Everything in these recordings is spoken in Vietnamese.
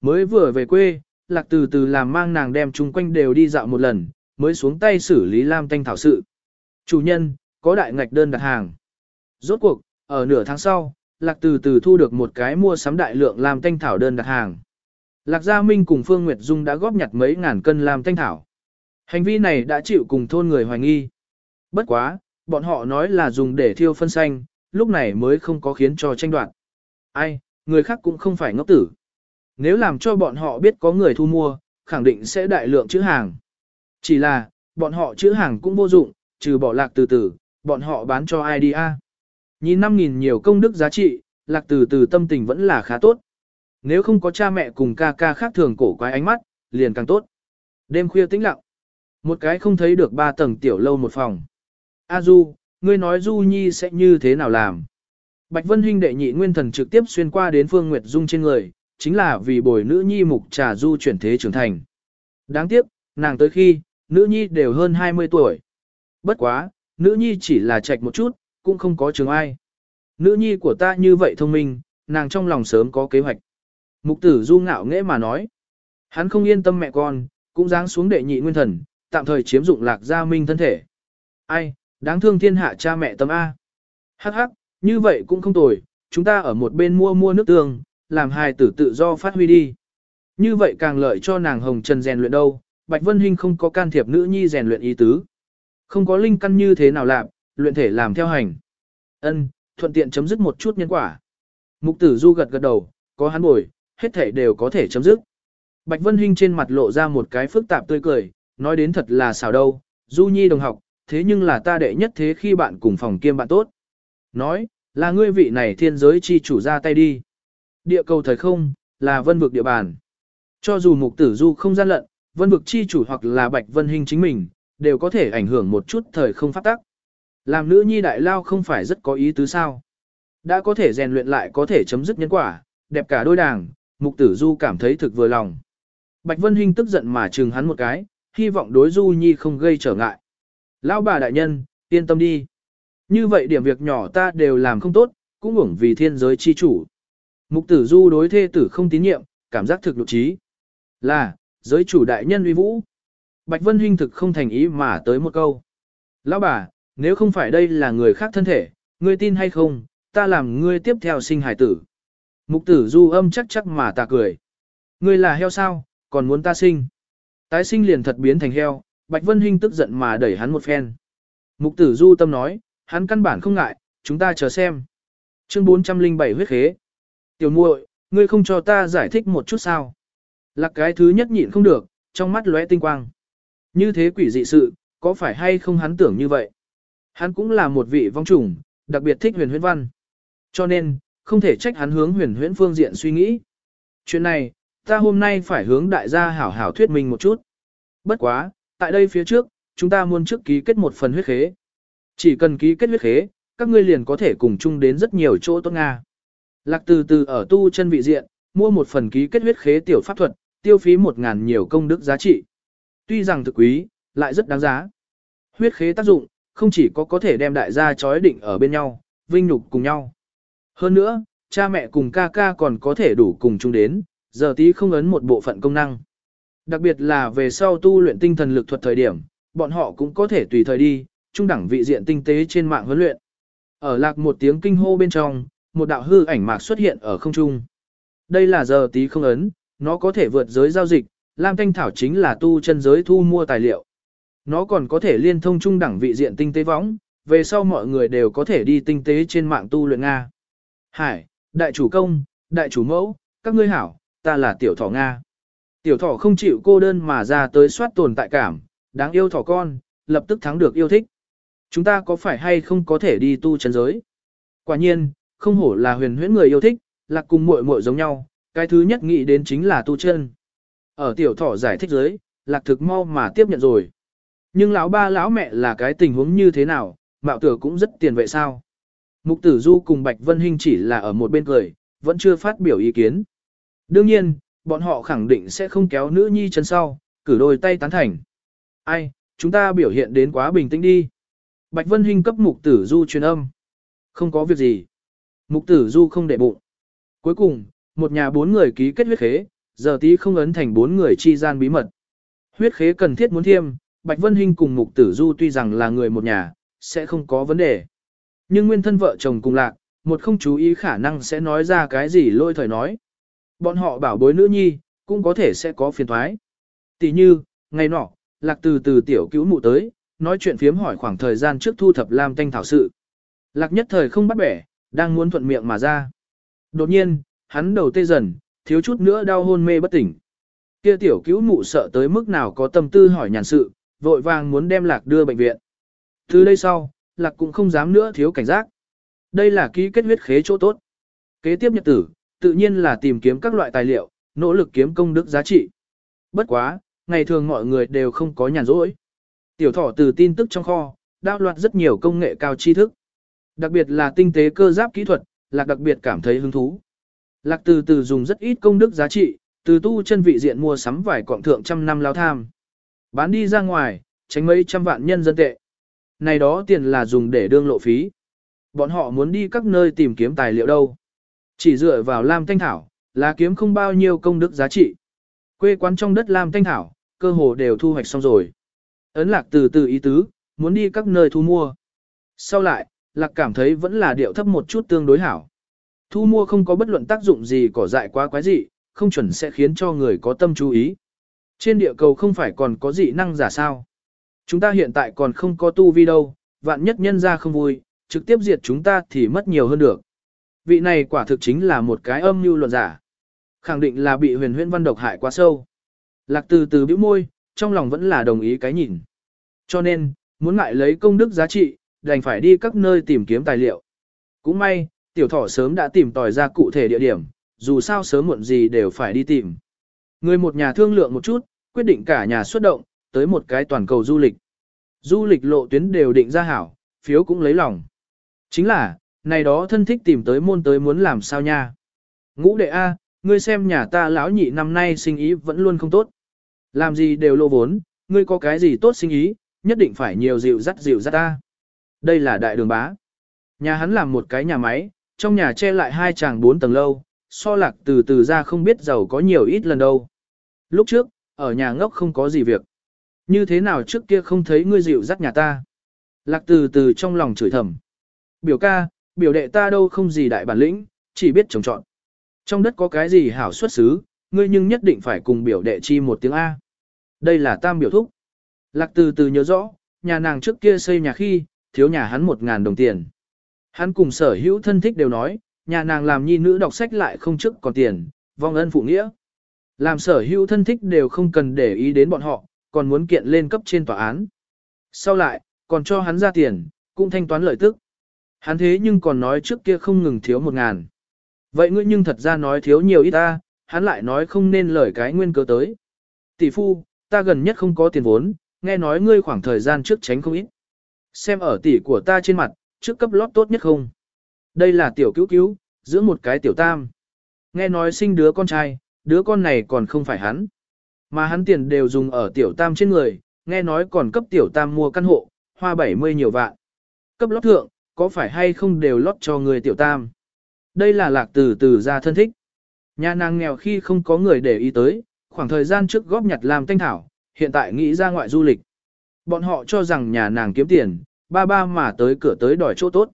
Mới vừa về quê, lạc từ từ làm mang nàng đem chung quanh đều đi dạo một lần, mới xuống tay xử lý lam thanh thảo sự. Chủ nhân, có đại ngạch đơn đặt hàng. Rốt cuộc, ở nửa tháng sau, lạc từ từ thu được một cái mua sắm đại lượng lam thanh thảo đơn đặt hàng. Lạc Gia Minh cùng Phương Nguyệt Dung đã góp nhặt mấy ngàn cân lam thanh thảo. Hành vi này đã chịu cùng thôn người hoài nghi. Bất quá, bọn họ nói là dùng để thiêu phân xanh, lúc này mới không có khiến cho tranh đoạt. Ai, người khác cũng không phải ngốc tử. Nếu làm cho bọn họ biết có người thu mua, khẳng định sẽ đại lượng chữ hàng. Chỉ là, bọn họ chữ hàng cũng vô dụng, trừ bỏ lạc từ từ, bọn họ bán cho ai đi a? Nhìn 5.000 nhiều công đức giá trị, lạc từ từ tâm tình vẫn là khá tốt. Nếu không có cha mẹ cùng ca ca khác thường cổ quái ánh mắt, liền càng tốt. Đêm khuya tĩnh lặng. Một cái không thấy được ba tầng tiểu lâu một phòng. A Du, ngươi nói Du Nhi sẽ như thế nào làm? Bạch Vân Hinh đệ nhị nguyên thần trực tiếp xuyên qua đến Phương Nguyệt Dung trên người, chính là vì bồi nữ nhi mục trà Du chuyển thế trưởng thành. Đáng tiếc, nàng tới khi, nữ nhi đều hơn 20 tuổi. Bất quá, nữ nhi chỉ là trạch một chút, cũng không có trường ai. Nữ nhi của ta như vậy thông minh, nàng trong lòng sớm có kế hoạch. Mục tử Du ngạo nghễ mà nói. Hắn không yên tâm mẹ con, cũng dáng xuống đệ nhị nguyên thần, tạm thời chiếm dụng lạc gia minh thân thể. Ai, đáng thương thiên hạ cha mẹ tâm A. Hắc hắc, như vậy cũng không tồi, chúng ta ở một bên mua mua nước tương, làm hài tử tự do phát huy đi. Như vậy càng lợi cho nàng hồng trần rèn luyện đâu, Bạch Vân Hinh không có can thiệp nữ nhi rèn luyện ý tứ. Không có linh căn như thế nào làm, luyện thể làm theo hành. Ân, thuận tiện chấm dứt một chút nhân quả. Mục tử du gật gật đầu, có hắn bồi, hết thể đều có thể chấm dứt. Bạch Vân Hinh trên mặt lộ ra một cái phức tạp tươi cười, nói đến thật là xảo đâu, Du Nhi đồng học, thế nhưng là ta đệ nhất thế khi bạn cùng phòng kiêm bạn tốt. Nói, là ngươi vị này thiên giới chi chủ ra tay đi. Địa cầu thời không, là vân vực địa bàn. Cho dù mục tử du không gian lận, vân vực chi chủ hoặc là bạch vân hình chính mình, đều có thể ảnh hưởng một chút thời không phát tắc. Làm nữ nhi đại lao không phải rất có ý tứ sao. Đã có thể rèn luyện lại có thể chấm dứt nhân quả, đẹp cả đôi đảng, mục tử du cảm thấy thực vừa lòng. Bạch Vân Hinh tức giận mà chừng hắn một cái, hy vọng đối du nhi không gây trở ngại. Lão bà đại nhân, yên tâm đi. Như vậy điểm việc nhỏ ta đều làm không tốt, cũng ủng vì thiên giới chi chủ. Mục tử du đối thê tử không tín nhiệm, cảm giác thực độ trí. Là, giới chủ đại nhân uy vũ. Bạch Vân Hinh thực không thành ý mà tới một câu. Lão bà, nếu không phải đây là người khác thân thể, ngươi tin hay không, ta làm ngươi tiếp theo sinh hải tử. Mục tử du âm chắc chắc mà ta cười. Ngươi là heo sao, còn muốn ta sinh. Tái sinh liền thật biến thành heo, Bạch Vân Hinh tức giận mà đẩy hắn một phen. Mục tử du tâm nói, hắn căn bản không ngại, chúng ta chờ xem. Chương 407 huyết khế. Tiểu muội, ngươi không cho ta giải thích một chút sao? Lạc cái thứ nhất nhịn không được, trong mắt lóe tinh quang. Như thế quỷ dị sự, có phải hay không hắn tưởng như vậy? Hắn cũng là một vị vong trùng, đặc biệt thích huyền huyễn văn. Cho nên, không thể trách hắn hướng huyền huyễn phương diện suy nghĩ. Chuyện này, ta hôm nay phải hướng đại gia hảo hảo thuyết minh một chút. Bất quá, tại đây phía trước, chúng ta muốn trước ký kết một phần huyết khế. Chỉ cần ký kết huyết khế, các ngươi liền có thể cùng chung đến rất nhiều chỗ tốt Nga. Lạc từ từ ở tu chân vị diện, mua một phần ký kết huyết khế tiểu pháp thuật, tiêu phí một ngàn nhiều công đức giá trị. Tuy rằng thực quý, lại rất đáng giá. Huyết khế tác dụng, không chỉ có có thể đem đại gia chói định ở bên nhau, vinh nhục cùng nhau. Hơn nữa, cha mẹ cùng ca ca còn có thể đủ cùng chung đến, giờ tí không ấn một bộ phận công năng. Đặc biệt là về sau tu luyện tinh thần lực thuật thời điểm, bọn họ cũng có thể tùy thời đi, trung đẳng vị diện tinh tế trên mạng huấn luyện. Ở lạc một tiếng kinh hô bên trong, một đạo hư ảnh mạc xuất hiện ở không trung. Đây là giờ tí không ấn, nó có thể vượt giới giao dịch, Lam Thanh Thảo chính là tu chân giới thu mua tài liệu. Nó còn có thể liên thông trung đẳng vị diện tinh tế võng, về sau mọi người đều có thể đi tinh tế trên mạng tu luyện Nga. Hải, đại chủ công, đại chủ mẫu, các ngươi hảo, ta là tiểu thỏ Nga. Tiểu thỏ không chịu cô đơn mà ra tới soát tồn tại cảm, đáng yêu thỏ con, lập tức thắng được yêu thích. Chúng ta có phải hay không có thể đi tu chân giới? Quả nhiên, không hổ là huyền huyễn người yêu thích, lạc cùng muội muội giống nhau, cái thứ nhất nghĩ đến chính là tu chân. Ở tiểu thỏ giải thích giới, lạc thực mau mà tiếp nhận rồi. Nhưng lão ba lão mẹ là cái tình huống như thế nào, mạo tử cũng rất tiền vệ sao. Mục tử du cùng Bạch Vân Hinh chỉ là ở một bên cười, vẫn chưa phát biểu ý kiến. Đương nhiên, bọn họ khẳng định sẽ không kéo nữ nhi chân sau, cử đôi tay tán thành. Ai, chúng ta biểu hiện đến quá bình tĩnh đi. Bạch Vân Hinh cấp mục tử du truyền âm. Không có việc gì. Mục tử du không để bụng. Cuối cùng, một nhà bốn người ký kết huyết khế, giờ tí không ấn thành bốn người chi gian bí mật. Huyết khế cần thiết muốn thiêm, Bạch Vân Hinh cùng Mục Tử Du tuy rằng là người một nhà, sẽ không có vấn đề. Nhưng nguyên thân vợ chồng cùng lạc, một không chú ý khả năng sẽ nói ra cái gì lôi thời nói. Bọn họ bảo bối nữ nhi, cũng có thể sẽ có phiền thoái. Tỷ như, ngày nọ, lạc từ từ tiểu cứu mụ tới, nói chuyện phiếm hỏi khoảng thời gian trước thu thập Lam Thanh Thảo sự. Lạc nhất thời không bắt bẻ, đang muốn thuận miệng mà ra. Đột nhiên, hắn đầu tê dần, thiếu chút nữa đau hôn mê bất tỉnh. Kia tiểu cứu mụ sợ tới mức nào có tâm tư hỏi nhàn sự, vội vàng muốn đem lạc đưa bệnh viện. Từ đây sau, lạc cũng không dám nữa thiếu cảnh giác. Đây là ký kết huyết khế chỗ tốt. Kế tiếp nhật tử, tự nhiên là tìm kiếm các loại tài liệu, nỗ lực kiếm công đức giá trị. Bất quá, ngày thường mọi người đều không có nhàn rỗi. Tiểu thỏ từ tin tức trong kho, đao loạt rất nhiều công nghệ cao tri thức. Đặc biệt là tinh tế cơ giáp kỹ thuật, lạc đặc biệt cảm thấy hứng thú. Lạc từ từ dùng rất ít công đức giá trị, từ tu chân vị diện mua sắm vài quạng thượng trăm năm lao tham. Bán đi ra ngoài, tránh mấy trăm vạn nhân dân tệ. Này đó tiền là dùng để đương lộ phí. Bọn họ muốn đi các nơi tìm kiếm tài liệu đâu. Chỉ dựa vào Lam Thanh Thảo, là kiếm không bao nhiêu công đức giá trị. Quê quán trong đất Lam Thanh Thảo, cơ hồ đều thu hoạch xong rồi. Ấn lạc từ từ ý tứ, muốn đi các nơi thu mua. Sau lại, lạc cảm thấy vẫn là điệu thấp một chút tương đối hảo. Thu mua không có bất luận tác dụng gì cỏ dại quá quái dị, không chuẩn sẽ khiến cho người có tâm chú ý. Trên địa cầu không phải còn có dị năng giả sao. Chúng ta hiện tại còn không có tu vi đâu, vạn nhất nhân ra không vui, trực tiếp diệt chúng ta thì mất nhiều hơn được. Vị này quả thực chính là một cái âm mưu luận giả. Khẳng định là bị huyền huyễn văn độc hại quá sâu. Lạc từ từ bĩu môi, trong lòng vẫn là đồng ý cái nhìn. Cho nên, muốn ngại lấy công đức giá trị, đành phải đi các nơi tìm kiếm tài liệu. Cũng may, tiểu thỏ sớm đã tìm tòi ra cụ thể địa điểm, dù sao sớm muộn gì đều phải đi tìm. Người một nhà thương lượng một chút, quyết định cả nhà xuất động, tới một cái toàn cầu du lịch. Du lịch lộ tuyến đều định ra hảo, phiếu cũng lấy lòng. Chính là, này đó thân thích tìm tới môn tới muốn làm sao nha. Ngũ đệ A, ngươi xem nhà ta lão nhị năm nay sinh ý vẫn luôn không tốt. Làm gì đều lô vốn, ngươi có cái gì tốt sinh ý, nhất định phải nhiều dịu dắt dịu dắt ta. Đây là đại đường bá. Nhà hắn làm một cái nhà máy, trong nhà che lại hai chàng bốn tầng lâu, so lạc từ từ ra không biết giàu có nhiều ít lần đâu. Lúc trước, ở nhà ngốc không có gì việc. Như thế nào trước kia không thấy ngươi dịu dắt nhà ta. Lạc từ từ trong lòng chửi thầm. Biểu ca, biểu đệ ta đâu không gì đại bản lĩnh, chỉ biết trồng trọn. Trong đất có cái gì hảo xuất xứ, ngươi nhưng nhất định phải cùng biểu đệ chi một tiếng A. Đây là tam biểu thúc. Lạc từ từ nhớ rõ, nhà nàng trước kia xây nhà khi, thiếu nhà hắn một ngàn đồng tiền. Hắn cùng sở hữu thân thích đều nói, nhà nàng làm nhi nữ đọc sách lại không chức còn tiền, vong ân phụ nghĩa. Làm sở hữu thân thích đều không cần để ý đến bọn họ, còn muốn kiện lên cấp trên tòa án. Sau lại, còn cho hắn ra tiền, cũng thanh toán lợi tức. Hắn thế nhưng còn nói trước kia không ngừng thiếu một ngàn. Vậy ngươi nhưng thật ra nói thiếu nhiều ít ta, hắn lại nói không nên lời cái nguyên cớ tới. Tỷ phu, ta gần nhất không có tiền vốn, nghe nói ngươi khoảng thời gian trước tránh không ít. Xem ở tỷ của ta trên mặt, trước cấp lót tốt nhất không. Đây là tiểu cứu cứu, giữa một cái tiểu tam. Nghe nói sinh đứa con trai, đứa con này còn không phải hắn. Mà hắn tiền đều dùng ở tiểu tam trên người, nghe nói còn cấp tiểu tam mua căn hộ, hoa 70 nhiều vạn. Cấp lót thượng, có phải hay không đều lót cho người tiểu tam. Đây là lạc từ từ ra thân thích. Nhà nàng nghèo khi không có người để ý tới, khoảng thời gian trước góp nhặt làm thanh thảo, hiện tại nghĩ ra ngoại du lịch. Bọn họ cho rằng nhà nàng kiếm tiền, ba ba mà tới cửa tới đòi chỗ tốt.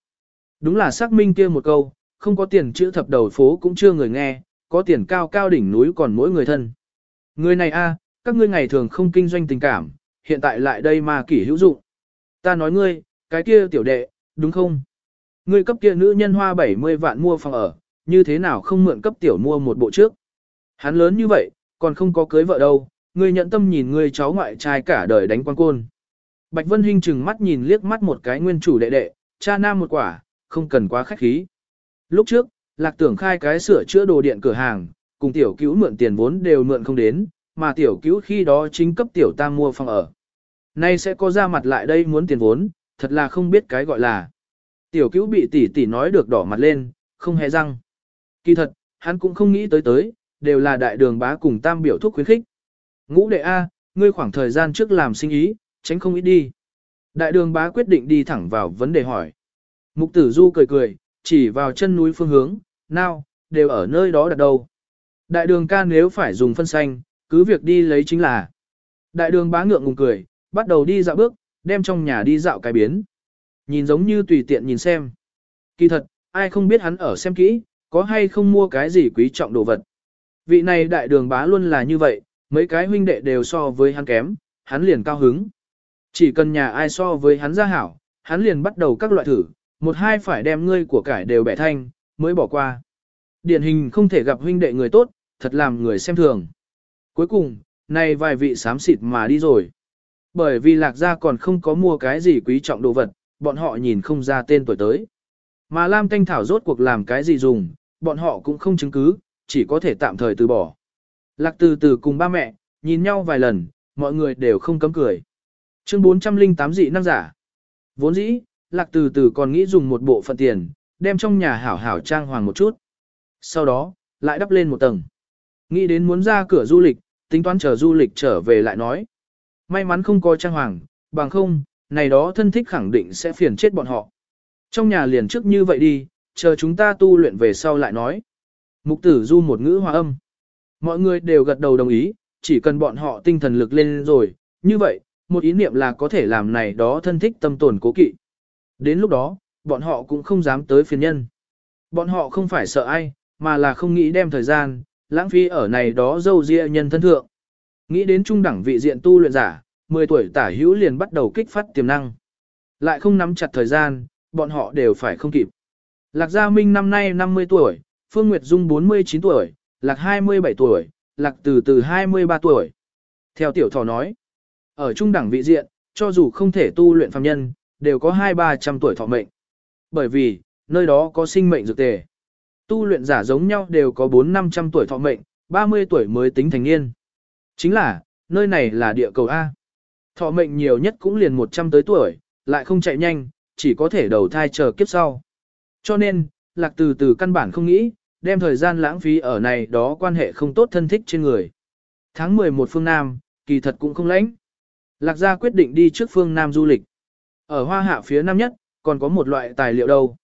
Đúng là xác minh kia một câu, không có tiền chữ thập đầu phố cũng chưa người nghe, có tiền cao cao đỉnh núi còn mỗi người thân. Người này a, các ngươi ngày thường không kinh doanh tình cảm, hiện tại lại đây mà kỷ hữu dụng. Ta nói ngươi, cái kia tiểu đệ, đúng không? Ngươi cấp kia nữ nhân hoa 70 vạn mua phòng ở, như thế nào không mượn cấp tiểu mua một bộ trước? Hắn lớn như vậy, còn không có cưới vợ đâu, ngươi nhận tâm nhìn ngươi cháu ngoại trai cả đời đánh quan côn. Bạch Vân Hinh chừng mắt nhìn liếc mắt một cái nguyên chủ đệ đệ, cha nam một quả, không cần quá khách khí. Lúc trước, lạc tưởng khai cái sửa chữa đồ điện cửa hàng, cùng tiểu cứu mượn tiền vốn đều mượn không đến, mà tiểu cứu khi đó chính cấp tiểu tam mua phòng ở. Nay sẽ có ra mặt lại đây muốn tiền vốn, thật là không biết cái gọi là. Tiểu cứu bị tỷ tỷ nói được đỏ mặt lên, không hề răng. Kỳ thật, hắn cũng không nghĩ tới tới, đều là đại đường bá cùng tam biểu thúc khuyến khích. Ngũ đệ A, ngươi khoảng thời gian trước làm sinh ý, tránh không ít đi. Đại đường bá quyết định đi thẳng vào vấn đề hỏi. Mục tử du cười cười, chỉ vào chân núi phương hướng, nào, đều ở nơi đó đặt đâu. Đại đường ca nếu phải dùng phân xanh, cứ việc đi lấy chính là. Đại đường bá ngượng ngùng cười, bắt đầu đi dạo bước, đem trong nhà đi dạo cái biến. Nhìn giống như tùy tiện nhìn xem. Kỳ thật, ai không biết hắn ở xem kỹ, có hay không mua cái gì quý trọng đồ vật. Vị này đại đường bá luôn là như vậy, mấy cái huynh đệ đều so với hắn kém, hắn liền cao hứng. Chỉ cần nhà ai so với hắn ra hảo, hắn liền bắt đầu các loại thử, một hai phải đem ngươi của cải đều bẻ thanh, mới bỏ qua. Điển hình không thể gặp huynh đệ người tốt, thật làm người xem thường. Cuối cùng, này vài vị sám xịt mà đi rồi. Bởi vì lạc gia còn không có mua cái gì quý trọng đồ vật, bọn họ nhìn không ra tên tuổi tới. Mà Lam Thanh Thảo rốt cuộc làm cái gì dùng, bọn họ cũng không chứng cứ, chỉ có thể tạm thời từ bỏ. Lạc từ từ cùng ba mẹ, nhìn nhau vài lần, mọi người đều không cấm cười. Chương 408 dị năng giả. Vốn dĩ, Lạc từ từ còn nghĩ dùng một bộ phận tiền, đem trong nhà hảo hảo trang hoàng một chút. Sau đó, lại đắp lên một tầng. Nghĩ đến muốn ra cửa du lịch, tính toán chờ du lịch trở về lại nói. May mắn không có trang hoàng, bằng không, này đó thân thích khẳng định sẽ phiền chết bọn họ. Trong nhà liền trước như vậy đi, chờ chúng ta tu luyện về sau lại nói. Mục tử du một ngữ hòa âm. Mọi người đều gật đầu đồng ý, chỉ cần bọn họ tinh thần lực lên rồi, như vậy, một ý niệm là có thể làm này đó thân thích tâm tồn cố kỵ. Đến lúc đó, bọn họ cũng không dám tới phiền nhân. Bọn họ không phải sợ ai, mà là không nghĩ đem thời gian, lãng phí ở này đó dâu ria nhân thân thượng. Nghĩ đến trung đẳng vị diện tu luyện giả, 10 tuổi tả hữu liền bắt đầu kích phát tiềm năng. Lại không nắm chặt thời gian, bọn họ đều phải không kịp. Lạc Gia Minh năm nay 50 tuổi, Phương Nguyệt Dung 49 tuổi, Lạc 27 tuổi, Lạc Từ Từ 23 tuổi. Theo tiểu thỏ nói, ở trung đẳng vị diện, cho dù không thể tu luyện phàm nhân, đều có 2-300 tuổi thọ mệnh. Bởi vì, nơi đó có sinh mệnh dược tề. Tu luyện giả giống nhau đều có 4-500 tuổi thọ mệnh, 30 tuổi mới tính thành niên. Chính là, nơi này là địa cầu A. Thọ mệnh nhiều nhất cũng liền 100 tới tuổi, lại không chạy nhanh, chỉ có thể đầu thai chờ kiếp sau. Cho nên, lạc từ từ căn bản không nghĩ, đem thời gian lãng phí ở này đó quan hệ không tốt thân thích trên người. Tháng 11 phương Nam, kỳ thật cũng không lãnh. Lạc gia quyết định đi trước phương Nam du lịch. Ở hoa hạ phía Nam nhất, còn có một loại tài liệu đâu.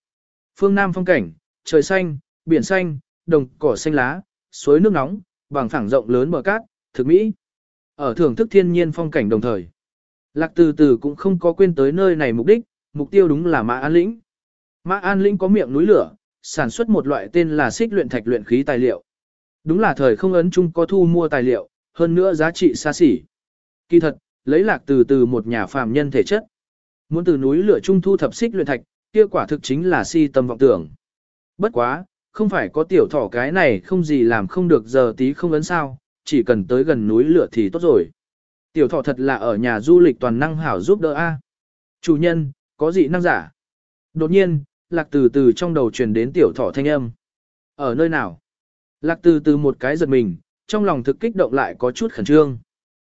Phương Nam phong cảnh, trời xanh, biển xanh, đồng cỏ xanh lá, suối nước nóng, bằng phẳng rộng lớn bờ cát, thực mỹ. Ở thưởng thức thiên nhiên phong cảnh đồng thời. Lạc từ từ cũng không có quên tới nơi này mục đích, mục tiêu đúng là Mã An Lĩnh. Mã An Lĩnh có miệng núi lửa, sản xuất một loại tên là xích luyện thạch luyện khí tài liệu. Đúng là thời không ấn chung có thu mua tài liệu, hơn nữa giá trị xa xỉ. Kỳ thật, lấy lạc từ từ một nhà phàm nhân thể chất. Muốn từ núi lửa trung thu thập xích luyện thạch, kia quả thực chính là si tâm vọng tưởng. Bất quá, không phải có tiểu thỏ cái này không gì làm không được giờ tí không ấn sao, chỉ cần tới gần núi lửa thì tốt rồi. Tiểu thỏ thật là ở nhà du lịch toàn năng hảo giúp đỡ A. Chủ nhân, có gì năng giả? Đột nhiên, lạc từ từ trong đầu truyền đến tiểu thỏ thanh âm. Ở nơi nào? Lạc từ từ một cái giật mình, trong lòng thực kích động lại có chút khẩn trương.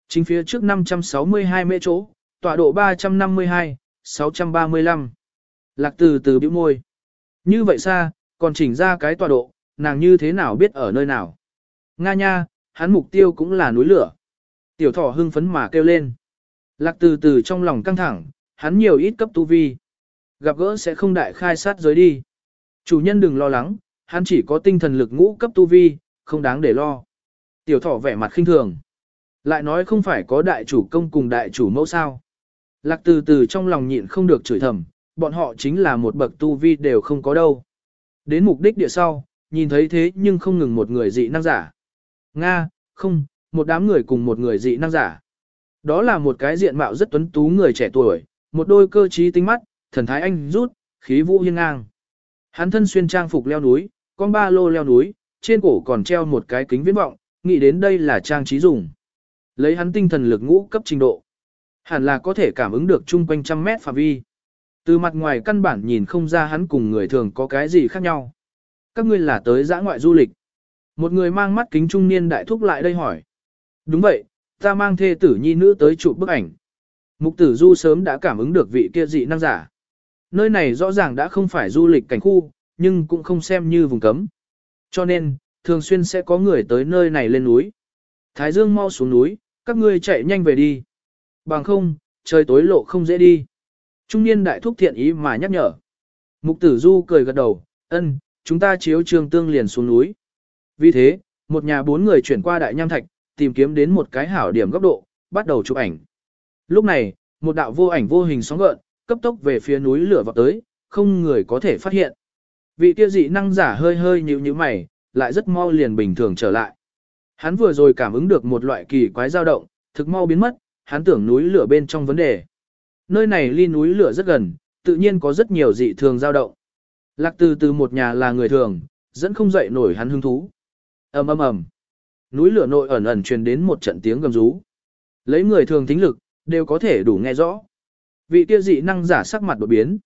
Chính phía trước 562 mễ chỗ, tọa độ 352, 635. Lạc từ từ bĩu môi. Như vậy xa, còn chỉnh ra cái tọa độ, nàng như thế nào biết ở nơi nào. Nga nha, hắn mục tiêu cũng là núi lửa. Tiểu thỏ hưng phấn mà kêu lên. Lạc từ từ trong lòng căng thẳng, hắn nhiều ít cấp tu vi. Gặp gỡ sẽ không đại khai sát giới đi. Chủ nhân đừng lo lắng, hắn chỉ có tinh thần lực ngũ cấp tu vi, không đáng để lo. Tiểu thỏ vẻ mặt khinh thường. Lại nói không phải có đại chủ công cùng đại chủ mẫu sao. Lạc từ từ trong lòng nhịn không được chửi thầm, bọn họ chính là một bậc tu vi đều không có đâu. Đến mục đích địa sau, nhìn thấy thế nhưng không ngừng một người dị năng giả. Nga, không, một đám người cùng một người dị năng giả. Đó là một cái diện mạo rất tuấn tú người trẻ tuổi, một đôi cơ trí tinh mắt, thần thái anh rút, khí vũ hiên ngang. Hắn thân xuyên trang phục leo núi, con ba lô leo núi, trên cổ còn treo một cái kính viễn vọng, nghĩ đến đây là trang trí dùng. Lấy hắn tinh thần lực ngũ cấp trình độ. Hẳn là có thể cảm ứng được chung quanh trăm mét phạm vi. Từ mặt ngoài căn bản nhìn không ra hắn cùng người thường có cái gì khác nhau. Các ngươi là tới giã ngoại du lịch. Một người mang mắt kính trung niên đại thúc lại đây hỏi. Đúng vậy, ta mang thê tử nhi nữ tới chụp bức ảnh. Mục tử du sớm đã cảm ứng được vị kia dị năng giả. Nơi này rõ ràng đã không phải du lịch cảnh khu, nhưng cũng không xem như vùng cấm. Cho nên, thường xuyên sẽ có người tới nơi này lên núi. Thái dương mau xuống núi, các ngươi chạy nhanh về đi. Bằng không, trời tối lộ không dễ đi. Trung niên đại thúc thiện ý mà nhắc nhở. Mục tử du cười gật đầu, ân, chúng ta chiếu trường tương liền xuống núi. Vì thế, một nhà bốn người chuyển qua đại nham thạch, tìm kiếm đến một cái hảo điểm góc độ, bắt đầu chụp ảnh. Lúc này, một đạo vô ảnh vô hình sóng gợn, cấp tốc về phía núi lửa vọt tới, không người có thể phát hiện. Vị kia dị năng giả hơi hơi nhíu nhíu mày, lại rất mau liền bình thường trở lại. Hắn vừa rồi cảm ứng được một loại kỳ quái dao động, thực mau biến mất, hắn tưởng núi lửa bên trong vấn đề. Nơi này ly núi lửa rất gần, tự nhiên có rất nhiều dị thường dao động. Lạc từ từ một nhà là người thường, dẫn không dậy nổi hắn hứng thú. ầm ầm ầm, núi lửa nội ẩn ẩn truyền đến một trận tiếng gầm rú. Lấy người thường thính lực, đều có thể đủ nghe rõ. Vị kia dị năng giả sắc mặt đột biến.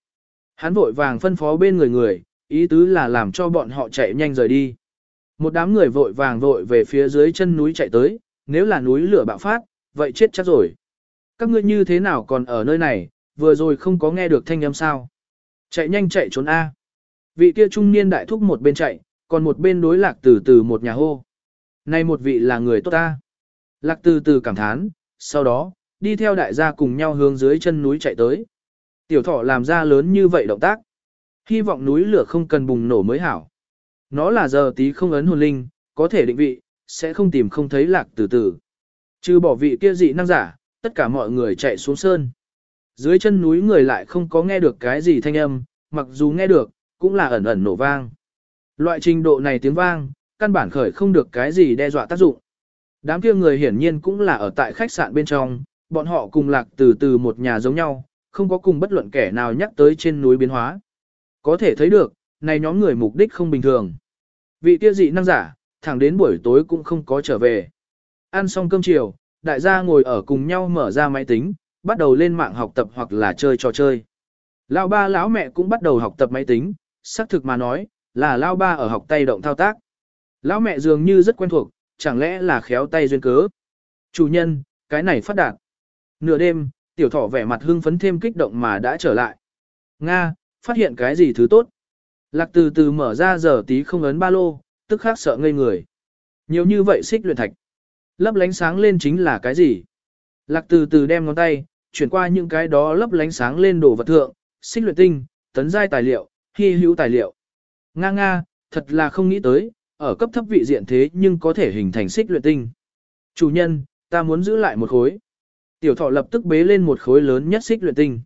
Hắn vội vàng phân phó bên người người, ý tứ là làm cho bọn họ chạy nhanh rời đi. Một đám người vội vàng vội về phía dưới chân núi chạy tới, nếu là núi lửa bạo phát, vậy chết chắc rồi. Các ngươi như thế nào còn ở nơi này, vừa rồi không có nghe được thanh âm sao. Chạy nhanh chạy trốn A. Vị kia trung niên đại thúc một bên chạy, còn một bên đối lạc từ từ một nhà hô. Này một vị là người tốt ta. Lạc từ từ cảm thán, sau đó, đi theo đại gia cùng nhau hướng dưới chân núi chạy tới. Tiểu thọ làm ra lớn như vậy động tác. Hy vọng núi lửa không cần bùng nổ mới hảo. Nó là giờ tí không ấn hồn linh, có thể định vị, sẽ không tìm không thấy lạc từ từ. Trừ bỏ vị kia dị năng giả, tất cả mọi người chạy xuống sơn. Dưới chân núi người lại không có nghe được cái gì thanh âm, mặc dù nghe được, cũng là ẩn ẩn nổ vang. Loại trình độ này tiếng vang, căn bản khởi không được cái gì đe dọa tác dụng. Đám kia người hiển nhiên cũng là ở tại khách sạn bên trong, bọn họ cùng lạc từ từ một nhà giống nhau, không có cùng bất luận kẻ nào nhắc tới trên núi biến hóa. Có thể thấy được, này nhóm người mục đích không bình thường. Vị kia dị năng giả, thẳng đến buổi tối cũng không có trở về. Ăn xong cơm chiều, đại gia ngồi ở cùng nhau mở ra máy tính, bắt đầu lên mạng học tập hoặc là chơi trò chơi. Lão ba lão mẹ cũng bắt đầu học tập máy tính, xác thực mà nói, là lão ba ở học tay động thao tác. Lão mẹ dường như rất quen thuộc, chẳng lẽ là khéo tay duyên cớ. Chủ nhân, cái này phát đạt. Nửa đêm, tiểu thỏ vẻ mặt hưng phấn thêm kích động mà đã trở lại. Nga, phát hiện cái gì thứ tốt. Lạc từ từ mở ra giờ tí không ấn ba lô, tức khác sợ ngây người. Nhiều như vậy xích luyện thạch. Lấp lánh sáng lên chính là cái gì? Lạc từ từ đem ngón tay, chuyển qua những cái đó lấp lánh sáng lên đồ vật thượng, xích luyện tinh, tấn giai tài liệu, hy hữu tài liệu. Nga nga, thật là không nghĩ tới, ở cấp thấp vị diện thế nhưng có thể hình thành xích luyện tinh. Chủ nhân, ta muốn giữ lại một khối. Tiểu thọ lập tức bế lên một khối lớn nhất xích luyện tinh.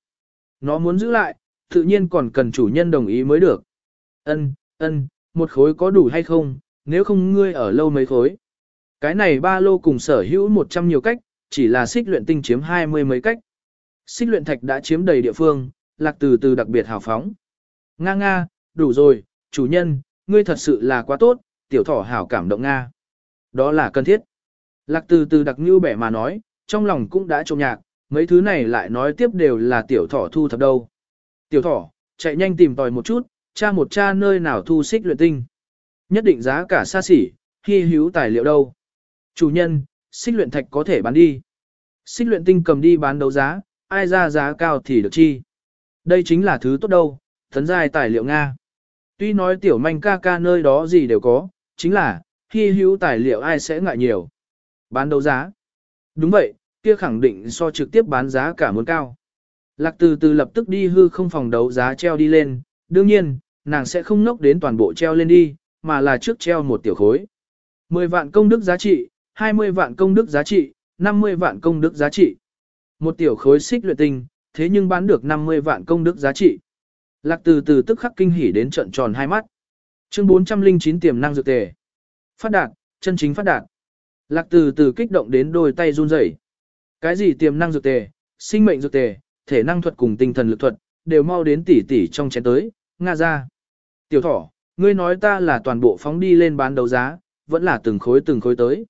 Nó muốn giữ lại, tự nhiên còn cần chủ nhân đồng ý mới được. Ân, ân, một khối có đủ hay không, nếu không ngươi ở lâu mấy khối. Cái này ba lô cùng sở hữu 100 nhiều cách, chỉ là xích luyện tinh chiếm 20 mấy cách. Xích luyện thạch đã chiếm đầy địa phương, lạc từ từ đặc biệt hào phóng. Nga nga, đủ rồi, chủ nhân, ngươi thật sự là quá tốt, tiểu thỏ hảo cảm động Nga. Đó là cần thiết. Lạc từ từ đặc như bẻ mà nói, trong lòng cũng đã trộm nhạc, mấy thứ này lại nói tiếp đều là tiểu thỏ thu thập đâu. Tiểu thỏ, chạy nhanh tìm tòi một chút, cha một cha nơi nào thu xích luyện tinh. Nhất định giá cả xa xỉ, hy hữu tài liệu đâu. Chủ nhân, xích luyện thạch có thể bán đi. Xích luyện tinh cầm đi bán đấu giá, ai ra giá cao thì được chi. Đây chính là thứ tốt đâu, thấn giai tài liệu Nga. Tuy nói tiểu manh ca ca nơi đó gì đều có, chính là, hy hữu tài liệu ai sẽ ngại nhiều. Bán đấu giá. Đúng vậy, kia khẳng định so trực tiếp bán giá cả muốn cao. Lạc từ từ lập tức đi hư không phòng đấu giá treo đi lên, đương nhiên, nàng sẽ không nốc đến toàn bộ treo lên đi, mà là trước treo một tiểu khối. 10 vạn công đức giá trị, 20 vạn công đức giá trị, 50 vạn công đức giá trị. Một tiểu khối xích luyện tinh, thế nhưng bán được 50 vạn công đức giá trị. Lạc từ từ tức khắc kinh hỉ đến trận tròn hai mắt. Chương 409 tiềm năng dược tề. Phát đạt, chân chính phát đạt. Lạc từ từ kích động đến đôi tay run rẩy. Cái gì tiềm năng dược tề, sinh mệnh dược tề, thể năng thuật cùng tinh thần lực thuật, đều mau đến tỉ tỉ trong chén tới, nga ra. Tiểu thỏ, ngươi nói ta là toàn bộ phóng đi lên bán đấu giá, vẫn là từng khối từng khối tới.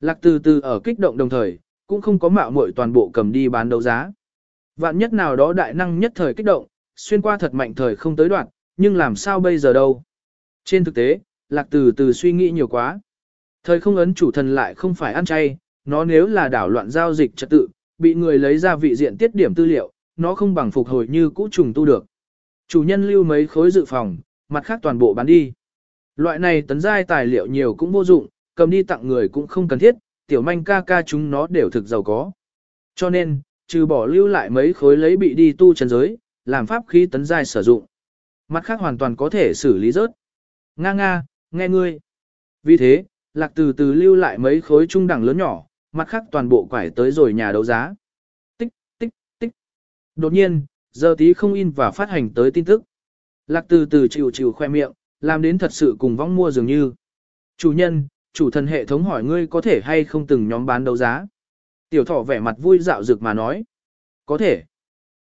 Lạc từ từ ở kích động đồng thời, cũng không có mạo muội toàn bộ cầm đi bán đấu giá. Vạn nhất nào đó đại năng nhất thời kích động, xuyên qua thật mạnh thời không tới đoạn, nhưng làm sao bây giờ đâu. Trên thực tế, lạc từ từ suy nghĩ nhiều quá. Thời không ấn chủ thần lại không phải ăn chay, nó nếu là đảo loạn giao dịch trật tự, bị người lấy ra vị diện tiết điểm tư liệu, nó không bằng phục hồi như cũ trùng tu được. Chủ nhân lưu mấy khối dự phòng, mặt khác toàn bộ bán đi. Loại này tấn giai tài liệu nhiều cũng vô dụng, cầm đi tặng người cũng không cần thiết, tiểu manh ca ca chúng nó đều thực giàu có. Cho nên, trừ bỏ lưu lại mấy khối lấy bị đi tu chân giới, làm pháp khí tấn giai sử dụng. Mặt khác hoàn toàn có thể xử lý rớt. Nga nga, nghe ngươi. Vì thế, lạc từ từ lưu lại mấy khối trung đẳng lớn nhỏ, mặt khác toàn bộ quải tới rồi nhà đấu giá. Tích, tích, tích. Đột nhiên, giờ tí không in và phát hành tới tin tức. Lạc từ từ chịu chịu khoe miệng, làm đến thật sự cùng vong mua dường như. Chủ nhân, chủ thần hệ thống hỏi ngươi có thể hay không từng nhóm bán đấu giá. Tiểu thỏ vẻ mặt vui dạo dược mà nói. Có thể.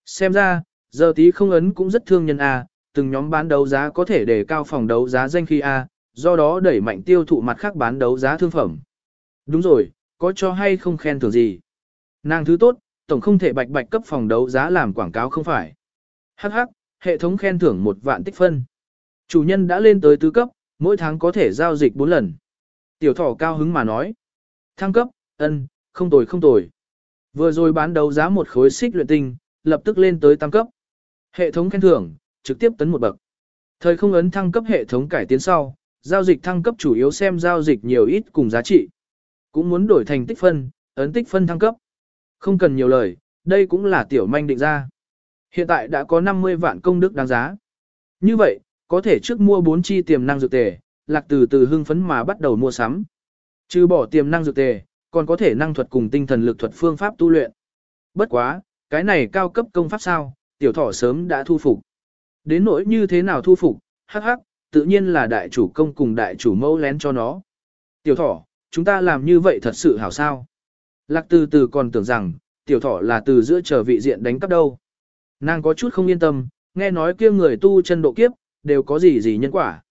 Xem ra, giờ tí không ấn cũng rất thương nhân A, từng nhóm bán đấu giá có thể để cao phòng đấu giá danh khi A, do đó đẩy mạnh tiêu thụ mặt khác bán đấu giá thương phẩm. Đúng rồi, có cho hay không khen thưởng gì. Nàng thứ tốt, tổng không thể bạch bạch cấp phòng đấu giá làm quảng cáo không phải. Hắc hắc, hệ thống khen thưởng một vạn tích phân. Chủ nhân đã lên tới tứ cấp, mỗi tháng có thể giao dịch 4 lần. Tiểu thỏ cao hứng mà nói. Thăng cấp, ân, không tồi không tồi. Vừa rồi bán đấu giá một khối xích luyện tinh, lập tức lên tới tam cấp. Hệ thống khen thưởng, trực tiếp tấn một bậc. Thời không ấn thăng cấp hệ thống cải tiến sau, giao dịch thăng cấp chủ yếu xem giao dịch nhiều ít cùng giá trị. Cũng muốn đổi thành tích phân, ấn tích phân thăng cấp. Không cần nhiều lời, đây cũng là tiểu manh định ra. Hiện tại đã có 50 vạn công đức đáng giá. Như vậy, có thể trước mua 4 chi tiềm năng dược tề, lạc từ từ hưng phấn mà bắt đầu mua sắm. Trừ bỏ tiềm năng dược tề, còn có thể năng thuật cùng tinh thần lực thuật phương pháp tu luyện. Bất quá, cái này cao cấp công pháp sao, tiểu thỏ sớm đã thu phục. Đến nỗi như thế nào thu phục, hắc hắc, tự nhiên là đại chủ công cùng đại chủ mẫu lén cho nó. Tiểu thỏ, chúng ta làm như vậy thật sự hảo sao. Lạc từ từ còn tưởng rằng, tiểu thỏ là từ giữa chờ vị diện đánh cắp đâu. Nàng có chút không yên tâm, nghe nói kia người tu chân độ kiếp, đều có gì gì nhân quả.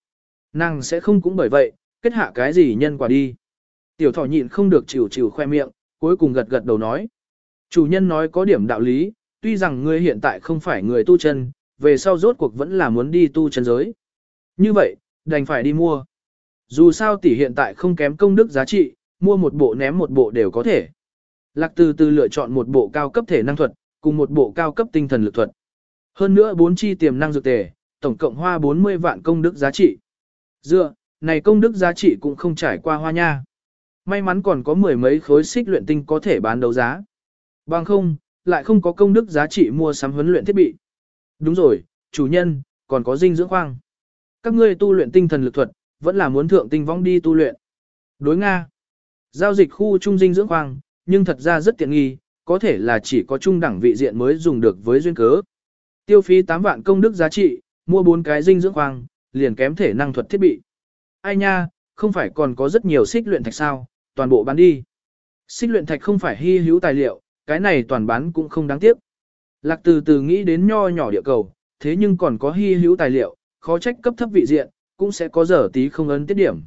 Nàng sẽ không cũng bởi vậy, kết hạ cái gì nhân quả đi. Tiểu thỏ nhịn không được chịu chịu khoe miệng, cuối cùng gật gật đầu nói. Chủ nhân nói có điểm đạo lý, tuy rằng ngươi hiện tại không phải người tu chân, về sau rốt cuộc vẫn là muốn đi tu chân giới. Như vậy, đành phải đi mua. Dù sao tỷ hiện tại không kém công đức giá trị, mua một bộ ném một bộ đều có thể. Lạc từ từ lựa chọn một bộ cao cấp thể năng thuật, cùng một bộ cao cấp tinh thần lực thuật. Hơn nữa bốn chi tiềm năng dược tề, tổng cộng hoa 40 vạn công đức giá trị. Dựa, này công đức giá trị cũng không trải qua hoa nha. May mắn còn có mười mấy khối xích luyện tinh có thể bán đấu giá. Bằng không, lại không có công đức giá trị mua sắm huấn luyện thiết bị. Đúng rồi, chủ nhân, còn có dinh dưỡng khoang. Các ngươi tu luyện tinh thần lực thuật, vẫn là muốn thượng tinh vong đi tu luyện. Đối Nga. Giao dịch khu trung dinh dưỡng khoang, nhưng thật ra rất tiện nghi, có thể là chỉ có trung đẳng vị diện mới dùng được với duyên cớ. Tiêu phí 8 vạn công đức giá trị, mua 4 cái dinh dưỡng khoang, liền kém thể năng thuật thiết bị. Ai nha, không phải còn có rất nhiều xích luyện thạch sao, toàn bộ bán đi. Xích luyện thạch không phải hy hữu tài liệu, cái này toàn bán cũng không đáng tiếc. Lạc từ từ nghĩ đến nho nhỏ địa cầu, thế nhưng còn có hy hữu tài liệu, khó trách cấp thấp vị diện, cũng sẽ có giờ tí không ấn tiết điểm.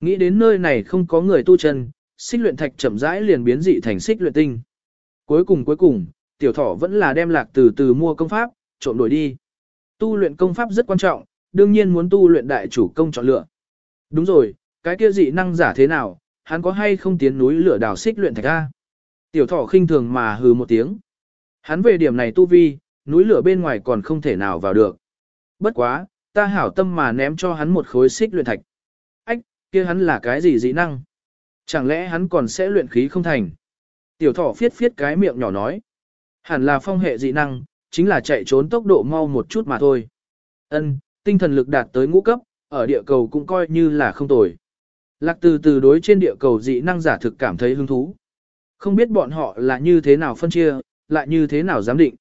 Nghĩ đến nơi này không có người tu chân, xích luyện thạch chậm rãi liền biến dị thành xích luyện tinh. Cuối cùng cuối cùng, tiểu thỏ vẫn là đem lạc từ từ mua công pháp, trộm đổi đi. Tu luyện công pháp rất quan trọng, đương nhiên muốn tu luyện đại chủ công chọn lựa. Đúng rồi, cái kia dị năng giả thế nào, hắn có hay không tiến núi lửa đào xích luyện thạch a? Tiểu thỏ khinh thường mà hừ một tiếng. Hắn về điểm này tu vi, núi lửa bên ngoài còn không thể nào vào được. Bất quá, ta hảo tâm mà ném cho hắn một khối xích luyện thạch. Ách, kia hắn là cái gì dị năng? Chẳng lẽ hắn còn sẽ luyện khí không thành? Tiểu thỏ phiết phiết cái miệng nhỏ nói. Hẳn là phong hệ dị năng, chính là chạy trốn tốc độ mau một chút mà thôi. Ân, tinh thần lực đạt tới ngũ cấp, ở địa cầu cũng coi như là không tồi. Lạc từ từ đối trên địa cầu dị năng giả thực cảm thấy hứng thú. Không biết bọn họ là như thế nào phân chia, lại như thế nào giám định.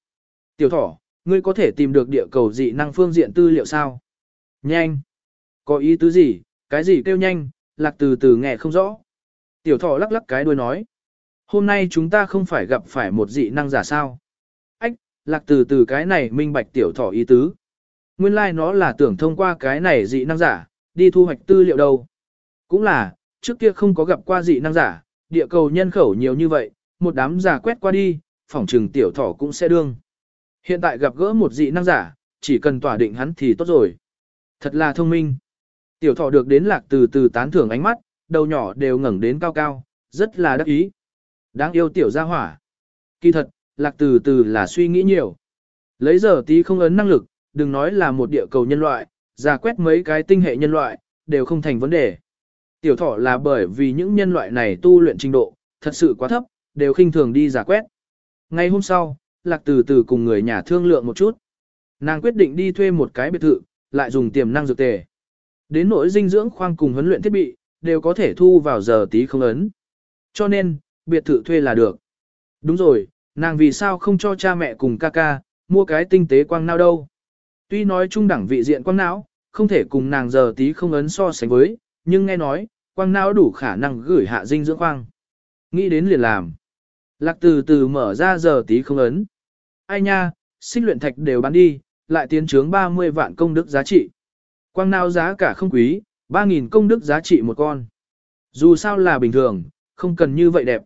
Tiểu thỏ, ngươi có thể tìm được địa cầu dị năng phương diện tư liệu sao? Nhanh! Có ý tứ gì, cái gì kêu nhanh, lạc từ từ nghe không rõ. Tiểu thỏ lắc lắc cái đuôi nói. Hôm nay chúng ta không phải gặp phải một dị năng giả sao? Ách, lạc từ từ cái này minh bạch tiểu thỏ ý tứ. Nguyên lai like nó là tưởng thông qua cái này dị năng giả, đi thu hoạch tư liệu đâu. Cũng là, trước kia không có gặp qua dị năng giả, địa cầu nhân khẩu nhiều như vậy, một đám giả quét qua đi, phỏng trừng tiểu thỏ cũng sẽ đương. Hiện tại gặp gỡ một dị năng giả, chỉ cần tỏa định hắn thì tốt rồi. Thật là thông minh. Tiểu thỏ được đến lạc từ từ tán thưởng ánh mắt, đầu nhỏ đều ngẩng đến cao cao, rất là đắc ý. Đáng yêu tiểu gia hỏa. Kỳ thật, lạc từ từ là suy nghĩ nhiều. Lấy giờ tí không ấn năng lực, đừng nói là một địa cầu nhân loại, giả quét mấy cái tinh hệ nhân loại, đều không thành vấn đề. Tiểu thỏ là bởi vì những nhân loại này tu luyện trình độ, thật sự quá thấp, đều khinh thường đi giả quét. Ngày hôm sau, Lạc từ từ cùng người nhà thương lượng một chút. Nàng quyết định đi thuê một cái biệt thự, lại dùng tiềm năng dược tề. Đến nỗi dinh dưỡng khoang cùng huấn luyện thiết bị, đều có thể thu vào giờ tí không ấn. Cho nên, biệt thự thuê là được. Đúng rồi, nàng vì sao không cho cha mẹ cùng ca ca, mua cái tinh tế quang não đâu. Tuy nói trung đẳng vị diện quang não, không thể cùng nàng giờ tí không ấn so sánh với, nhưng nghe nói, quang não đủ khả năng gửi hạ dinh dưỡng quang. Nghĩ đến liền làm. Lạc từ từ mở ra giờ tí không ấn. Ai nha, sinh luyện thạch đều bán đi, lại tiến trướng 30 vạn công đức giá trị. Quang não giá cả không quý, 3.000 công đức giá trị một con. Dù sao là bình thường, không cần như vậy đẹp.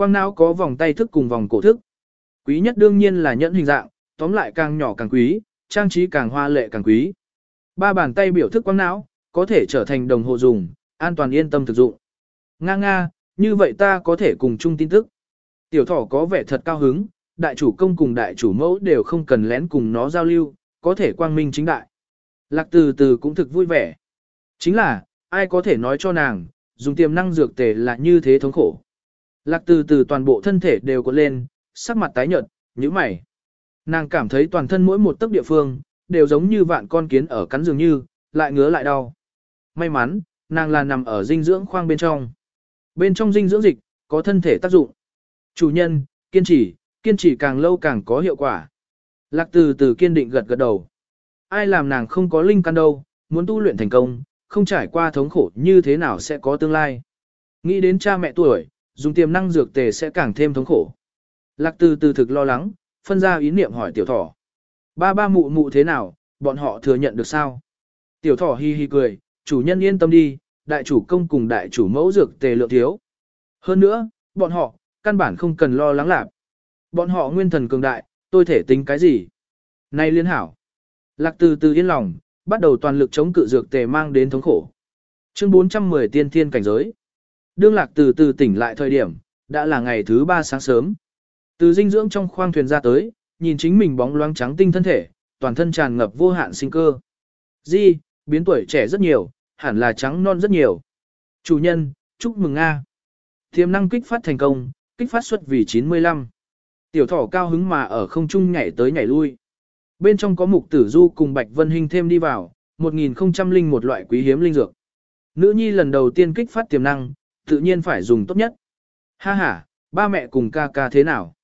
Quang não có vòng tay thức cùng vòng cổ thức. Quý nhất đương nhiên là nhẫn hình dạng, tóm lại càng nhỏ càng quý, trang trí càng hoa lệ càng quý. Ba bàn tay biểu thức quang não, có thể trở thành đồng hồ dùng, an toàn yên tâm thực dụng. Nga nga, như vậy ta có thể cùng chung tin tức. Tiểu thỏ có vẻ thật cao hứng, đại chủ công cùng đại chủ mẫu đều không cần lén cùng nó giao lưu, có thể quang minh chính đại. Lạc từ từ cũng thực vui vẻ. Chính là, ai có thể nói cho nàng, dùng tiềm năng dược tề là như thế thống khổ. Lạc từ từ toàn bộ thân thể đều có lên, sắc mặt tái nhợt, như mày. Nàng cảm thấy toàn thân mỗi một tấc địa phương, đều giống như vạn con kiến ở cắn dường như, lại ngứa lại đau. May mắn, nàng là nằm ở dinh dưỡng khoang bên trong. Bên trong dinh dưỡng dịch, có thân thể tác dụng. Chủ nhân, kiên trì, kiên trì càng lâu càng có hiệu quả. Lạc từ từ kiên định gật gật đầu. Ai làm nàng không có linh căn đâu, muốn tu luyện thành công, không trải qua thống khổ như thế nào sẽ có tương lai. Nghĩ đến cha mẹ tuổi, dùng tiềm năng dược tề sẽ càng thêm thống khổ. Lạc từ từ thực lo lắng, phân ra ý niệm hỏi tiểu thỏ. Ba ba mụ mụ thế nào, bọn họ thừa nhận được sao? Tiểu thỏ hi hi cười, chủ nhân yên tâm đi, đại chủ công cùng đại chủ mẫu dược tề lượng thiếu. Hơn nữa, bọn họ, căn bản không cần lo lắng lạc. Bọn họ nguyên thần cường đại, tôi thể tính cái gì? Này liên hảo. Lạc từ từ yên lòng, bắt đầu toàn lực chống cự dược tề mang đến thống khổ. Chương 410 tiên thiên cảnh giới. Đương lạc từ từ tỉnh lại thời điểm, đã là ngày thứ ba sáng sớm. Từ dinh dưỡng trong khoang thuyền ra tới, nhìn chính mình bóng loáng trắng tinh thân thể, toàn thân tràn ngập vô hạn sinh cơ. Di, biến tuổi trẻ rất nhiều, hẳn là trắng non rất nhiều. Chủ nhân, chúc mừng Nga. Tiềm năng kích phát thành công, kích phát suất vì 95. Tiểu thỏ cao hứng mà ở không trung nhảy tới nhảy lui. Bên trong có mục tử du cùng Bạch Vân Hinh thêm đi vào, 1000 linh một loại quý hiếm linh dược. Nữ nhi lần đầu tiên kích phát tiềm năng, tự nhiên phải dùng tốt nhất. Ha ha, ba mẹ cùng ca ca thế nào?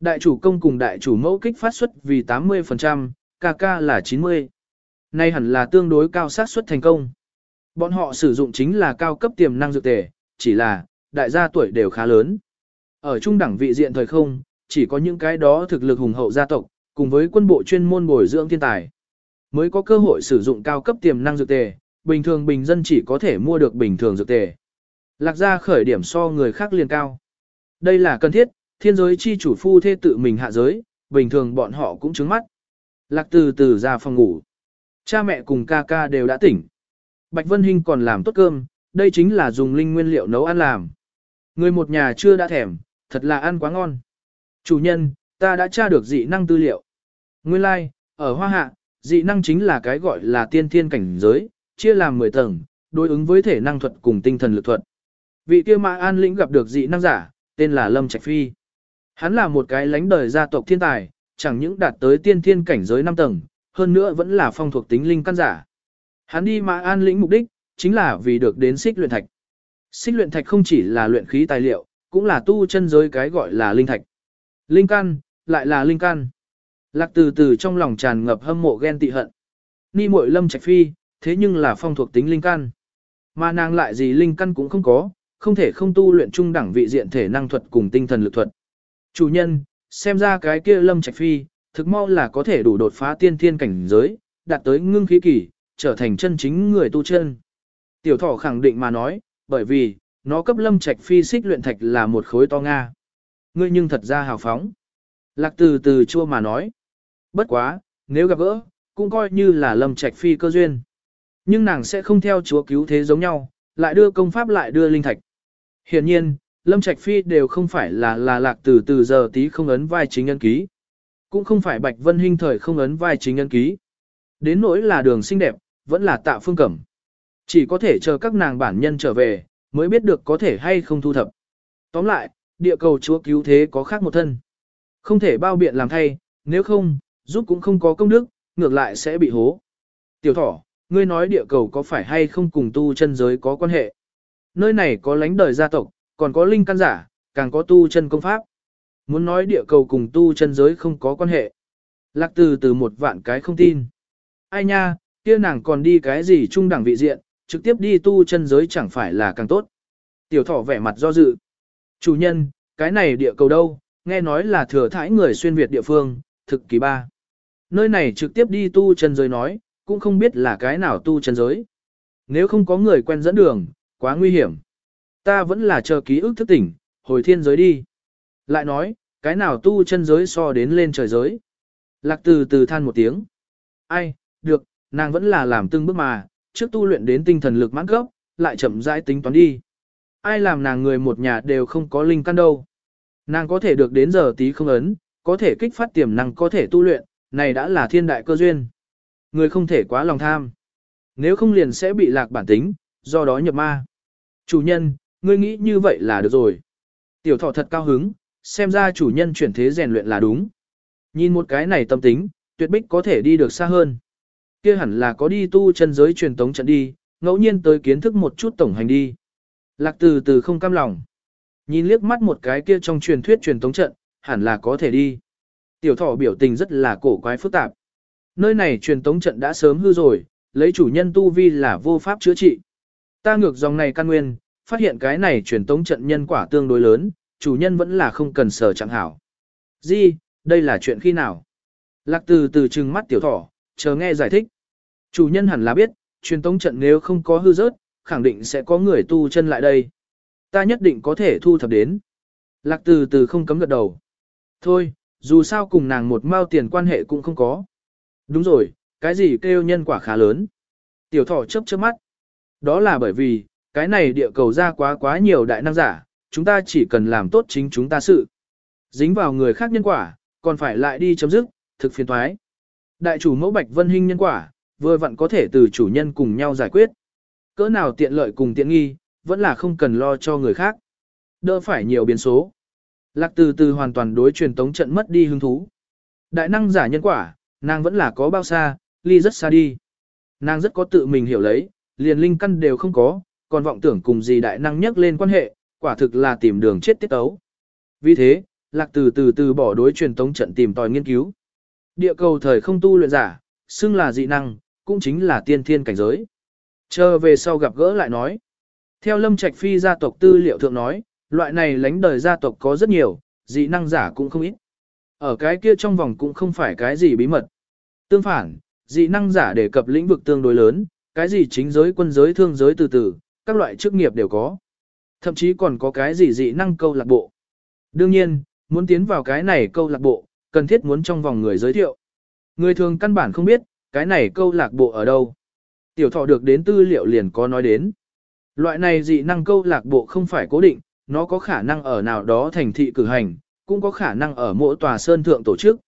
Đại chủ công cùng đại chủ mẫu kích phát suất vì 80%, ca ca là 90. Nay hẳn là tương đối cao xác suất thành công. Bọn họ sử dụng chính là cao cấp tiềm năng dược tề, chỉ là, đại gia tuổi đều khá lớn. Ở trung đẳng vị diện thời không, chỉ có những cái đó thực lực hùng hậu gia tộc, cùng với quân bộ chuyên môn bồi dưỡng thiên tài, mới có cơ hội sử dụng cao cấp tiềm năng dược tề, bình thường bình dân chỉ có thể mua được bình thường dược tề. Lạc gia khởi điểm so người khác liền cao. Đây là cần thiết, thiên giới chi chủ phu thê tự mình hạ giới, bình thường bọn họ cũng trứng mắt. Lạc từ từ ra phòng ngủ. Cha mẹ cùng ca ca đều đã tỉnh. Bạch Vân Hinh còn làm tốt cơm, đây chính là dùng linh nguyên liệu nấu ăn làm. Người một nhà chưa đã thèm, thật là ăn quá ngon. Chủ nhân, ta đã tra được dị năng tư liệu. Nguyên lai, like, ở Hoa Hạ, dị năng chính là cái gọi là tiên thiên cảnh giới, chia làm 10 tầng, đối ứng với thể năng thuật cùng tinh thần lực thuật. Vị kia Mã An Lĩnh gặp được dị năng giả, tên là Lâm Trạch Phi. Hắn là một cái lãnh đời gia tộc thiên tài, chẳng những đạt tới tiên thiên cảnh giới 5 tầng, hơn nữa vẫn là phong thuộc tính linh căn giả. Hắn đi Mã An Lĩnh mục đích, chính là vì được đến xích luyện thạch. Xích luyện thạch không chỉ là luyện khí tài liệu, cũng là tu chân giới cái gọi là linh thạch. Linh căn, lại là linh căn. Lạc từ từ trong lòng tràn ngập hâm mộ ghen tị hận. Ni muội lâm trạch phi, thế nhưng là phong thuộc tính linh căn. Mà nàng lại gì linh căn cũng không có, không thể không tu luyện trung đẳng vị diện thể năng thuật cùng tinh thần lực thuật. Chủ nhân, xem ra cái kia lâm trạch phi, thực mau là có thể đủ đột phá tiên thiên cảnh giới, đạt tới ngưng khí kỳ, trở thành chân chính người tu chân. Tiểu thỏ khẳng định mà nói, bởi vì, nó cấp lâm trạch phi xích luyện thạch là một khối to Nga. Ngươi nhưng thật ra hào phóng. Lạc từ từ chua mà nói. Bất quá, nếu gặp gỡ, cũng coi như là lâm trạch phi cơ duyên. Nhưng nàng sẽ không theo chúa cứu thế giống nhau, lại đưa công pháp lại đưa linh thạch. Hiển nhiên, lâm trạch phi đều không phải là là lạc từ từ giờ tí không ấn vai chính nhân ký. Cũng không phải bạch vân Hinh thời không ấn vai chính nhân ký. Đến nỗi là đường xinh đẹp, vẫn là tạ phương cẩm. Chỉ có thể chờ các nàng bản nhân trở về, mới biết được có thể hay không thu thập. Tóm lại, địa cầu chúa cứu thế có khác một thân. Không thể bao biện làm thay, nếu không, giúp cũng không có công đức, ngược lại sẽ bị hố. Tiểu thỏ, ngươi nói địa cầu có phải hay không cùng tu chân giới có quan hệ? Nơi này có lãnh đời gia tộc, còn có linh căn giả, càng có tu chân công pháp. Muốn nói địa cầu cùng tu chân giới không có quan hệ. Lạc từ từ một vạn cái không tin. Ai nha, kia nàng còn đi cái gì trung đẳng vị diện, trực tiếp đi tu chân giới chẳng phải là càng tốt. Tiểu thọ vẻ mặt do dự. Chủ nhân, cái này địa cầu đâu, nghe nói là thừa thải người xuyên Việt địa phương, thực kỳ ba. Nơi này trực tiếp đi tu chân giới nói, cũng không biết là cái nào tu chân giới. Nếu không có người quen dẫn đường, quá nguy hiểm. Ta vẫn là chờ ký ức thức tỉnh, hồi thiên giới đi. Lại nói, cái nào tu chân giới so đến lên trời giới. Lạc từ từ than một tiếng. Ai, được, nàng vẫn là làm từng bước mà, trước tu luyện đến tinh thần lực mãn gốc, lại chậm rãi tính toán đi. Ai làm nàng người một nhà đều không có linh căn đâu. Nàng có thể được đến giờ tí không ấn, có thể kích phát tiềm năng có thể tu luyện, này đã là thiên đại cơ duyên. Người không thể quá lòng tham. Nếu không liền sẽ bị lạc bản tính, do đó nhập ma. Chủ nhân, ngươi nghĩ như vậy là được rồi. Tiểu thọ thật cao hứng, xem ra chủ nhân chuyển thế rèn luyện là đúng. Nhìn một cái này tâm tính, tuyệt bích có thể đi được xa hơn. Kia hẳn là có đi tu chân giới truyền tống trận đi, ngẫu nhiên tới kiến thức một chút tổng hành đi. Lạc từ từ không cam lòng. Nhìn liếc mắt một cái kia trong truyền thuyết truyền tống trận, hẳn là có thể đi. Tiểu thọ biểu tình rất là cổ quái phức tạp. Nơi này truyền tống trận đã sớm hư rồi, lấy chủ nhân tu vi là vô pháp chữa trị. Ta ngược dòng này căn nguyên, phát hiện cái này truyền tống trận nhân quả tương đối lớn, chủ nhân vẫn là không cần sở chẳng hảo. Di, đây là chuyện khi nào? Lạc từ từ trừng mắt tiểu thỏ, chờ nghe giải thích. Chủ nhân hẳn là biết, truyền tống trận nếu không có hư rớt, khẳng định sẽ có người tu chân lại đây. Ta nhất định có thể thu thập đến. Lạc từ từ không cấm gật đầu. Thôi, dù sao cùng nàng một mao tiền quan hệ cũng không có. Đúng rồi, cái gì kêu nhân quả khá lớn. Tiểu thỏ chớp chớp mắt. Đó là bởi vì, cái này địa cầu ra quá quá nhiều đại năng giả, chúng ta chỉ cần làm tốt chính chúng ta sự. Dính vào người khác nhân quả, còn phải lại đi chấm dứt, thực phiền thoái. Đại chủ mẫu Bạch Vân Hinh nhân quả, vừa vặn có thể từ chủ nhân cùng nhau giải quyết. Cỡ nào tiện lợi cùng tiện nghi, vẫn là không cần lo cho người khác. Đỡ phải nhiều biến số. Lạc từ từ hoàn toàn đối truyền tống trận mất đi hứng thú. Đại năng giả nhân quả, nàng vẫn là có bao xa, ly rất xa đi. Nàng rất có tự mình hiểu lấy, liền linh căn đều không có, còn vọng tưởng cùng gì đại năng nhắc lên quan hệ, quả thực là tìm đường chết tiết tấu. Vì thế, lạc từ từ từ bỏ đối truyền tống trận tìm tòi nghiên cứu. Địa cầu thời không tu luyện giả, xưng là dị năng, cũng chính là tiên thiên cảnh giới. Chờ về sau gặp gỡ lại nói. Theo Lâm Trạch Phi gia tộc tư liệu thượng nói, loại này lánh đời gia tộc có rất nhiều, dị năng giả cũng không ít. Ở cái kia trong vòng cũng không phải cái gì bí mật. Tương phản, dị năng giả đề cập lĩnh vực tương đối lớn, cái gì chính giới quân giới thương giới từ từ, các loại chức nghiệp đều có. Thậm chí còn có cái gì dị năng câu lạc bộ. Đương nhiên, muốn tiến vào cái này câu lạc bộ, cần thiết muốn trong vòng người giới thiệu. Người thường căn bản không biết, cái này câu lạc bộ ở đâu. Tiểu thọ được đến tư liệu liền có nói đến. Loại này dị năng câu lạc bộ không phải cố định, nó có khả năng ở nào đó thành thị cử hành, cũng có khả năng ở mỗi tòa sơn thượng tổ chức.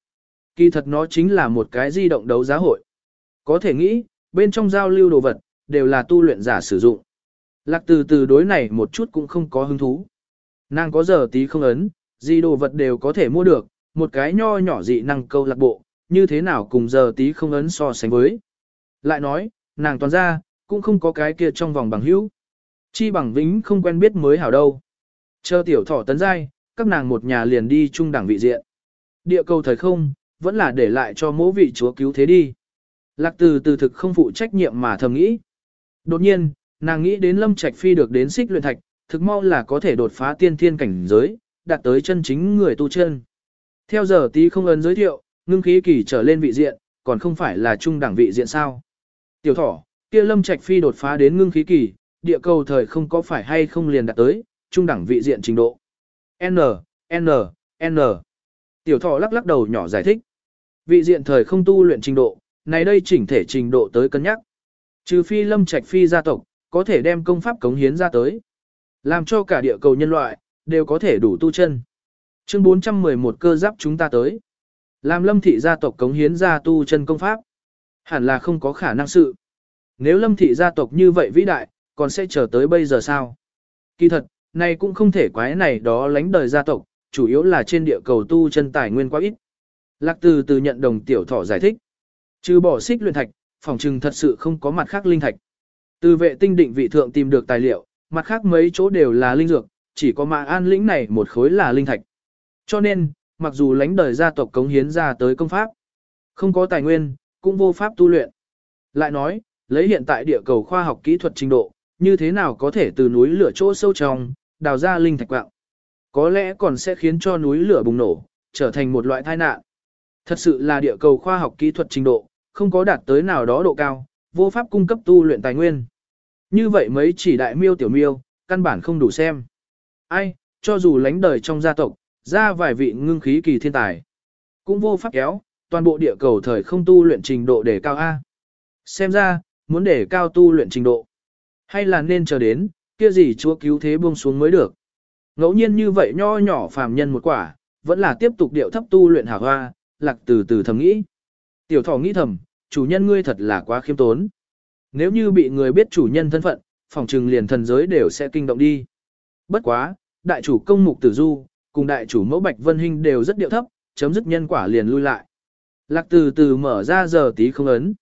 Kỳ thật nó chính là một cái di động đấu giá hội. Có thể nghĩ, bên trong giao lưu đồ vật, đều là tu luyện giả sử dụng. Lạc từ từ đối này một chút cũng không có hứng thú. Nàng có giờ tí không ấn, gì đồ vật đều có thể mua được, một cái nho nhỏ dị năng câu lạc bộ, như thế nào cùng giờ tí không ấn so sánh với. Lại nói, nàng toàn ra, cũng không có cái kia trong vòng bằng hữu. Chi bằng vĩnh không quen biết mới hảo đâu. Chờ tiểu thỏ tấn giai, các nàng một nhà liền đi chung đẳng vị diện. Địa cầu thời không, vẫn là để lại cho mỗi vị chúa cứu thế đi. Lạc từ từ thực không phụ trách nhiệm mà thầm nghĩ. Đột nhiên, nàng nghĩ đến lâm trạch phi được đến xích luyện thạch, thực mau là có thể đột phá tiên thiên cảnh giới, đạt tới chân chính người tu chân. Theo giờ tí không ấn giới thiệu, ngưng khí kỳ trở lên vị diện, còn không phải là trung đẳng vị diện sao. Tiểu thỏ, kia lâm trạch phi đột phá đến ngưng khí kỳ, địa cầu thời không có phải hay không liền đạt tới, trung đẳng vị diện trình độ. N, N, N. Tiểu thỏ lắc lắc đầu nhỏ giải thích. Vị diện thời không tu luyện trình độ, này đây chỉnh thể trình độ tới cân nhắc. Trừ phi lâm trạch phi gia tộc, có thể đem công pháp cống hiến ra tới. Làm cho cả địa cầu nhân loại, đều có thể đủ tu chân. Chương 411 cơ giáp chúng ta tới. Làm lâm thị gia tộc cống hiến ra tu chân công pháp. Hẳn là không có khả năng sự. Nếu lâm thị gia tộc như vậy vĩ đại, còn sẽ chờ tới bây giờ sao? Kỳ thật, này cũng không thể quái này đó lánh đời gia tộc, chủ yếu là trên địa cầu tu chân tài nguyên quá ít. Lạc từ từ nhận đồng tiểu thọ giải thích. Trừ bỏ xích luyện thạch, phòng trừng thật sự không có mặt khác linh thạch. Từ vệ tinh định vị thượng tìm được tài liệu, mặt khác mấy chỗ đều là linh dược, chỉ có mã an lĩnh này một khối là linh thạch. Cho nên, mặc dù lãnh đời gia tộc cống hiến ra tới công pháp, không có tài nguyên, cũng vô pháp tu luyện. Lại nói, lấy hiện tại địa cầu khoa học kỹ thuật trình độ, như thế nào có thể từ núi lửa chỗ sâu trong, đào ra linh thạch quạng. Có lẽ còn sẽ khiến cho núi lửa bùng nổ, trở thành một loại tai nạn. Thật sự là địa cầu khoa học kỹ thuật trình độ, không có đạt tới nào đó độ cao, vô pháp cung cấp tu luyện tài nguyên. Như vậy mấy chỉ đại miêu tiểu miêu, căn bản không đủ xem. Ai, cho dù lánh đời trong gia tộc, ra vài vị ngưng khí kỳ thiên tài, cũng vô pháp kéo, toàn bộ địa cầu thời không tu luyện trình độ để cao A. Xem ra, muốn để cao tu luyện trình độ, hay là nên chờ đến, kia gì chúa cứu thế buông xuống mới được. Ngẫu nhiên như vậy nho nhỏ phàm nhân một quả, vẫn là tiếp tục điệu thấp tu luyện hảo hoa, lạc từ từ thầm nghĩ. Tiểu thỏ nghĩ thầm, chủ nhân ngươi thật là quá khiêm tốn. Nếu như bị người biết chủ nhân thân phận, phòng trừng liền thần giới đều sẽ kinh động đi. Bất quá, đại chủ công mục tử du, cùng đại chủ mẫu bạch vân hình đều rất điệu thấp, chấm dứt nhân quả liền lui lại. Lạc từ từ mở ra giờ tí không ấn.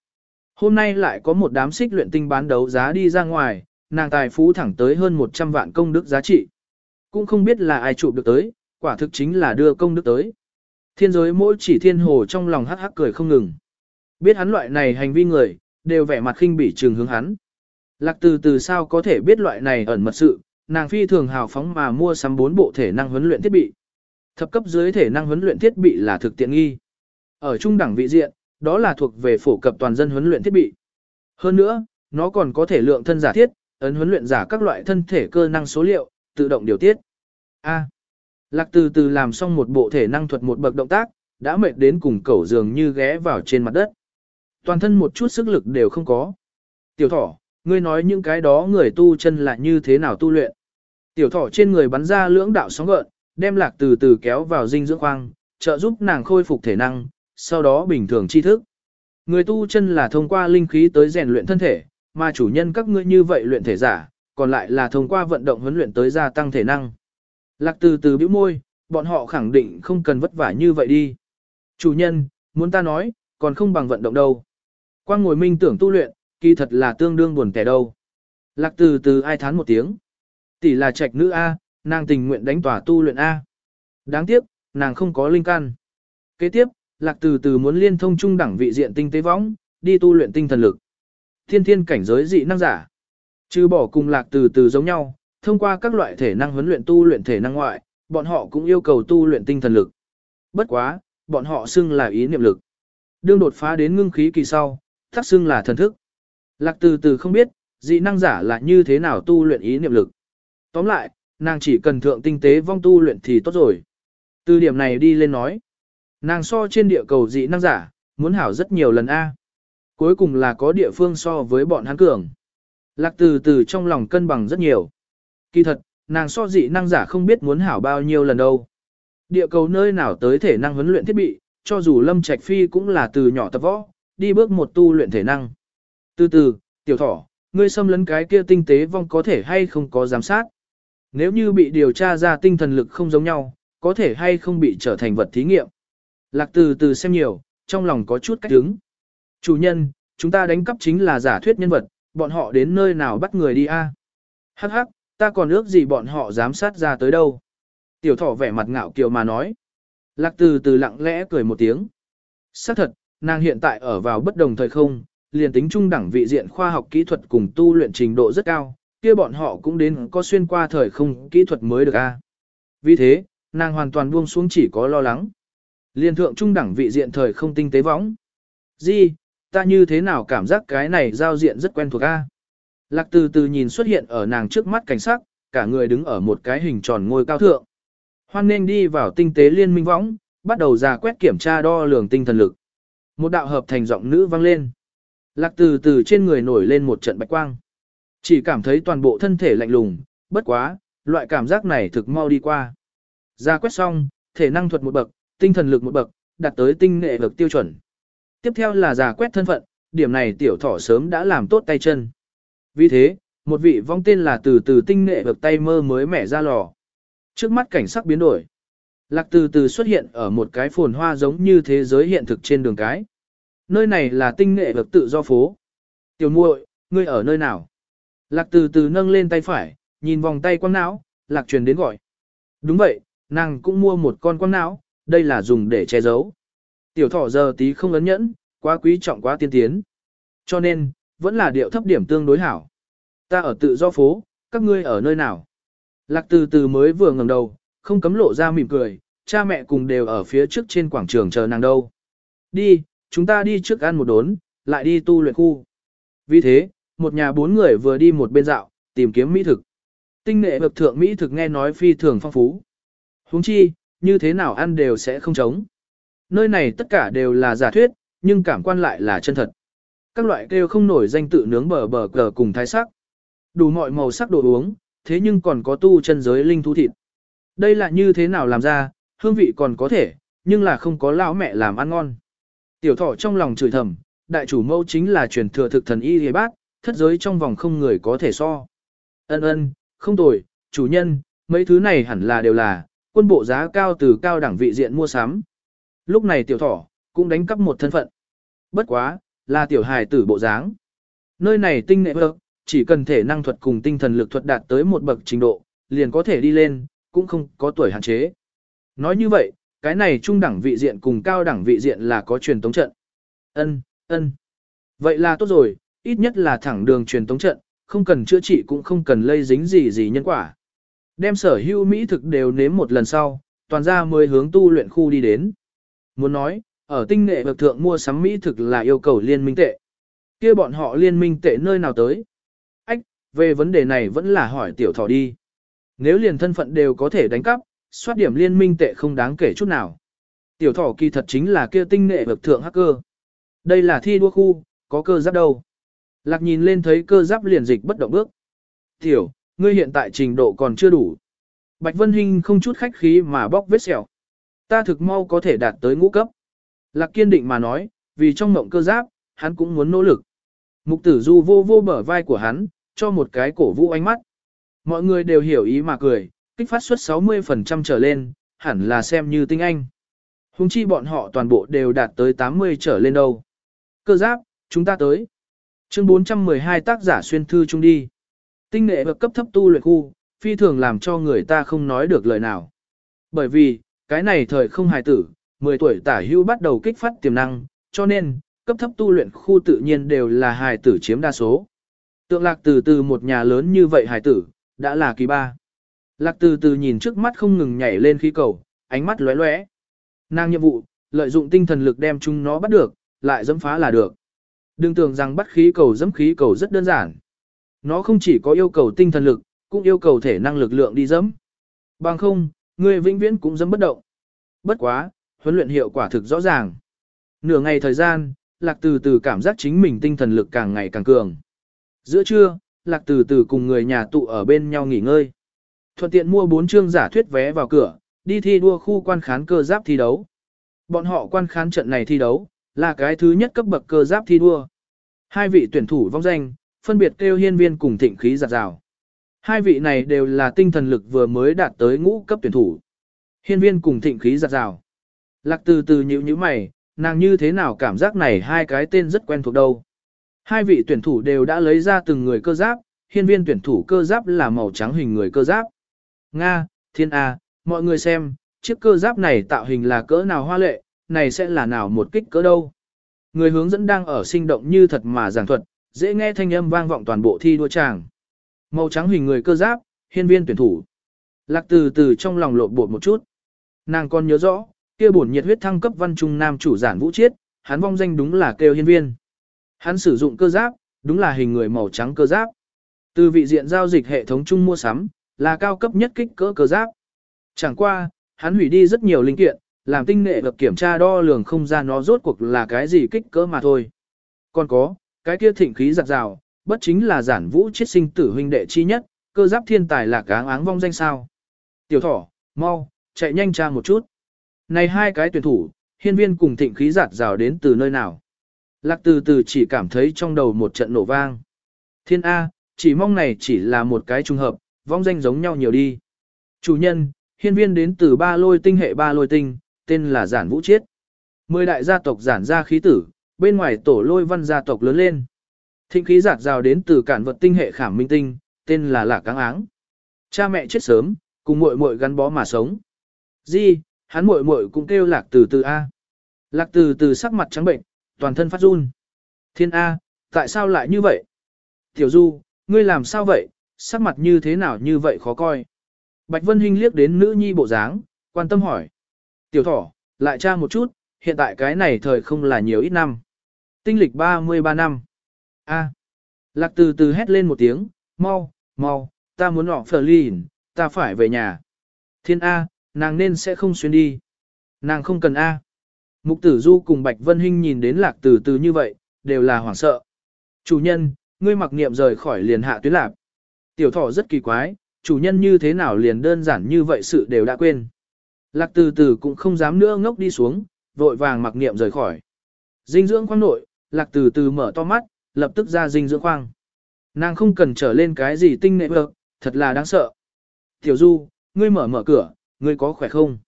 Hôm nay lại có một đám xích luyện tinh bán đấu giá đi ra ngoài, nàng tài phú thẳng tới hơn 100 vạn công đức giá trị. Cũng không biết là ai chụp được tới, quả thực chính là đưa công đức tới. Thiên giới mỗi chỉ thiên hồ trong lòng hắc hắc cười không ngừng. Biết hắn loại này hành vi người, đều vẻ mặt khinh bỉ trường hướng hắn. Lạc từ từ sao có thể biết loại này ẩn mật sự, nàng phi thường hào phóng mà mua sắm bốn bộ thể năng huấn luyện thiết bị. Thập cấp dưới thể năng huấn luyện thiết bị là thực tiện nghi. Ở trung đẳng vị diện, đó là thuộc về phổ cập toàn dân huấn luyện thiết bị. Hơn nữa, nó còn có thể lượng thân giả thiết, ấn huấn luyện giả các loại thân thể cơ năng số liệu, tự động điều tiết. A. Lạc từ từ làm xong một bộ thể năng thuật một bậc động tác, đã mệt đến cùng cẩu dường như ghé vào trên mặt đất. Toàn thân một chút sức lực đều không có. Tiểu thỏ, ngươi nói những cái đó người tu chân là như thế nào tu luyện. Tiểu thỏ trên người bắn ra lưỡng đạo sóng gợn, đem lạc từ từ kéo vào dinh dưỡng khoang, trợ giúp nàng khôi phục thể năng, sau đó bình thường tri thức. Người tu chân là thông qua linh khí tới rèn luyện thân thể, mà chủ nhân các ngươi như vậy luyện thể giả, còn lại là thông qua vận động huấn luyện tới gia tăng thể năng. Lạc từ từ bĩu môi, bọn họ khẳng định không cần vất vả như vậy đi. Chủ nhân, muốn ta nói, còn không bằng vận động đâu. Quang ngồi minh tưởng tu luyện, kỳ thật là tương đương buồn tẻ đâu. Lạc từ từ ai thán một tiếng. Tỷ là trạch nữ A, nàng tình nguyện đánh tỏa tu luyện A. Đáng tiếc, nàng không có linh căn. Kế tiếp, lạc từ từ muốn liên thông trung đẳng vị diện tinh tế võng, đi tu luyện tinh thần lực. Thiên thiên cảnh giới dị năng giả. Trừ bỏ cùng lạc từ từ giống nhau, thông qua các loại thể năng huấn luyện tu luyện thể năng ngoại, bọn họ cũng yêu cầu tu luyện tinh thần lực. Bất quá, bọn họ xưng là ý niệm lực. Đương đột phá đến ngưng khí kỳ sau, thắc xưng là thần thức. Lạc từ từ không biết, dị năng giả là như thế nào tu luyện ý niệm lực. Tóm lại, nàng chỉ cần thượng tinh tế vong tu luyện thì tốt rồi. Từ điểm này đi lên nói, nàng so trên địa cầu dị năng giả, muốn hảo rất nhiều lần A. Cuối cùng là có địa phương so với bọn hắn cường. Lạc từ từ trong lòng cân bằng rất nhiều. Kỳ thật, nàng so dị năng giả không biết muốn hảo bao nhiêu lần đâu. Địa cầu nơi nào tới thể năng huấn luyện thiết bị, cho dù Lâm Trạch Phi cũng là từ nhỏ tập võ, đi bước một tu luyện thể năng. Từ từ, tiểu thỏ, ngươi xâm lấn cái kia tinh tế vong có thể hay không có giám sát. Nếu như bị điều tra ra tinh thần lực không giống nhau, có thể hay không bị trở thành vật thí nghiệm. Lạc từ từ xem nhiều, trong lòng có chút cách đứng. Chủ nhân, chúng ta đánh cắp chính là giả thuyết nhân vật, bọn họ đến nơi nào bắt người đi a? Hắc hắc, ta còn ước gì bọn họ giám sát ra tới đâu. Tiểu thỏ vẻ mặt ngạo kiều mà nói. Lạc từ từ lặng lẽ cười một tiếng. Xác thật, nàng hiện tại ở vào bất đồng thời không, liền tính trung đẳng vị diện khoa học kỹ thuật cùng tu luyện trình độ rất cao, kia bọn họ cũng đến có xuyên qua thời không kỹ thuật mới được a. Vì thế, nàng hoàn toàn buông xuống chỉ có lo lắng. Liên thượng trung đẳng vị diện thời không tinh tế võng. Di, ta như thế nào cảm giác cái này giao diện rất quen thuộc a? Lạc từ từ nhìn xuất hiện ở nàng trước mắt cảnh sắc, cả người đứng ở một cái hình tròn ngôi cao thượng. Hoan nên đi vào tinh tế liên minh võng, bắt đầu ra quét kiểm tra đo lường tinh thần lực. Một đạo hợp thành giọng nữ vang lên. Lạc từ từ trên người nổi lên một trận bạch quang. Chỉ cảm thấy toàn bộ thân thể lạnh lùng, bất quá, loại cảm giác này thực mau đi qua. Ra quét xong, thể năng thuật một bậc, tinh thần lực một bậc, đạt tới tinh nghệ lực tiêu chuẩn. Tiếp theo là giả quét thân phận, điểm này tiểu thỏ sớm đã làm tốt tay chân. Vì thế, một vị vong tên là từ từ tinh nghệ được tay mơ mới mẻ ra lò. Trước mắt cảnh sắc biến đổi. Lạc từ từ xuất hiện ở một cái phồn hoa giống như thế giới hiện thực trên đường cái. Nơi này là tinh nghệ được tự do phố. Tiểu muội, ngươi ở nơi nào? Lạc từ từ nâng lên tay phải, nhìn vòng tay quăng não, lạc truyền đến gọi. Đúng vậy, nàng cũng mua một con quăng não, đây là dùng để che giấu. Tiểu thỏ giờ tí không ấn nhẫn, quá quý trọng quá tiên tiến. Cho nên, vẫn là điệu thấp điểm tương đối hảo. Ta ở tự do phố, các ngươi ở nơi nào? Lạc từ từ mới vừa ngẩng đầu, không cấm lộ ra mỉm cười, cha mẹ cùng đều ở phía trước trên quảng trường chờ nàng đâu. Đi, chúng ta đi trước ăn một đốn, lại đi tu luyện khu. Vì thế, một nhà bốn người vừa đi một bên dạo, tìm kiếm mỹ thực. Tinh nghệ bậc thượng mỹ thực nghe nói phi thường phong phú. huống chi, như thế nào ăn đều sẽ không trống. Nơi này tất cả đều là giả thuyết, nhưng cảm quan lại là chân thật. Các loại kêu không nổi danh tự nướng bờ bờ cờ cùng thái sắc. Đủ mọi màu sắc đồ uống, thế nhưng còn có tu chân giới linh thú thịt. Đây là như thế nào làm ra, hương vị còn có thể, nhưng là không có lão mẹ làm ăn ngon. Tiểu thọ trong lòng chửi thầm, đại chủ mẫu chính là truyền thừa thực thần y hề bác, thất giới trong vòng không người có thể so. Ân ân, không tồi, chủ nhân, mấy thứ này hẳn là đều là, quân bộ giá cao từ cao đẳng vị diện mua sắm. Lúc này tiểu thỏ, cũng đánh cắp một thân phận. Bất quá, là tiểu hài tử bộ dáng. Nơi này tinh nghệ bậc, chỉ cần thể năng thuật cùng tinh thần lực thuật đạt tới một bậc trình độ, liền có thể đi lên, cũng không có tuổi hạn chế. Nói như vậy, cái này trung đẳng vị diện cùng cao đẳng vị diện là có truyền tống trận. Ân, ân. Vậy là tốt rồi, ít nhất là thẳng đường truyền tống trận, không cần chữa trị cũng không cần lây dính gì gì nhân quả. Đem sở hữu mỹ thực đều nếm một lần sau, toàn ra mới hướng tu luyện khu đi đến. Muốn nói, ở tinh nghệ bậc thượng mua sắm mỹ thực là yêu cầu liên minh tệ. kia bọn họ liên minh tệ nơi nào tới? Ách, về vấn đề này vẫn là hỏi tiểu thỏ đi. Nếu liền thân phận đều có thể đánh cắp, soát điểm liên minh tệ không đáng kể chút nào. Tiểu thỏ kỳ thật chính là kia tinh nghệ bậc thượng hacker. Đây là thi đua khu, có cơ giáp đâu. Lạc nhìn lên thấy cơ giáp liền dịch bất động bước. Tiểu, ngươi hiện tại trình độ còn chưa đủ. Bạch Vân Hinh không chút khách khí mà bóc vết sẹo. Ta thực mau có thể đạt tới ngũ cấp. Lạc kiên định mà nói, vì trong mộng cơ giáp, hắn cũng muốn nỗ lực. Mục tử du vô vô bờ vai của hắn, cho một cái cổ vũ ánh mắt. Mọi người đều hiểu ý mà cười, kích phát suất 60% trở lên, hẳn là xem như tinh anh. Hùng chi bọn họ toàn bộ đều đạt tới 80 trở lên đâu. Cơ giáp, chúng ta tới. Chương 412 tác giả xuyên thư chung đi. Tinh nghệ bậc cấp thấp tu luyện khu, phi thường làm cho người ta không nói được lời nào. Bởi vì, cái này thời không hài tử, 10 tuổi tả hưu bắt đầu kích phát tiềm năng, cho nên, cấp thấp tu luyện khu tự nhiên đều là hài tử chiếm đa số. Tượng lạc từ từ một nhà lớn như vậy hài tử, đã là kỳ ba. Lạc từ từ nhìn trước mắt không ngừng nhảy lên khí cầu, ánh mắt lóe lóe. Nàng nhiệm vụ, lợi dụng tinh thần lực đem chúng nó bắt được, lại dẫm phá là được. Đừng tưởng rằng bắt khí cầu dẫm khí cầu rất đơn giản. Nó không chỉ có yêu cầu tinh thần lực, cũng yêu cầu thể năng lực lượng đi dẫm. Bằng không, người vĩnh viễn cũng dẫm bất động. Bất quá, huấn luyện hiệu quả thực rõ ràng. Nửa ngày thời gian, Lạc từ từ cảm giác chính mình tinh thần lực càng ngày càng cường. Giữa trưa, Lạc từ từ cùng người nhà tụ ở bên nhau nghỉ ngơi. Thuận tiện mua bốn chương giả thuyết vé vào cửa, đi thi đua khu quan khán cơ giáp thi đấu. Bọn họ quan khán trận này thi đấu, là cái thứ nhất cấp bậc cơ giáp thi đua. Hai vị tuyển thủ vong danh, phân biệt kêu hiên viên cùng thịnh khí giặt rào. Hai vị này đều là tinh thần lực vừa mới đạt tới ngũ cấp tuyển thủ. Hiên viên cùng thịnh khí giặt rào. Lạc từ từ nhíu nhíu mày, nàng như thế nào cảm giác này hai cái tên rất quen thuộc đâu. Hai vị tuyển thủ đều đã lấy ra từng người cơ giáp, hiên viên tuyển thủ cơ giáp là màu trắng hình người cơ giáp. Nga, thiên A, mọi người xem, chiếc cơ giáp này tạo hình là cỡ nào hoa lệ, này sẽ là nào một kích cỡ đâu. Người hướng dẫn đang ở sinh động như thật mà giảng thuật, dễ nghe thanh âm vang vọng toàn bộ thi đua tràng. Màu trắng hình người cơ giáp, hiên viên tuyển thủ. Lạc từ từ trong lòng lộn bột một chút. Nàng còn nhớ rõ, kia bổn nhiệt huyết thăng cấp văn trung nam chủ giản vũ chiết, hắn vong danh đúng là kêu hiên viên. Hắn sử dụng cơ giáp, đúng là hình người màu trắng cơ giáp. Từ vị diện giao dịch hệ thống chung mua sắm, là cao cấp nhất kích cỡ cơ giáp. Chẳng qua, hắn hủy đi rất nhiều linh kiện, làm tinh nghệ được kiểm tra đo lường không ra nó rốt cuộc là cái gì kích cỡ mà thôi. Còn có, cái kia thịnh khí giặt rào, bất chính là giản vũ chết sinh tử huynh đệ chi nhất, cơ giáp thiên tài là cá áng vong danh sao. Tiểu thỏ, mau, chạy nhanh tra một chút. Này hai cái tuyển thủ, hiên viên cùng thịnh khí giạt rào đến từ nơi nào. Lạc từ từ chỉ cảm thấy trong đầu một trận nổ vang. Thiên A, chỉ mong này chỉ là một cái trùng hợp, vong danh giống nhau nhiều đi. Chủ nhân, hiên viên đến từ ba lôi tinh hệ ba lôi tinh, tên là giản vũ chiết. Mười đại gia tộc giản gia khí tử, bên ngoài tổ lôi văn gia tộc lớn lên. Thịnh khí giạt rào đến từ cản vật tinh hệ khảm minh tinh, tên là lạc cáng áng. Cha mẹ chết sớm, cùng muội muội gắn bó mà sống. Di, hắn muội muội cũng kêu lạc từ từ A. Lạc từ từ sắc mặt trắng bệnh, toàn thân phát run. Thiên A, tại sao lại như vậy? Tiểu Du, ngươi làm sao vậy, sắc mặt như thế nào như vậy khó coi. Bạch Vân Hinh liếc đến nữ nhi bộ dáng, quan tâm hỏi. Tiểu thỏ, lại tra một chút, hiện tại cái này thời không là nhiều ít năm. Tinh lịch 33 năm. A. Lạc từ từ hét lên một tiếng, mau, mau, ta muốn lọ phở lìn, ta phải về nhà. Thiên A, nàng nên sẽ không xuyên đi. Nàng không cần A. Mục tử du cùng Bạch Vân Hinh nhìn đến lạc từ từ như vậy, đều là hoảng sợ. Chủ nhân, ngươi mặc niệm rời khỏi liền hạ tuyến lạc. Tiểu thỏ rất kỳ quái, chủ nhân như thế nào liền đơn giản như vậy sự đều đã quên. Lạc từ từ cũng không dám nữa ngốc đi xuống, vội vàng mặc niệm rời khỏi. Dinh dưỡng khoang nội, lạc từ từ mở to mắt, lập tức ra dinh dưỡng khoang. Nàng không cần trở lên cái gì tinh nệ vợ, thật là đáng sợ. Tiểu Du, ngươi mở mở cửa, ngươi có khỏe không?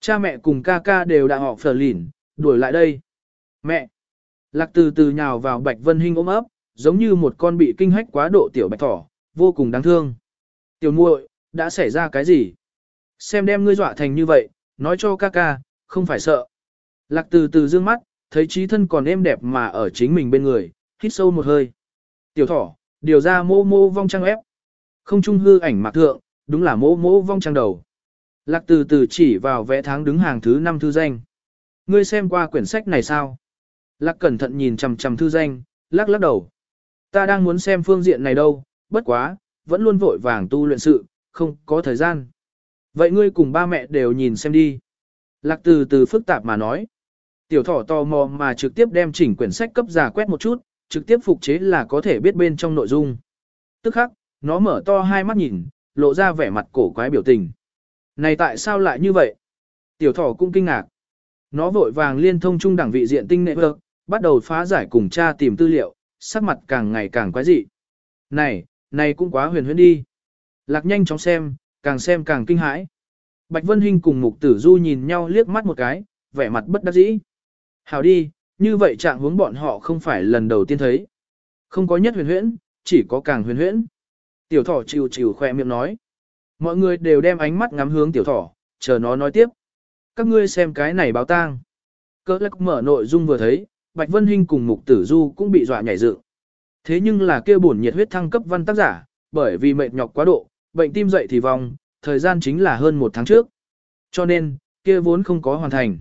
Cha mẹ cùng ca ca đều đã họ phở lỉn, đuổi lại đây. Mẹ! Lạc từ từ nhào vào Bạch Vân Hinh ôm ấp, giống như một con bị kinh hách quá độ tiểu bạch thỏ, vô cùng đáng thương. Tiểu muội, đã xảy ra cái gì? Xem đem ngươi dọa thành như vậy, nói cho ca ca, không phải sợ. Lạc từ từ dương mắt, thấy trí thân còn êm đẹp mà ở chính mình bên người, hít sâu một hơi. Tiểu thỏ, điều ra mô mô vong trăng ép. Không trung hư ảnh mạc thượng, đúng là mô mô vong trăng đầu. Lạc từ từ chỉ vào vẽ tháng đứng hàng thứ năm thư danh. Ngươi xem qua quyển sách này sao? Lạc cẩn thận nhìn chằm chằm thư danh, lắc lắc đầu. Ta đang muốn xem phương diện này đâu, bất quá, vẫn luôn vội vàng tu luyện sự, không có thời gian. Vậy ngươi cùng ba mẹ đều nhìn xem đi. Lạc từ từ phức tạp mà nói. Tiểu thỏ tò mò mà trực tiếp đem chỉnh quyển sách cấp giả quét một chút, trực tiếp phục chế là có thể biết bên trong nội dung. Tức khắc, nó mở to hai mắt nhìn, lộ ra vẻ mặt cổ quái biểu tình. Này tại sao lại như vậy? Tiểu thỏ cũng kinh ngạc. Nó vội vàng liên thông trung đẳng vị diện tinh nệ vợt, bắt đầu phá giải cùng cha tìm tư liệu, sắc mặt càng ngày càng quái dị. Này, này cũng quá huyền huyễn đi. Lạc nhanh chóng xem, càng xem càng kinh hãi. Bạch Vân Hinh cùng Mục Tử Du nhìn nhau liếc mắt một cái, vẻ mặt bất đắc dĩ. Hào đi, như vậy trạng hướng bọn họ không phải lần đầu tiên thấy. Không có nhất huyền huyễn, chỉ có càng huyền huyễn. Tiểu thỏ chịu chịu khoe miệng nói. Mọi người đều đem ánh mắt ngắm hướng tiểu thỏ, chờ nó nói tiếp. Các ngươi xem cái này báo tang. Cơ lắc mở nội dung vừa thấy, Bạch Vân Hinh cùng Mục Tử Du cũng bị dọa nhảy dựng. Thế nhưng là kia bổn nhiệt huyết thăng cấp văn tác giả, bởi vì mệt nhọc quá độ, bệnh tim dậy thì vong, thời gian chính là hơn một tháng trước. Cho nên, kia vốn không có hoàn thành.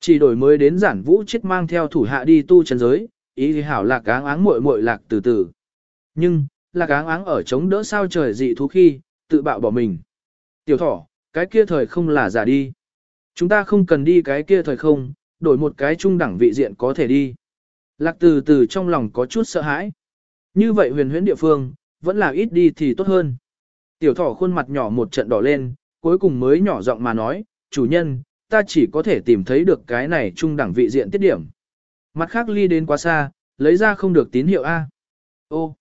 Chỉ đổi mới đến giản vũ chết mang theo thủ hạ đi tu chân giới, ý thì hảo lạc áng áng muội muội lạc từ từ. Nhưng, lạc áng áng ở chống đỡ sao trời dị thú khi, tự bạo bỏ mình. Tiểu thỏ, cái kia thời không là giả đi. Chúng ta không cần đi cái kia thời không, đổi một cái trung đẳng vị diện có thể đi. Lạc từ từ trong lòng có chút sợ hãi. Như vậy huyền huyễn địa phương, vẫn là ít đi thì tốt hơn. Tiểu thỏ khuôn mặt nhỏ một trận đỏ lên, cuối cùng mới nhỏ giọng mà nói, chủ nhân, ta chỉ có thể tìm thấy được cái này trung đẳng vị diện tiết điểm. Mặt khác ly đến quá xa, lấy ra không được tín hiệu A. Ô,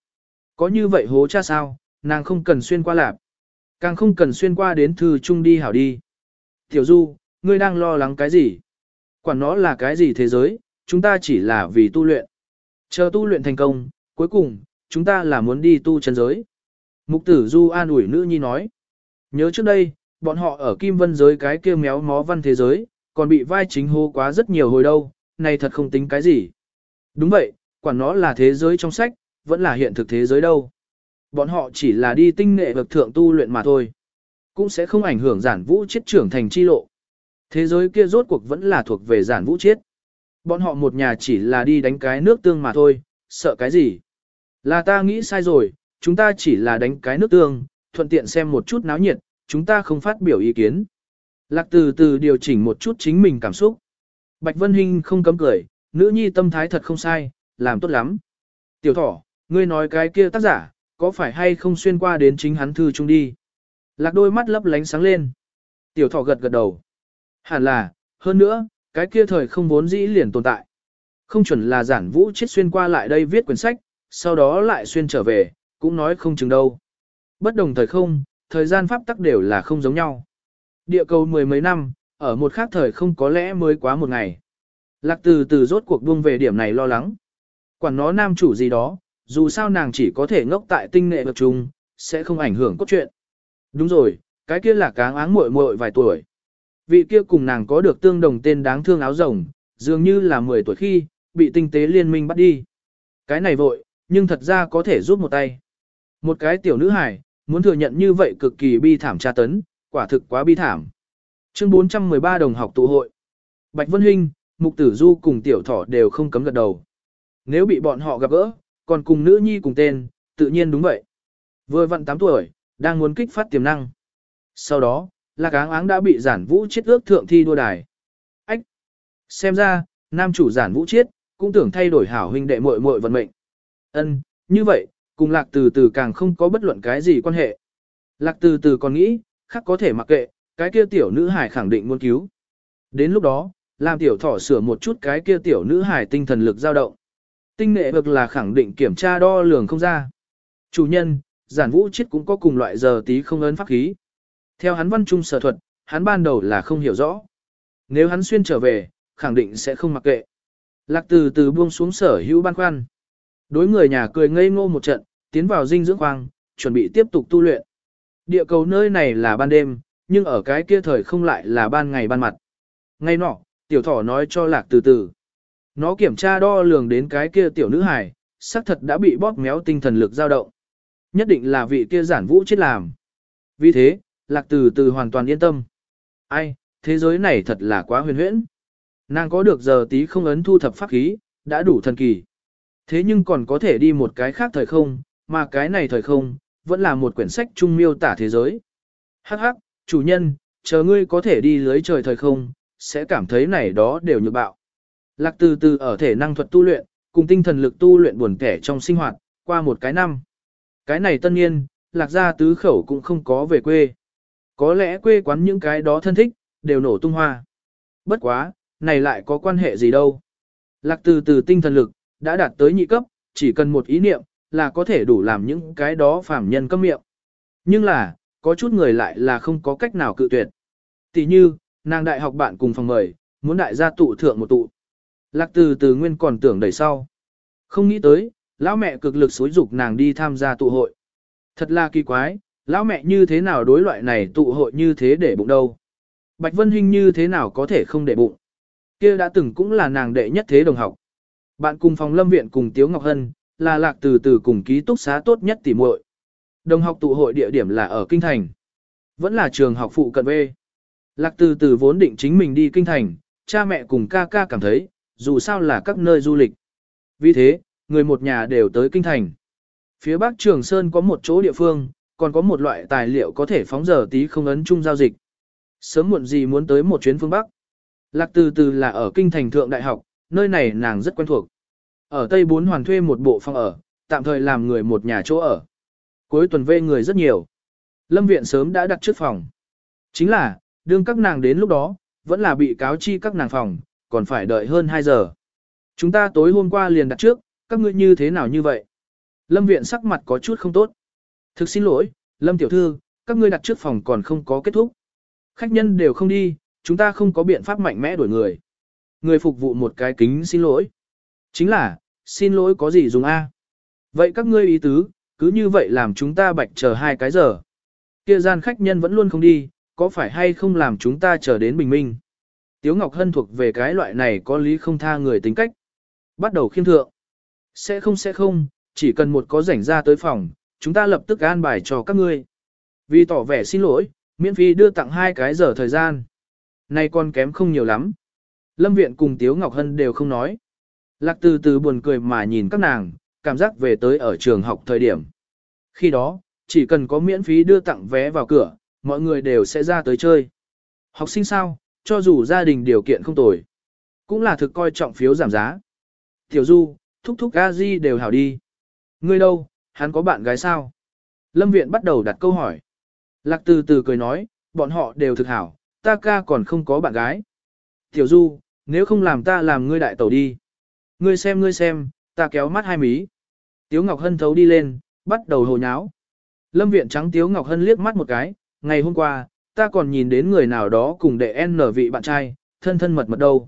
có như vậy hố cha sao, nàng không cần xuyên qua lạp. Càng không cần xuyên qua đến thư trung đi hảo đi. Tiểu Du, ngươi đang lo lắng cái gì? Quản nó là cái gì thế giới, chúng ta chỉ là vì tu luyện. Chờ tu luyện thành công, cuối cùng, chúng ta là muốn đi tu chân giới. Mục tử Du an ủi nữ nhi nói. Nhớ trước đây, bọn họ ở kim vân giới cái kia méo mó văn thế giới, còn bị vai chính hô quá rất nhiều hồi đâu, này thật không tính cái gì. Đúng vậy, quản nó là thế giới trong sách, vẫn là hiện thực thế giới đâu. Bọn họ chỉ là đi tinh nghệ vực thượng tu luyện mà thôi. Cũng sẽ không ảnh hưởng giản vũ chết trưởng thành chi lộ. Thế giới kia rốt cuộc vẫn là thuộc về giản vũ chết. Bọn họ một nhà chỉ là đi đánh cái nước tương mà thôi, sợ cái gì. Là ta nghĩ sai rồi, chúng ta chỉ là đánh cái nước tương, thuận tiện xem một chút náo nhiệt, chúng ta không phát biểu ý kiến. Lạc từ từ điều chỉnh một chút chính mình cảm xúc. Bạch Vân Hinh không cấm cười, nữ nhi tâm thái thật không sai, làm tốt lắm. Tiểu thỏ, ngươi nói cái kia tác giả, có phải hay không xuyên qua đến chính hắn thư chung đi? Lạc đôi mắt lấp lánh sáng lên. Tiểu thỏ gật gật đầu. Hẳn là, hơn nữa, cái kia thời không vốn dĩ liền tồn tại. Không chuẩn là giản vũ chết xuyên qua lại đây viết quyển sách, sau đó lại xuyên trở về, cũng nói không chừng đâu. Bất đồng thời không, thời gian pháp tắc đều là không giống nhau. Địa cầu mười mấy năm, ở một khác thời không có lẽ mới quá một ngày. Lạc từ từ rốt cuộc buông về điểm này lo lắng. Quản nó nam chủ gì đó, dù sao nàng chỉ có thể ngốc tại tinh nghệ vật chung, sẽ không ảnh hưởng cốt truyện. Đúng rồi, cái kia là cáng áng muội muội vài tuổi. Vị kia cùng nàng có được tương đồng tên đáng thương áo rồng, dường như là 10 tuổi khi, bị tinh tế liên minh bắt đi. Cái này vội, nhưng thật ra có thể giúp một tay. Một cái tiểu nữ hài, muốn thừa nhận như vậy cực kỳ bi thảm tra tấn, quả thực quá bi thảm. Chương 413 đồng học tụ hội. Bạch Vân Hinh, Mục Tử Du cùng tiểu thỏ đều không cấm gật đầu. Nếu bị bọn họ gặp gỡ, còn cùng nữ nhi cùng tên, tự nhiên đúng vậy. Vừa vặn 8 tuổi, đang muốn kích phát tiềm năng. Sau đó, Lạc Áng Áng đã bị giản vũ chết ước thượng thi đua đài. Ách! Xem ra, nam chủ giản vũ chết, cũng tưởng thay đổi hảo huynh đệ muội muội vận mệnh. Ân, như vậy, cùng lạc từ từ càng không có bất luận cái gì quan hệ. Lạc từ từ còn nghĩ, khác có thể mặc kệ, cái kia tiểu nữ hải khẳng định muốn cứu. Đến lúc đó, làm tiểu thỏ sửa một chút cái kia tiểu nữ hải tinh thần lực dao động. Tinh nệ vực là khẳng định kiểm tra đo lường không ra. Chủ nhân, giản vũ chết cũng có cùng loại giờ tí không ấn pháp khí. Theo hắn văn trung sở thuật, hắn ban đầu là không hiểu rõ. Nếu hắn xuyên trở về, khẳng định sẽ không mặc kệ. Lạc từ từ buông xuống sở hữu ban khoăn. Đối người nhà cười ngây ngô một trận, tiến vào dinh dưỡng khoang, chuẩn bị tiếp tục tu luyện. Địa cầu nơi này là ban đêm, nhưng ở cái kia thời không lại là ban ngày ban mặt. Ngay nọ, tiểu thỏ nói cho lạc từ từ. Nó kiểm tra đo lường đến cái kia tiểu nữ hài, xác thật đã bị bóp méo tinh thần lực dao động. Nhất định là vị kia giản vũ chết làm. Vì thế, lạc từ từ hoàn toàn yên tâm. Ai, thế giới này thật là quá huyền huyễn. Nàng có được giờ tí không ấn thu thập pháp khí, đã đủ thần kỳ. Thế nhưng còn có thể đi một cái khác thời không, mà cái này thời không, vẫn là một quyển sách trung miêu tả thế giới. Hắc hắc, chủ nhân, chờ ngươi có thể đi lưới trời thời không, sẽ cảm thấy này đó đều như bạo. Lạc từ từ ở thể năng thuật tu luyện, cùng tinh thần lực tu luyện buồn kẻ trong sinh hoạt, qua một cái năm. Cái này tân nhiên, lạc gia tứ khẩu cũng không có về quê. Có lẽ quê quán những cái đó thân thích, đều nổ tung hoa. Bất quá, này lại có quan hệ gì đâu. Lạc từ từ tinh thần lực, đã đạt tới nhị cấp, chỉ cần một ý niệm, là có thể đủ làm những cái đó phàm nhân cấm miệng. Nhưng là, có chút người lại là không có cách nào cự tuyệt. Tỷ như, nàng đại học bạn cùng phòng mời, muốn đại gia tụ thượng một tụ. Lạc từ từ nguyên còn tưởng đẩy sau. Không nghĩ tới, lão mẹ cực lực xối dục nàng đi tham gia tụ hội. Thật là kỳ quái, lão mẹ như thế nào đối loại này tụ hội như thế để bụng đâu. Bạch Vân Hinh như thế nào có thể không để bụng. Kia đã từng cũng là nàng đệ nhất thế đồng học. Bạn cùng phòng lâm viện cùng Tiếu Ngọc Hân, là lạc từ từ cùng ký túc xá tốt nhất tỉ muội. Đồng học tụ hội địa điểm là ở Kinh Thành. Vẫn là trường học phụ cận B. Lạc từ từ vốn định chính mình đi Kinh Thành, cha mẹ cùng ca ca cảm thấy, dù sao là các nơi du lịch. Vì thế, người một nhà đều tới Kinh Thành. Phía Bắc Trường Sơn có một chỗ địa phương, còn có một loại tài liệu có thể phóng giờ tí không ấn chung giao dịch. Sớm muộn gì muốn tới một chuyến phương Bắc. Lạc từ từ là ở Kinh Thành Thượng Đại học, nơi này nàng rất quen thuộc. Ở Tây Bốn Hoàn thuê một bộ phòng ở, tạm thời làm người một nhà chỗ ở. Cuối tuần về người rất nhiều. Lâm viện sớm đã đặt trước phòng. Chính là, đương các nàng đến lúc đó, vẫn là bị cáo chi các nàng phòng, còn phải đợi hơn 2 giờ. Chúng ta tối hôm qua liền đặt trước, các ngươi như thế nào như vậy? Lâm viện sắc mặt có chút không tốt. Thực xin lỗi, Lâm tiểu thư, các ngươi đặt trước phòng còn không có kết thúc. Khách nhân đều không đi, chúng ta không có biện pháp mạnh mẽ đuổi người. Người phục vụ một cái kính xin lỗi. Chính là, xin lỗi có gì dùng A. Vậy các ngươi ý tứ, cứ như vậy làm chúng ta bạch chờ hai cái giờ. Kia gian khách nhân vẫn luôn không đi, có phải hay không làm chúng ta chờ đến bình minh. Tiếu Ngọc Hân thuộc về cái loại này có lý không tha người tính cách. Bắt đầu khiêm thượng. Sẽ không sẽ không, chỉ cần một có rảnh ra tới phòng, chúng ta lập tức an bài cho các ngươi. Vì tỏ vẻ xin lỗi, miễn phí đưa tặng hai cái giờ thời gian. nay còn kém không nhiều lắm. Lâm Viện cùng Tiếu Ngọc Hân đều không nói. Lạc từ từ buồn cười mà nhìn các nàng, cảm giác về tới ở trường học thời điểm. Khi đó, chỉ cần có miễn phí đưa tặng vé vào cửa, mọi người đều sẽ ra tới chơi. Học sinh sao, cho dù gia đình điều kiện không tồi, cũng là thực coi trọng phiếu giảm giá. Tiểu Du, thúc thúc a di đều hảo đi. Ngươi đâu, hắn có bạn gái sao? Lâm Viện bắt đầu đặt câu hỏi. Lạc từ từ cười nói, bọn họ đều thực hảo, ta ca còn không có bạn gái. Tiểu Du, nếu không làm ta làm ngươi đại tẩu đi. Ngươi xem ngươi xem, ta kéo mắt hai mí. Tiếu Ngọc Hân thấu đi lên, bắt đầu hồ nháo. Lâm viện trắng Tiếu Ngọc Hân liếc mắt một cái, ngày hôm qua, ta còn nhìn đến người nào đó cùng đệ n vị bạn trai, thân thân mật mật đâu.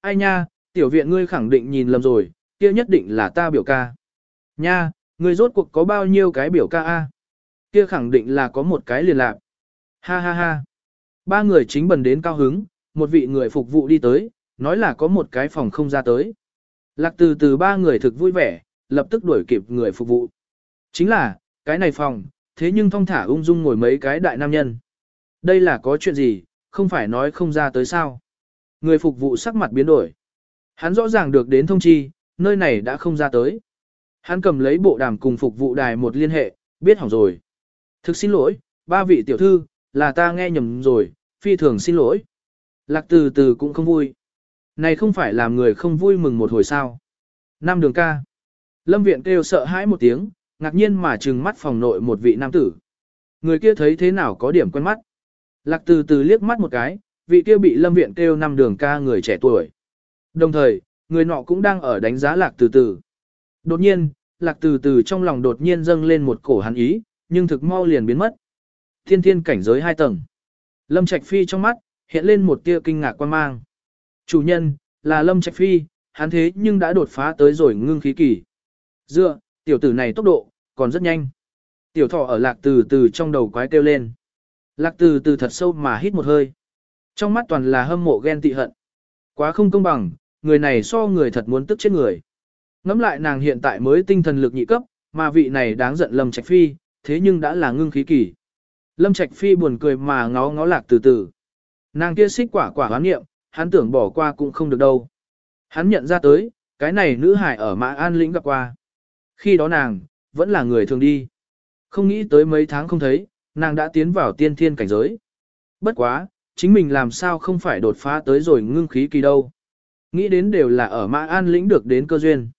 Ai nha, tiểu viện ngươi khẳng định nhìn lầm rồi, kia nhất định là ta biểu ca. Nha, ngươi rốt cuộc có bao nhiêu cái biểu ca a? Kia khẳng định là có một cái liền lạc. Ha ha ha. Ba người chính bần đến cao hứng, một vị người phục vụ đi tới, nói là có một cái phòng không ra tới. Lạc từ từ ba người thực vui vẻ, lập tức đuổi kịp người phục vụ. Chính là, cái này phòng, thế nhưng thong thả ung dung ngồi mấy cái đại nam nhân. Đây là có chuyện gì, không phải nói không ra tới sao. Người phục vụ sắc mặt biến đổi. Hắn rõ ràng được đến thông chi, nơi này đã không ra tới. Hắn cầm lấy bộ đàm cùng phục vụ đài một liên hệ, biết hỏng rồi. Thực xin lỗi, ba vị tiểu thư, là ta nghe nhầm rồi, phi thường xin lỗi. Lạc từ từ cũng không vui. Này không phải làm người không vui mừng một hồi sao. Nam đường ca. Lâm viện kêu sợ hãi một tiếng, ngạc nhiên mà trừng mắt phòng nội một vị nam tử. Người kia thấy thế nào có điểm quen mắt. Lạc từ từ liếc mắt một cái, vị kia bị lâm viện kêu năm đường ca người trẻ tuổi. Đồng thời, người nọ cũng đang ở đánh giá lạc từ từ. Đột nhiên, lạc từ từ trong lòng đột nhiên dâng lên một cổ hắn ý, nhưng thực mau liền biến mất. Thiên thiên cảnh giới hai tầng. Lâm Trạch Phi trong mắt, hiện lên một tia kinh ngạc quan mang. Chủ nhân, là Lâm Trạch Phi, hắn thế nhưng đã đột phá tới rồi ngưng khí kỳ. Dựa, tiểu tử này tốc độ, còn rất nhanh. Tiểu thọ ở lạc từ từ trong đầu quái kêu lên. Lạc từ từ thật sâu mà hít một hơi. Trong mắt toàn là hâm mộ ghen tị hận. Quá không công bằng, người này so người thật muốn tức chết người. Ngắm lại nàng hiện tại mới tinh thần lực nhị cấp, mà vị này đáng giận Lâm Trạch Phi, thế nhưng đã là ngưng khí kỳ. Lâm Trạch Phi buồn cười mà ngó ngó lạc từ từ. Nàng kia xích quả quả hoán nghiệm, hắn tưởng bỏ qua cũng không được đâu. Hắn nhận ra tới, cái này nữ hải ở Mã An Lĩnh gặp qua. Khi đó nàng, vẫn là người thường đi. Không nghĩ tới mấy tháng không thấy, nàng đã tiến vào tiên thiên cảnh giới. Bất quá, chính mình làm sao không phải đột phá tới rồi ngưng khí kỳ đâu. Nghĩ đến đều là ở Mã An Lĩnh được đến cơ duyên.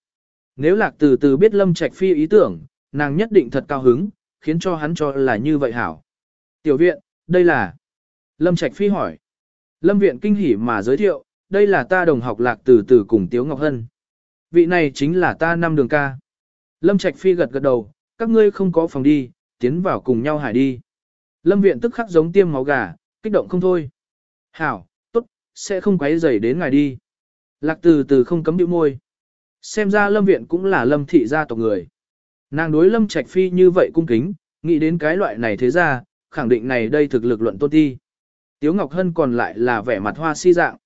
Nếu lạc từ từ biết Lâm Trạch Phi ý tưởng, nàng nhất định thật cao hứng, khiến cho hắn cho là như vậy hảo. Tiểu viện, đây là... Lâm Trạch Phi hỏi. Lâm viện kinh hỉ mà giới thiệu, đây là ta đồng học lạc từ từ cùng Tiếu Ngọc Hân. Vị này chính là ta năm đường ca. Lâm Trạch Phi gật gật đầu, các ngươi không có phòng đi, tiến vào cùng nhau hải đi. Lâm viện tức khắc giống tiêm máu gà, kích động không thôi. Hảo, tốt, sẽ không quấy rầy đến ngài đi. Lạc từ từ không cấm điệu môi. Xem ra lâm viện cũng là lâm thị gia tộc người. Nàng đối lâm trạch phi như vậy cung kính, nghĩ đến cái loại này thế ra, khẳng định này đây thực lực luận tôn ti. Tiếu Ngọc Hân còn lại là vẻ mặt hoa si dạng.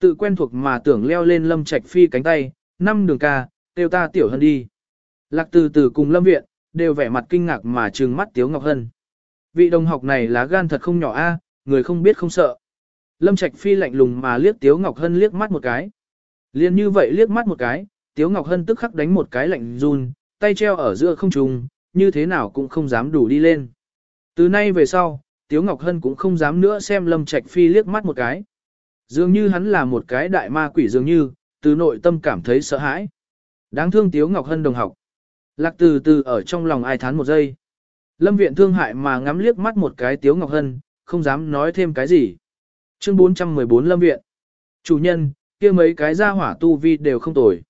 Tự quen thuộc mà tưởng leo lên lâm trạch phi cánh tay, năm đường ca, tiêu ta tiểu hân đi. Lạc từ từ cùng lâm viện, đều vẻ mặt kinh ngạc mà trừng mắt Tiếu Ngọc Hân. Vị đồng học này lá gan thật không nhỏ a, người không biết không sợ. Lâm Trạch Phi lạnh lùng mà liếc Tiếu Ngọc Hân liếc mắt một cái. Liên như vậy liếc mắt một cái, Tiếu Ngọc Hân tức khắc đánh một cái lạnh run, tay treo ở giữa không trung, như thế nào cũng không dám đủ đi lên. Từ nay về sau, Tiếu Ngọc Hân cũng không dám nữa xem Lâm Trạch Phi liếc mắt một cái. Dường như hắn là một cái đại ma quỷ dường như, từ nội tâm cảm thấy sợ hãi. Đáng thương Tiếu Ngọc Hân đồng học. Lạc từ từ ở trong lòng ai thán một giây. Lâm viện thương hại mà ngắm liếc mắt một cái Tiếu Ngọc Hân, không dám nói thêm cái gì. Chương 414 Lâm viện. Chủ nhân, kia mấy cái gia hỏa tu vi đều không tồi.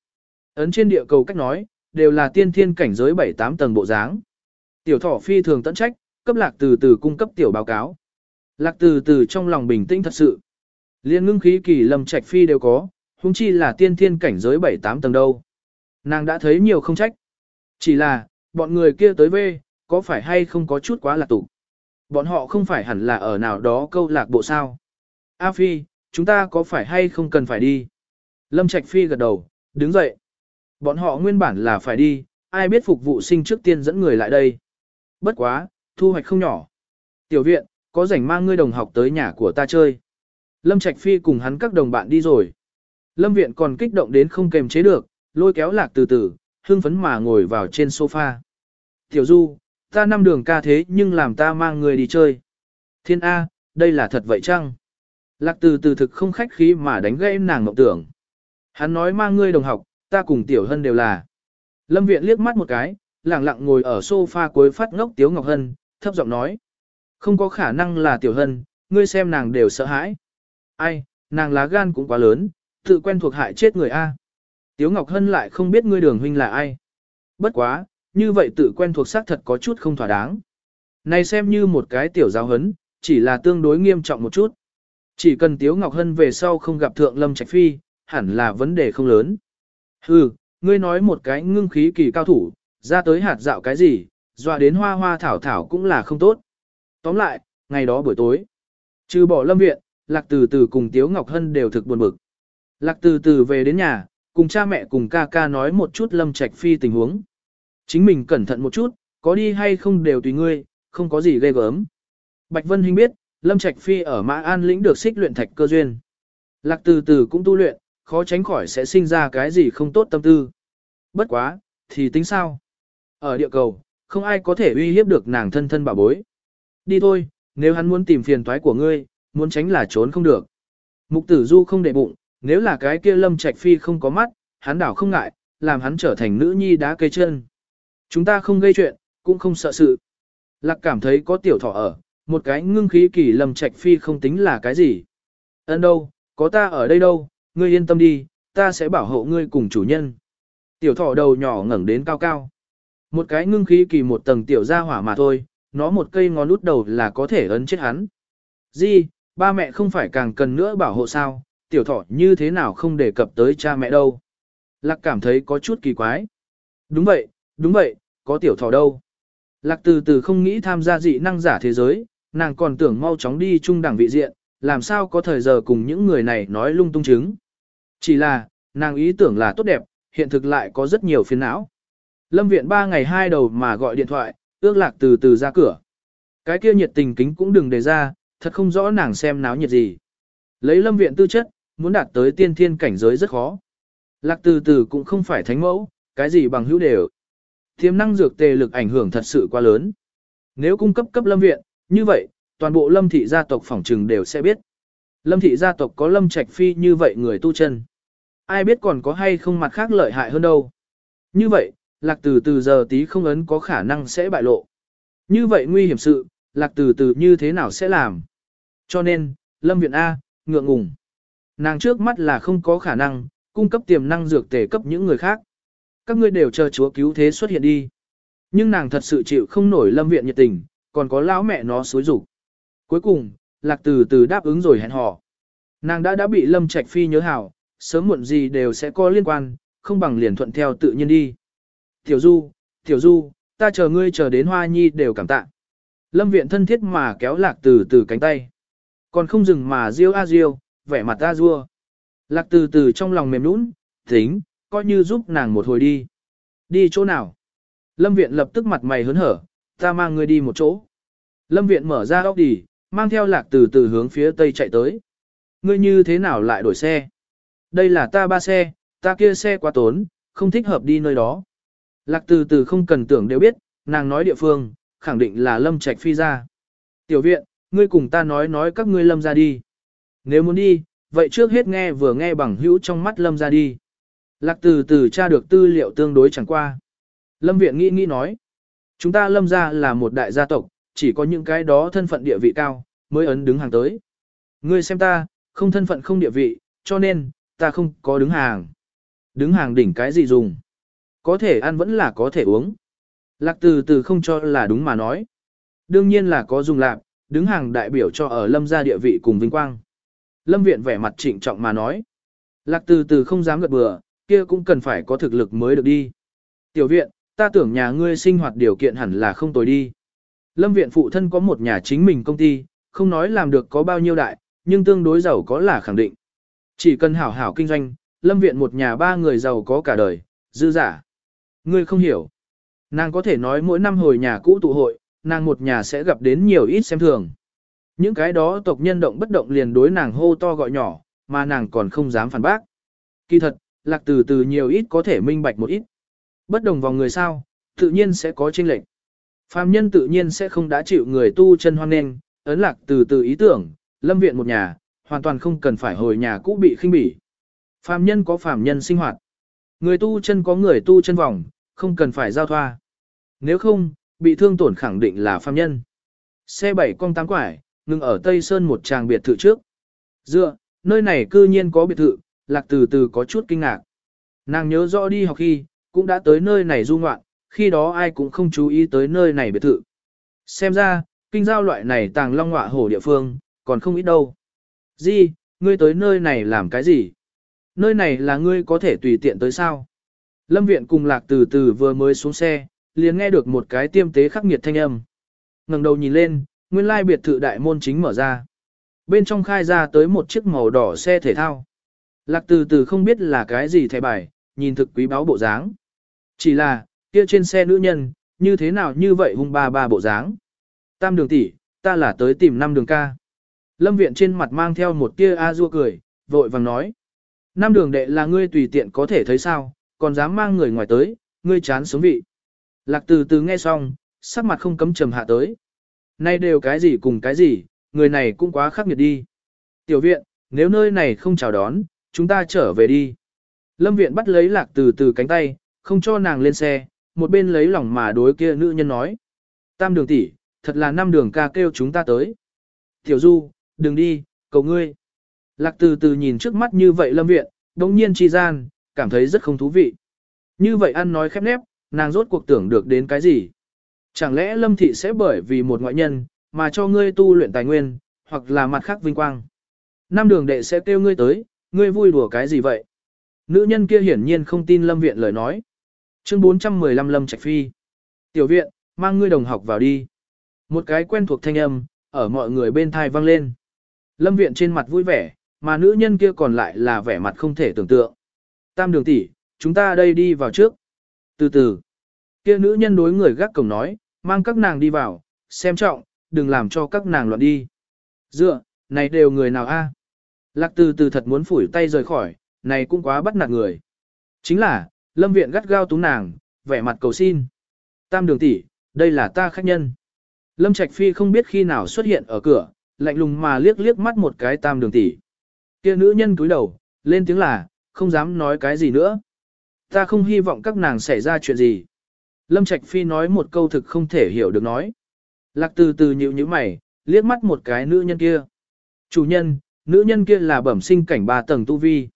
Ấn trên địa cầu cách nói, đều là tiên thiên cảnh giới 7-8 tầng bộ dáng. Tiểu thỏ phi thường tận trách, cấp lạc từ từ cung cấp tiểu báo cáo. Lạc từ từ trong lòng bình tĩnh thật sự. Liên ngưng khí kỳ lâm trạch phi đều có, huống chi là tiên thiên cảnh giới 7-8 tầng đâu. Nàng đã thấy nhiều không trách. Chỉ là, bọn người kia tới về, có phải hay không có chút quá lạc tụ. Bọn họ không phải hẳn là ở nào đó câu lạc bộ sao. A Phi, chúng ta có phải hay không cần phải đi? Lâm Trạch Phi gật đầu, đứng dậy. Bọn họ nguyên bản là phải đi, ai biết phục vụ sinh trước tiên dẫn người lại đây. Bất quá, thu hoạch không nhỏ. Tiểu viện, có rảnh mang ngươi đồng học tới nhà của ta chơi. Lâm Trạch Phi cùng hắn các đồng bạn đi rồi. Lâm viện còn kích động đến không kềm chế được, lôi kéo lạc từ từ, hương phấn mà ngồi vào trên sofa. Tiểu Du, ta năm đường ca thế nhưng làm ta mang người đi chơi. Thiên A, đây là thật vậy chăng? Lạc từ từ thực không khách khí mà đánh gãy nàng mộng tưởng. Hắn nói mang ngươi đồng học, ta cùng Tiểu Hân đều là. Lâm Viện liếc mắt một cái, lặng lặng ngồi ở sofa cuối phát ngốc Tiếu Ngọc Hân, thấp giọng nói. Không có khả năng là Tiểu Hân, ngươi xem nàng đều sợ hãi. Ai, nàng lá gan cũng quá lớn, tự quen thuộc hại chết người A. Tiếu Ngọc Hân lại không biết ngươi đường huynh là ai. Bất quá, như vậy tự quen thuộc xác thật có chút không thỏa đáng. Này xem như một cái tiểu giáo hấn, chỉ là tương đối nghiêm trọng một chút. Chỉ cần Tiếu Ngọc Hân về sau không gặp Thượng Lâm Trạch Phi, hẳn là vấn đề không lớn. Hừ, ngươi nói một cái ngưng khí kỳ cao thủ, ra tới hạt dạo cái gì, Dọa đến hoa hoa thảo thảo cũng là không tốt. Tóm lại, ngày đó buổi tối, trừ bỏ lâm viện, Lạc Từ Từ cùng Tiếu Ngọc Hân đều thực buồn bực. Lạc Từ Từ về đến nhà, cùng cha mẹ cùng ca ca nói một chút Lâm Trạch Phi tình huống. Chính mình cẩn thận một chút, có đi hay không đều tùy ngươi, không có gì ghê gớm. Bạch Vân Hinh biết, Lâm Trạch Phi ở Mã An lĩnh được xích luyện thạch cơ duyên. Lạc Từ Từ cũng tu luyện, khó tránh khỏi sẽ sinh ra cái gì không tốt tâm tư. Bất quá, thì tính sao? Ở địa cầu, không ai có thể uy hiếp được nàng thân thân bảo bối. Đi thôi, nếu hắn muốn tìm phiền toái của ngươi, muốn tránh là trốn không được. Mục tử du không để bụng, nếu là cái kia lâm trạch phi không có mắt, hắn đảo không ngại, làm hắn trở thành nữ nhi đá cây chân. Chúng ta không gây chuyện, cũng không sợ sự. Lạc cảm thấy có tiểu thọ ở, một cái ngưng khí kỳ lầm trạch phi không tính là cái gì. Ấn đâu, có ta ở đây đâu, ngươi yên tâm đi, ta sẽ bảo hộ ngươi cùng chủ nhân. Tiểu thọ đầu nhỏ ngẩng đến cao cao. Một cái ngưng khí kỳ một tầng tiểu ra hỏa mà thôi, nó một cây ngón út đầu là có thể ấn chết hắn. Di, ba mẹ không phải càng cần nữa bảo hộ sao, tiểu thọ như thế nào không đề cập tới cha mẹ đâu. Lạc cảm thấy có chút kỳ quái. Đúng vậy, đúng vậy, có tiểu thọ đâu. Lạc từ từ không nghĩ tham gia dị năng giả thế giới, nàng còn tưởng mau chóng đi trung đẳng vị diện, làm sao có thời giờ cùng những người này nói lung tung chứng. Chỉ là, nàng ý tưởng là tốt đẹp, hiện thực lại có rất nhiều phiền não. Lâm viện ba ngày hai đầu mà gọi điện thoại, ước lạc từ từ ra cửa. Cái kia nhiệt tình kính cũng đừng đề ra, thật không rõ nàng xem náo nhiệt gì. Lấy lâm viện tư chất, muốn đạt tới tiên thiên cảnh giới rất khó. Lạc từ từ cũng không phải thánh mẫu, cái gì bằng hữu đều. Tiềm năng dược tề lực ảnh hưởng thật sự quá lớn. Nếu cung cấp cấp lâm viện, như vậy, toàn bộ lâm thị gia tộc phỏng trừng đều sẽ biết. Lâm thị gia tộc có lâm trạch phi như vậy người tu chân. Ai biết còn có hay không mặt khác lợi hại hơn đâu. Như vậy, lạc từ từ giờ tí không ấn có khả năng sẽ bại lộ. Như vậy nguy hiểm sự, lạc từ từ như thế nào sẽ làm. Cho nên, lâm viện A, ngượng ngùng. Nàng trước mắt là không có khả năng, cung cấp tiềm năng dược tề cấp những người khác. Các ngươi đều chờ chúa cứu thế xuất hiện đi. Nhưng nàng thật sự chịu không nổi lâm viện nhiệt tình, còn có lão mẹ nó xối rủ. Cuối cùng, lạc từ từ đáp ứng rồi hẹn hò. Nàng đã đã bị lâm trạch phi nhớ hảo, sớm muộn gì đều sẽ có liên quan, không bằng liền thuận theo tự nhiên đi. Tiểu Du, Tiểu Du, ta chờ ngươi chờ đến Hoa Nhi đều cảm tạ. Lâm viện thân thiết mà kéo lạc từ từ cánh tay. Còn không dừng mà riêu a riêu, vẻ mặt ta rua. Lạc từ từ trong lòng mềm nũng, tính, coi như giúp nàng một hồi đi. Đi chỗ nào? Lâm viện lập tức mặt mày hớn hở, ta mang ngươi đi một chỗ. Lâm viện mở ra óc đi, mang theo lạc từ từ hướng phía tây chạy tới. Ngươi như thế nào lại đổi xe? Đây là ta ba xe, ta kia xe quá tốn, không thích hợp đi nơi đó. Lạc từ từ không cần tưởng đều biết, nàng nói địa phương, khẳng định là lâm trạch phi ra. Tiểu viện, ngươi cùng ta nói nói các ngươi lâm ra đi. Nếu muốn đi, vậy trước hết nghe vừa nghe bằng hữu trong mắt lâm ra đi. Lạc từ từ tra được tư liệu tương đối chẳng qua. Lâm viện nghĩ nghĩ nói. Chúng ta lâm ra là một đại gia tộc, chỉ có những cái đó thân phận địa vị cao, mới ấn đứng hàng tới. Ngươi xem ta, không thân phận không địa vị, cho nên, ta không có đứng hàng. Đứng hàng đỉnh cái gì dùng? Có thể ăn vẫn là có thể uống. Lạc từ từ không cho là đúng mà nói. Đương nhiên là có dùng lạc, đứng hàng đại biểu cho ở lâm gia địa vị cùng vinh quang. Lâm viện vẻ mặt trịnh trọng mà nói. Lạc từ từ không dám gật bừa, kia cũng cần phải có thực lực mới được đi. Tiểu viện, ta tưởng nhà ngươi sinh hoạt điều kiện hẳn là không tồi đi. Lâm viện phụ thân có một nhà chính mình công ty, không nói làm được có bao nhiêu đại, nhưng tương đối giàu có là khẳng định. Chỉ cần hảo hảo kinh doanh, lâm viện một nhà ba người giàu có cả đời, dư giả. Ngươi không hiểu. Nàng có thể nói mỗi năm hồi nhà cũ tụ hội, nàng một nhà sẽ gặp đến nhiều ít xem thường. Những cái đó tộc nhân động bất động liền đối nàng hô to gọi nhỏ, mà nàng còn không dám phản bác. Kỳ thật, lạc từ từ nhiều ít có thể minh bạch một ít. Bất đồng vào người sao, tự nhiên sẽ có chênh lệch. Phàm nhân tự nhiên sẽ không đã chịu người tu chân hoan nghênh, ấn lạc từ từ ý tưởng, lâm viện một nhà, hoàn toàn không cần phải hồi nhà cũ bị khinh bỉ. Phàm nhân có phàm nhân sinh hoạt. Người tu chân có người tu chân vòng, không cần phải giao thoa. Nếu không, bị thương tổn khẳng định là phàm nhân. Xe bảy cong tám quải, ngừng ở Tây Sơn một tràng biệt thự trước. Dựa, nơi này cư nhiên có biệt thự, lạc từ từ có chút kinh ngạc. Nàng nhớ rõ đi học khi, cũng đã tới nơi này du ngoạn, khi đó ai cũng không chú ý tới nơi này biệt thự. Xem ra, kinh giao loại này tàng long ngọa hổ địa phương, còn không ít đâu. Di, ngươi tới nơi này làm cái gì? Nơi này là ngươi có thể tùy tiện tới sao? Lâm viện cùng lạc từ từ vừa mới xuống xe, liền nghe được một cái tiêm tế khắc nghiệt thanh âm. ngẩng đầu nhìn lên, nguyên lai biệt thự đại môn chính mở ra. Bên trong khai ra tới một chiếc màu đỏ xe thể thao. Lạc từ từ không biết là cái gì thẻ bài, nhìn thực quý báo bộ dáng. Chỉ là, kia trên xe nữ nhân, như thế nào như vậy hung ba ba bộ dáng. Tam đường tỷ, ta là tới tìm năm đường ca. Lâm viện trên mặt mang theo một tia a dua cười, vội vàng nói. Năm đường đệ là ngươi tùy tiện có thể thấy sao, còn dám mang người ngoài tới, ngươi chán sống vị. Lạc từ từ nghe xong, sắc mặt không cấm trầm hạ tới. Nay đều cái gì cùng cái gì, người này cũng quá khắc nghiệt đi. Tiểu viện, nếu nơi này không chào đón, chúng ta trở về đi. Lâm viện bắt lấy lạc từ từ cánh tay, không cho nàng lên xe, một bên lấy lòng mà đối kia nữ nhân nói. Tam đường tỷ, thật là năm đường ca kêu chúng ta tới. Tiểu du, đừng đi, cầu ngươi. Lạc từ từ nhìn trước mắt như vậy lâm viện, đồng nhiên chi gian, cảm thấy rất không thú vị. Như vậy ăn nói khép nép, nàng rốt cuộc tưởng được đến cái gì? Chẳng lẽ lâm thị sẽ bởi vì một ngoại nhân, mà cho ngươi tu luyện tài nguyên, hoặc là mặt khác vinh quang? Năm đường đệ sẽ kêu ngươi tới, ngươi vui đùa cái gì vậy? Nữ nhân kia hiển nhiên không tin lâm viện lời nói. Chương 415 Lâm Trạch Phi. Tiểu viện, mang ngươi đồng học vào đi. Một cái quen thuộc thanh âm, ở mọi người bên thai vang lên. Lâm viện trên mặt vui vẻ, mà nữ nhân kia còn lại là vẻ mặt không thể tưởng tượng. Tam đường tỷ, chúng ta đây đi vào trước. Từ từ, kia nữ nhân đối người gác cổng nói, mang các nàng đi vào, xem trọng, đừng làm cho các nàng loạn đi. Dựa, này đều người nào a? Lạc từ từ thật muốn phủi tay rời khỏi, này cũng quá bắt nạt người. Chính là, lâm viện gắt gao túng nàng, vẻ mặt cầu xin. Tam đường tỷ, đây là ta khách nhân. Lâm Trạch Phi không biết khi nào xuất hiện ở cửa, lạnh lùng mà liếc liếc mắt một cái tam đường tỷ. Kia nữ nhân cúi đầu, lên tiếng là, không dám nói cái gì nữa. Ta không hy vọng các nàng xảy ra chuyện gì. Lâm Trạch Phi nói một câu thực không thể hiểu được nói. Lạc từ từ nhịu như mày, liếc mắt một cái nữ nhân kia. Chủ nhân, nữ nhân kia là bẩm sinh cảnh ba tầng tu vi.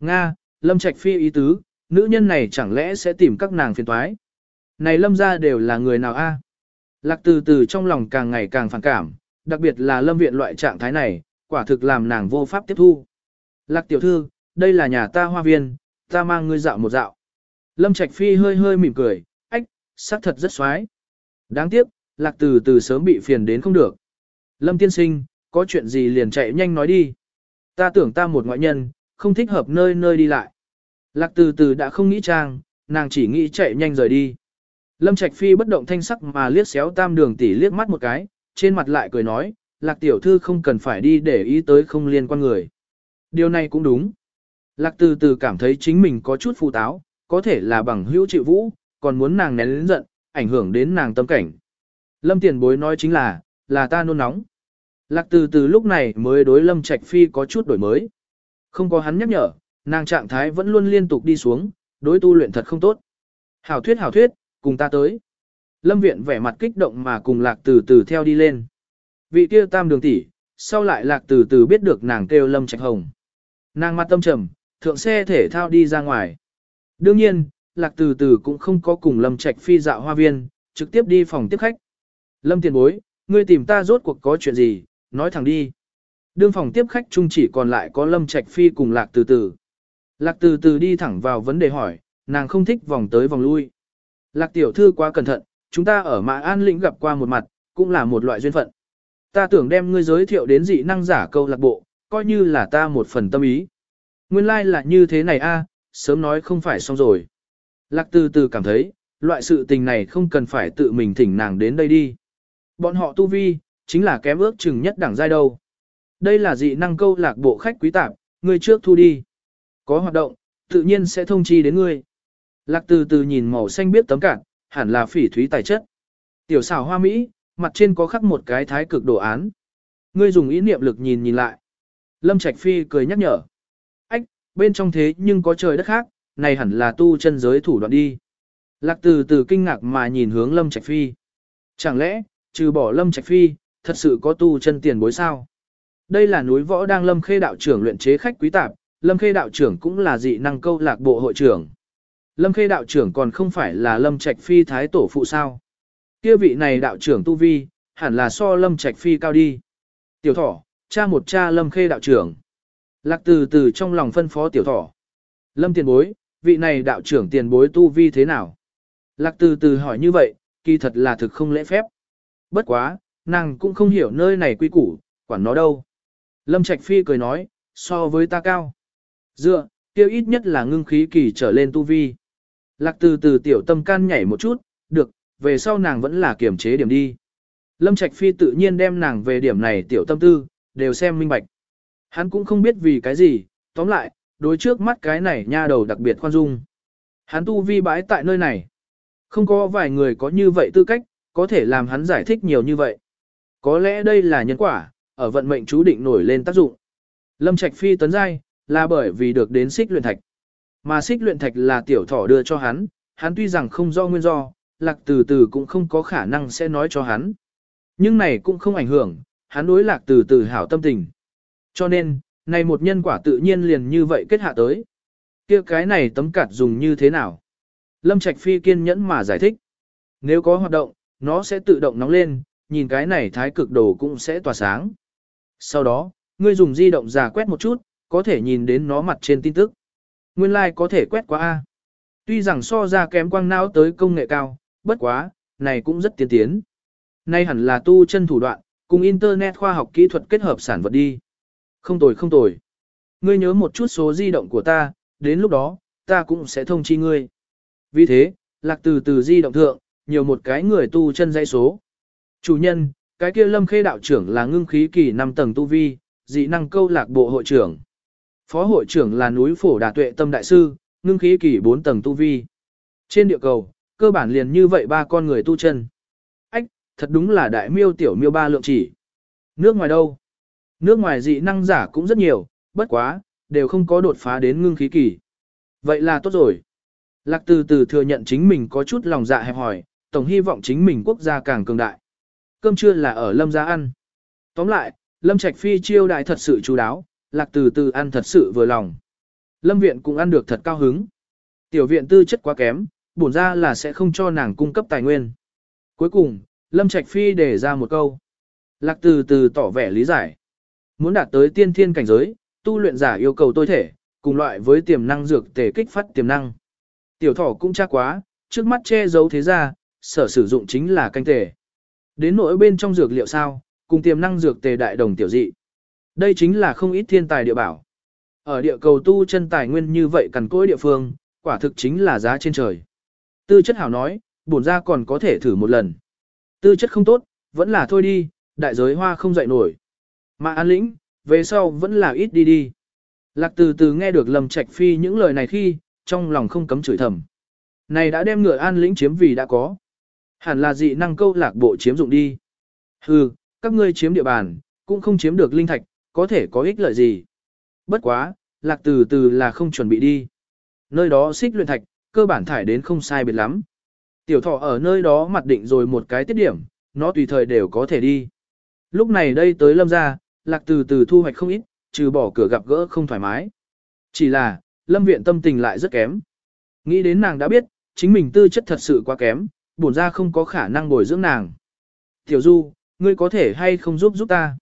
Nga, Lâm Trạch Phi ý tứ, nữ nhân này chẳng lẽ sẽ tìm các nàng phiền toái. Này Lâm ra đều là người nào a? Lạc từ từ trong lòng càng ngày càng phản cảm, đặc biệt là Lâm viện loại trạng thái này, quả thực làm nàng vô pháp tiếp thu. Lạc tiểu thư, đây là nhà ta hoa viên, ta mang ngươi dạo một dạo. Lâm Trạch Phi hơi hơi mỉm cười, ách, sắc thật rất xoái. Đáng tiếc, lạc từ từ sớm bị phiền đến không được. Lâm tiên sinh, có chuyện gì liền chạy nhanh nói đi. Ta tưởng ta một ngoại nhân, không thích hợp nơi nơi đi lại. Lạc từ từ đã không nghĩ trang, nàng chỉ nghĩ chạy nhanh rời đi. Lâm Trạch Phi bất động thanh sắc mà liếc xéo tam đường tỷ liếc mắt một cái, trên mặt lại cười nói, lạc tiểu thư không cần phải đi để ý tới không liên quan người. Điều này cũng đúng. Lạc từ từ cảm thấy chính mình có chút phụ táo, có thể là bằng hữu chịu vũ, còn muốn nàng nén lĩnh giận, ảnh hưởng đến nàng tâm cảnh. Lâm tiền bối nói chính là, là ta nôn nóng. Lạc từ từ lúc này mới đối Lâm Trạch Phi có chút đổi mới. Không có hắn nhắc nhở, nàng trạng thái vẫn luôn liên tục đi xuống, đối tu luyện thật không tốt. Hảo thuyết hảo thuyết, cùng ta tới. Lâm viện vẻ mặt kích động mà cùng lạc từ từ theo đi lên. Vị kia tam đường tỷ, sau lại lạc từ từ biết được nàng kêu Lâm Trạch Hồng. Nàng mặt tâm trầm, thượng xe thể thao đi ra ngoài. Đương nhiên, lạc từ từ cũng không có cùng Lâm Trạch phi dạo hoa viên, trực tiếp đi phòng tiếp khách. Lâm tiền bối, ngươi tìm ta rốt cuộc có chuyện gì, nói thẳng đi. Đương phòng tiếp khách chung chỉ còn lại có Lâm Trạch phi cùng lạc từ từ. Lạc từ từ đi thẳng vào vấn đề hỏi, nàng không thích vòng tới vòng lui. Lạc tiểu thư quá cẩn thận, chúng ta ở Mã An Lĩnh gặp qua một mặt, cũng là một loại duyên phận. Ta tưởng đem ngươi giới thiệu đến dị năng giả câu lạc bộ, coi như là ta một phần tâm ý. Nguyên lai like là như thế này a, sớm nói không phải xong rồi. Lạc từ từ cảm thấy, loại sự tình này không cần phải tự mình thỉnh nàng đến đây đi. Bọn họ tu vi, chính là kém ước chừng nhất đẳng giai đâu. Đây là dị năng câu lạc bộ khách quý tạp, ngươi trước thu đi. Có hoạt động, tự nhiên sẽ thông chi đến ngươi. Lạc từ từ nhìn màu xanh biết tấm cản, hẳn là phỉ thúy tài chất. Tiểu xảo hoa Mỹ, mặt trên có khắc một cái thái cực đồ án. Ngươi dùng ý niệm lực nhìn nhìn lại. Lâm Trạch Phi cười nhắc nhở. Ách, bên trong thế nhưng có trời đất khác, này hẳn là tu chân giới thủ đoạn đi. Lạc từ từ kinh ngạc mà nhìn hướng Lâm Trạch Phi. Chẳng lẽ, trừ bỏ Lâm Trạch Phi, thật sự có tu chân tiền bối sao? Đây là núi võ đang Lâm Khê đạo trưởng luyện chế khách quý tạp, Lâm Khê đạo trưởng cũng là dị năng câu lạc bộ hội trưởng. Lâm Khê đạo trưởng còn không phải là Lâm Trạch Phi thái tổ phụ sao? Kia vị này đạo trưởng tu vi, hẳn là so Lâm Trạch Phi cao đi. Tiểu thỏ, cha một cha Lâm Khê đạo trưởng. Lạc từ từ trong lòng phân phó tiểu thỏ. Lâm tiền bối, vị này đạo trưởng tiền bối tu vi thế nào? Lạc từ từ hỏi như vậy, kỳ thật là thực không lễ phép. Bất quá, nàng cũng không hiểu nơi này quy củ, quản nó đâu. Lâm Trạch Phi cười nói, so với ta cao. Dựa, tiêu ít nhất là ngưng khí kỳ trở lên tu vi. Lạc từ từ tiểu tâm can nhảy một chút, được, về sau nàng vẫn là kiểm chế điểm đi. Lâm Trạch Phi tự nhiên đem nàng về điểm này tiểu tâm tư, đều xem minh bạch. Hắn cũng không biết vì cái gì, tóm lại, đối trước mắt cái này nha đầu đặc biệt khoan dung. Hắn tu vi bãi tại nơi này. Không có vài người có như vậy tư cách, có thể làm hắn giải thích nhiều như vậy. Có lẽ đây là nhân quả, ở vận mệnh chú định nổi lên tác dụng. Lâm Trạch Phi tấn giai, là bởi vì được đến xích luyện thạch. Mà xích luyện thạch là tiểu thỏ đưa cho hắn, hắn tuy rằng không do nguyên do, lạc từ từ cũng không có khả năng sẽ nói cho hắn. Nhưng này cũng không ảnh hưởng, hắn đối lạc từ từ hảo tâm tình. Cho nên, này một nhân quả tự nhiên liền như vậy kết hạ tới. kia cái này tấm cạt dùng như thế nào? Lâm Trạch Phi kiên nhẫn mà giải thích. Nếu có hoạt động, nó sẽ tự động nóng lên, nhìn cái này thái cực đồ cũng sẽ tỏa sáng. Sau đó, ngươi dùng di động giả quét một chút, có thể nhìn đến nó mặt trên tin tức. Nguyên lai like có thể quét qua A. Tuy rằng so ra kém quang não tới công nghệ cao, bất quá, này cũng rất tiên tiến. Nay hẳn là tu chân thủ đoạn, cùng Internet khoa học kỹ thuật kết hợp sản vật đi. Không tồi không tồi. Ngươi nhớ một chút số di động của ta, đến lúc đó, ta cũng sẽ thông chi ngươi. Vì thế, lạc từ từ di động thượng, nhiều một cái người tu chân dãy số. Chủ nhân, cái kia lâm khê đạo trưởng là ngưng khí kỳ 5 tầng tu vi, dị năng câu lạc bộ hội trưởng. Phó hội trưởng là núi phổ đà tuệ tâm đại sư, ngưng khí kỳ 4 tầng tu vi. Trên địa cầu, cơ bản liền như vậy ba con người tu chân. Ách, thật đúng là đại miêu tiểu miêu ba lượng chỉ. Nước ngoài đâu? Nước ngoài dị năng giả cũng rất nhiều, bất quá, đều không có đột phá đến ngưng khí kỳ. Vậy là tốt rồi. Lạc từ từ thừa nhận chính mình có chút lòng dạ hẹp hỏi, tổng hy vọng chính mình quốc gia càng cường đại. Cơm trưa là ở lâm gia ăn. Tóm lại, lâm trạch phi chiêu đại thật sự chú đáo, lạc từ từ ăn thật sự vừa lòng. Lâm viện cũng ăn được thật cao hứng. Tiểu viện tư chất quá kém, bổn ra là sẽ không cho nàng cung cấp tài nguyên. Cuối cùng, lâm trạch phi để ra một câu. Lạc từ từ tỏ vẻ lý giải. Muốn đạt tới tiên thiên cảnh giới, tu luyện giả yêu cầu tôi thể, cùng loại với tiềm năng dược tề kích phát tiềm năng. Tiểu thỏ cũng chắc quá, trước mắt che giấu thế ra, sở sử dụng chính là canh tề. Đến nỗi bên trong dược liệu sao, cùng tiềm năng dược tề đại đồng tiểu dị. Đây chính là không ít thiên tài địa bảo. Ở địa cầu tu chân tài nguyên như vậy cằn cỗi địa phương, quả thực chính là giá trên trời. Tư chất hảo nói, bổn ra còn có thể thử một lần. Tư chất không tốt, vẫn là thôi đi, đại giới hoa không dậy nổi. Mà an lĩnh, về sau vẫn là ít đi đi. Lạc từ từ nghe được lầm Trạch Phi những lời này khi, trong lòng không cấm chửi thầm. Này đã đem ngựa an lĩnh chiếm vì đã có. Hẳn là dị năng câu lạc bộ chiếm dụng đi. Hừ, các ngươi chiếm địa bàn, cũng không chiếm được linh thạch, có thể có ích lợi gì. Bất quá, lạc từ từ là không chuẩn bị đi. Nơi đó xích luyện thạch, cơ bản thải đến không sai biệt lắm. Tiểu thọ ở nơi đó mặt định rồi một cái tiết điểm, nó tùy thời đều có thể đi. Lúc này đây tới lâm ra, lạc từ từ thu hoạch không ít, trừ bỏ cửa gặp gỡ không thoải mái. Chỉ là, lâm viện tâm tình lại rất kém. Nghĩ đến nàng đã biết, chính mình tư chất thật sự quá kém, bổn ra không có khả năng bồi dưỡng nàng. Tiểu Du, ngươi có thể hay không giúp giúp ta?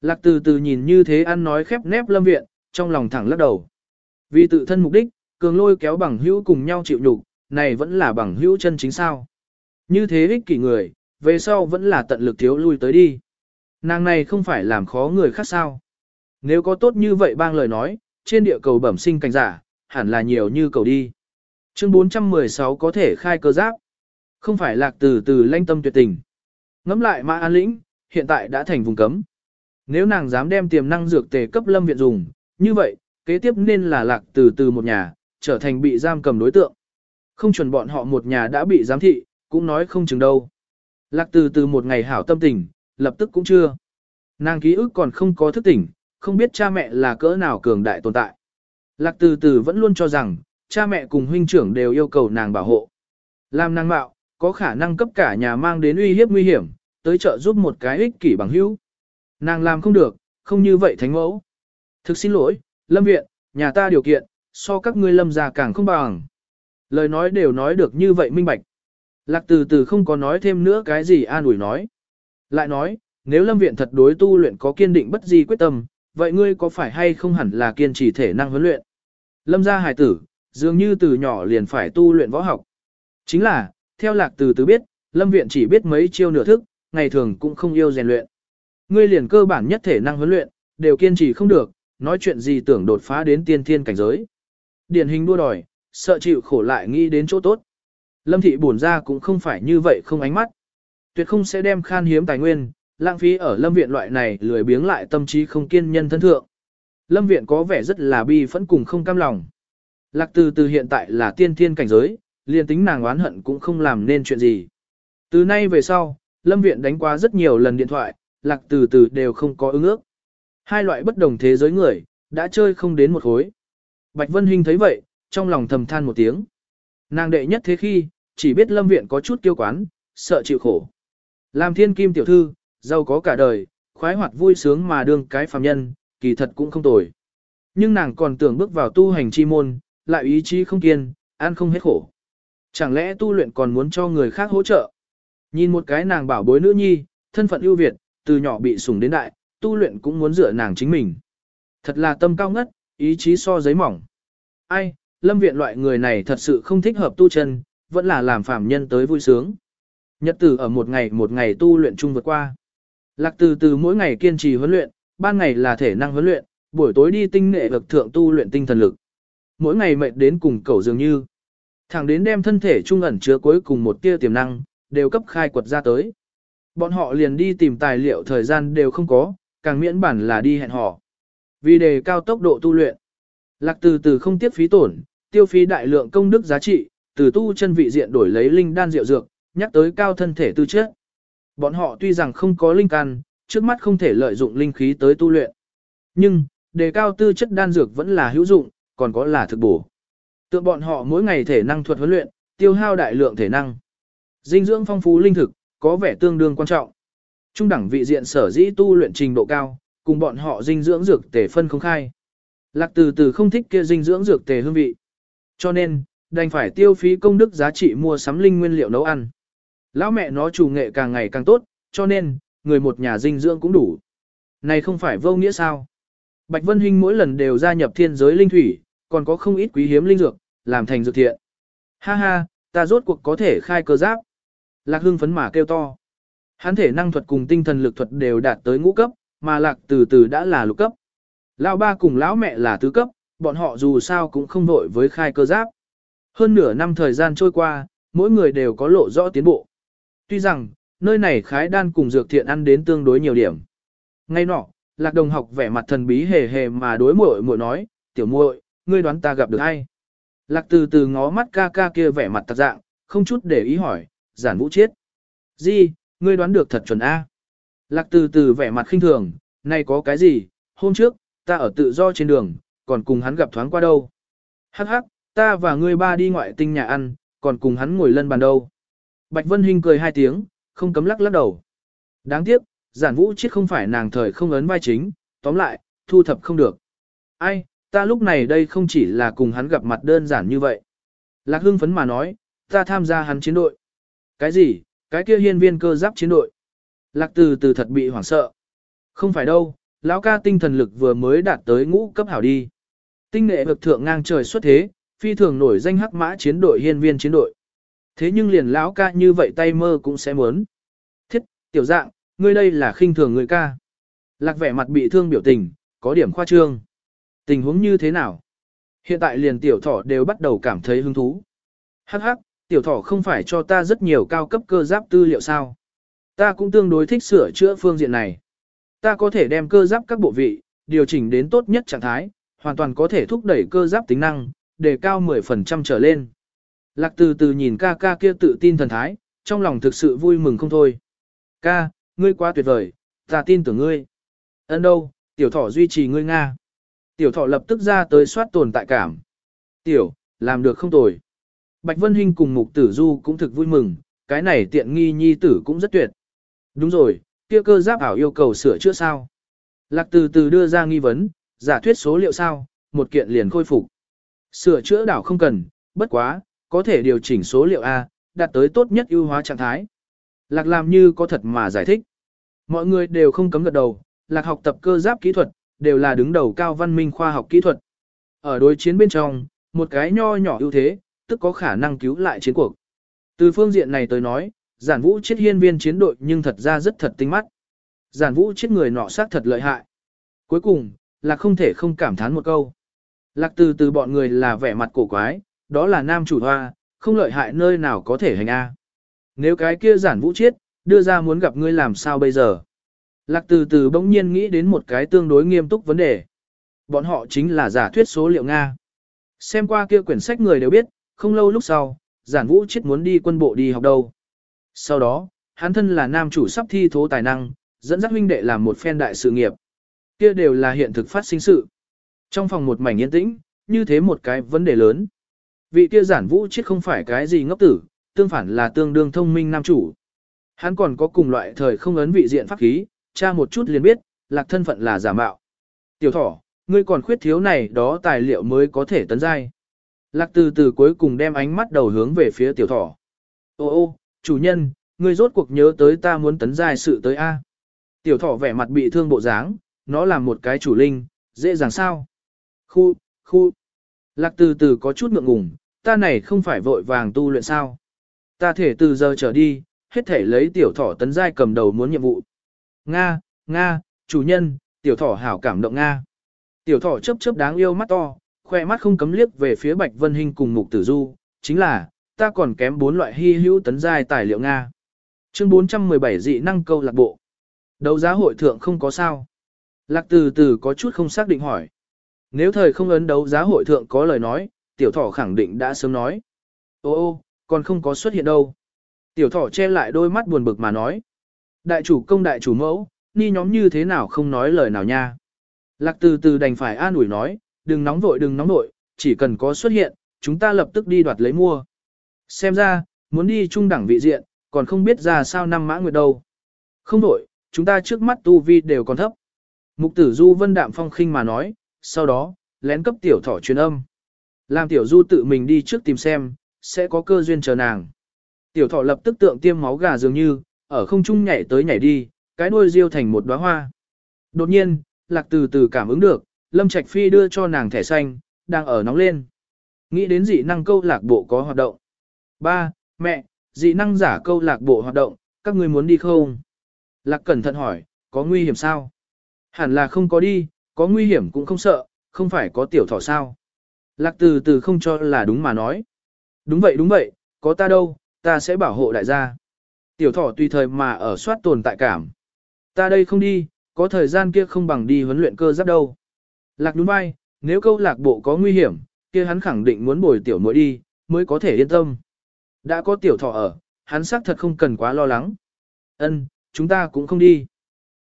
Lạc từ từ nhìn như thế ăn nói khép nép lâm viện, trong lòng thẳng lắc đầu. Vì tự thân mục đích, cường lôi kéo bằng hữu cùng nhau chịu nhục, này vẫn là bằng hữu chân chính sao. Như thế ích kỷ người, về sau vẫn là tận lực thiếu lui tới đi. Nàng này không phải làm khó người khác sao. Nếu có tốt như vậy bang lời nói, trên địa cầu bẩm sinh cảnh giả, hẳn là nhiều như cầu đi. Chương 416 có thể khai cơ giáp. Không phải lạc từ từ lanh tâm tuyệt tình. Ngắm lại Mã An Lĩnh, hiện tại đã thành vùng cấm. Nếu nàng dám đem tiềm năng dược tề cấp lâm viện dùng, như vậy, kế tiếp nên là lạc từ từ một nhà, trở thành bị giam cầm đối tượng. Không chuẩn bọn họ một nhà đã bị giám thị, cũng nói không chừng đâu. Lạc từ từ một ngày hảo tâm tình, lập tức cũng chưa. Nàng ký ức còn không có thức tỉnh, không biết cha mẹ là cỡ nào cường đại tồn tại. Lạc từ từ vẫn luôn cho rằng, cha mẹ cùng huynh trưởng đều yêu cầu nàng bảo hộ. Làm nàng mạo, có khả năng cấp cả nhà mang đến uy hiếp nguy hiểm, tới trợ giúp một cái ích kỷ bằng hữu. Nàng làm không được, không như vậy thánh mẫu. Thực xin lỗi, lâm viện, nhà ta điều kiện, so các ngươi lâm già càng không bằng. Lời nói đều nói được như vậy minh bạch. Lạc từ từ không có nói thêm nữa cái gì an ủi nói. Lại nói, nếu lâm viện thật đối tu luyện có kiên định bất di quyết tâm, vậy ngươi có phải hay không hẳn là kiên trì thể năng huấn luyện? Lâm gia hài tử, dường như từ nhỏ liền phải tu luyện võ học. Chính là, theo lạc từ từ biết, lâm viện chỉ biết mấy chiêu nửa thức, ngày thường cũng không yêu rèn luyện. Ngươi liền cơ bản nhất thể năng huấn luyện, đều kiên trì không được, nói chuyện gì tưởng đột phá đến tiên thiên cảnh giới. Điển hình đua đòi, sợ chịu khổ lại nghĩ đến chỗ tốt. Lâm thị bổn ra cũng không phải như vậy không ánh mắt. Tuyệt không sẽ đem khan hiếm tài nguyên, lãng phí ở lâm viện loại này lười biếng lại tâm trí không kiên nhân thân thượng. Lâm viện có vẻ rất là bi phẫn cùng không cam lòng. Lạc từ từ hiện tại là tiên thiên cảnh giới, liền tính nàng oán hận cũng không làm nên chuyện gì. Từ nay về sau, lâm viện đánh qua rất nhiều lần điện thoại, lạc từ từ đều không có ứng ước. Hai loại bất đồng thế giới người, đã chơi không đến một khối. Bạch Vân Hinh thấy vậy, trong lòng thầm than một tiếng. Nàng đệ nhất thế khi, chỉ biết lâm viện có chút kiêu quán, sợ chịu khổ. Làm thiên kim tiểu thư, giàu có cả đời, khoái hoạt vui sướng mà đương cái phàm nhân, kỳ thật cũng không tồi. Nhưng nàng còn tưởng bước vào tu hành chi môn, lại ý chí không kiên, ăn không hết khổ. Chẳng lẽ tu luyện còn muốn cho người khác hỗ trợ? Nhìn một cái nàng bảo bối nữ nhi, thân phận ưu việt, từ nhỏ bị sủng đến đại, tu luyện cũng muốn dựa nàng chính mình. Thật là tâm cao ngất, ý chí so giấy mỏng. Ai, lâm viện loại người này thật sự không thích hợp tu chân, vẫn là làm phàm nhân tới vui sướng. Nhật tử ở một ngày một ngày tu luyện chung vượt qua. Lạc từ từ mỗi ngày kiên trì huấn luyện, ban ngày là thể năng huấn luyện, buổi tối đi tinh nghệ vực thượng tu luyện tinh thần lực. Mỗi ngày mệt đến cùng cầu dường như. Thẳng đến đem thân thể trung ẩn chứa cuối cùng một tia tiềm năng, đều cấp khai quật ra tới. Bọn họ liền đi tìm tài liệu thời gian đều không có, càng miễn bản là đi hẹn hò. Vì đề cao tốc độ tu luyện, lạc từ từ không tiếp phí tổn, tiêu phí đại lượng công đức giá trị, từ tu chân vị diện đổi lấy linh đan rượu dược, nhắc tới cao thân thể tư chất. Bọn họ tuy rằng không có linh căn, trước mắt không thể lợi dụng linh khí tới tu luyện. Nhưng, đề cao tư chất đan dược vẫn là hữu dụng, còn có là thực bổ. Tượng bọn họ mỗi ngày thể năng thuật huấn luyện, tiêu hao đại lượng thể năng. Dinh dưỡng phong phú linh thực, có vẻ tương đương quan trọng. Trung đẳng vị diện sở dĩ tu luyện trình độ cao, cùng bọn họ dinh dưỡng dược tề phân không khai. Lạc từ từ không thích kia dinh dưỡng dược tề hương vị. Cho nên, đành phải tiêu phí công đức giá trị mua sắm linh nguyên liệu nấu ăn. Lão mẹ nó chủ nghệ càng ngày càng tốt, cho nên, người một nhà dinh dưỡng cũng đủ. Này không phải vô nghĩa sao? Bạch Vân Hinh mỗi lần đều gia nhập thiên giới linh thủy, còn có không ít quý hiếm linh dược, làm thành dược thiện. Ha ha, ta rốt cuộc có thể khai cơ giáp. Lạc hưng phấn mà kêu to. Hắn thể năng thuật cùng tinh thần lực thuật đều đạt tới ngũ cấp, mà lạc từ từ đã là lục cấp. Lão ba cùng lão mẹ là tứ cấp, bọn họ dù sao cũng không đội với khai cơ giáp. Hơn nửa năm thời gian trôi qua, mỗi người đều có lộ rõ tiến bộ. Tuy rằng, nơi này khái đan cùng dược thiện ăn đến tương đối nhiều điểm. Ngay nọ, lạc đồng học vẻ mặt thần bí hề hề mà đối muội muội nói, tiểu muội, ngươi đoán ta gặp được ai? Lạc từ từ ngó mắt ca ca kia vẻ mặt tạc dạng, không chút để ý hỏi, giản vũ chết. Di, ngươi đoán được thật chuẩn A. Lạc từ từ vẻ mặt khinh thường, nay có cái gì, hôm trước, ta ở tự do trên đường, còn cùng hắn gặp thoáng qua đâu. Hắc hắc, ta và ngươi ba đi ngoại tinh nhà ăn, còn cùng hắn ngồi lân bàn đâu. Bạch Vân Hinh cười hai tiếng, không cấm lắc lắc đầu. Đáng tiếc, giản vũ chết không phải nàng thời không ấn vai chính, tóm lại, thu thập không được. Ai, ta lúc này đây không chỉ là cùng hắn gặp mặt đơn giản như vậy. Lạc hưng phấn mà nói, ta tham gia hắn chiến đội. Cái gì, cái kia hiên viên cơ giáp chiến đội. Lạc từ từ thật bị hoảng sợ. Không phải đâu, lão ca tinh thần lực vừa mới đạt tới ngũ cấp hảo đi. Tinh nghệ vực thượng ngang trời xuất thế, phi thường nổi danh hắc mã chiến đội hiên viên chiến đội. Thế nhưng liền lão ca như vậy tay mơ cũng sẽ muốn. Thiết, tiểu dạng, ngươi đây là khinh thường người ca. Lạc vẻ mặt bị thương biểu tình, có điểm khoa trương. Tình huống như thế nào? Hiện tại liền tiểu thỏ đều bắt đầu cảm thấy hứng thú. Hắc hắc, tiểu thỏ không phải cho ta rất nhiều cao cấp cơ giáp tư liệu sao? Ta cũng tương đối thích sửa chữa phương diện này. Ta có thể đem cơ giáp các bộ vị, điều chỉnh đến tốt nhất trạng thái, hoàn toàn có thể thúc đẩy cơ giáp tính năng, để cao 10% trở lên. Lạc từ từ nhìn ca ca kia tự tin thần thái, trong lòng thực sự vui mừng không thôi. Ca, ngươi quá tuyệt vời, ta tin tưởng ngươi. Ấn đâu, tiểu thỏ duy trì ngươi Nga. Tiểu Thọ lập tức ra tới soát tồn tại cảm. Tiểu, làm được không tồi. Bạch Vân Hinh cùng Mục Tử Du cũng thực vui mừng, cái này tiện nghi nhi tử cũng rất tuyệt. Đúng rồi, kia cơ giáp ảo yêu cầu sửa chữa sao. Lạc từ từ đưa ra nghi vấn, giả thuyết số liệu sao, một kiện liền khôi phục. Sửa chữa đảo không cần, bất quá, có thể điều chỉnh số liệu A, đạt tới tốt nhất ưu hóa trạng thái. Lạc làm như có thật mà giải thích. Mọi người đều không cấm gật đầu, lạc học tập cơ giáp kỹ thuật, đều là đứng đầu cao văn minh khoa học kỹ thuật. Ở đối chiến bên trong, một cái nho nhỏ ưu thế, tức có khả năng cứu lại chiến cuộc. Từ phương diện này tới nói, giản vũ chết hiên viên chiến đội nhưng thật ra rất thật tinh mắt. Giản vũ chết người nọ sát thật lợi hại. Cuối cùng, là không thể không cảm thán một câu. Lạc từ từ bọn người là vẻ mặt cổ quái, đó là nam chủ hoa, không lợi hại nơi nào có thể hành A. Nếu cái kia giản vũ chết, đưa ra muốn gặp ngươi làm sao bây giờ? Lạc từ từ bỗng nhiên nghĩ đến một cái tương đối nghiêm túc vấn đề. Bọn họ chính là giả thuyết số liệu Nga. Xem qua kia quyển sách người đều biết, không lâu lúc sau, giản vũ chết muốn đi quân bộ đi học đâu. Sau đó, hắn thân là nam chủ sắp thi thố tài năng, dẫn dắt huynh đệ làm một phen đại sự nghiệp. Kia đều là hiện thực phát sinh sự. Trong phòng một mảnh yên tĩnh, như thế một cái vấn đề lớn. Vị kia giản vũ chết không phải cái gì ngốc tử, tương phản là tương đương thông minh nam chủ. Hắn còn có cùng loại thời không ấn vị diện pháp khí, tra một chút liền biết, lạc thân phận là giả mạo. Tiểu thỏ, ngươi còn khuyết thiếu này đó tài liệu mới có thể tấn giai. Lạc từ từ cuối cùng đem ánh mắt đầu hướng về phía tiểu thỏ. Ô ô, chủ nhân, ngươi rốt cuộc nhớ tới ta muốn tấn giai sự tới A. Tiểu thỏ vẻ mặt bị thương bộ dáng, nó là một cái chủ linh, dễ dàng sao. Khu, khu. Lạc từ từ có chút ngượng ngùng, ta này không phải vội vàng tu luyện sao. Ta thể từ giờ trở đi, hết thể lấy tiểu thỏ tấn giai cầm đầu muốn nhiệm vụ. Nga, Nga, chủ nhân, tiểu thỏ hảo cảm động Nga. Tiểu thỏ chớp chớp đáng yêu mắt to, khoe mắt không cấm liếc về phía Bạch Vân Hinh cùng Mục Tử Du, chính là, ta còn kém bốn loại hy hữu tấn giai tài liệu Nga. Chương 417 dị năng câu lạc bộ. Đấu giá hội thượng không có sao. Lạc từ từ có chút không xác định hỏi. Nếu thời không ấn đấu giá hội thượng có lời nói, tiểu thỏ khẳng định đã sớm nói. Ô ô, còn không có xuất hiện đâu. Tiểu thỏ che lại đôi mắt buồn bực mà nói. Đại chủ công đại chủ mẫu, ni nhóm như thế nào không nói lời nào nha. Lạc từ từ đành phải an ủi nói, đừng nóng vội đừng nóng vội, chỉ cần có xuất hiện, chúng ta lập tức đi đoạt lấy mua. Xem ra, muốn đi trung đẳng vị diện, còn không biết ra sao năm mã nguyệt đâu. Không đổi, chúng ta trước mắt tu vi đều còn thấp. Mục tử du vân đạm phong khinh mà nói, sau đó, lén cấp tiểu thỏ truyền âm. Làm tiểu du tự mình đi trước tìm xem, sẽ có cơ duyên chờ nàng. Tiểu thỏ lập tức tượng tiêm máu gà dường như, ở không trung nhảy tới nhảy đi, cái đuôi riêu thành một đóa hoa. Đột nhiên, lạc từ từ cảm ứng được, Lâm Trạch Phi đưa cho nàng thẻ xanh, đang ở nóng lên. Nghĩ đến dị năng câu lạc bộ có hoạt động. Ba, mẹ, dị năng giả câu lạc bộ hoạt động, các ngươi muốn đi không? Lạc cẩn thận hỏi, có nguy hiểm sao? Hẳn là không có đi, có nguy hiểm cũng không sợ, không phải có tiểu thỏ sao? Lạc từ từ không cho là đúng mà nói. Đúng vậy đúng vậy, có ta đâu, ta sẽ bảo hộ đại gia. Tiểu thỏ tùy thời mà ở soát tồn tại cảm. Ta đây không đi, có thời gian kia không bằng đi huấn luyện cơ giáp đâu. Lạc đúng vai, nếu câu lạc bộ có nguy hiểm, kia hắn khẳng định muốn bồi tiểu muội đi, mới có thể yên tâm. Đã có tiểu thỏ ở, hắn xác thật không cần quá lo lắng. Ân, chúng ta cũng không đi.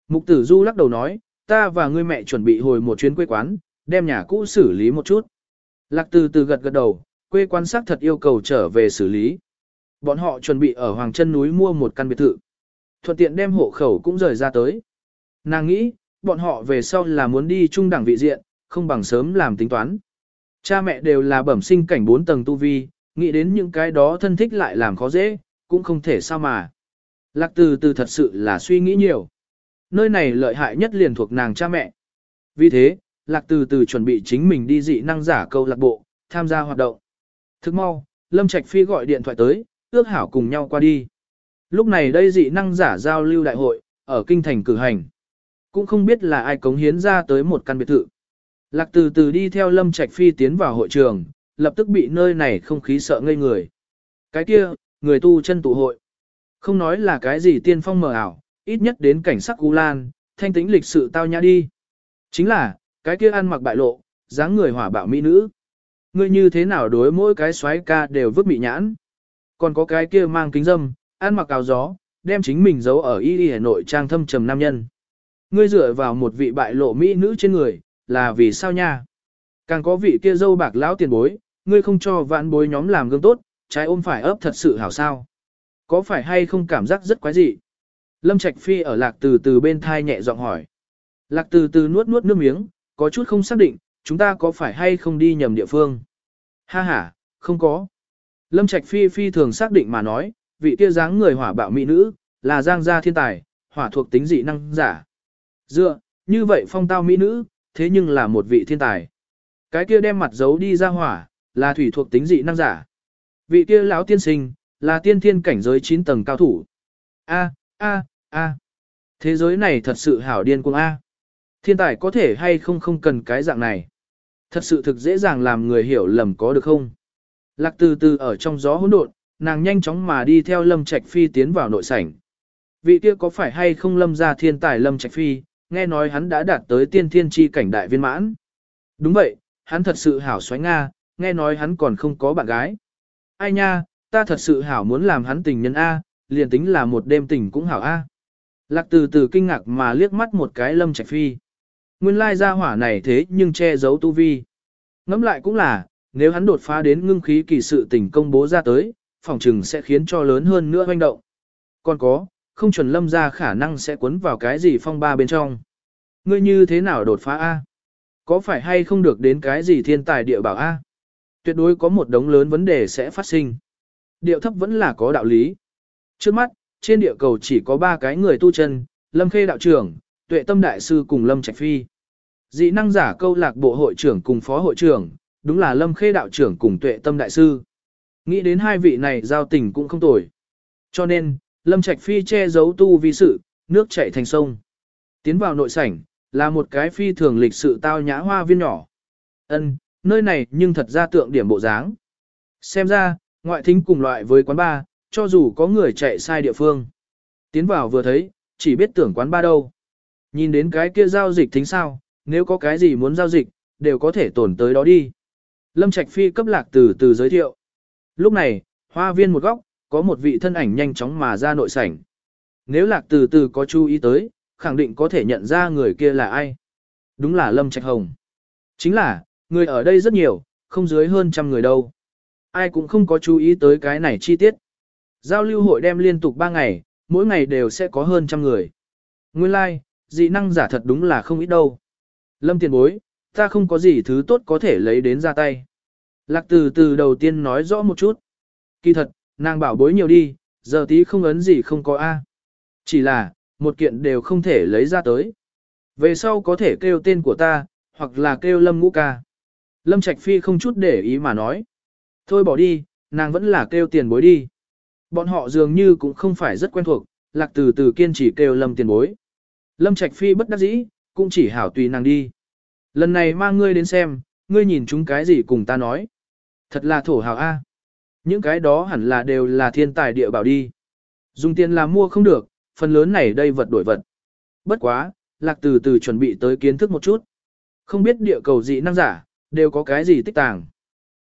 Mục tử du lắc đầu nói, ta và ngươi mẹ chuẩn bị hồi một chuyến quê quán, đem nhà cũ xử lý một chút. Lạc từ từ gật gật đầu, quê quán xác thật yêu cầu trở về xử lý. Bọn họ chuẩn bị ở Hoàng Chân núi mua một căn biệt thự. Thuận tiện đem hộ khẩu cũng rời ra tới. Nàng nghĩ, bọn họ về sau là muốn đi trung đẳng vị diện, không bằng sớm làm tính toán. Cha mẹ đều là bẩm sinh cảnh bốn tầng tu vi, nghĩ đến những cái đó thân thích lại làm khó dễ, cũng không thể sao mà. Lạc từ từ thật sự là suy nghĩ nhiều. Nơi này lợi hại nhất liền thuộc nàng cha mẹ. Vì thế, Lạc từ từ chuẩn bị chính mình đi dị năng giả câu lạc bộ, tham gia hoạt động. Thức mau, Lâm Trạch Phi gọi điện thoại tới, ước hảo cùng nhau qua đi. Lúc này đây dị năng giả giao lưu đại hội, ở kinh thành cử hành. Cũng không biết là ai cống hiến ra tới một căn biệt thự. Lạc từ từ đi theo Lâm Trạch Phi tiến vào hội trường, lập tức bị nơi này không khí sợ ngây người. Cái kia, người tu chân tụ hội. Không nói là cái gì tiên phong mờ ảo, ít nhất đến cảnh sắc cú lan, thanh tĩnh lịch sự tao nhã đi. Chính là, cái kia ăn mặc bại lộ, dáng người hỏa bạo mỹ nữ. Ngươi như thế nào đối mỗi cái xoáy ca đều vứt bị nhãn. Còn có cái kia mang kính dâm, ăn mặc áo gió, đem chính mình giấu ở y y Hà Nội trang thâm trầm nam nhân. Ngươi dựa vào một vị bại lộ mỹ nữ trên người, là vì sao nha? Càng có vị kia dâu bạc lão tiền bối, ngươi không cho vạn bối nhóm làm gương tốt, trái ôm phải ấp thật sự hảo sao. Có phải hay không cảm giác rất quái dị? Lâm Trạch Phi ở lạc từ từ bên thai nhẹ giọng hỏi. Lạc từ từ nuốt nuốt nước miếng, có chút không xác định, chúng ta có phải hay không đi nhầm địa phương? Ha ha, không có. Lâm Trạch Phi phi thường xác định mà nói, vị kia dáng người hỏa bạo mỹ nữ, là giang gia thiên tài, hỏa thuộc tính dị năng giả. Dựa, như vậy phong tao mỹ nữ, thế nhưng là một vị thiên tài. Cái kia đem mặt giấu đi ra hỏa, là thủy thuộc tính dị năng giả. Vị kia lão tiên sinh, là tiên thiên cảnh giới 9 tầng cao thủ. A, a, a. Thế giới này thật sự hảo điên cuồng A. Thiên tài có thể hay không không cần cái dạng này. Thật sự thực dễ dàng làm người hiểu lầm có được không? Lạc từ từ ở trong gió hỗn độn, nàng nhanh chóng mà đi theo Lâm Trạch Phi tiến vào nội sảnh. Vị kia có phải hay không Lâm gia thiên tài Lâm Trạch Phi, nghe nói hắn đã đạt tới tiên thiên chi cảnh đại viên mãn. Đúng vậy, hắn thật sự hảo xoáy Nga, nghe nói hắn còn không có bạn gái. Ai nha, ta thật sự hảo muốn làm hắn tình nhân A, liền tính là một đêm tình cũng hảo A. Lạc từ từ kinh ngạc mà liếc mắt một cái Lâm Trạch Phi. Nguyên lai gia hỏa này thế nhưng che giấu tu vi. Ngẫm lại cũng là, nếu hắn đột phá đến ngưng khí kỳ sự tình công bố ra tới, phòng trừng sẽ khiến cho lớn hơn nữa hoành động. Còn có, không chuẩn lâm ra khả năng sẽ cuốn vào cái gì phong ba bên trong. Ngươi như thế nào đột phá A? Có phải hay không được đến cái gì thiên tài địa bảo A? Tuyệt đối có một đống lớn vấn đề sẽ phát sinh. Điệu thấp vẫn là có đạo lý. Trước mắt, trên địa cầu chỉ có ba cái người tu chân, Lâm Khê đạo trưởng, Tuệ Tâm đại sư cùng Lâm Trạch Phi. Dị năng giả câu lạc bộ hội trưởng cùng phó hội trưởng, đúng là Lâm Khê đạo trưởng cùng Tuệ Tâm đại sư. Nghĩ đến hai vị này giao tình cũng không tồi. Cho nên, Lâm Trạch Phi che giấu tu vi sự, nước chảy thành sông. Tiến vào nội sảnh, là một cái phi thường lịch sự tao nhã hoa viên nhỏ. Ân, nơi này nhưng thật ra tượng điểm bộ dáng. Xem ra, ngoại thính cùng loại với quán bar, cho dù có người chạy sai địa phương. Tiến vào vừa thấy, chỉ biết tưởng quán bar đâu. Nhìn đến cái kia giao dịch thính sao, nếu có cái gì muốn giao dịch, đều có thể tổn tới đó đi. Lâm Trạch Phi cấp lạc từ từ giới thiệu. Lúc này, hoa viên một góc, có một vị thân ảnh nhanh chóng mà ra nội sảnh. Nếu lạc từ từ có chú ý tới, khẳng định có thể nhận ra người kia là ai. Đúng là Lâm Trạch Hồng. Chính là, người ở đây rất nhiều, không dưới hơn trăm người đâu. Ai cũng không có chú ý tới cái này chi tiết. Giao lưu hội đem liên tục 3 ngày, mỗi ngày đều sẽ có hơn trăm người. Nguyên lai, like, dị năng giả thật đúng là không ít đâu. Lâm tiền bối, ta không có gì thứ tốt có thể lấy đến ra tay. Lạc từ từ đầu tiên nói rõ một chút. Kỳ thật, nàng bảo bối nhiều đi, giờ tí không ấn gì không có A. Chỉ là, một kiện đều không thể lấy ra tới. Về sau có thể kêu tên của ta, hoặc là kêu Lâm Ngũ Ca. Lâm Trạch Phi không chút để ý mà nói. Thôi bỏ đi, nàng vẫn là kêu tiền bối đi. Bọn họ dường như cũng không phải rất quen thuộc, lạc từ từ kiên trì kêu Lâm tiền bối. Lâm Trạch Phi bất đắc dĩ, cũng chỉ hảo tùy nàng đi. Lần này mang ngươi đến xem, ngươi nhìn chúng cái gì cùng ta nói. Thật là thổ hào A. Những cái đó hẳn là đều là thiên tài địa bảo đi. Dùng tiền làm mua không được, phần lớn này đây vật đổi vật. Bất quá, lạc từ từ chuẩn bị tới kiến thức một chút. Không biết địa cầu dị năng giả, đều có cái gì tích tàng.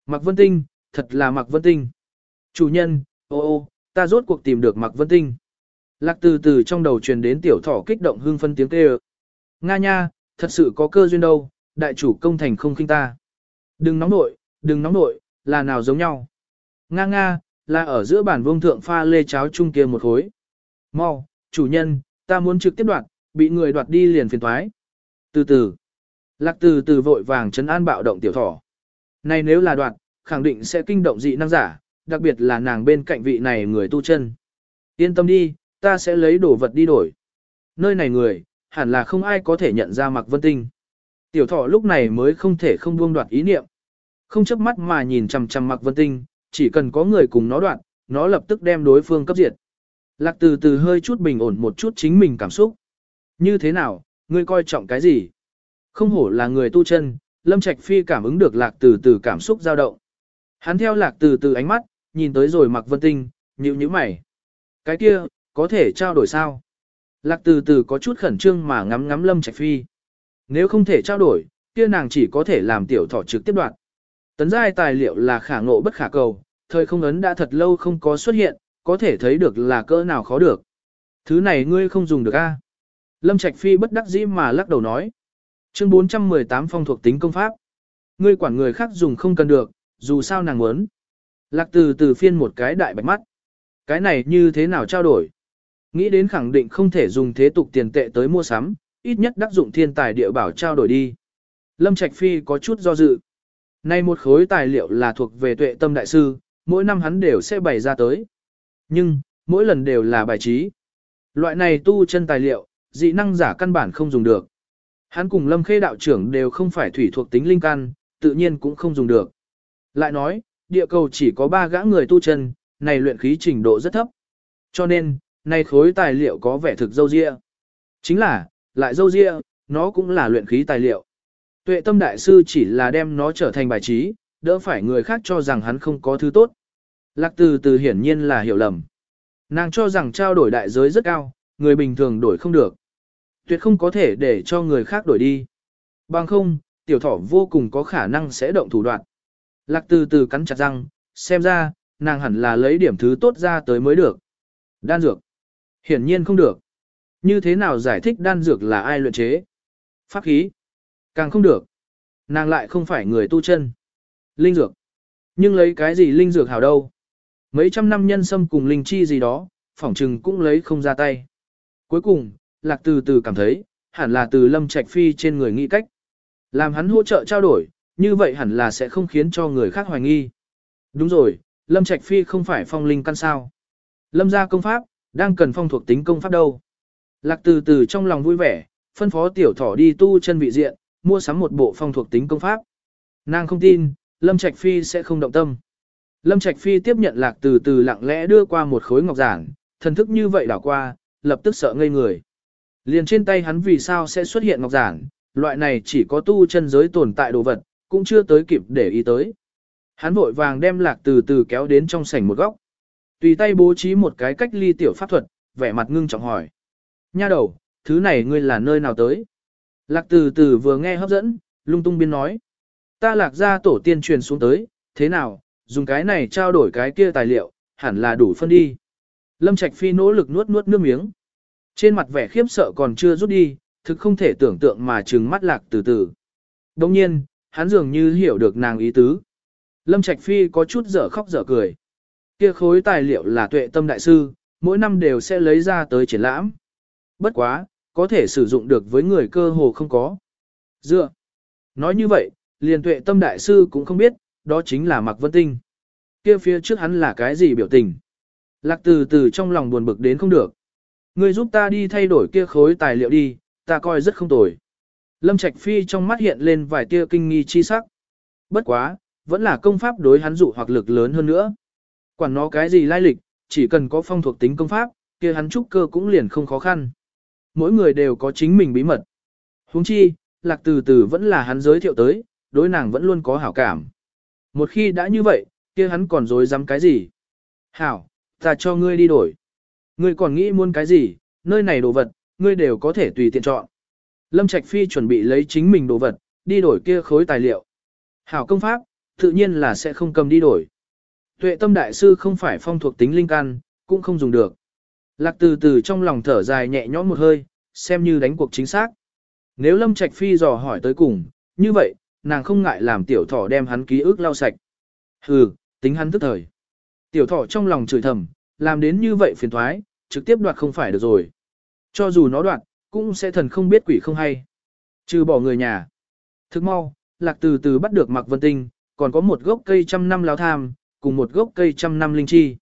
Mạc Vân Tinh, thật là Mạc Vân Tinh. Chủ nhân, ô ô, ta rốt cuộc tìm được Mạc Vân Tinh. Lạc từ từ trong đầu truyền đến tiểu thỏ kích động hương phân tiếng kêu. Nga nha, thật sự có cơ duyên đâu, đại chủ công thành không khinh ta. Đừng nóng nội, đừng nóng nội, là nào giống nhau. Nga nga, là ở giữa bản vương thượng pha lê cháo chung kia một khối. Mau, chủ nhân, ta muốn trực tiếp đoạt, bị người đoạt đi liền phiền thoái. Từ từ, lạc từ từ vội vàng chấn an bạo động tiểu thỏ. Này nếu là đoạt, khẳng định sẽ kinh động dị năng giả, đặc biệt là nàng bên cạnh vị này người tu chân. Yên tâm đi, ta sẽ lấy đồ vật đi đổi. Nơi này người, hẳn là không ai có thể nhận ra Mạc Vân Tinh. Tiểu thọ lúc này mới không thể không buông đoạt ý niệm. Không chớp mắt mà nhìn chằm chằm Mạc Vân Tinh, chỉ cần có người cùng nó đoạn, nó lập tức đem đối phương cấp diệt. Lạc từ từ hơi chút bình ổn một chút chính mình cảm xúc. Như thế nào, ngươi coi trọng cái gì? Không hổ là người tu chân, Lâm Trạch Phi cảm ứng được lạc từ từ cảm xúc dao động. Hắn theo lạc từ từ ánh mắt, nhìn tới rồi Mạc Vân Tinh, nhíu nhíu mày. Cái kia, có thể trao đổi sao? Lạc từ từ có chút khẩn trương mà ngắm ngắm Lâm Trạch Phi. Nếu không thể trao đổi, kia nàng chỉ có thể làm tiểu thọ trực tiếp đoạn. Tấn giai tài liệu là khả ngộ bất khả cầu, thời không ấn đã thật lâu không có xuất hiện, có thể thấy được là cỡ nào khó được. Thứ này ngươi không dùng được a? Lâm Trạch Phi bất đắc dĩ mà lắc đầu nói. Chương 418 phong thuộc tính công pháp. Ngươi quản người khác dùng không cần được, dù sao nàng muốn. Lạc từ từ phiên một cái đại bạch mắt. Cái này như thế nào trao đổi? Nghĩ đến khẳng định không thể dùng thế tục tiền tệ tới mua sắm, ít nhất đắc dụng thiên tài địa bảo trao đổi đi. Lâm Trạch Phi có chút do dự. Nay một khối tài liệu là thuộc về tuệ tâm đại sư, mỗi năm hắn đều sẽ bày ra tới. Nhưng, mỗi lần đều là bài trí. Loại này tu chân tài liệu, dị năng giả căn bản không dùng được. Hắn cùng Lâm Khê đạo trưởng đều không phải thủy thuộc tính linh căn, tự nhiên cũng không dùng được. Lại nói, địa cầu chỉ có ba gã người tu chân, này luyện khí trình độ rất thấp. Cho nên, này khối tài liệu có vẻ thực dâu ria, Chính là, lại dâu ria, nó cũng là luyện khí tài liệu. Tuệ tâm đại sư chỉ là đem nó trở thành bài trí, đỡ phải người khác cho rằng hắn không có thứ tốt. Lạc từ từ hiển nhiên là hiểu lầm. Nàng cho rằng trao đổi đại giới rất cao, người bình thường đổi không được. Tuyệt không có thể để cho người khác đổi đi. Bằng không, tiểu thỏ vô cùng có khả năng sẽ động thủ đoạn. Lạc từ từ cắn chặt răng, xem ra, nàng hẳn là lấy điểm thứ tốt ra tới mới được. Đan dược. Hiển nhiên không được. Như thế nào giải thích đan dược là ai luyện chế? Pháp khí. Càng không được. Nàng lại không phải người tu chân. Linh dược. Nhưng lấy cái gì linh dược hảo đâu? Mấy trăm năm nhân sâm cùng linh chi gì đó, phỏng trừng cũng lấy không ra tay. Cuối cùng, lạc từ từ cảm thấy, hẳn là từ lâm trạch phi trên người nghĩ cách. Làm hắn hỗ trợ trao đổi, như vậy hẳn là sẽ không khiến cho người khác hoài nghi. Đúng rồi, lâm trạch phi không phải phong linh căn sao. Lâm gia công pháp, đang cần phong thuộc tính công pháp đâu. Lạc từ từ trong lòng vui vẻ, phân phó tiểu thỏ đi tu chân vị diện, mua sắm một bộ phong thuộc tính công pháp. Nàng không tin, Lâm Trạch Phi sẽ không động tâm. Lâm Trạch Phi tiếp nhận lạc từ từ lặng lẽ đưa qua một khối ngọc giản, thần thức như vậy đảo qua, lập tức sợ ngây người. Liền trên tay hắn vì sao sẽ xuất hiện ngọc giản, loại này chỉ có tu chân giới tồn tại đồ vật, cũng chưa tới kịp để ý tới. Hắn vội vàng đem lạc từ từ kéo đến trong sảnh một góc. Tùy tay bố trí một cái cách ly tiểu pháp thuật, vẻ mặt ngưng trọng hỏi. Nha đầu, thứ này ngươi là nơi nào tới? Lạc từ từ vừa nghe hấp dẫn, lung tung biên nói. Ta lạc ra tổ tiên truyền xuống tới, thế nào, dùng cái này trao đổi cái kia tài liệu, hẳn là đủ phân đi. Lâm Trạch Phi nỗ lực nuốt nuốt nước miếng. Trên mặt vẻ khiếp sợ còn chưa rút đi, thực không thể tưởng tượng mà trừng mắt lạc từ từ. Đồng nhiên, hắn dường như hiểu được nàng ý tứ. Lâm Trạch Phi có chút dở khóc dở cười. Kia khối tài liệu là tuệ tâm đại sư, mỗi năm đều sẽ lấy ra tới triển lãm. Bất quá, có thể sử dụng được với người cơ hồ không có. Dựa. Nói như vậy, liền tuệ tâm đại sư cũng không biết, đó chính là Mạc Vân Tinh. Kia phía trước hắn là cái gì biểu tình? Lạc từ từ trong lòng buồn bực đến không được. Người giúp ta đi thay đổi kia khối tài liệu đi, ta coi rất không tồi. Lâm Trạch Phi trong mắt hiện lên vài tia kinh nghi chi sắc. Bất quá, vẫn là công pháp đối hắn dụ hoặc lực lớn hơn nữa. Quản nó cái gì lai lịch, chỉ cần có phong thuộc tính công pháp, kia hắn trúc cơ cũng liền không khó khăn. Mỗi người đều có chính mình bí mật. Huống chi, lạc từ từ vẫn là hắn giới thiệu tới, đối nàng vẫn luôn có hảo cảm. Một khi đã như vậy, kia hắn còn dối dám cái gì? Hảo, ta cho ngươi đi đổi. Ngươi còn nghĩ muốn cái gì, nơi này đồ vật, ngươi đều có thể tùy tiện chọn. Lâm Trạch Phi chuẩn bị lấy chính mình đồ vật, đi đổi kia khối tài liệu. Hảo công pháp, tự nhiên là sẽ không cầm đi đổi. Tuệ tâm đại sư không phải phong thuộc tính linh căn, cũng không dùng được. Lạc từ từ trong lòng thở dài nhẹ nhõm một hơi, xem như đánh cuộc chính xác. Nếu Lâm Trạch Phi dò hỏi tới cùng, như vậy, nàng không ngại làm tiểu thỏ đem hắn ký ức lau sạch. Hừ, tính hắn tức thời. Tiểu thỏ trong lòng chửi thầm, làm đến như vậy phiền thoái, trực tiếp đoạt không phải được rồi. Cho dù nó đoạt, cũng sẽ thần không biết quỷ không hay. Trừ bỏ người nhà. Thức mau, lạc từ từ bắt được Mạc Vân Tinh, còn có một gốc cây trăm năm lao tham, cùng một gốc cây trăm năm linh chi.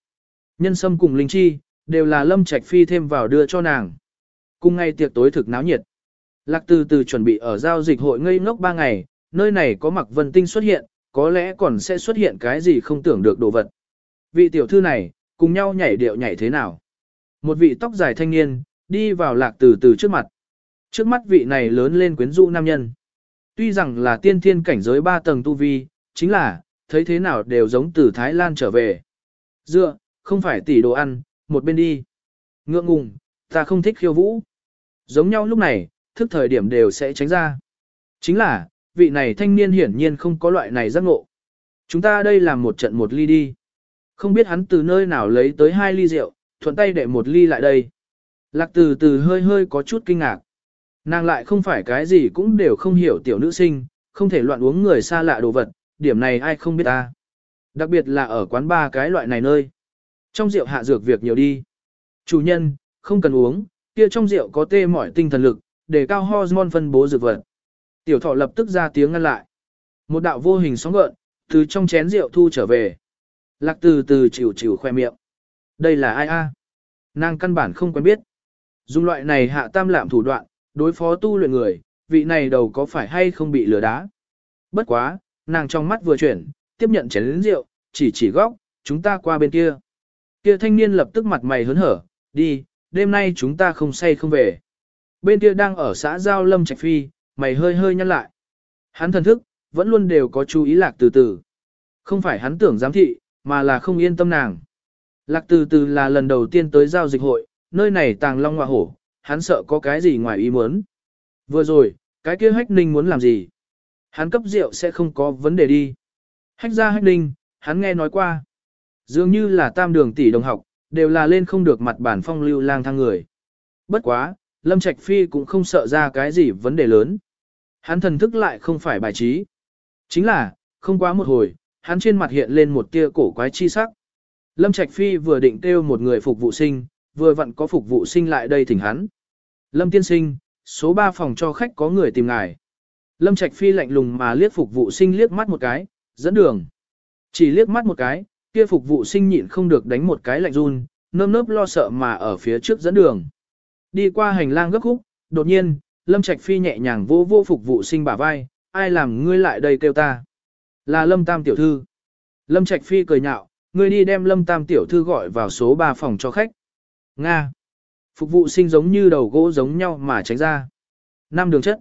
Nhân sâm cùng linh chi, đều là lâm trạch phi thêm vào đưa cho nàng. Cùng ngay tiệc tối thực náo nhiệt. Lạc từ từ chuẩn bị ở giao dịch hội ngây ngốc 3 ngày, nơi này có mặc Vân Tinh xuất hiện, có lẽ còn sẽ xuất hiện cái gì không tưởng được đồ vật. Vị tiểu thư này, cùng nhau nhảy điệu nhảy thế nào? Một vị tóc dài thanh niên, đi vào lạc từ từ trước mặt. Trước mắt vị này lớn lên quyến rũ nam nhân. Tuy rằng là tiên thiên cảnh giới ba tầng tu vi, chính là, thấy thế nào đều giống từ Thái Lan trở về. Dựa, không phải tỷ đồ ăn, một bên đi. Ngượng ngùng, ta không thích khiêu vũ. Giống nhau lúc này, thức thời điểm đều sẽ tránh ra. Chính là, vị này thanh niên hiển nhiên không có loại này giác ngộ. Chúng ta đây làm một trận một ly đi. Không biết hắn từ nơi nào lấy tới hai ly rượu, thuận tay để một ly lại đây. Lạc từ từ hơi hơi có chút kinh ngạc. Nàng lại không phải cái gì cũng đều không hiểu tiểu nữ sinh, không thể loạn uống người xa lạ đồ vật, điểm này ai không biết ta. Đặc biệt là ở quán ba cái loại này nơi. Trong rượu hạ dược việc nhiều đi. Chủ nhân, không cần uống, kia trong rượu có tê mỏi tinh thần lực, để cao hormone phân bố dược vật. Tiểu thọ lập tức ra tiếng ngăn lại. Một đạo vô hình sóng gợn, từ trong chén rượu thu trở về. Lạc từ từ chịu chịu khoe miệng. Đây là ai a? Nàng căn bản không quen biết. Dùng loại này hạ tam lạm thủ đoạn, đối phó tu luyện người, vị này đầu có phải hay không bị lừa đá. Bất quá, nàng trong mắt vừa chuyển, tiếp nhận chén lĩnh rượu, chỉ chỉ góc, chúng ta qua bên kia. Kia thanh niên lập tức mặt mày hớn hở, đi, đêm nay chúng ta không say không về. Bên kia đang ở xã Giao Lâm Trạch Phi, mày hơi hơi nhăn lại. Hắn thần thức, vẫn luôn đều có chú ý lạc từ từ. Không phải hắn tưởng giám thị, mà là không yên tâm nàng. Lạc từ từ là lần đầu tiên tới giao dịch hội, nơi này tàng long ngoạ hổ, hắn sợ có cái gì ngoài ý muốn. Vừa rồi, cái kia hách ninh muốn làm gì? Hắn cấp rượu sẽ không có vấn đề đi. Hách ra hách ninh, hắn nghe nói qua. Dường như là tam đường tỷ đồng học, đều là lên không được mặt bản phong lưu lang thang người. Bất quá, Lâm Trạch Phi cũng không sợ ra cái gì vấn đề lớn. Hắn thần thức lại không phải bài trí. Chính là, không quá một hồi, hắn trên mặt hiện lên một tia cổ quái chi sắc. Lâm Trạch Phi vừa định kêu một người phục vụ sinh, vừa vặn có phục vụ sinh lại đây thỉnh hắn. Lâm tiên sinh, số 3 phòng cho khách có người tìm ngài. Lâm Trạch Phi lạnh lùng mà liếc phục vụ sinh liếc mắt một cái, dẫn đường. Chỉ liếc mắt một cái, kia phục vụ sinh nhịn không được đánh một cái lạnh run, nơm nớp lo sợ mà ở phía trước dẫn đường. Đi qua hành lang gấp khúc, đột nhiên, Lâm Trạch Phi nhẹ nhàng vô vô phục vụ sinh bả vai, ai làm ngươi lại đây kêu ta. Là Lâm Tam tiểu thư. Lâm Trạch Phi cười nhạo, ngươi đi đem Lâm Tam tiểu thư gọi vào số 3 phòng cho khách. Nga. Phục vụ sinh giống như đầu gỗ giống nhau mà tránh ra. Năm đường chất.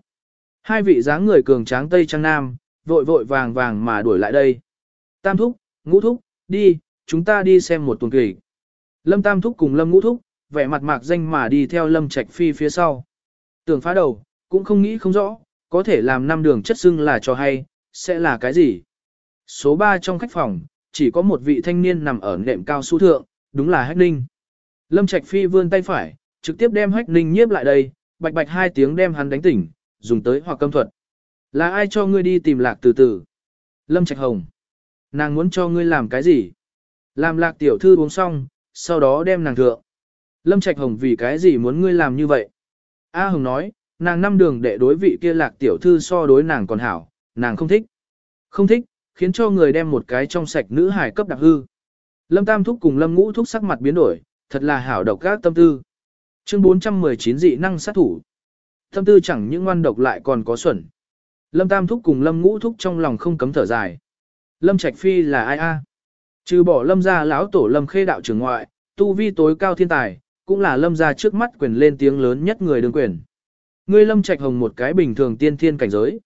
Hai vị dáng người cường tráng Tây Trang Nam, vội vội vàng vàng mà đuổi lại đây. Tam thúc, ngũ thúc, đi, chúng ta đi xem một tuần kỳ. Lâm Tam thúc cùng Lâm ngũ thúc, vẻ mặt mạc danh mà đi theo Lâm Trạch Phi phía sau. Tưởng phá đầu, cũng không nghĩ không rõ, có thể làm năm đường chất xưng là cho hay, sẽ là cái gì. Số 3 trong khách phòng, chỉ có một vị thanh niên nằm ở nệm cao su thượng, đúng là Hách Ninh. Lâm Trạch Phi vươn tay phải, trực tiếp đem Hách Ninh nhiếp lại đây, bạch bạch hai tiếng đem hắn đánh tỉnh, dùng tới hoặc câm thuật. Là ai cho ngươi đi tìm lạc từ từ? Lâm Trạch Hồng. Nàng muốn cho ngươi làm cái gì? Làm lạc tiểu thư uống xong, sau đó đem nàng thượng. Lâm Trạch Hồng vì cái gì muốn ngươi làm như vậy? A Hồng nói, nàng năm đường đệ đối vị kia lạc tiểu thư so đối nàng còn hảo, nàng không thích. Không thích, khiến cho người đem một cái trong sạch nữ hải cấp đặc hư. Lâm Tam Thúc cùng Lâm Ngũ Thúc sắc mặt biến đổi, thật là hảo độc các tâm tư. Chương 419 dị năng sát thủ. Tâm tư chẳng những ngoan độc lại còn có xuẩn. Lâm Tam Thúc cùng Lâm Ngũ Thúc trong lòng không cấm thở dài. Lâm Trạch Phi là ai a? Trừ bỏ Lâm gia lão tổ Lâm Khê đạo trưởng ngoại, tu vi tối cao thiên tài, cũng là Lâm gia trước mắt quyền lên tiếng lớn nhất người đương quyền. Ngươi Lâm Trạch Hồng một cái bình thường tiên thiên cảnh giới.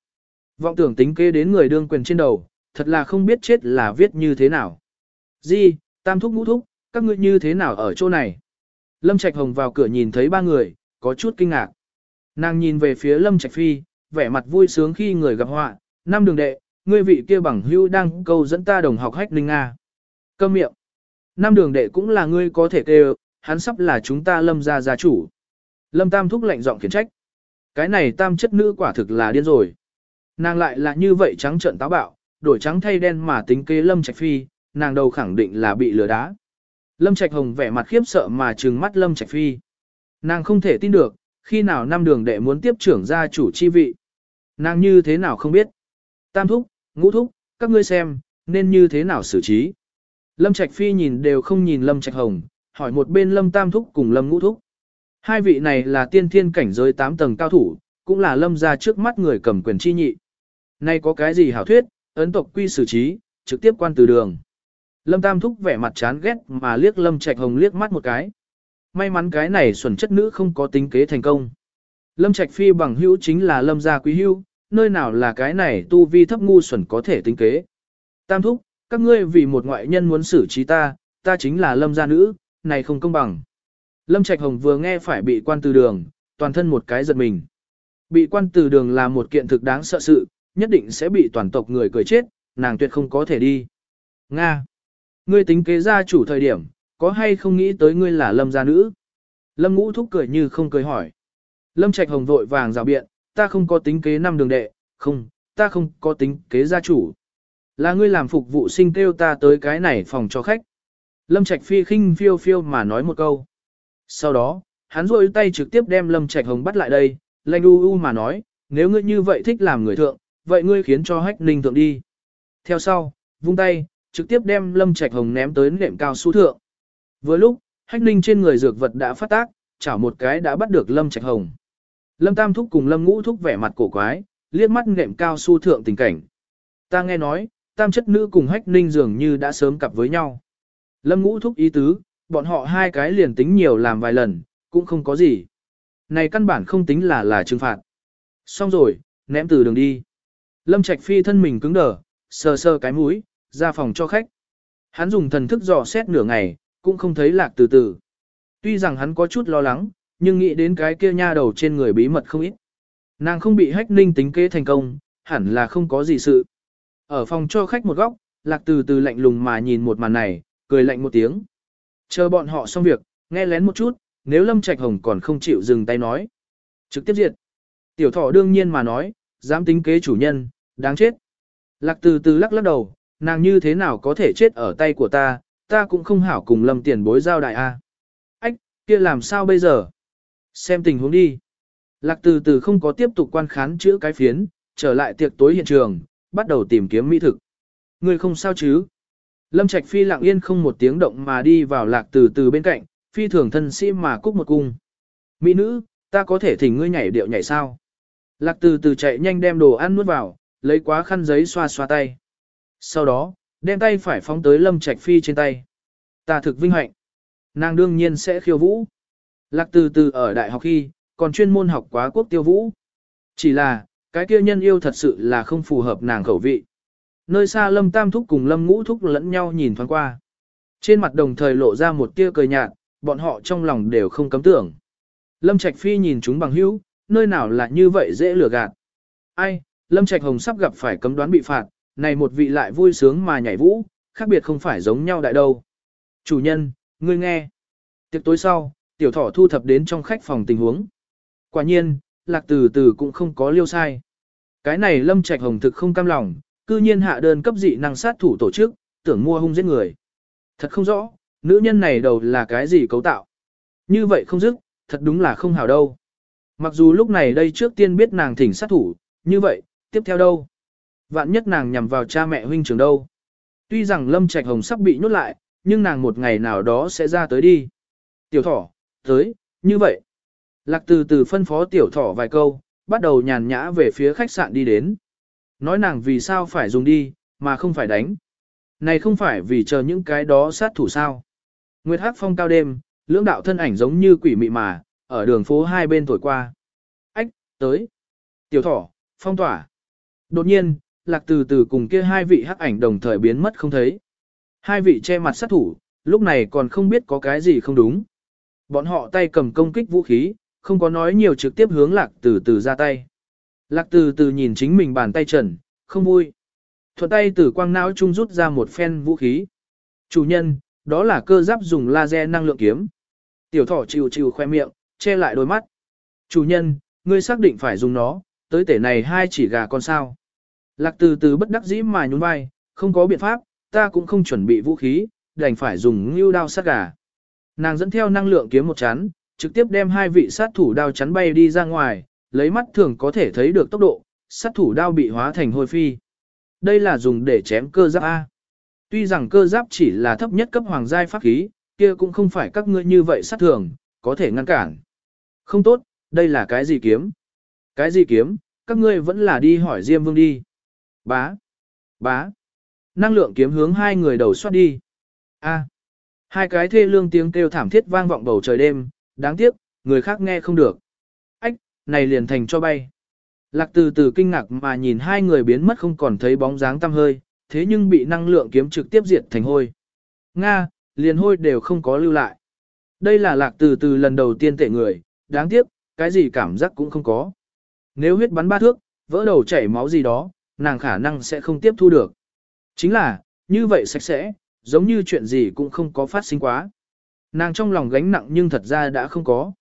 Vọng tưởng tính kế đến người đương quyền trên đầu, thật là không biết chết là viết như thế nào. Di, Tam Thúc Ngũ Thúc, các ngươi như thế nào ở chỗ này? Lâm Trạch Hồng vào cửa nhìn thấy ba người, có chút kinh ngạc. Nàng nhìn về phía Lâm Trạch Phi, vẻ mặt vui sướng khi người gặp họa, năm đường đệ, ngươi vị kia bằng hưu đang câu dẫn ta đồng học hách linh Nga. Câm miệng. Năm đường đệ cũng là ngươi có thể kêu, hắn sắp là chúng ta lâm gia gia chủ. Lâm Tam thúc lạnh giọng khiển trách. Cái này tam chất nữ quả thực là điên rồi. Nàng lại là như vậy trắng trợn táo bạo, đổi trắng thay đen mà tính kế Lâm Trạch Phi, nàng đầu khẳng định là bị lừa đá. Lâm Trạch Hồng vẻ mặt khiếp sợ mà trừng mắt Lâm Trạch Phi. Nàng không thể tin được, khi nào năm đường đệ muốn tiếp trưởng gia chủ chi vị. Nàng như thế nào không biết. Tam thúc, ngũ thúc, các ngươi xem, nên như thế nào xử trí. Lâm Trạch Phi nhìn đều không nhìn Lâm Trạch Hồng, hỏi một bên Lâm Tam thúc cùng Lâm ngũ thúc. Hai vị này là tiên thiên cảnh giới 8 tầng cao thủ, cũng là Lâm gia trước mắt người cầm quyền chi nhị. Nay có cái gì hảo thuyết, ấn tộc quy xử trí, trực tiếp quan từ đường. Lâm Tam thúc vẻ mặt chán ghét mà liếc Lâm Trạch Hồng liếc mắt một cái. May mắn cái này xuẩn chất nữ không có tính kế thành công. Lâm Trạch Phi bằng hữu chính là Lâm gia quý hữu, nơi nào là cái này tu vi thấp ngu xuẩn có thể tính kế. Tam thúc, các ngươi vì một ngoại nhân muốn xử trí ta, ta chính là Lâm gia nữ, này không công bằng. Lâm Trạch Hồng vừa nghe phải bị quan từ đường, toàn thân một cái giật mình. Bị quan từ đường là một kiện thực đáng sợ sự, nhất định sẽ bị toàn tộc người cười chết, nàng tuyệt không có thể đi. Nga! Ngươi tính kế gia chủ thời điểm, có hay không nghĩ tới ngươi là lâm gia nữ? Lâm ngũ thúc cười như không cười hỏi. Lâm Trạch Hồng vội vàng rào biện, ta không có tính kế năm đường đệ, không, ta không có tính kế gia chủ. Là ngươi làm phục vụ sinh kêu ta tới cái này phòng cho khách. Lâm Trạch phi khinh phiêu phiêu mà nói một câu. Sau đó, hắn rôi tay trực tiếp đem Lâm Trạch Hồng bắt lại đây, lanh u u mà nói, nếu ngươi như vậy thích làm người thượng, vậy ngươi khiến cho hách ninh thượng đi. Theo sau, vung tay, trực tiếp đem Lâm Trạch Hồng ném tới nệm cao su thượng. Vừa lúc, hách ninh trên người dược vật đã phát tác, chảo một cái đã bắt được Lâm Trạch Hồng. Lâm Tam Thúc cùng Lâm Ngũ Thúc vẻ mặt cổ quái, liếc mắt nệm cao su thượng tình cảnh. Ta nghe nói, tam chất nữ cùng hách ninh dường như đã sớm cặp với nhau. Lâm Ngũ Thúc ý tứ, bọn họ hai cái liền tính nhiều làm vài lần, cũng không có gì. Này căn bản không tính là là trừng phạt. Xong rồi, ném từ đường đi. Lâm Trạch Phi thân mình cứng đờ, sờ sờ cái mũi, ra phòng cho khách. Hắn dùng thần thức dò xét nửa ngày, cũng không thấy lạc từ từ. Tuy rằng hắn có chút lo lắng, nhưng nghĩ đến cái kia nha đầu trên người bí mật không ít. Nàng không bị hách ninh tính kế thành công, hẳn là không có gì sự. Ở phòng cho khách một góc, lạc từ từ lạnh lùng mà nhìn một màn này, cười lạnh một tiếng. Chờ bọn họ xong việc, nghe lén một chút, nếu Lâm Trạch Hồng còn không chịu dừng tay nói. Trực tiếp diệt. Tiểu thọ đương nhiên mà nói, dám tính kế chủ nhân, đáng chết. Lạc từ từ lắc lắc đầu, nàng như thế nào có thể chết ở tay của ta, ta cũng không hảo cùng Lâm tiền bối giao đại a. Ách, kia làm sao bây giờ? Xem tình huống đi. Lạc từ từ không có tiếp tục quan khán chữa cái phiến, trở lại tiệc tối hiện trường, bắt đầu tìm kiếm mỹ thực. Người không sao chứ? Lâm Trạch Phi lặng yên không một tiếng động mà đi vào lạc từ từ bên cạnh, phi thường thân sĩ mà cúc một cung. Mỹ nữ, ta có thể thỉnh ngươi nhảy điệu nhảy sao? Lạc từ từ chạy nhanh đem đồ ăn nuốt vào, lấy quá khăn giấy xoa xoa tay. Sau đó, đem tay phải phóng tới Lâm Trạch Phi trên tay. Ta thực vinh hạnh. Nàng đương nhiên sẽ khiêu vũ. Lạc từ từ ở đại học khi, còn chuyên môn học quá quốc tiêu vũ. Chỉ là, cái kia nhân yêu thật sự là không phù hợp nàng khẩu vị. Nơi xa Lâm Tam Thúc cùng Lâm Ngũ Thúc lẫn nhau nhìn thoáng qua. Trên mặt đồng thời lộ ra một tia cười nhạt, bọn họ trong lòng đều không cấm tưởng. Lâm Trạch Phi nhìn chúng bằng hữu, nơi nào là như vậy dễ lừa gạt. Ai, Lâm Trạch Hồng sắp gặp phải cấm đoán bị phạt, này một vị lại vui sướng mà nhảy vũ, khác biệt không phải giống nhau đại đâu. Chủ nhân, ngươi nghe. Tiệc tối sau, tiểu thỏ thu thập đến trong khách phòng tình huống. Quả nhiên, lạc từ từ cũng không có liêu sai. Cái này Lâm Trạch Hồng thực không cam lòng, cư nhiên hạ đơn cấp dị năng sát thủ tổ chức, tưởng mua hung giết người. Thật không rõ, nữ nhân này đầu là cái gì cấu tạo. Như vậy không dứt, thật đúng là không hảo đâu. Mặc dù lúc này đây trước tiên biết nàng thỉnh sát thủ, như vậy, tiếp theo đâu? Vạn nhất nàng nhằm vào cha mẹ huynh trưởng đâu? Tuy rằng Lâm Trạch Hồng sắp bị nhốt lại, nhưng nàng một ngày nào đó sẽ ra tới đi. Tiểu thỏ, tới, như vậy. Lạc từ từ phân phó tiểu thỏ vài câu, bắt đầu nhàn nhã về phía khách sạn đi đến. Nói nàng vì sao phải dùng đi, mà không phải đánh. Này không phải vì chờ những cái đó sát thủ sao. Nguyệt Hắc phong cao đêm, lưỡng đạo thân ảnh giống như quỷ mị mà, ở đường phố hai bên thổi qua. Ách, tới. Tiểu thỏ, phong tỏa. Đột nhiên, lạc từ từ cùng kia hai vị hắc ảnh đồng thời biến mất không thấy. Hai vị che mặt sát thủ, lúc này còn không biết có cái gì không đúng. Bọn họ tay cầm công kích vũ khí, không có nói nhiều trực tiếp hướng lạc từ từ ra tay. Lạc từ từ nhìn chính mình bàn tay trần, không vui. Thuận tay từ quang não trung rút ra một phen vũ khí. Chủ nhân, đó là cơ giáp dùng laser năng lượng kiếm. Tiểu thỏ chịu chịu khoe miệng, che lại đôi mắt. Chủ nhân, ngươi xác định phải dùng nó, tới tể này hai chỉ gà con sao. Lạc từ từ bất đắc dĩ mà nhún vai, không có biện pháp, ta cũng không chuẩn bị vũ khí, đành phải dùng ngưu đao sát gà. Nàng dẫn theo năng lượng kiếm một chán, trực tiếp đem hai vị sát thủ đao chắn bay đi ra ngoài, lấy mắt thường có thể thấy được tốc độ, sát thủ đao bị hóa thành hôi phi. Đây là dùng để chém cơ giáp A. Tuy rằng cơ giáp chỉ là thấp nhất cấp hoàng giai pháp khí, kia cũng không phải các ngươi như vậy sát thường, có thể ngăn cản. Không tốt, đây là cái gì kiếm? Cái gì kiếm, các ngươi vẫn là đi hỏi Diêm Vương đi. Bá, bá. Năng lượng kiếm hướng hai người đầu xoát đi. A. Hai cái thê lương tiếng kêu thảm thiết vang vọng bầu trời đêm, đáng tiếc, người khác nghe không được. Ách, này liền thành cho bay. Lạc từ từ kinh ngạc mà nhìn hai người biến mất không còn thấy bóng dáng tăm hơi, thế nhưng bị năng lượng kiếm trực tiếp diệt thành hôi. Nga, liền hôi đều không có lưu lại. Đây là lạc từ từ lần đầu tiên tệ người, đáng tiếc, cái gì cảm giác cũng không có. Nếu huyết bắn ba thước, vỡ đầu chảy máu gì đó, nàng khả năng sẽ không tiếp thu được. Chính là, như vậy sạch sẽ, giống như chuyện gì cũng không có phát sinh quá. Nàng trong lòng gánh nặng nhưng thật ra đã không có.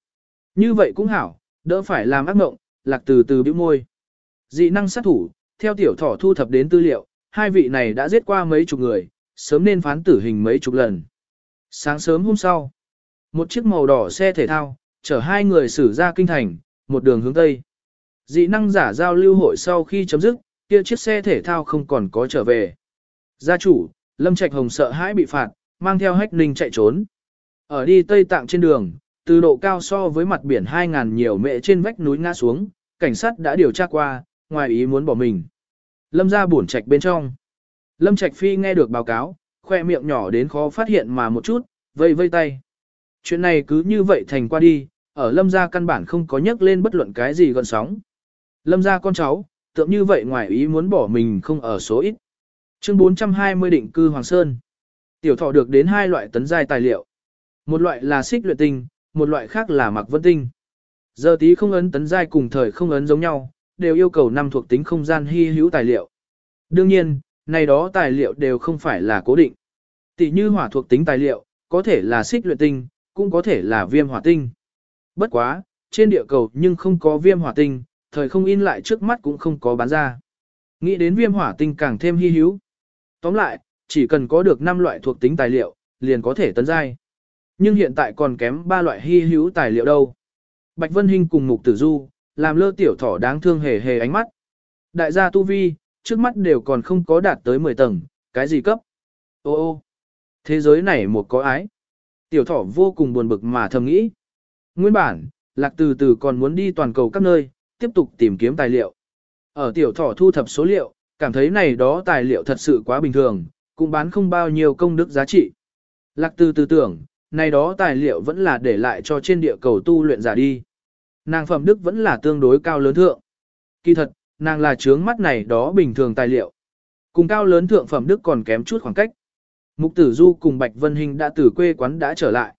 Như vậy cũng hảo, đỡ phải làm ác mộng, lạc từ từ bĩu môi. Dị năng sát thủ, theo tiểu thỏ thu thập đến tư liệu, hai vị này đã giết qua mấy chục người, sớm nên phán tử hình mấy chục lần. Sáng sớm hôm sau, một chiếc màu đỏ xe thể thao, chở hai người xử ra kinh thành, một đường hướng Tây. Dị năng giả giao lưu hội sau khi chấm dứt, kia chiếc xe thể thao không còn có trở về. Gia chủ, Lâm Trạch Hồng sợ hãi bị phạt, mang theo hách ninh chạy trốn. Ở đi Tây Tạng trên đường, từ độ cao so với mặt biển 2.000 nhiều mệ trên vách núi ngã xuống, cảnh sát đã điều tra qua, ngoài ý muốn bỏ mình. Lâm ra buồn trạch bên trong. Lâm Trạch Phi nghe được báo cáo, khoe miệng nhỏ đến khó phát hiện mà một chút, vây vây tay. Chuyện này cứ như vậy thành qua đi, ở lâm gia căn bản không có nhắc lên bất luận cái gì gọn sóng. Lâm gia con cháu, tượng như vậy ngoài ý muốn bỏ mình không ở số ít. Chương 420 định cư Hoàng Sơn. Tiểu thọ được đến hai loại tấn giai tài liệu. Một loại là xích luyện tinh, một loại khác là mặc vân tinh. Giờ tí không ấn tấn giai cùng thời không ấn giống nhau, đều yêu cầu năm thuộc tính không gian hy hữu tài liệu. Đương nhiên, này đó tài liệu đều không phải là cố định. Tỷ như hỏa thuộc tính tài liệu, có thể là xích luyện tinh, cũng có thể là viêm hỏa tinh. Bất quá, trên địa cầu nhưng không có viêm hỏa tinh, thời không in lại trước mắt cũng không có bán ra. Nghĩ đến viêm hỏa tinh càng thêm hy hữu. Tóm lại, chỉ cần có được 5 loại thuộc tính tài liệu, liền có thể tấn giai. Nhưng hiện tại còn kém 3 loại hy hữu tài liệu đâu. Bạch Vân Hinh cùng Mục Tử Du, làm lơ tiểu thỏ đáng thương hề hề ánh mắt. Đại gia Tu Vi, trước mắt đều còn không có đạt tới 10 tầng, cái gì cấp? Ô ô, thế giới này một có ái. Tiểu thỏ vô cùng buồn bực mà thầm nghĩ. Nguyên bản, lạc từ từ còn muốn đi toàn cầu các nơi, tiếp tục tìm kiếm tài liệu. Ở tiểu thỏ thu thập số liệu, cảm thấy này đó tài liệu thật sự quá bình thường, cũng bán không bao nhiêu công đức giá trị. Lạc từ tư tưởng, này đó tài liệu vẫn là để lại cho trên địa cầu tu luyện giả đi. Nàng phẩm đức vẫn là tương đối cao lớn thượng. Kỳ thật, nàng là trướng mắt này đó bình thường tài liệu. Cùng cao lớn thượng phẩm đức còn kém chút khoảng cách. Mục tử du cùng Bạch Vân Hình đã từ quê quán đã trở lại.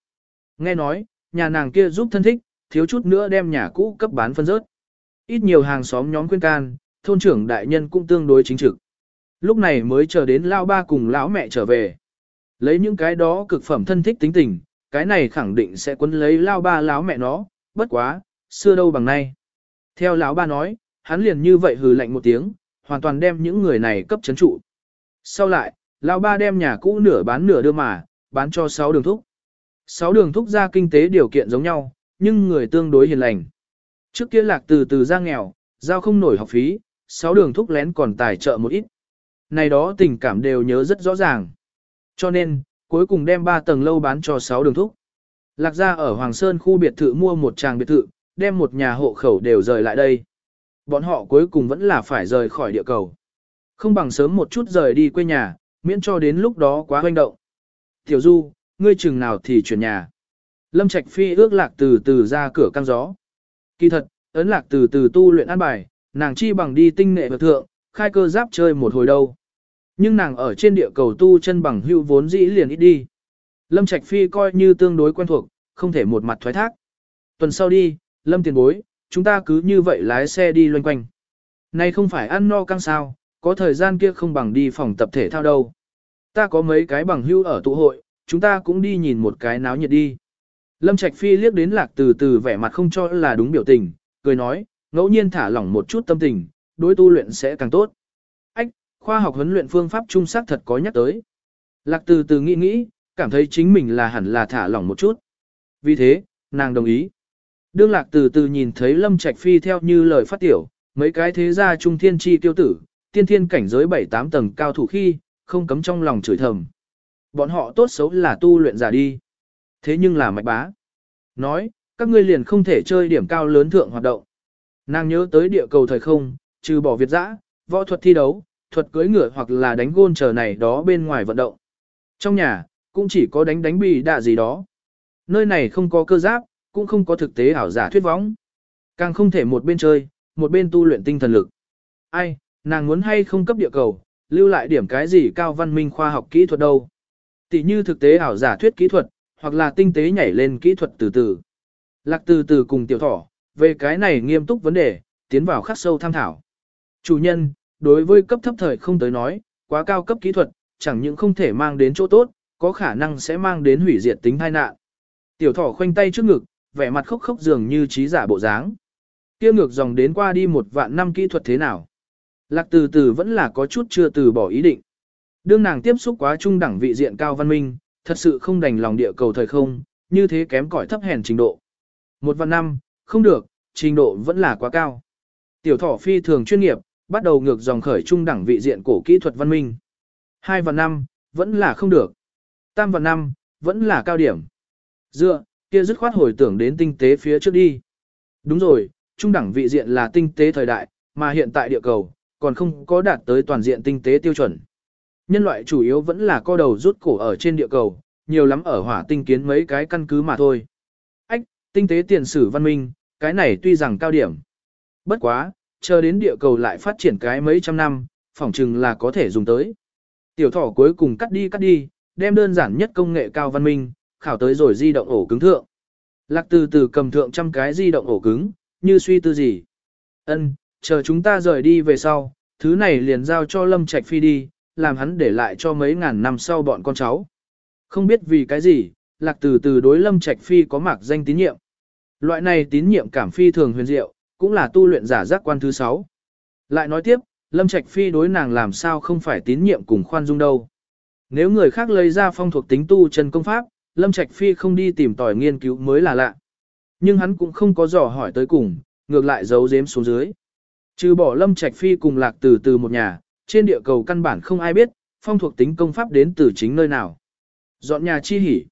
Nghe nói, nhà nàng kia giúp thân thích, thiếu chút nữa đem nhà cũ cấp bán phân rớt. Ít nhiều hàng xóm nhóm khuyên can, thôn trưởng đại nhân cũng tương đối chính trực. Lúc này mới chờ đến lao ba cùng lão mẹ trở về. Lấy những cái đó cực phẩm thân thích tính tình, cái này khẳng định sẽ quấn lấy lao ba lão mẹ nó, bất quá, xưa đâu bằng nay. Theo lão ba nói, hắn liền như vậy hừ lạnh một tiếng, hoàn toàn đem những người này cấp chấn trụ. Sau lại, lão ba đem nhà cũ nửa bán nửa đưa mà, bán cho 6 đường thúc. 6 đường thúc ra kinh tế điều kiện giống nhau, nhưng người tương đối hiền lành. Trước kia lạc từ từ ra nghèo, giao không nổi học phí, sáu đường thúc lén còn tài trợ một ít. Này đó tình cảm đều nhớ rất rõ ràng. Cho nên, cuối cùng đem 3 tầng lâu bán cho 6 đường thúc. Lạc ra ở Hoàng Sơn khu biệt thự mua một tràng biệt thự, đem một nhà hộ khẩu đều rời lại đây. Bọn họ cuối cùng vẫn là phải rời khỏi địa cầu. Không bằng sớm một chút rời đi quê nhà, miễn cho đến lúc đó quá hoành động. Tiểu Du, ngươi chừng nào thì chuyển nhà. Lâm Trạch Phi ước lạc từ từ ra cửa căng gió. Kỳ thật, ấn lạc từ từ tu luyện an bài, nàng chi bằng đi tinh nệ vật thượng, khai cơ giáp chơi một hồi đâu. Nhưng nàng ở trên địa cầu tu chân bằng hưu vốn dĩ liền ít đi. Lâm Trạch Phi coi như tương đối quen thuộc, không thể một mặt thoái thác. Tuần sau đi, Lâm tiền bối, chúng ta cứ như vậy lái xe đi loanh quanh. Này không phải ăn no căng sao, có thời gian kia không bằng đi phòng tập thể thao đâu. Ta có mấy cái bằng hưu ở tụ hội, chúng ta cũng đi nhìn một cái náo nhiệt đi. Lâm Trạch Phi liếc đến lạc từ từ vẻ mặt không cho là đúng biểu tình, cười nói, ngẫu nhiên thả lỏng một chút tâm tình, đối tu luyện sẽ càng tốt. Ách, khoa học huấn luyện phương pháp trung sắc thật có nhắc tới. Lạc từ từ nghĩ nghĩ, cảm thấy chính mình là hẳn là thả lỏng một chút. Vì thế, nàng đồng ý. Đương lạc từ từ nhìn thấy Lâm Trạch Phi theo như lời phát tiểu, mấy cái thế gia trung thiên chi tiêu tử, tiên thiên cảnh giới 7-8 tầng cao thủ khi, không cấm trong lòng chửi thầm. Bọn họ tốt xấu là tu luyện giả đi. Thế nhưng là mạch bá. Nói, các ngươi liền không thể chơi điểm cao lớn thượng hoạt động. Nàng nhớ tới địa cầu thời không, trừ bỏ Việt dã, võ thuật thi đấu, thuật cưỡi ngựa hoặc là đánh gôn chờ này đó bên ngoài vận động. Trong nhà, cũng chỉ có đánh đánh bì đạ gì đó. Nơi này không có cơ giáp, cũng không có thực tế ảo giả thuyết võng. Càng không thể một bên chơi, một bên tu luyện tinh thần lực. Ai, nàng muốn hay không cấp địa cầu, lưu lại điểm cái gì cao văn minh khoa học kỹ thuật đâu. Tỷ như thực tế ảo giả thuyết kỹ thuật, hoặc là tinh tế nhảy lên kỹ thuật từ từ. Lạc từ từ cùng tiểu thỏ, về cái này nghiêm túc vấn đề, tiến vào khắc sâu tham thảo. Chủ nhân, đối với cấp thấp thời không tới nói, quá cao cấp kỹ thuật, chẳng những không thể mang đến chỗ tốt, có khả năng sẽ mang đến hủy diệt tính tai nạn. Tiểu thỏ khoanh tay trước ngực, vẻ mặt khóc khóc dường như trí giả bộ dáng. Kia ngược dòng đến qua đi một vạn năm kỹ thuật thế nào. Lạc từ từ vẫn là có chút chưa từ bỏ ý định. Đương nàng tiếp xúc quá trung đẳng vị diện cao văn minh, thật sự không đành lòng địa cầu thời không, như thế kém cỏi thấp hèn trình độ. Một vạn năm, không được, trình độ vẫn là quá cao. Tiểu thỏ phi thường chuyên nghiệp, bắt đầu ngược dòng khởi trung đẳng vị diện cổ kỹ thuật văn minh. Hai vạn năm, vẫn là không được. Tam vạn năm, vẫn là cao điểm. Dựa, kia dứt khoát hồi tưởng đến tinh tế phía trước đi. Đúng rồi, trung đẳng vị diện là tinh tế thời đại, mà hiện tại địa cầu, còn không có đạt tới toàn diện tinh tế tiêu chuẩn. Nhân loại chủ yếu vẫn là co đầu rút cổ ở trên địa cầu, nhiều lắm ở hỏa tinh kiến mấy cái căn cứ mà thôi. Ách, tinh tế tiền sử văn minh, cái này tuy rằng cao điểm. Bất quá, chờ đến địa cầu lại phát triển cái mấy trăm năm, phỏng chừng là có thể dùng tới. Tiểu thỏ cuối cùng cắt đi cắt đi, đem đơn giản nhất công nghệ cao văn minh, khảo tới rồi di động ổ cứng thượng. Lạc từ từ cầm thượng trăm cái di động ổ cứng, như suy tư gì. Ân, chờ chúng ta rời đi về sau, thứ này liền giao cho Lâm Trạch Phi đi, làm hắn để lại cho mấy ngàn năm sau bọn con cháu. Không biết vì cái gì, Lạc từ từ đối Lâm Trạch Phi có mạc danh tín nhiệm. Loại này tín nhiệm cảm phi thường huyền diệu, cũng là tu luyện giả giác quan thứ 6. Lại nói tiếp, Lâm Trạch Phi đối nàng làm sao không phải tín nhiệm cùng khoan dung đâu. Nếu người khác lấy ra phong thuộc tính tu chân công pháp, Lâm Trạch Phi không đi tìm tòi nghiên cứu mới là lạ. Nhưng hắn cũng không có dò hỏi tới cùng, ngược lại giấu giếm xuống dưới. Trừ bỏ Lâm Trạch Phi cùng lạc từ từ một nhà, trên địa cầu căn bản không ai biết, phong thuộc tính công pháp đến từ chính nơi nào. Dọn nhà chi hỉ.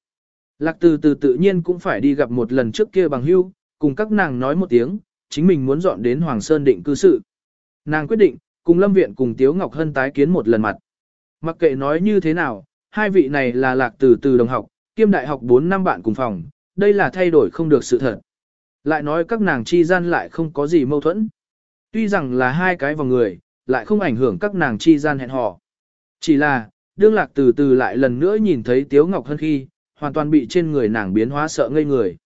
Lạc từ từ tự nhiên cũng phải đi gặp một lần trước kia bằng hưu, cùng các nàng nói một tiếng, chính mình muốn dọn đến Hoàng Sơn định cư sự. Nàng quyết định, cùng Lâm Viện cùng Tiếu Ngọc Hân tái kiến một lần mặt. Mặc kệ nói như thế nào, hai vị này là lạc từ từ đồng học, kiêm đại học 4 năm bạn cùng phòng, đây là thay đổi không được sự thật. Lại nói các nàng chi gian lại không có gì mâu thuẫn. Tuy rằng là hai cái vòng người, lại không ảnh hưởng các nàng chi gian hẹn hò. Chỉ là, đương lạc từ từ lại lần nữa nhìn thấy Tiếu Ngọc Hân khi, hoàn toàn bị trên người nàng biến hóa sợ ngây người.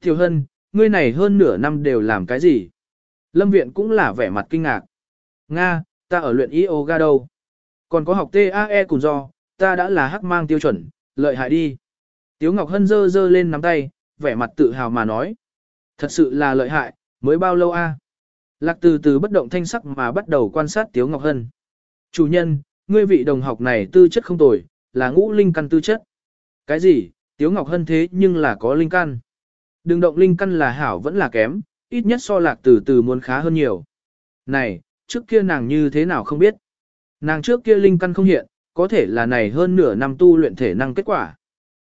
Tiểu Hân, ngươi này hơn nửa năm đều làm cái gì? Lâm Viện cũng là vẻ mặt kinh ngạc. Nga, ta ở luyện yoga đâu? Còn có học TAE cùng do, ta đã là hắc mang tiêu chuẩn, lợi hại đi. Tiếu Ngọc Hân dơ dơ lên nắm tay, vẻ mặt tự hào mà nói. Thật sự là lợi hại, mới bao lâu a? Lạc từ từ bất động thanh sắc mà bắt đầu quan sát Tiếu Ngọc Hân. Chủ nhân, ngươi vị đồng học này tư chất không tồi, là ngũ linh căn tư chất. Cái gì, Tiếu Ngọc Hân thế nhưng là có linh căn. Đừng động linh căn là hảo vẫn là kém, ít nhất so lạc từ từ muốn khá hơn nhiều. Này, trước kia nàng như thế nào không biết. Nàng trước kia linh căn không hiện, có thể là này hơn nửa năm tu luyện thể năng kết quả.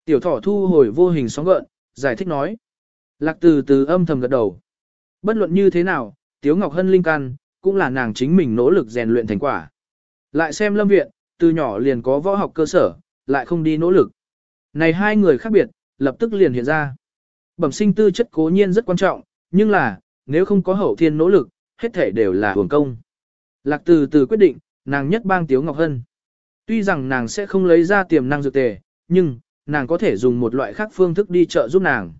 Tiểu thỏ thu hồi vô hình sóng gợn, giải thích nói. Lạc từ từ âm thầm gật đầu. Bất luận như thế nào, Tiếu Ngọc Hân linh căn, cũng là nàng chính mình nỗ lực rèn luyện thành quả. Lại xem lâm viện, từ nhỏ liền có võ học cơ sở, lại không đi nỗ lực. Này hai người khác biệt, lập tức liền hiện ra. Bẩm sinh tư chất cố nhiên rất quan trọng, nhưng là, nếu không có hậu thiên nỗ lực, hết thể đều là hưởng công. Lạc từ từ quyết định, nàng nhất bang Tiếu Ngọc Hân. Tuy rằng nàng sẽ không lấy ra tiềm năng dược tề, nhưng, nàng có thể dùng một loại khác phương thức đi trợ giúp nàng.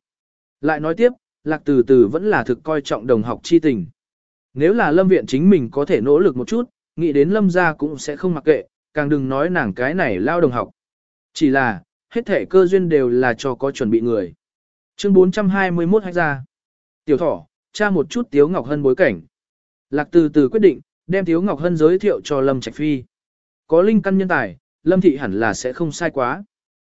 Lại nói tiếp, Lạc từ từ vẫn là thực coi trọng đồng học chi tình. Nếu là lâm viện chính mình có thể nỗ lực một chút, nghĩ đến lâm gia cũng sẽ không mặc kệ, càng đừng nói nàng cái này lao đồng học. Chỉ là, hết thể cơ duyên đều là cho có chuẩn bị người. Chương 421 hách ra. Tiểu thỏ, tra một chút Tiếu Ngọc Hân bối cảnh. Lạc từ từ quyết định, đem Tiếu Ngọc Hân giới thiệu cho Lâm Trạch Phi. Có linh căn nhân tài, Lâm Thị hẳn là sẽ không sai quá.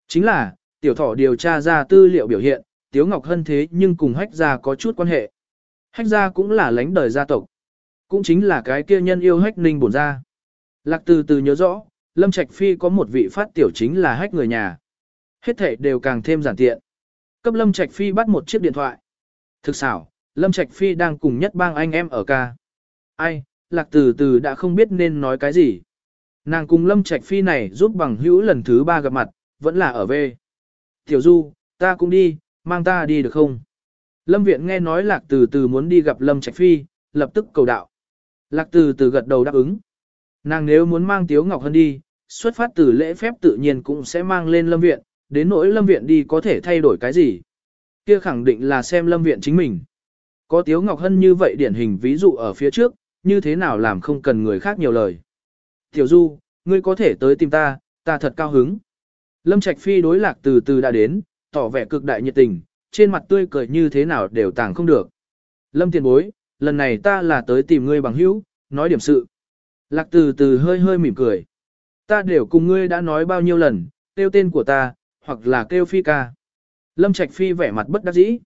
Chính là, tiểu thỏ điều tra ra tư liệu biểu hiện, Tiếu Ngọc Hân thế nhưng cùng hách gia có chút quan hệ. Hách gia cũng là lãnh đời gia tộc. Cũng chính là cái kia nhân yêu hách ninh bổn gia. Lạc từ từ nhớ rõ, Lâm Trạch Phi có một vị phát tiểu chính là hách người nhà. Hết thể đều càng thêm giản tiện. Cấp Lâm Trạch Phi bắt một chiếc điện thoại. Thực xảo, Lâm Trạch Phi đang cùng nhất bang anh em ở ca. Ai, Lạc từ từ đã không biết nên nói cái gì. Nàng cùng Lâm Trạch Phi này giúp bằng hữu lần thứ ba gặp mặt, vẫn là ở về. Tiểu Du, ta cũng đi, mang ta đi được không? Lâm Viện nghe nói Lạc từ từ muốn đi gặp Lâm Trạch Phi, lập tức cầu đạo. Lạc từ từ gật đầu đáp ứng. Nàng nếu muốn mang Tiếu Ngọc Hân đi, xuất phát từ lễ phép tự nhiên cũng sẽ mang lên Lâm Viện, đến nỗi Lâm Viện đi có thể thay đổi cái gì. Kia khẳng định là xem Lâm Viện chính mình. Có Tiếu Ngọc Hân như vậy điển hình ví dụ ở phía trước, như thế nào làm không cần người khác nhiều lời. Tiểu Du, ngươi có thể tới tìm ta, ta thật cao hứng. Lâm Trạch Phi đối lạc từ từ đã đến, tỏ vẻ cực đại nhiệt tình, trên mặt tươi cười như thế nào đều tàng không được. Lâm tiền bối, lần này ta là tới tìm ngươi bằng hữu, nói điểm sự. Lạc từ từ hơi hơi mỉm cười. Ta đều cùng ngươi đã nói bao nhiêu lần, kêu tên của ta, hoặc là kêu phi ca. Lâm Trạch Phi vẻ mặt bất đắc dĩ.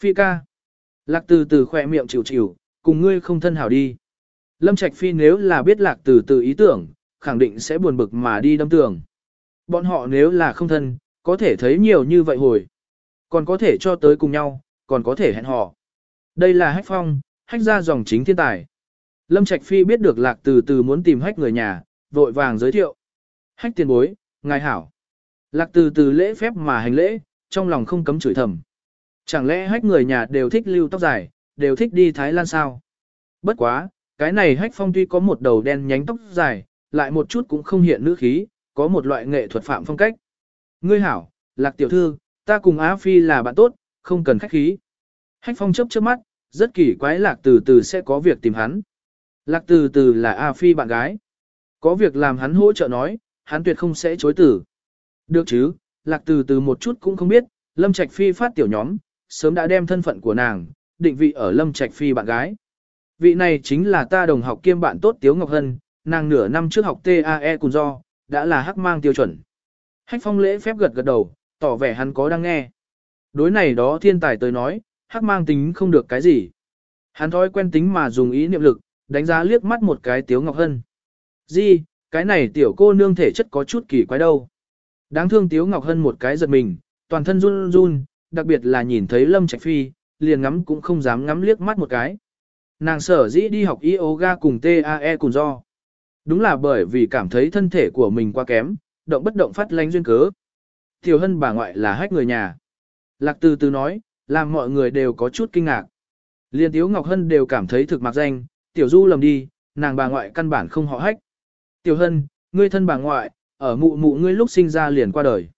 Phi ca. Lạc từ từ khỏe miệng chịu chịu, cùng ngươi không thân hảo đi. Lâm Trạch Phi nếu là biết lạc từ từ ý tưởng, khẳng định sẽ buồn bực mà đi đâm tường. Bọn họ nếu là không thân, có thể thấy nhiều như vậy hồi. Còn có thể cho tới cùng nhau, còn có thể hẹn hò. Đây là hách phong, hách ra dòng chính thiên tài. Lâm Trạch Phi biết được lạc từ từ muốn tìm hách người nhà, vội vàng giới thiệu. Hách tiền bối, ngài hảo. Lạc từ từ lễ phép mà hành lễ, trong lòng không cấm chửi thầm. Chẳng lẽ hách người nhà đều thích lưu tóc dài, đều thích đi Thái Lan sao? Bất quá, cái này hách phong tuy có một đầu đen nhánh tóc dài, lại một chút cũng không hiện nữ khí, có một loại nghệ thuật phạm phong cách. Ngươi hảo, lạc tiểu thư, ta cùng Á Phi là bạn tốt, không cần khách khí. Hách phong chớp chớp mắt, rất kỳ quái lạc từ từ sẽ có việc tìm hắn. Lạc từ từ là A Phi bạn gái. Có việc làm hắn hỗ trợ nói, hắn tuyệt không sẽ chối từ. Được chứ, lạc từ từ một chút cũng không biết, Lâm Trạch Phi phát tiểu nhóm, sớm đã đem thân phận của nàng, định vị ở Lâm Trạch Phi bạn gái. Vị này chính là ta đồng học kiêm bạn tốt Tiếu Ngọc Hân, nàng nửa năm trước học TAE cùng do, đã là hắc mang tiêu chuẩn. Hách phong lễ phép gật gật đầu, tỏ vẻ hắn có đang nghe. Đối này đó thiên tài tới nói, hắc mang tính không được cái gì. Hắn thói quen tính mà dùng ý niệm lực, đánh giá liếc mắt một cái Tiếu Ngọc Hân. Di, cái này tiểu cô nương thể chất có chút kỳ quái đâu. Đáng thương Tiếu Ngọc Hân một cái giật mình, toàn thân run run, đặc biệt là nhìn thấy Lâm Trạch Phi, liền ngắm cũng không dám ngắm liếc mắt một cái. Nàng sở dĩ đi học yoga cùng TAE cùng do. Đúng là bởi vì cảm thấy thân thể của mình quá kém, động bất động phát lánh duyên cớ. Tiểu hân bà ngoại là hách người nhà. Lạc từ từ nói, làm mọi người đều có chút kinh ngạc. Liên Tiếu Ngọc Hân đều cảm thấy thực mặc danh, Tiểu Du lầm đi, nàng bà ngoại căn bản không họ hách. Tiểu Hân, ngươi thân bà ngoại, ở mụ mụ ngươi lúc sinh ra liền qua đời.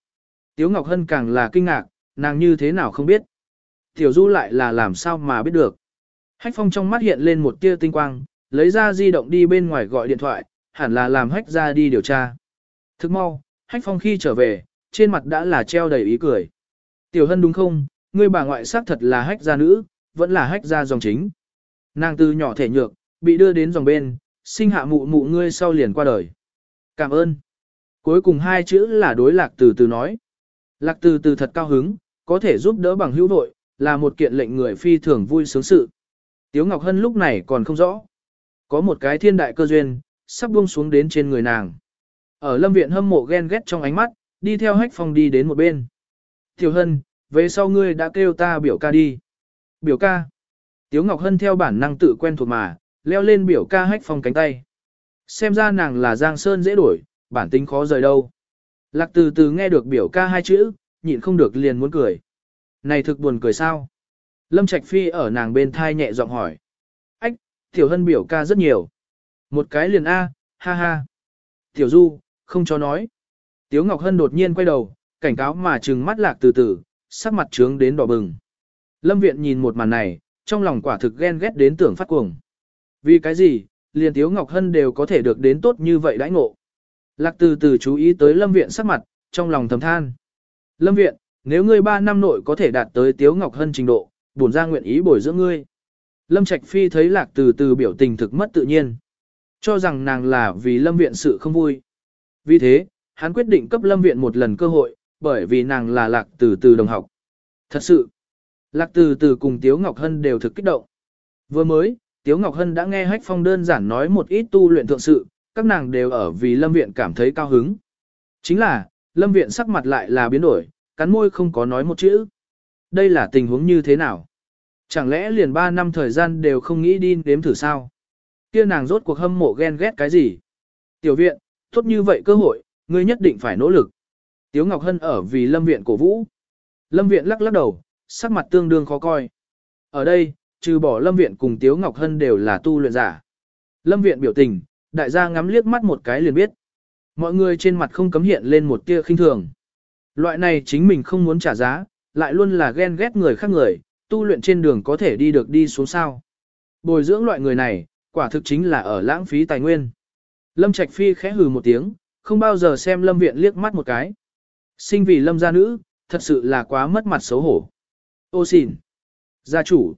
Tiếu Ngọc Hân càng là kinh ngạc, nàng như thế nào không biết. Tiểu Du lại là làm sao mà biết được. Hách Phong trong mắt hiện lên một tia tinh quang, lấy ra di động đi bên ngoài gọi điện thoại, hẳn là làm hách ra đi điều tra. Thức mau, hách Phong khi trở về, trên mặt đã là treo đầy ý cười. Tiểu Hân đúng không, ngươi bà ngoại xác thật là hách gia nữ, vẫn là hách gia dòng chính. Nàng từ nhỏ thể nhược, bị đưa đến dòng bên, sinh hạ mụ mụ ngươi sau liền qua đời. Cảm ơn. Cuối cùng hai chữ là đối lạc từ từ nói. Lạc từ từ thật cao hứng, có thể giúp đỡ bằng hữu đội, là một kiện lệnh người phi thường vui sướng sự. Tiếu Ngọc Hân lúc này còn không rõ. Có một cái thiên đại cơ duyên, sắp buông xuống đến trên người nàng. Ở lâm viện hâm mộ ghen ghét trong ánh mắt, đi theo hách phong đi đến một bên. Tiểu Hân, về sau ngươi đã kêu ta biểu ca đi. Biểu ca. Tiếu Ngọc Hân theo bản năng tự quen thuộc mà, leo lên biểu ca hách phong cánh tay. Xem ra nàng là Giang Sơn dễ đổi, bản tính khó rời đâu. Lạc từ từ nghe được biểu ca hai chữ, nhịn không được liền muốn cười. Này thực buồn cười sao? Lâm Trạch Phi ở nàng bên thai nhẹ giọng hỏi. Ách, Tiểu Hân biểu ca rất nhiều. Một cái liền A, ha ha. Tiểu Du, không cho nói. Tiếu Ngọc Hân đột nhiên quay đầu, cảnh cáo mà trừng mắt lạc từ từ, sắc mặt trướng đến đỏ bừng. Lâm Viện nhìn một màn này, trong lòng quả thực ghen ghét đến tưởng phát cuồng. Vì cái gì, liền Tiếu Ngọc Hân đều có thể được đến tốt như vậy đãi ngộ. Lạc từ từ chú ý tới Lâm Viện sắc mặt, trong lòng thầm than. Lâm Viện, nếu ngươi ba năm nội có thể đạt tới Tiếu Ngọc Hân trình độ, bổn ra nguyện ý bồi dưỡng ngươi. Lâm Trạch Phi thấy Lạc từ từ biểu tình thực mất tự nhiên. Cho rằng nàng là vì Lâm Viện sự không vui. Vì thế, hắn quyết định cấp Lâm Viện một lần cơ hội, bởi vì nàng là Lạc từ từ đồng học. Thật sự, Lạc từ từ cùng Tiếu Ngọc Hân đều thực kích động. Vừa mới, Tiếu Ngọc Hân đã nghe Hách Phong đơn giản nói một ít tu luyện thượng sự, các nàng đều ở vì Lâm Viện cảm thấy cao hứng. Chính là, Lâm Viện sắc mặt lại là biến đổi, cắn môi không có nói một chữ. Đây là tình huống như thế nào? Chẳng lẽ liền 3 năm thời gian đều không nghĩ đi đếm thử sao? Kia nàng rốt cuộc hâm mộ ghen ghét cái gì? Tiểu viện, tốt như vậy cơ hội, ngươi nhất định phải nỗ lực. Tiếu Ngọc Hân ở vì Lâm Viện cổ vũ. Lâm Viện lắc lắc đầu, sắc mặt tương đương khó coi. Ở đây, trừ bỏ Lâm Viện cùng Tiếu Ngọc Hân đều là tu luyện giả. Lâm Viện biểu tình, đại gia ngắm liếc mắt một cái liền biết. Mọi người trên mặt không cấm hiện lên một tia khinh thường. Loại này chính mình không muốn trả giá, lại luôn là ghen ghét người khác người, tu luyện trên đường có thể đi được đi xuống sao. Bồi dưỡng loại người này, quả thực chính là ở lãng phí tài nguyên. Lâm Trạch Phi khẽ hừ một tiếng, không bao giờ xem Lâm Viện liếc mắt một cái. Sinh vì Lâm gia nữ, thật sự là quá mất mặt xấu hổ. Ô xỉn. Gia chủ.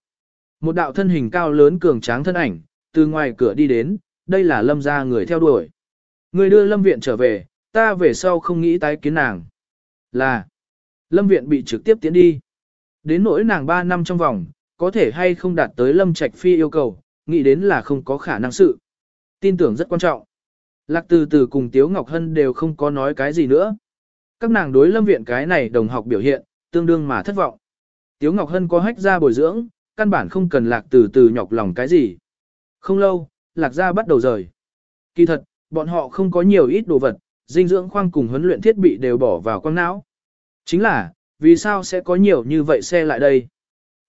Một đạo thân hình cao lớn cường tráng thân ảnh, từ ngoài cửa đi đến, đây là Lâm gia người theo đuổi. Người đưa Lâm Viện trở về, ta về sau không nghĩ tái kiến nàng. Là. Lâm Viện bị trực tiếp tiến đi. Đến nỗi nàng 3 năm trong vòng, có thể hay không đạt tới Lâm Trạch Phi yêu cầu, nghĩ đến là không có khả năng sự. Tin tưởng rất quan trọng. Lạc từ từ cùng Tiếu Ngọc Hân đều không có nói cái gì nữa. Các nàng đối lâm viện cái này đồng học biểu hiện, tương đương mà thất vọng. Tiếu Ngọc Hân có hách ra bồi dưỡng, căn bản không cần lạc từ từ nhọc lòng cái gì. Không lâu, lạc ra bắt đầu rời. Kỳ thật, bọn họ không có nhiều ít đồ vật, dinh dưỡng khoang cùng huấn luyện thiết bị đều bỏ vào quang não. Chính là, vì sao sẽ có nhiều như vậy xe lại đây?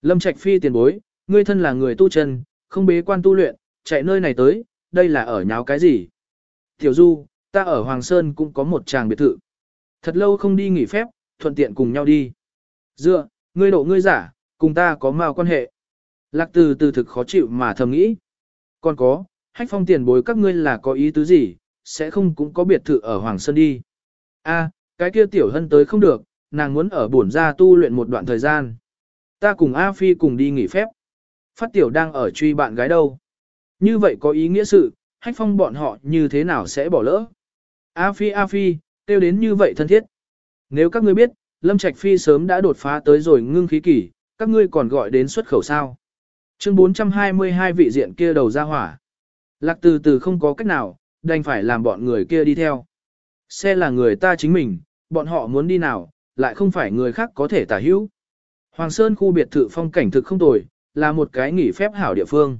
Lâm Trạch Phi tiền bối, ngươi thân là người tu chân, không bế quan tu luyện, chạy nơi này tới, đây là ở nháo cái gì? Tiểu Du, ta ở Hoàng Sơn cũng có một tràng biệt thự. Thật lâu không đi nghỉ phép, thuận tiện cùng nhau đi. Dựa, ngươi độ ngươi giả, cùng ta có mao quan hệ. Lạc từ từ thực khó chịu mà thầm nghĩ. Còn có, hách phong tiền bối các ngươi là có ý tứ gì, sẽ không cũng có biệt thự ở Hoàng Sơn đi. A, cái kia tiểu hân tới không được, nàng muốn ở bổn ra tu luyện một đoạn thời gian. Ta cùng A Phi cùng đi nghỉ phép. Phát tiểu đang ở truy bạn gái đâu. Như vậy có ý nghĩa sự, hách phong bọn họ như thế nào sẽ bỏ lỡ. A Phi A Phi, tiêu đến như vậy thân thiết. Nếu các ngươi biết, Lâm Trạch Phi sớm đã đột phá tới rồi ngưng khí kỷ, các ngươi còn gọi đến xuất khẩu sao. Chương 422 vị diện kia đầu ra hỏa. Lạc từ từ không có cách nào, đành phải làm bọn người kia đi theo. Xe là người ta chính mình, bọn họ muốn đi nào, lại không phải người khác có thể tả hữu. Hoàng Sơn khu biệt thự phong cảnh thực không tồi, là một cái nghỉ phép hảo địa phương.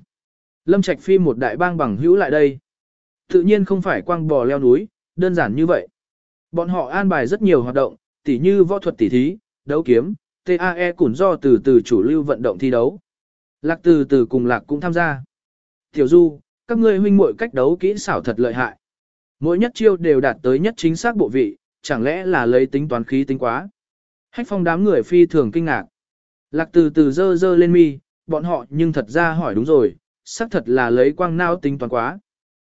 Lâm Trạch Phi một đại bang bằng hữu lại đây. Tự nhiên không phải quang bò leo núi, đơn giản như vậy. Bọn họ an bài rất nhiều hoạt động, tỉ như võ thuật tỉ thí, đấu kiếm, TAE cũng do từ từ chủ lưu vận động thi đấu. Lạc từ từ cùng lạc cũng tham gia. Tiểu Du, các ngươi huynh muội cách đấu kỹ xảo thật lợi hại. Mỗi nhất chiêu đều đạt tới nhất chính xác bộ vị, chẳng lẽ là lấy tính toán khí tính quá. Hách phong đám người phi thường kinh ngạc. Lạc từ từ dơ dơ lên mi, bọn họ nhưng thật ra hỏi đúng rồi, xác thật là lấy quang nao tính toán quá.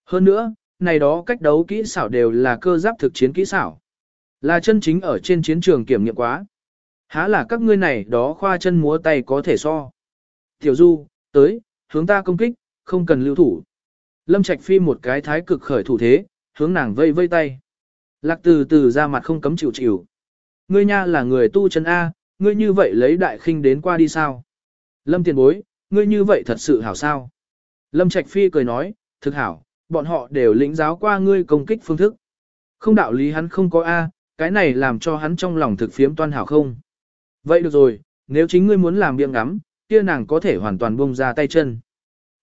Hơn nữa, này đó cách đấu kỹ xảo đều là cơ giáp thực chiến kỹ xảo. Là chân chính ở trên chiến trường kiểm nghiệm quá. Há là các ngươi này đó khoa chân múa tay có thể so. Tiểu Du, tới, hướng ta công kích, không cần lưu thủ. Lâm Trạch Phi một cái thái cực khởi thủ thế, hướng nàng vây vây tay. Lạc từ từ ra mặt không cấm chịu chịu. Ngươi nha là người tu chân A, ngươi như vậy lấy đại khinh đến qua đi sao? Lâm tiền bối, ngươi như vậy thật sự hảo sao? Lâm Trạch Phi cười nói, thực hảo, bọn họ đều lĩnh giáo qua ngươi công kích phương thức. Không đạo lý hắn không có A, cái này làm cho hắn trong lòng thực phiếm toan hảo không? Vậy được rồi, nếu chính ngươi muốn làm biếng ngắm, kia nàng có thể hoàn toàn buông ra tay chân.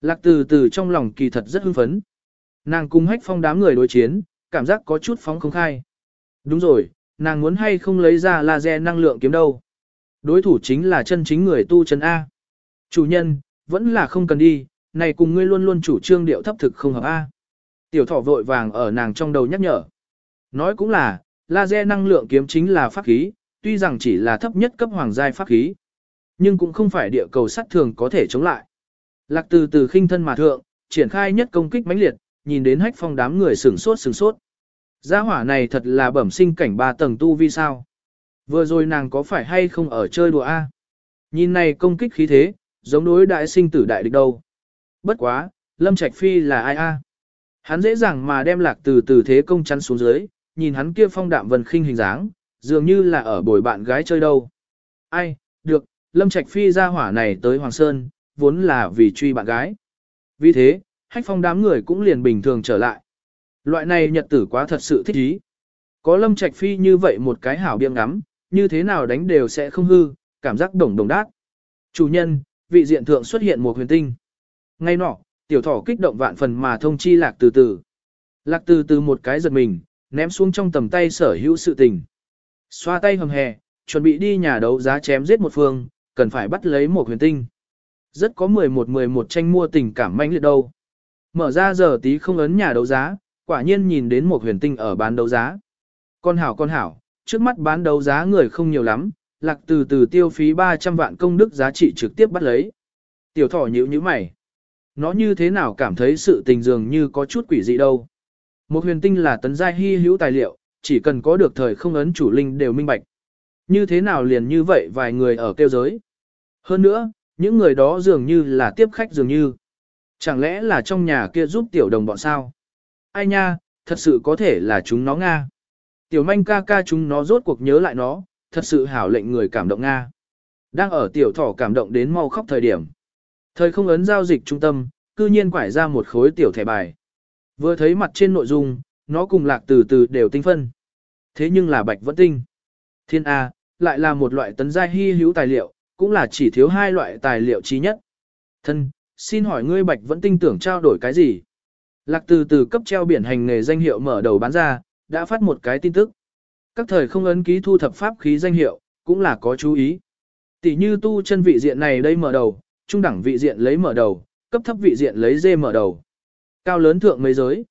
Lạc từ từ trong lòng kỳ thật rất hưng phấn. Nàng cùng hách phong đám người đối chiến, cảm giác có chút phóng không khai. Đúng rồi, nàng muốn hay không lấy ra laser năng lượng kiếm đâu. Đối thủ chính là chân chính người tu chân A. Chủ nhân, vẫn là không cần đi, này cùng ngươi luôn luôn chủ trương điệu thấp thực không hợp A. Tiểu thỏ vội vàng ở nàng trong đầu nhắc nhở. Nói cũng là, laser năng lượng kiếm chính là pháp khí, tuy rằng chỉ là thấp nhất cấp hoàng giai pháp khí. Nhưng cũng không phải địa cầu sắt thường có thể chống lại. Lạc từ từ khinh thân mà thượng, triển khai nhất công kích mãnh liệt, nhìn đến hách phong đám người sửng sốt sửng sốt. Gia hỏa này thật là bẩm sinh cảnh ba tầng tu vi sao. Vừa rồi nàng có phải hay không ở chơi đùa A? Nhìn này công kích khí thế, giống đối đại sinh tử đại địch đâu. Bất quá, Lâm Trạch Phi là ai A? Hắn dễ dàng mà đem lạc từ từ thế công chắn xuống dưới, nhìn hắn kia phong đạm vần khinh hình dáng, dường như là ở bồi bạn gái chơi đâu. Ai, được, Lâm Trạch Phi ra hỏa này tới Hoàng Sơn, vốn là vì truy bạn gái. Vì thế, hách phong đám người cũng liền bình thường trở lại. Loại này nhật tử quá thật sự thích ý. Có Lâm Trạch Phi như vậy một cái hảo biếng ngắm, như thế nào đánh đều sẽ không hư, cảm giác đồng đồng đát. Chủ nhân, vị diện thượng xuất hiện một huyền tinh. Ngay nọ, tiểu thỏ kích động vạn phần mà thông chi lạc từ từ. Lạc từ từ một cái giật mình, ném xuống trong tầm tay sở hữu sự tình. Xoa tay hầm hè, chuẩn bị đi nhà đấu giá chém giết một phương, cần phải bắt lấy một huyền tinh. Rất có 11-11 tranh mua tình cảm manh liệt đâu. Mở ra giờ tí không ấn nhà đấu giá, quả nhiên nhìn đến một huyền tinh ở bán đấu giá. Con hảo con hảo, trước mắt bán đấu giá người không nhiều lắm, lạc từ từ tiêu phí 300 vạn công đức giá trị trực tiếp bắt lấy. Tiểu thỏ nhíu nhíu mày. Nó như thế nào cảm thấy sự tình dường như có chút quỷ dị đâu. Một huyền tinh là tấn giai hy hữu tài liệu, chỉ cần có được thời không ấn chủ linh đều minh bạch. Như thế nào liền như vậy vài người ở kêu giới. Hơn nữa, những người đó dường như là tiếp khách dường như. Chẳng lẽ là trong nhà kia giúp tiểu đồng bọn sao? Ai nha, thật sự có thể là chúng nó Nga. Tiểu manh ca ca chúng nó rốt cuộc nhớ lại nó, thật sự hảo lệnh người cảm động Nga. Đang ở tiểu thỏ cảm động đến mau khóc thời điểm. Thời không ấn giao dịch trung tâm, cư nhiên quải ra một khối tiểu thẻ bài. Vừa thấy mặt trên nội dung, nó cùng lạc từ từ đều tinh phân. Thế nhưng là bạch vẫn tinh. Thiên A, lại là một loại tấn giai hy hữu tài liệu, cũng là chỉ thiếu hai loại tài liệu trí nhất. Thân, xin hỏi ngươi bạch vẫn tinh tưởng trao đổi cái gì? Lạc từ từ cấp treo biển hành nghề danh hiệu mở đầu bán ra, đã phát một cái tin tức. Các thời không ấn ký thu thập pháp khí danh hiệu, cũng là có chú ý. Tỷ như tu chân vị diện này đây mở đầu, trung đẳng vị diện lấy mở đầu, cấp thấp vị diện lấy dê mở đầu. Cao lớn thượng mấy giới.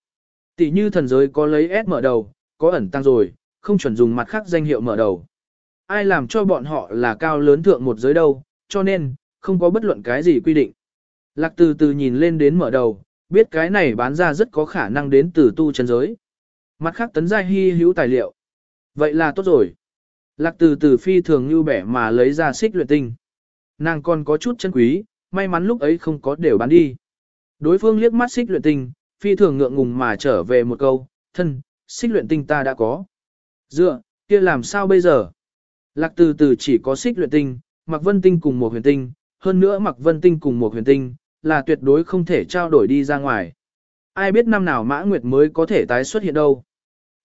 Tỷ như thần giới có lấy S mở đầu, có ẩn tăng rồi, không chuẩn dùng mặt khác danh hiệu mở đầu. Ai làm cho bọn họ là cao lớn thượng một giới đâu, cho nên, không có bất luận cái gì quy định. Lạc từ từ nhìn lên đến mở đầu, biết cái này bán ra rất có khả năng đến từ tu chân giới. Mặt khác tấn giai hy hữu tài liệu. Vậy là tốt rồi. Lạc từ từ phi thường như bẻ mà lấy ra xích luyện tinh. Nàng còn có chút chân quý, may mắn lúc ấy không có đều bán đi. Đối phương liếc mắt xích luyện tinh, phi thường ngượng ngùng mà trở về một câu, thân, xích luyện tinh ta đã có. Dựa, kia làm sao bây giờ? Lạc từ từ chỉ có xích luyện tinh, mặc vân tinh cùng một huyền tinh, hơn nữa mặc vân tinh cùng một huyền tinh, là tuyệt đối không thể trao đổi đi ra ngoài. Ai biết năm nào mã nguyệt mới có thể tái xuất hiện đâu.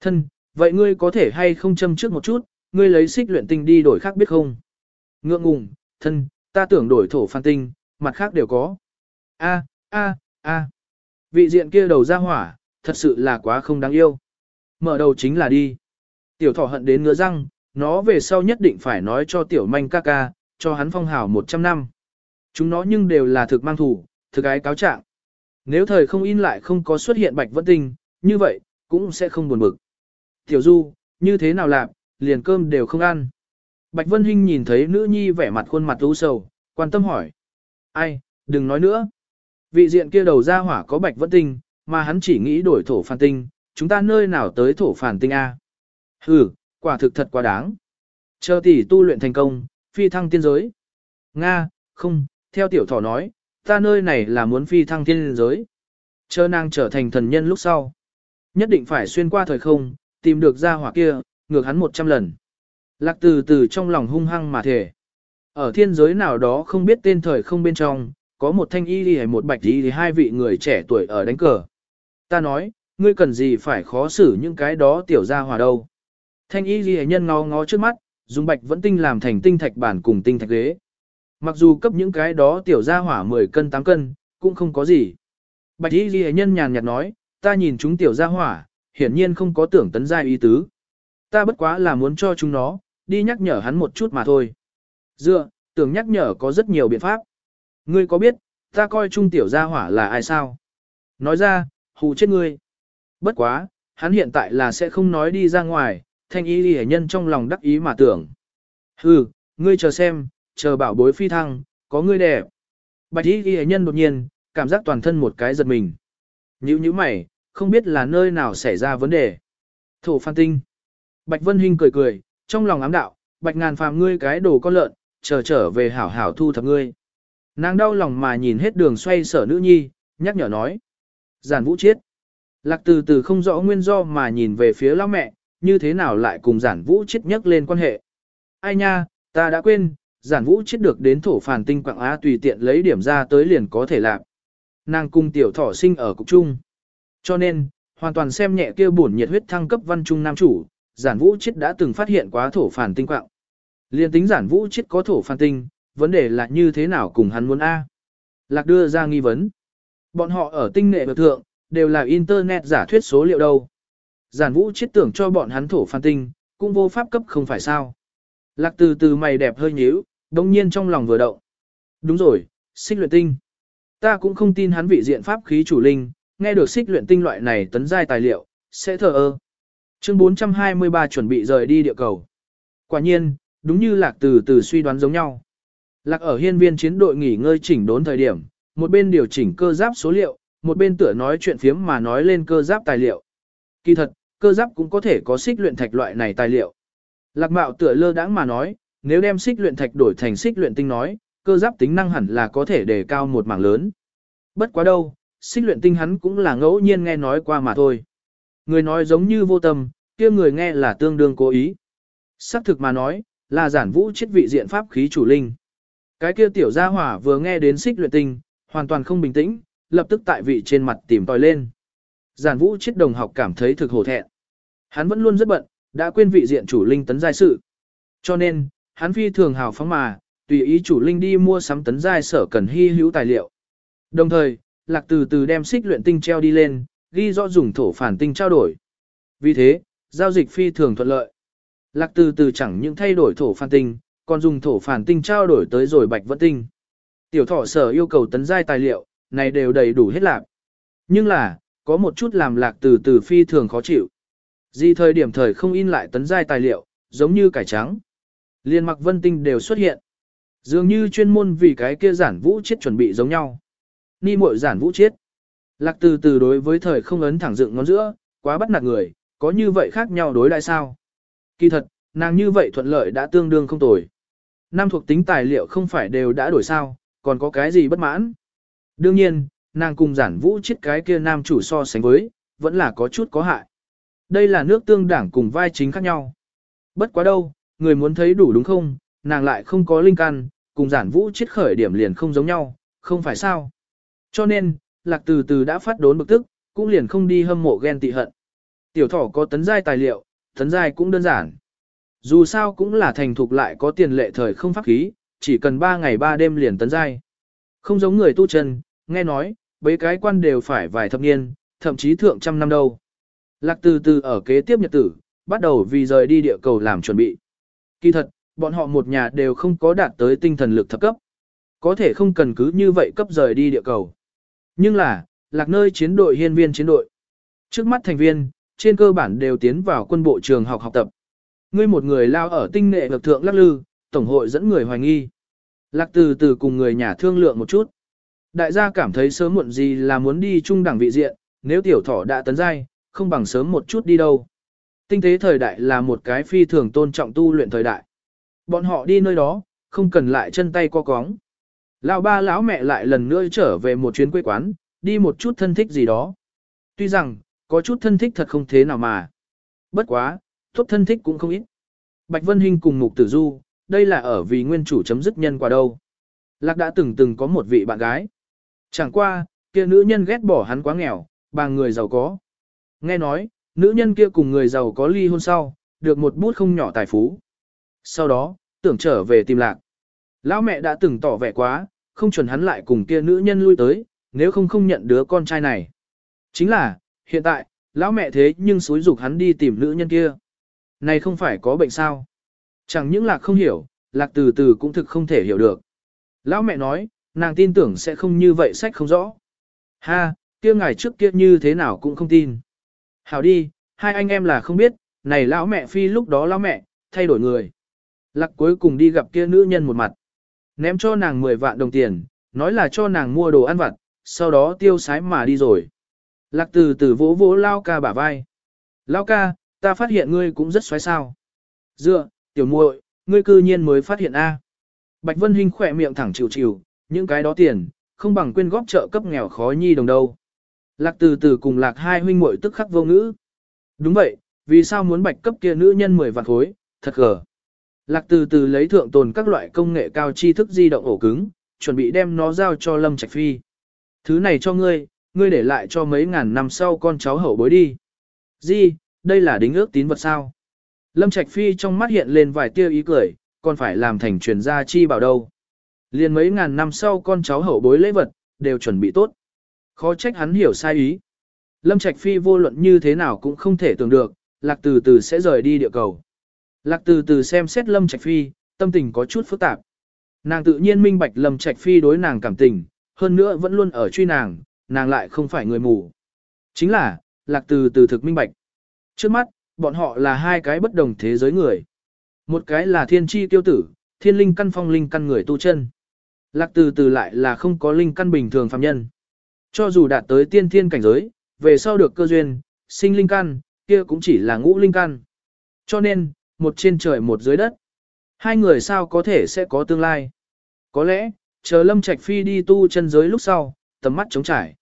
Thân, vậy ngươi có thể hay không châm trước một chút, ngươi lấy xích luyện tinh đi đổi khác biết không? Ngượng ngùng, thân, ta tưởng đổi thổ phan tinh, mặt khác đều có. A, a, a. Vị diện kia đầu ra hỏa, thật sự là quá không đáng yêu. Mở đầu chính là đi. Tiểu thỏ hận đến ngứa răng, nó về sau nhất định phải nói cho tiểu manh ca ca, cho hắn phong hào 100 năm. Chúng nó nhưng đều là thực mang thủ, thực ái cáo trạng. Nếu thời không in lại không có xuất hiện bạch vẫn tinh, như vậy, cũng sẽ không buồn bực. Tiểu Du, như thế nào làm, liền cơm đều không ăn. Bạch Vân Hinh nhìn thấy nữ nhi vẻ mặt khuôn mặt u sầu, quan tâm hỏi. Ai, đừng nói nữa. Vị diện kia đầu ra hỏa có bạch vẫn tinh, mà hắn chỉ nghĩ đổi thổ phản tinh, chúng ta nơi nào tới thổ phản tinh A. Hừ, quả thực thật quá đáng. Chờ tỷ tu luyện thành công, phi thăng tiên giới. Nga, không, theo tiểu thỏ nói, ta nơi này là muốn phi thăng tiên giới. Chờ nàng trở thành thần nhân lúc sau. Nhất định phải xuyên qua thời không, tìm được ra hỏa kia, ngược hắn 100 lần. Lạc từ từ trong lòng hung hăng mà thể. Ở thiên giới nào đó không biết tên thời không bên trong, có một thanh y hay một bạch y thì hai vị người trẻ tuổi ở đánh cờ. Ta nói, ngươi cần gì phải khó xử những cái đó tiểu ra hòa đâu. Thanh y ghi nhân ngó ngó trước mắt, dùng bạch vẫn tinh làm thành tinh thạch bản cùng tinh thạch ghế. Mặc dù cấp những cái đó tiểu ra hỏa 10 cân 8 cân, cũng không có gì. Bạch y ghi nhân nhàn nhạt nói, ta nhìn chúng tiểu ra hỏa, hiển nhiên không có tưởng tấn gia ý tứ. Ta bất quá là muốn cho chúng nó, đi nhắc nhở hắn một chút mà thôi. Dựa, tưởng nhắc nhở có rất nhiều biện pháp. Ngươi có biết, ta coi trung tiểu gia hỏa là ai sao? Nói ra, hù chết ngươi. Bất quá, hắn hiện tại là sẽ không nói đi ra ngoài, thanh ý đi nhân trong lòng đắc ý mà tưởng. Hừ, ngươi chờ xem, chờ bảo bối phi thăng, có ngươi đẹp. Bạch ý ghi nhân đột nhiên, cảm giác toàn thân một cái giật mình. Nhữ như mày, không biết là nơi nào xảy ra vấn đề. Thổ phan tinh. Bạch Vân Hinh cười cười, trong lòng ám đạo, bạch ngàn phàm ngươi cái đồ con lợn, chờ trở về hảo hảo thu thập ngươi. Nàng đau lòng mà nhìn hết đường xoay sở nữ nhi, nhắc nhở nói. Giản vũ chết Lạc từ từ không rõ nguyên do mà nhìn về phía lão mẹ, như thế nào lại cùng giản vũ chết nhắc lên quan hệ. Ai nha, ta đã quên, giản vũ chết được đến thổ phản tinh quạng á tùy tiện lấy điểm ra tới liền có thể làm. Nàng cung tiểu thỏ sinh ở cục trung. Cho nên, hoàn toàn xem nhẹ kia bổn nhiệt huyết thăng cấp văn trung nam chủ, giản vũ chết đã từng phát hiện quá thổ phản tinh quạng. Liên tính giản vũ chết có thổ phản tinh, vấn đề là như thế nào cùng hắn muốn A. Lạc đưa ra nghi vấn. Bọn họ ở tinh nghệ bậc thượng, đều là internet giả thuyết số liệu đâu. Giản vũ chết tưởng cho bọn hắn thổ phản tinh, cũng vô pháp cấp không phải sao. Lạc từ từ mày đẹp hơi nhíu, đồng nhiên trong lòng vừa động. Đúng rồi, xích luyện tinh. Ta cũng không tin hắn vị diện pháp khí chủ linh, nghe được xích luyện tinh loại này tấn giai tài liệu, sẽ thờ ơ. Chương 423 chuẩn bị rời đi địa cầu. Quả nhiên, đúng như lạc từ từ suy đoán giống nhau. Lạc ở hiên viên chiến đội nghỉ ngơi chỉnh đốn thời điểm, một bên điều chỉnh cơ giáp số liệu, một bên tựa nói chuyện phiếm mà nói lên cơ giáp tài liệu. Kỳ thật, cơ giáp cũng có thể có xích luyện thạch loại này tài liệu. Lạc mạo tựa lơ đãng mà nói, nếu đem xích luyện thạch đổi thành xích luyện tinh nói, cơ giáp tính năng hẳn là có thể đề cao một mảng lớn. Bất quá đâu, xích luyện tinh hắn cũng là ngẫu nhiên nghe nói qua mà thôi. Người nói giống như vô tâm, kia người nghe là tương đương cố ý. Sắc thực mà nói, là giản vũ chết vị diện pháp khí chủ linh. Cái kia tiểu gia hỏa vừa nghe đến xích luyện tinh, hoàn toàn không bình tĩnh, lập tức tại vị trên mặt tìm tòi lên. Giản vũ chết đồng học cảm thấy thực hổ thẹn. Hắn vẫn luôn rất bận, đã quên vị diện chủ linh tấn giai sự. Cho nên, hắn phi thường hào phóng mà, tùy ý chủ linh đi mua sắm tấn giai sở cần hy hữu tài liệu. Đồng thời, lạc từ từ đem xích luyện tinh treo đi lên, ghi rõ dùng thổ phản tinh trao đổi. Vì thế, Giao dịch phi thường thuận lợi. Lạc từ từ chẳng những thay đổi thổ phản tinh, còn dùng thổ phản tinh trao đổi tới rồi bạch vẫn tinh. Tiểu thọ sở yêu cầu tấn giai tài liệu, này đều đầy đủ hết lạc. Nhưng là, có một chút làm lạc từ từ phi thường khó chịu. di thời điểm thời không in lại tấn giai tài liệu, giống như cải trắng. Liên mặc vân tinh đều xuất hiện. Dường như chuyên môn vì cái kia giản vũ chết chuẩn bị giống nhau. Ni muội giản vũ chết. Lạc từ từ đối với thời không ấn thẳng dựng ngón giữa, quá bắt nạt người, có như vậy khác nhau đối lại sao? Kỳ thật, nàng như vậy thuận lợi đã tương đương không tồi. Nam thuộc tính tài liệu không phải đều đã đổi sao, còn có cái gì bất mãn? Đương nhiên, nàng cùng giản vũ chết cái kia nam chủ so sánh với, vẫn là có chút có hại. Đây là nước tương đảng cùng vai chính khác nhau. Bất quá đâu, người muốn thấy đủ đúng không, nàng lại không có linh căn, cùng giản vũ chết khởi điểm liền không giống nhau, không phải sao. Cho nên, lạc từ từ đã phát đốn bực tức, cũng liền không đi hâm mộ ghen tị hận. Tiểu thỏ có tấn giai tài liệu, tấn giai cũng đơn giản. Dù sao cũng là thành thục lại có tiền lệ thời không pháp khí, chỉ cần 3 ngày 3 đêm liền tấn giai. Không giống người tu chân, nghe nói, mấy cái quan đều phải vài thập niên, thậm chí thượng trăm năm đâu. Lạc từ từ ở kế tiếp nhật tử, bắt đầu vì rời đi địa cầu làm chuẩn bị. Kỳ thật, bọn họ một nhà đều không có đạt tới tinh thần lực thập cấp. Có thể không cần cứ như vậy cấp rời đi địa cầu. Nhưng là, lạc nơi chiến đội hiên viên chiến đội. Trước mắt thành viên, trên cơ bản đều tiến vào quân bộ trường học học tập. Ngươi một người lao ở tinh nghệ lực thượng lắc lư, tổng hội dẫn người hoài nghi. Lạc từ từ cùng người nhà thương lượng một chút. Đại gia cảm thấy sớm muộn gì là muốn đi trung đẳng vị diện, nếu tiểu thỏ đã tấn giai, không bằng sớm một chút đi đâu. Tinh tế thời đại là một cái phi thường tôn trọng tu luyện thời đại. Bọn họ đi nơi đó, không cần lại chân tay co cóng. Lão ba lão mẹ lại lần nữa trở về một chuyến quê quán, đi một chút thân thích gì đó. Tuy rằng, có chút thân thích thật không thế nào mà. Bất quá, tốt thân thích cũng không ít. Bạch Vân Hinh cùng Mục Tử Du, đây là ở vì nguyên chủ chấm dứt nhân quả đâu. Lạc đã từng từng có một vị bạn gái. Chẳng qua, kia nữ nhân ghét bỏ hắn quá nghèo, bằng người giàu có. Nghe nói, nữ nhân kia cùng người giàu có ly hôn sau, được một bút không nhỏ tài phú. Sau đó, tưởng trở về tìm lạc. Lão mẹ đã từng tỏ vẻ quá, không chuẩn hắn lại cùng kia nữ nhân lui tới, nếu không không nhận đứa con trai này. Chính là, hiện tại, lão mẹ thế nhưng xúi dục hắn đi tìm nữ nhân kia. Này không phải có bệnh sao? Chẳng những lạc không hiểu, lạc từ từ cũng thực không thể hiểu được. Lão mẹ nói, nàng tin tưởng sẽ không như vậy sách không rõ. Ha, kia ngài trước kia như thế nào cũng không tin. Hảo đi, hai anh em là không biết, này lão mẹ phi lúc đó lão mẹ, thay đổi người. Lạc cuối cùng đi gặp kia nữ nhân một mặt. Ném cho nàng 10 vạn đồng tiền, nói là cho nàng mua đồ ăn vặt, sau đó tiêu sái mà đi rồi. Lạc từ từ vỗ vỗ lao ca bả vai. Lao ca, ta phát hiện ngươi cũng rất xoáy sao. Dựa, tiểu muội, ngươi cư nhiên mới phát hiện A. Bạch Vân Hinh khỏe miệng thẳng chịu chịu, những cái đó tiền, không bằng quyên góp trợ cấp nghèo khó nhi đồng đâu. Lạc từ từ cùng lạc hai huynh muội tức khắc vô ngữ. Đúng vậy, vì sao muốn bạch cấp kia nữ nhân 10 vạn khối, thật gờ. Lạc từ từ lấy thượng tồn các loại công nghệ cao tri thức di động ổ cứng, chuẩn bị đem nó giao cho Lâm Trạch Phi. Thứ này cho ngươi, ngươi để lại cho mấy ngàn năm sau con cháu hậu bối đi. Di, đây là đính ước tín vật sao? Lâm Trạch Phi trong mắt hiện lên vài tia ý cười, còn phải làm thành truyền gia chi bảo đâu. Liên mấy ngàn năm sau con cháu hậu bối lễ vật, đều chuẩn bị tốt. Khó trách hắn hiểu sai ý. Lâm Trạch Phi vô luận như thế nào cũng không thể tưởng được, Lạc Từ Từ sẽ rời đi địa cầu. Lạc Từ Từ xem xét Lâm Trạch Phi, tâm tình có chút phức tạp. Nàng tự nhiên minh bạch Lâm Trạch Phi đối nàng cảm tình, hơn nữa vẫn luôn ở truy nàng, nàng lại không phải người mù. Chính là, Lạc Từ Từ thực minh bạch. Trước mắt, bọn họ là hai cái bất đồng thế giới người. Một cái là thiên tri tiêu tử, thiên linh căn phong linh căn người tu chân. Lạc Từ Từ lại là không có linh căn bình thường phạm nhân. Cho dù đạt tới tiên thiên cảnh giới, về sau được cơ duyên, sinh linh căn, kia cũng chỉ là ngũ linh căn. Cho nên, một trên trời một dưới đất. Hai người sao có thể sẽ có tương lai. Có lẽ, chờ Lâm Trạch Phi đi tu chân giới lúc sau, tầm mắt trống trải.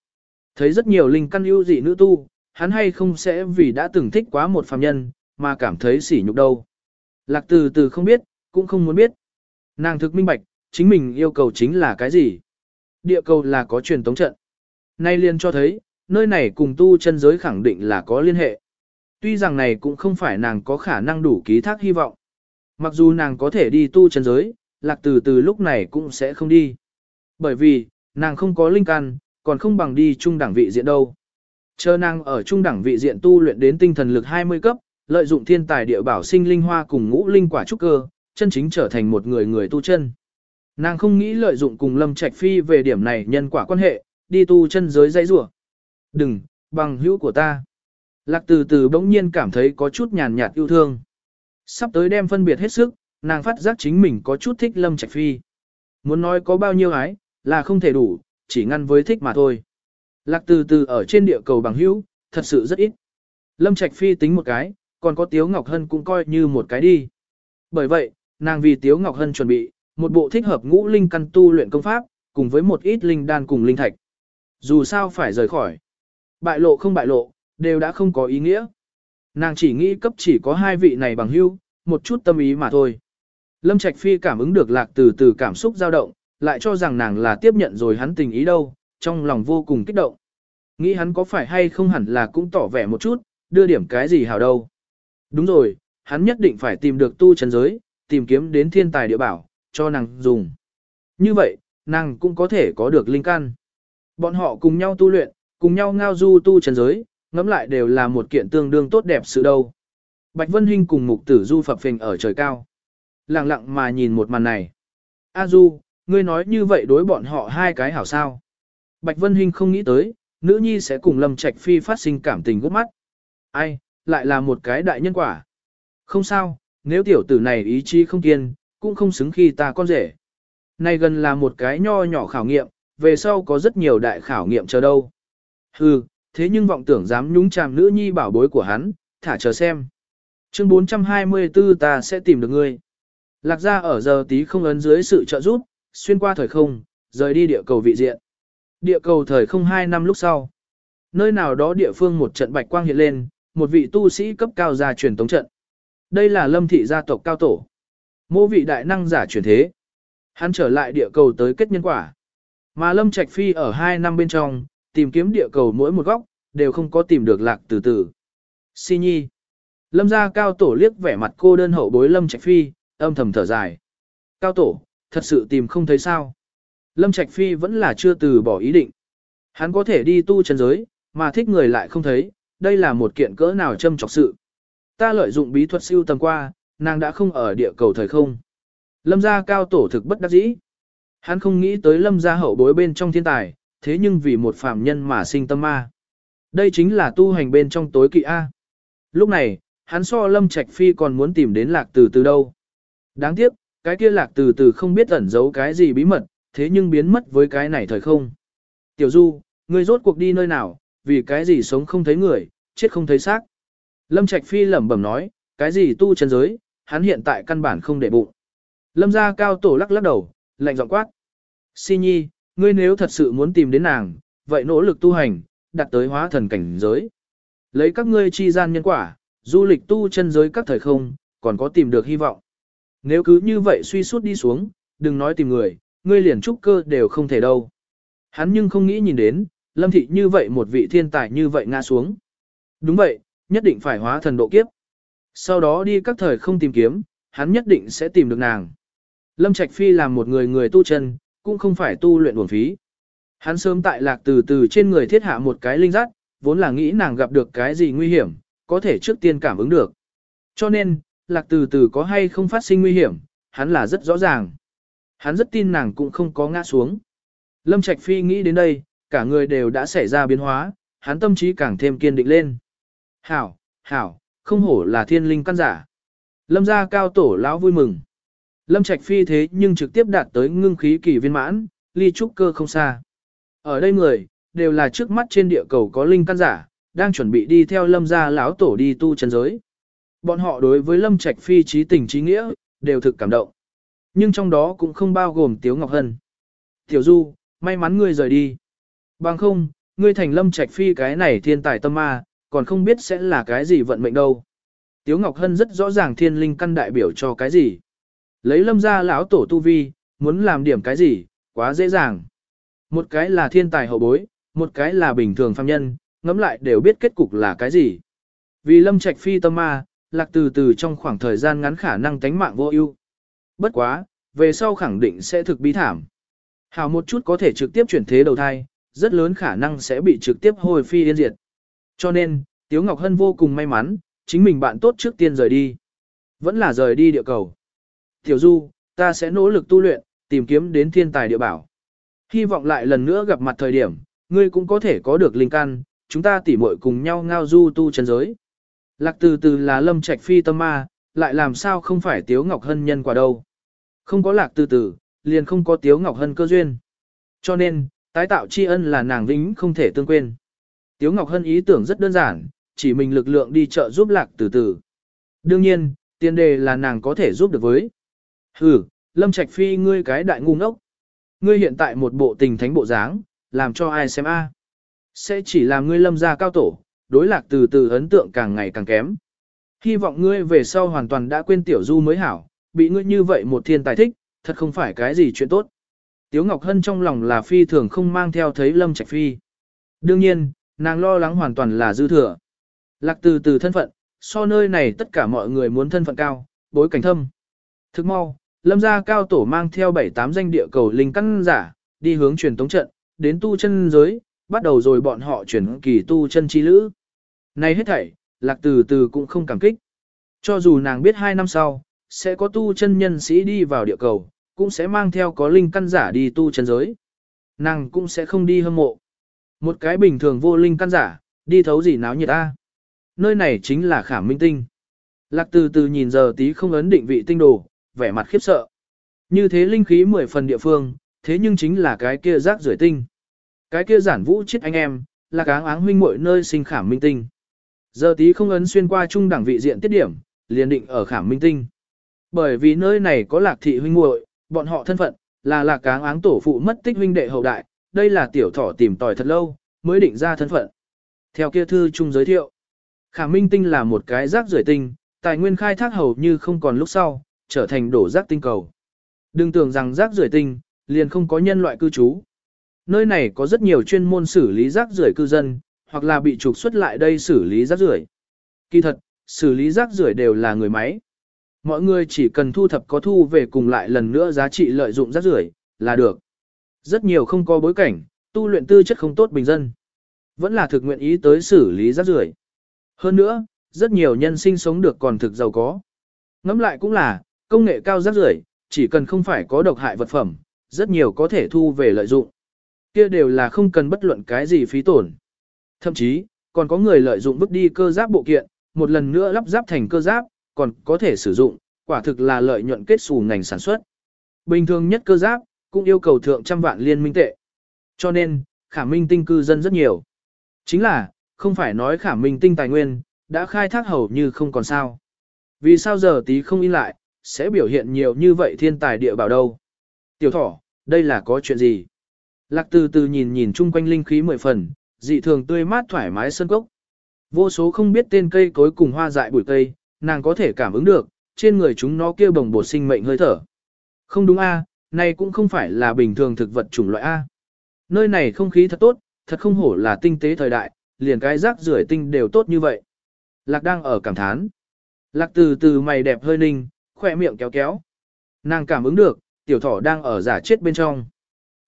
Thấy rất nhiều linh căn ưu dị nữ tu, hắn hay không sẽ vì đã từng thích quá một phàm nhân, mà cảm thấy sỉ nhục đâu. Lạc từ từ không biết, cũng không muốn biết. Nàng thực minh bạch, chính mình yêu cầu chính là cái gì. Địa cầu là có truyền tống trận. Nay liền cho thấy, nơi này cùng tu chân giới khẳng định là có liên hệ. Tuy rằng này cũng không phải nàng có khả năng đủ ký thác hy vọng. Mặc dù nàng có thể đi tu chân giới, lạc từ từ lúc này cũng sẽ không đi. Bởi vì, nàng không có linh căn, còn không bằng đi trung đẳng vị diện đâu. Chờ nàng ở trung đẳng vị diện tu luyện đến tinh thần lực 20 cấp, lợi dụng thiên tài địa bảo sinh linh hoa cùng ngũ linh quả trúc cơ, chân chính trở thành một người người tu chân. Nàng không nghĩ lợi dụng cùng Lâm Trạch Phi về điểm này nhân quả quan hệ, đi tu chân giới dây rủa. Đừng, bằng hữu của ta. Lạc từ từ bỗng nhiên cảm thấy có chút nhàn nhạt yêu thương. Sắp tới đem phân biệt hết sức, nàng phát giác chính mình có chút thích Lâm Trạch Phi. Muốn nói có bao nhiêu ái, là không thể đủ, chỉ ngăn với thích mà thôi. Lạc từ từ ở trên địa cầu bằng hữu, thật sự rất ít. Lâm Trạch Phi tính một cái, còn có Tiếu Ngọc Hân cũng coi như một cái đi. Bởi vậy, nàng vì Tiếu Ngọc Hân chuẩn bị, một bộ thích hợp ngũ linh căn tu luyện công pháp, cùng với một ít linh đan cùng linh thạch. Dù sao phải rời khỏi. Bại lộ không bại lộ, đều đã không có ý nghĩa. Nàng chỉ nghĩ cấp chỉ có hai vị này bằng hữu, một chút tâm ý mà thôi. Lâm Trạch Phi cảm ứng được lạc từ từ cảm xúc dao động, lại cho rằng nàng là tiếp nhận rồi hắn tình ý đâu, trong lòng vô cùng kích động. Nghĩ hắn có phải hay không hẳn là cũng tỏ vẻ một chút, đưa điểm cái gì hảo đâu. Đúng rồi, hắn nhất định phải tìm được tu chân giới, tìm kiếm đến thiên tài địa bảo, cho nàng dùng. Như vậy, nàng cũng có thể có được linh căn. Bọn họ cùng nhau tu luyện, cùng nhau ngao du tu chân giới, ngẫm lại đều là một kiện tương đương tốt đẹp sự đâu. Bạch Vân Hinh cùng mục tử du phập phình ở trời cao. Lặng lặng mà nhìn một màn này. A du, ngươi nói như vậy đối bọn họ hai cái hảo sao. Bạch Vân Hinh không nghĩ tới, nữ nhi sẽ cùng Lâm Trạch Phi phát sinh cảm tình gút mắt. Ai, lại là một cái đại nhân quả. Không sao, nếu tiểu tử này ý chí không kiên, cũng không xứng khi ta con rể. Này gần là một cái nho nhỏ khảo nghiệm, về sau có rất nhiều đại khảo nghiệm chờ đâu. Hừ, thế nhưng vọng tưởng dám nhúng chàm nữ nhi bảo bối của hắn, thả chờ xem. Chương 424 ta sẽ tìm được ngươi. Lạc ra ở giờ tí không ấn dưới sự trợ giúp, xuyên qua thời không, rời đi địa cầu vị diện. Địa cầu thời không 2 năm lúc sau. Nơi nào đó địa phương một trận bạch quang hiện lên, một vị tu sĩ cấp cao ra truyền tống trận. Đây là lâm thị gia tộc cao tổ. Mô vị đại năng giả truyền thế. Hắn trở lại địa cầu tới kết nhân quả. Mà lâm trạch phi ở 2 năm bên trong, tìm kiếm địa cầu mỗi một góc, đều không có tìm được lạc từ từ. Si nhi. Lâm gia cao tổ liếc vẻ mặt cô đơn hậu bối lâm trạch phi, âm thầm thở dài. Cao tổ, thật sự tìm không thấy sao. Lâm Trạch Phi vẫn là chưa từ bỏ ý định. Hắn có thể đi tu chân giới, mà thích người lại không thấy, đây là một kiện cỡ nào châm trọc sự. Ta lợi dụng bí thuật siêu tầm qua, nàng đã không ở địa cầu thời không. Lâm gia cao tổ thực bất đắc dĩ. Hắn không nghĩ tới lâm gia hậu bối bên trong thiên tài, thế nhưng vì một phàm nhân mà sinh tâm ma. Đây chính là tu hành bên trong tối kỵ A. Lúc này, hắn so lâm trạch phi còn muốn tìm đến lạc từ từ đâu. Đáng tiếc, cái kia lạc từ từ không biết ẩn giấu cái gì bí mật, thế nhưng biến mất với cái này thời không. Tiểu Du, ngươi rốt cuộc đi nơi nào, vì cái gì sống không thấy người, chết không thấy xác. Lâm Trạch Phi lẩm bẩm nói, cái gì tu chân giới, hắn hiện tại căn bản không để bụng. Lâm gia cao tổ lắc lắc đầu, lạnh giọng quát. Si nhi, ngươi nếu thật sự muốn tìm đến nàng, vậy nỗ lực tu hành, đặt tới hóa thần cảnh giới. Lấy các ngươi chi gian nhân quả, du lịch tu chân giới các thời không, còn có tìm được hy vọng. Nếu cứ như vậy suy suốt đi xuống, đừng nói tìm người, ngươi liền trúc cơ đều không thể đâu. Hắn nhưng không nghĩ nhìn đến, lâm thị như vậy một vị thiên tài như vậy ngã xuống. Đúng vậy, nhất định phải hóa thần độ kiếp. Sau đó đi các thời không tìm kiếm, hắn nhất định sẽ tìm được nàng. Lâm Trạch Phi làm một người người tu chân, cũng không phải tu luyện uổng phí. Hắn sớm tại lạc từ từ trên người thiết hạ một cái linh giác, vốn là nghĩ nàng gặp được cái gì nguy hiểm, có thể trước tiên cảm ứng được. Cho nên, lạc từ từ có hay không phát sinh nguy hiểm, hắn là rất rõ ràng. Hắn rất tin nàng cũng không có ngã xuống. Lâm Trạch Phi nghĩ đến đây, cả người đều đã xảy ra biến hóa, hắn tâm trí càng thêm kiên định lên. Hảo, hảo, không hổ là thiên linh căn giả. Lâm gia cao tổ lão vui mừng. Lâm Trạch Phi thế nhưng trực tiếp đạt tới ngưng khí kỳ viên mãn, ly trúc cơ không xa. Ở đây người, đều là trước mắt trên địa cầu có linh căn giả, đang chuẩn bị đi theo lâm gia lão tổ đi tu chân giới. Bọn họ đối với lâm trạch phi trí tình trí nghĩa, đều thực cảm động. Nhưng trong đó cũng không bao gồm Tiếu Ngọc Hân. Tiểu Du, may mắn ngươi rời đi. Bằng không, ngươi thành lâm trạch phi cái này thiên tài tâm ma, còn không biết sẽ là cái gì vận mệnh đâu. Tiếu Ngọc Hân rất rõ ràng thiên linh căn đại biểu cho cái gì. Lấy lâm ra lão tổ tu vi, muốn làm điểm cái gì, quá dễ dàng. Một cái là thiên tài hậu bối, một cái là bình thường phàm nhân, ngẫm lại đều biết kết cục là cái gì. Vì lâm trạch phi tâm ma, lạc từ từ trong khoảng thời gian ngắn khả năng tánh mạng vô ưu. Bất quá, về sau khẳng định sẽ thực bí thảm. Hào một chút có thể trực tiếp chuyển thế đầu thai, rất lớn khả năng sẽ bị trực tiếp hồi phi yên diệt. Cho nên, Tiếu Ngọc Hân vô cùng may mắn, chính mình bạn tốt trước tiên rời đi. Vẫn là rời đi địa cầu. Tiểu Du, ta sẽ nỗ lực tu luyện, tìm kiếm đến thiên tài địa bảo. Hy vọng lại lần nữa gặp mặt thời điểm, ngươi cũng có thể có được linh căn, chúng ta tỉ muội cùng nhau ngao du tu chân giới. Lạc từ từ là lâm trạch phi tâm ma, lại làm sao không phải Tiếu Ngọc Hân nhân quả đâu. Không có lạc từ từ, liền không có Tiếu Ngọc Hân cơ duyên. Cho nên, tái tạo tri ân là nàng vĩnh không thể tương quên. Tiếu Ngọc Hân ý tưởng rất đơn giản, chỉ mình lực lượng đi chợ giúp lạc từ từ. Đương nhiên, tiền đề là nàng có thể giúp được với. Hừ, Lâm Trạch Phi ngươi cái đại ngu ngốc. Ngươi hiện tại một bộ tình thánh bộ dáng, làm cho ai xem a? Sẽ chỉ làm ngươi lâm gia cao tổ, đối lạc từ từ ấn tượng càng ngày càng kém. Hy vọng ngươi về sau hoàn toàn đã quên tiểu du mới hảo, bị ngươi như vậy một thiên tài thích, thật không phải cái gì chuyện tốt. Tiếu Ngọc Hân trong lòng là phi thường không mang theo thấy lâm trạch phi. Đương nhiên, nàng lo lắng hoàn toàn là dư thừa. Lạc từ từ thân phận, so nơi này tất cả mọi người muốn thân phận cao, bối cảnh thâm. Thức mau, lâm gia cao tổ mang theo 7-8 danh địa cầu linh căn giả, đi hướng truyền tống trận, đến tu chân giới, bắt đầu rồi bọn họ chuyển kỳ tu chân chi lữ. Này hết thảy, lạc từ từ cũng không cảm kích. Cho dù nàng biết hai năm sau, sẽ có tu chân nhân sĩ đi vào địa cầu, cũng sẽ mang theo có linh căn giả đi tu chân giới. Nàng cũng sẽ không đi hâm mộ. Một cái bình thường vô linh căn giả, đi thấu gì náo nhiệt ta. Nơi này chính là khảm minh tinh. Lạc từ từ nhìn giờ tí không ấn định vị tinh đồ, vẻ mặt khiếp sợ. Như thế linh khí mười phần địa phương, thế nhưng chính là cái kia rác rưởi tinh. Cái kia giản vũ chết anh em, là cáng áng huynh muội nơi sinh khảm minh tinh. Giờ tí không ấn xuyên qua trung đẳng vị diện tiết điểm, liền định ở khảm minh tinh. Bởi vì nơi này có lạc thị huynh muội, bọn họ thân phận, là lạc cáng áng tổ phụ mất tích huynh đệ hậu đại, đây là tiểu thỏ tìm tòi thật lâu, mới định ra thân phận. Theo kia thư trung giới thiệu, khảm minh tinh là một cái rác rưởi tinh, tài nguyên khai thác hầu như không còn lúc sau, trở thành đổ rác tinh cầu. Đừng tưởng rằng rác rưởi tinh, liền không có nhân loại cư trú. Nơi này có rất nhiều chuyên môn xử lý rác rưởi cư dân, hoặc là bị trục xuất lại đây xử lý rác rưởi. Kỳ thật, xử lý rác rưởi đều là người máy. Mọi người chỉ cần thu thập có thu về cùng lại lần nữa giá trị lợi dụng rác rưởi là được. Rất nhiều không có bối cảnh, tu luyện tư chất không tốt bình dân. Vẫn là thực nguyện ý tới xử lý rác rưởi. Hơn nữa, rất nhiều nhân sinh sống được còn thực giàu có. Ngẫm lại cũng là, công nghệ cao rác rưởi, chỉ cần không phải có độc hại vật phẩm, rất nhiều có thể thu về lợi dụng. Kia đều là không cần bất luận cái gì phí tổn. Thậm chí, còn có người lợi dụng vứt đi cơ giáp bộ kiện, một lần nữa lắp ráp thành cơ giáp, còn có thể sử dụng, quả thực là lợi nhuận kết xù ngành sản xuất. Bình thường nhất cơ giáp, cũng yêu cầu thượng trăm vạn liên minh tệ. Cho nên, khả minh tinh cư dân rất nhiều. Chính là, không phải nói khả minh tinh tài nguyên, đã khai thác hầu như không còn sao. Vì sao giờ tí không in lại, sẽ biểu hiện nhiều như vậy thiên tài địa bảo đâu. Tiểu thỏ, đây là có chuyện gì? Lạc từ từ nhìn nhìn chung quanh linh khí mười phần, dị thường tươi mát thoải mái sân cốc. Vô số không biết tên cây cối cùng hoa dại bụi cây, nàng có thể cảm ứng được, trên người chúng nó kêu bồng bột sinh mệnh hơi thở. Không đúng a, này cũng không phải là bình thường thực vật chủng loại A. Nơi này không khí thật tốt, thật không hổ là tinh tế thời đại, liền cái rác rưởi tinh đều tốt như vậy. Lạc đang ở cảm thán. Lạc từ từ mày đẹp hơi ninh, khỏe miệng kéo kéo. Nàng cảm ứng được, tiểu thỏ đang ở giả chết bên trong.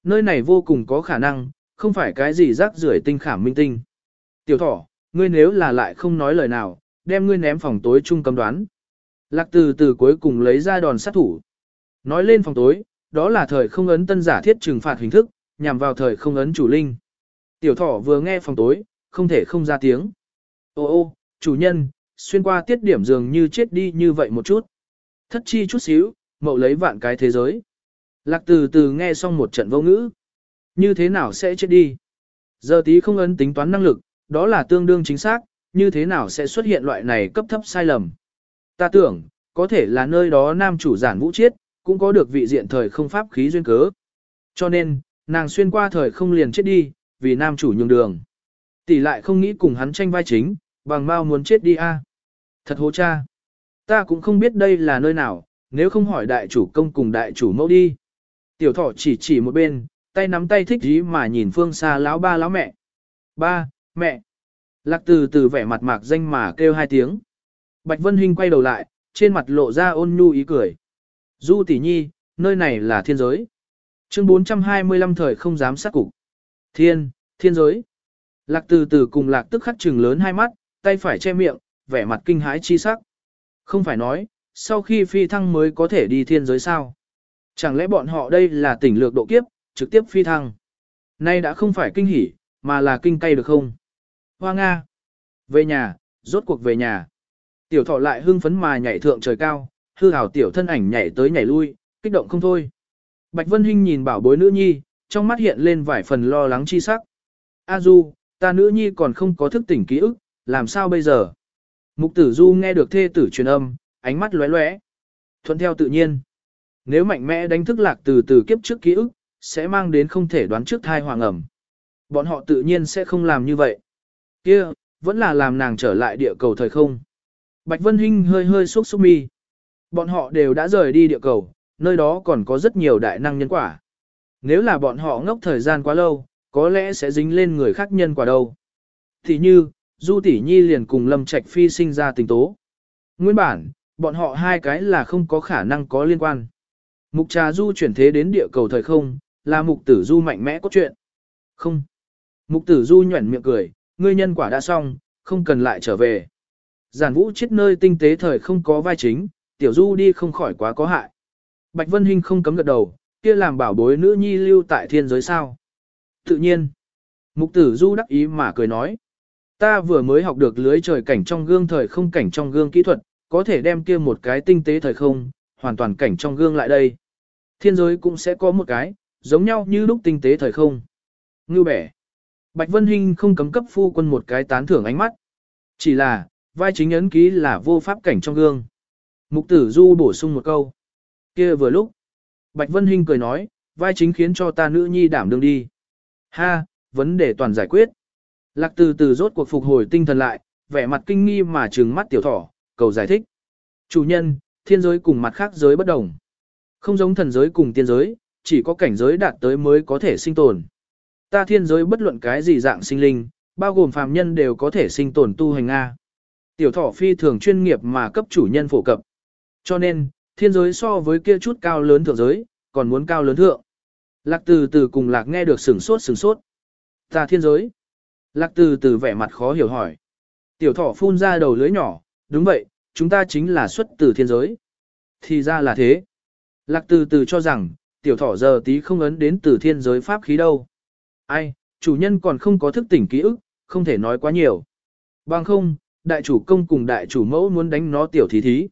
Nơi này vô cùng có khả năng, không phải cái gì rác rưởi tinh khảm minh tinh. Tiểu thỏ, ngươi nếu là lại không nói lời nào, đem ngươi ném phòng tối chung cấm đoán. Lạc từ từ cuối cùng lấy ra đòn sát thủ. Nói lên phòng tối, đó là thời không ấn tân giả thiết trừng phạt hình thức, nhằm vào thời không ấn chủ linh. Tiểu thỏ vừa nghe phòng tối, không thể không ra tiếng. Ô ô, chủ nhân, xuyên qua tiết điểm dường như chết đi như vậy một chút. Thất chi chút xíu, mậu lấy vạn cái thế giới. Lạc từ từ nghe xong một trận vô ngữ. Như thế nào sẽ chết đi? Giờ tí không ấn tính toán năng lực, đó là tương đương chính xác, như thế nào sẽ xuất hiện loại này cấp thấp sai lầm. Ta tưởng, có thể là nơi đó nam chủ giản vũ chết, cũng có được vị diện thời không pháp khí duyên cớ. Cho nên, nàng xuyên qua thời không liền chết đi, vì nam chủ nhường đường. Tỷ lại không nghĩ cùng hắn tranh vai chính, bằng mau muốn chết đi a. Thật hố cha. Ta cũng không biết đây là nơi nào, nếu không hỏi đại chủ công cùng đại chủ mẫu đi. Tiểu thọ chỉ chỉ một bên, tay nắm tay thích ý mà nhìn phương xa lão ba lão mẹ. Ba, mẹ. Lạc từ từ vẻ mặt mạc danh mà kêu hai tiếng. Bạch Vân Hinh quay đầu lại, trên mặt lộ ra ôn nhu ý cười. Du tỷ nhi, nơi này là thiên giới. Chương 425 thời không dám sát cục. Thiên, thiên giới. Lạc từ từ cùng lạc tức khắc trừng lớn hai mắt, tay phải che miệng, vẻ mặt kinh hãi chi sắc. Không phải nói, sau khi phi thăng mới có thể đi thiên giới sao. Chẳng lẽ bọn họ đây là tỉnh lược độ kiếp, trực tiếp phi thăng. Nay đã không phải kinh hỉ, mà là kinh cay được không? Hoa Nga. Về nhà, rốt cuộc về nhà. Tiểu thọ lại hưng phấn mà nhảy thượng trời cao, hư hào tiểu thân ảnh nhảy tới nhảy lui, kích động không thôi. Bạch Vân Hinh nhìn bảo bối nữ nhi, trong mắt hiện lên vài phần lo lắng chi sắc. A Du, ta nữ nhi còn không có thức tỉnh ký ức, làm sao bây giờ? Mục tử Du nghe được thê tử truyền âm, ánh mắt lóe lóe. Thuận theo tự nhiên. Nếu mạnh mẽ đánh thức lạc từ từ kiếp trước ký ức, sẽ mang đến không thể đoán trước thai hoàng ẩm. Bọn họ tự nhiên sẽ không làm như vậy. kia vẫn là làm nàng trở lại địa cầu thời không. Bạch Vân Hinh hơi hơi xúc xúc mi. Bọn họ đều đã rời đi địa cầu, nơi đó còn có rất nhiều đại năng nhân quả. Nếu là bọn họ ngốc thời gian quá lâu, có lẽ sẽ dính lên người khác nhân quả đâu. Thì như, Du Tỷ Nhi liền cùng Lâm Trạch Phi sinh ra tình tố. Nguyên bản, bọn họ hai cái là không có khả năng có liên quan. Mục trà Du chuyển thế đến địa cầu thời không, là mục tử Du mạnh mẽ có chuyện. Không. Mục tử Du nhuẩn miệng cười, ngươi nhân quả đã xong, không cần lại trở về. Giản vũ chết nơi tinh tế thời không có vai chính, tiểu Du đi không khỏi quá có hại. Bạch Vân Hinh không cấm gật đầu, kia làm bảo bối nữ nhi lưu tại thiên giới sao. Tự nhiên. Mục tử Du đắc ý mà cười nói. Ta vừa mới học được lưới trời cảnh trong gương thời không cảnh trong gương kỹ thuật, có thể đem kia một cái tinh tế thời không, hoàn toàn cảnh trong gương lại đây. Thiên giới cũng sẽ có một cái, giống nhau như lúc tinh tế thời không. Ngưu bẻ. Bạch Vân Hinh không cấm cấp phu quân một cái tán thưởng ánh mắt. Chỉ là, vai chính ấn ký là vô pháp cảnh trong gương. Mục tử du bổ sung một câu. kia vừa lúc. Bạch Vân Hinh cười nói, vai chính khiến cho ta nữ nhi đảm đương đi. Ha, vấn đề toàn giải quyết. Lạc từ từ rốt cuộc phục hồi tinh thần lại, vẻ mặt kinh nghi mà trừng mắt tiểu thỏ, cầu giải thích. Chủ nhân, thiên giới cùng mặt khác giới bất đồng. Không giống thần giới cùng tiên giới, chỉ có cảnh giới đạt tới mới có thể sinh tồn. Ta thiên giới bất luận cái gì dạng sinh linh, bao gồm phàm nhân đều có thể sinh tồn tu hành A. Tiểu thỏ phi thường chuyên nghiệp mà cấp chủ nhân phổ cập. Cho nên, thiên giới so với kia chút cao lớn thượng giới, còn muốn cao lớn thượng. Lạc từ từ cùng lạc nghe được sửng sốt sửng sốt. Ta thiên giới. Lạc từ từ vẻ mặt khó hiểu hỏi. Tiểu thỏ phun ra đầu lưới nhỏ, đúng vậy, chúng ta chính là xuất từ thiên giới. Thì ra là thế. Lạc từ từ cho rằng, tiểu thỏ giờ tí không ấn đến từ thiên giới pháp khí đâu. Ai, chủ nhân còn không có thức tỉnh ký ức, không thể nói quá nhiều. Bằng không, đại chủ công cùng đại chủ mẫu muốn đánh nó tiểu thí thí.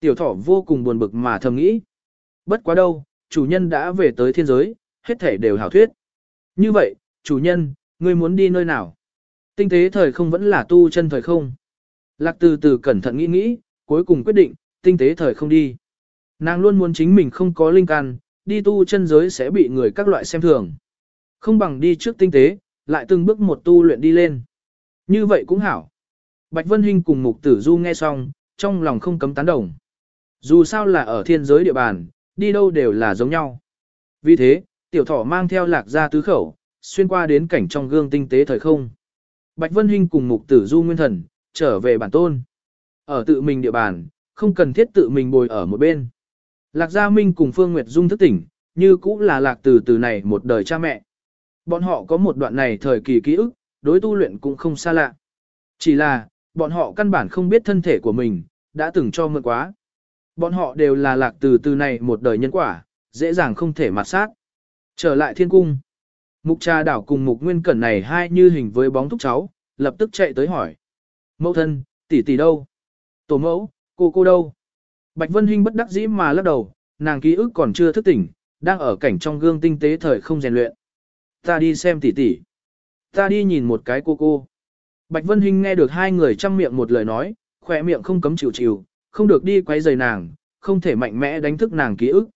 Tiểu thỏ vô cùng buồn bực mà thầm nghĩ. Bất quá đâu, chủ nhân đã về tới thiên giới, hết thể đều hảo thuyết. Như vậy, chủ nhân, ngươi muốn đi nơi nào? Tinh tế thời không vẫn là tu chân thời không? Lạc từ từ cẩn thận nghĩ nghĩ, cuối cùng quyết định, tinh tế thời không đi. Nàng luôn muốn chính mình không có linh can, đi tu chân giới sẽ bị người các loại xem thường. Không bằng đi trước tinh tế, lại từng bước một tu luyện đi lên. Như vậy cũng hảo. Bạch Vân Hinh cùng Mục Tử Du nghe xong, trong lòng không cấm tán đồng. Dù sao là ở thiên giới địa bàn, đi đâu đều là giống nhau. Vì thế, tiểu thỏ mang theo lạc ra tứ khẩu, xuyên qua đến cảnh trong gương tinh tế thời không. Bạch Vân Hinh cùng Mục Tử Du Nguyên Thần, trở về bản tôn. Ở tự mình địa bàn, không cần thiết tự mình bồi ở một bên. Lạc Gia Minh cùng Phương Nguyệt Dung thức tỉnh, như cũng là lạc từ từ này một đời cha mẹ. Bọn họ có một đoạn này thời kỳ ký ức, đối tu luyện cũng không xa lạ. Chỉ là, bọn họ căn bản không biết thân thể của mình, đã từng cho mượn quá. Bọn họ đều là lạc từ từ này một đời nhân quả, dễ dàng không thể mặt sát. Trở lại thiên cung. Mục trà đảo cùng mục nguyên cẩn này hai như hình với bóng thúc cháu, lập tức chạy tới hỏi. Mẫu thân, tỷ tỷ đâu? Tổ mẫu, cô cô đâu? Bạch Vân Hinh bất đắc dĩ mà lắc đầu, nàng ký ức còn chưa thức tỉnh, đang ở cảnh trong gương tinh tế thời không rèn luyện. Ta đi xem tỷ tỷ. Ta đi nhìn một cái cô cô. Bạch Vân Hinh nghe được hai người chăm miệng một lời nói, khỏe miệng không cấm chịu chịu, không được đi quấy rầy nàng, không thể mạnh mẽ đánh thức nàng ký ức.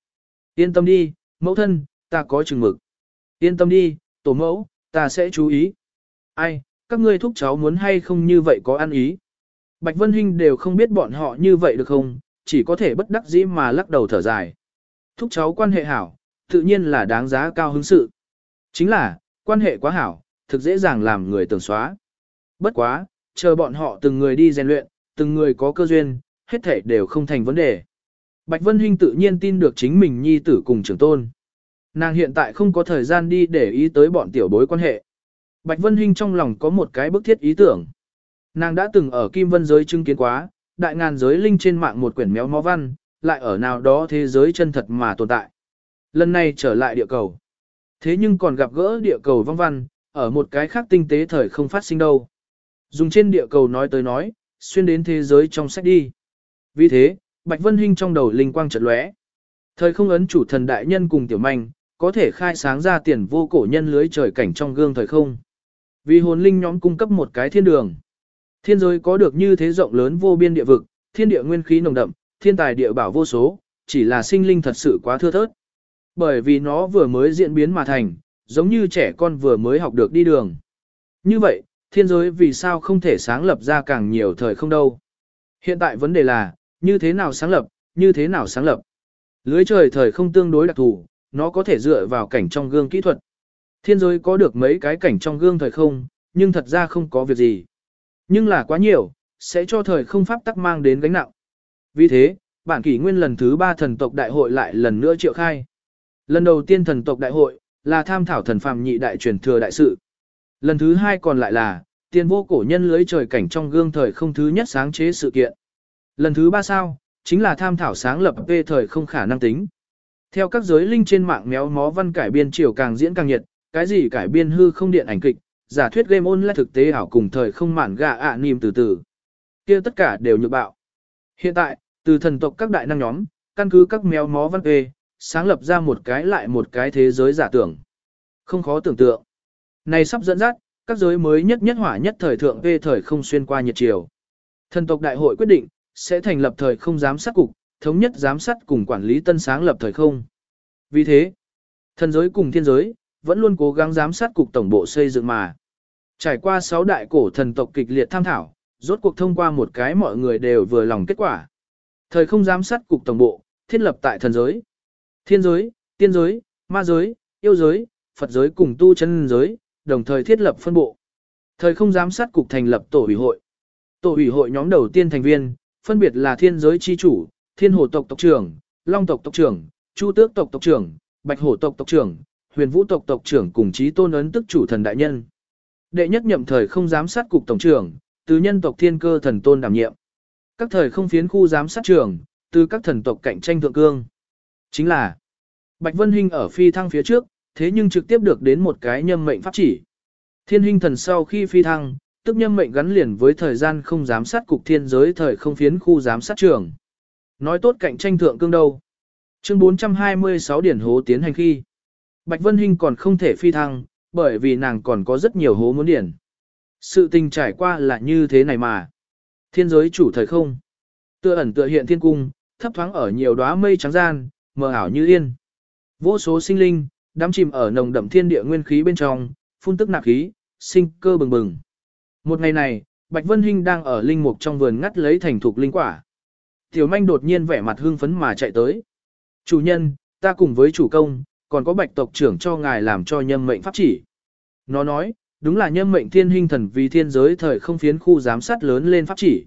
Yên tâm đi, mẫu thân, ta có chừng mực. Yên tâm đi, tổ mẫu, ta sẽ chú ý. Ai, các ngươi thúc cháu muốn hay không như vậy có ăn ý. Bạch Vân Hinh đều không biết bọn họ như vậy được không, chỉ có thể bất đắc dĩ mà lắc đầu thở dài. Thúc cháu quan hệ hảo, tự nhiên là đáng giá cao hứng sự. Chính là, quan hệ quá hảo, thực dễ dàng làm người tưởng xóa. Bất quá, chờ bọn họ từng người đi rèn luyện, từng người có cơ duyên, hết thể đều không thành vấn đề. Bạch Vân Hinh tự nhiên tin được chính mình nhi tử cùng trưởng tôn. Nàng hiện tại không có thời gian đi để ý tới bọn tiểu bối quan hệ. Bạch Vân Hinh trong lòng có một cái bức thiết ý tưởng. Nàng đã từng ở Kim Vân giới chứng kiến quá, đại ngàn giới linh trên mạng một quyển méo mó văn, lại ở nào đó thế giới chân thật mà tồn tại. Lần này trở lại địa cầu. Thế nhưng còn gặp gỡ địa cầu vong văn, ở một cái khác tinh tế thời không phát sinh đâu. Dùng trên địa cầu nói tới nói, xuyên đến thế giới trong sách đi. Vì thế, Bạch Vân Hinh trong đầu linh quang chợt lóe. Thời không ấn chủ thần đại nhân cùng tiểu manh, có thể khai sáng ra tiền vô cổ nhân lưới trời cảnh trong gương thời không. Vì hồn linh nhóm cung cấp một cái thiên đường. Thiên giới có được như thế rộng lớn vô biên địa vực, thiên địa nguyên khí nồng đậm, thiên tài địa bảo vô số, chỉ là sinh linh thật sự quá thưa thớt. Bởi vì nó vừa mới diễn biến mà thành, giống như trẻ con vừa mới học được đi đường. Như vậy, thiên giới vì sao không thể sáng lập ra càng nhiều thời không đâu? Hiện tại vấn đề là, như thế nào sáng lập, như thế nào sáng lập? Lưới trời thời không tương đối đặc thù, nó có thể dựa vào cảnh trong gương kỹ thuật. Thiên giới có được mấy cái cảnh trong gương thời không, nhưng thật ra không có việc gì. Nhưng là quá nhiều, sẽ cho thời không pháp tắc mang đến gánh nặng. Vì thế, bản kỷ nguyên lần thứ ba thần tộc đại hội lại lần nữa triệu khai. Lần đầu tiên thần tộc đại hội, là tham thảo thần phàm nhị đại truyền thừa đại sự. Lần thứ hai còn lại là, tiên vô cổ nhân lưới trời cảnh trong gương thời không thứ nhất sáng chế sự kiện. Lần thứ ba sao, chính là tham thảo sáng lập về thời không khả năng tính. Theo các giới linh trên mạng méo mó văn cải biên chiều càng diễn càng nhiệt, cái gì cải biên hư không điện ảnh kịch, giả thuyết game online thực tế ảo cùng thời không mản gà ạ à từ từ. kia tất cả đều nhược bạo. Hiện tại, từ thần tộc các đại năng nhóm, căn cứ các mèo mó văn kê, sáng lập ra một cái lại một cái thế giới giả tưởng. Không khó tưởng tượng. Này sắp dẫn dắt, các giới mới nhất nhất hỏa nhất thời thượng về thời không xuyên qua nhiệt chiều. Thần tộc đại hội quyết định, sẽ thành lập thời không giám sát cục, thống nhất giám sát cùng quản lý tân sáng lập thời không. Vì thế, thần giới cùng thiên giới, vẫn luôn cố gắng giám sát cục tổng bộ xây dựng mà. Trải qua 6 đại cổ thần tộc kịch liệt tham thảo, rốt cuộc thông qua một cái mọi người đều vừa lòng kết quả. Thời không giám sát cục tổng bộ, thiết lập tại thần giới, thiên giới, tiên giới, ma giới, yêu giới, Phật giới cùng tu chân giới, đồng thời thiết lập phân bộ. Thời không giám sát cục thành lập tổ ủy hội. Tổ ủy hội nhóm đầu tiên thành viên, phân biệt là thiên giới chi chủ, thiên hồ tộc tộc trưởng, long tộc tộc trưởng, chu tước tộc tộc trưởng, bạch hổ tộc tộc trưởng, huyền vũ tộc tộc trưởng cùng chí tôn ấn tức chủ thần đại nhân. Đệ nhất nhậm thời không giám sát cục tổng trưởng, từ nhân tộc thiên cơ thần tôn đảm nhiệm. Các thời không phiến khu giám sát trưởng, từ các thần tộc cạnh tranh thượng cương. Chính là, Bạch Vân Hinh ở phi thăng phía trước, thế nhưng trực tiếp được đến một cái nhâm mệnh pháp chỉ. Thiên Hinh thần sau khi phi thăng, tức nhâm mệnh gắn liền với thời gian không giám sát cục thiên giới thời không phiến khu giám sát trưởng. Nói tốt cạnh tranh thượng cương đâu. Chương 426 điển hố tiến hành khi. Bạch Vân Hinh còn không thể phi thăng, bởi vì nàng còn có rất nhiều hố muốn điển. Sự tình trải qua là như thế này mà. Thiên giới chủ thời không. Tựa ẩn tựa hiện thiên cung, thấp thoáng ở nhiều đóa mây trắng gian, mờ ảo như yên. Vô số sinh linh, đắm chìm ở nồng đậm thiên địa nguyên khí bên trong, phun tức nạp khí, sinh cơ bừng bừng. Một ngày này, Bạch Vân Hinh đang ở linh mục trong vườn ngắt lấy thành thục linh quả. Tiểu manh đột nhiên vẻ mặt hưng phấn mà chạy tới. Chủ nhân, ta cùng với chủ công, còn có bạch tộc trưởng cho ngài làm cho nhâm mệnh pháp chỉ. Nó nói, đúng là nhâm mệnh thiên hình thần vì thiên giới thời không phiến khu giám sát lớn lên pháp chỉ.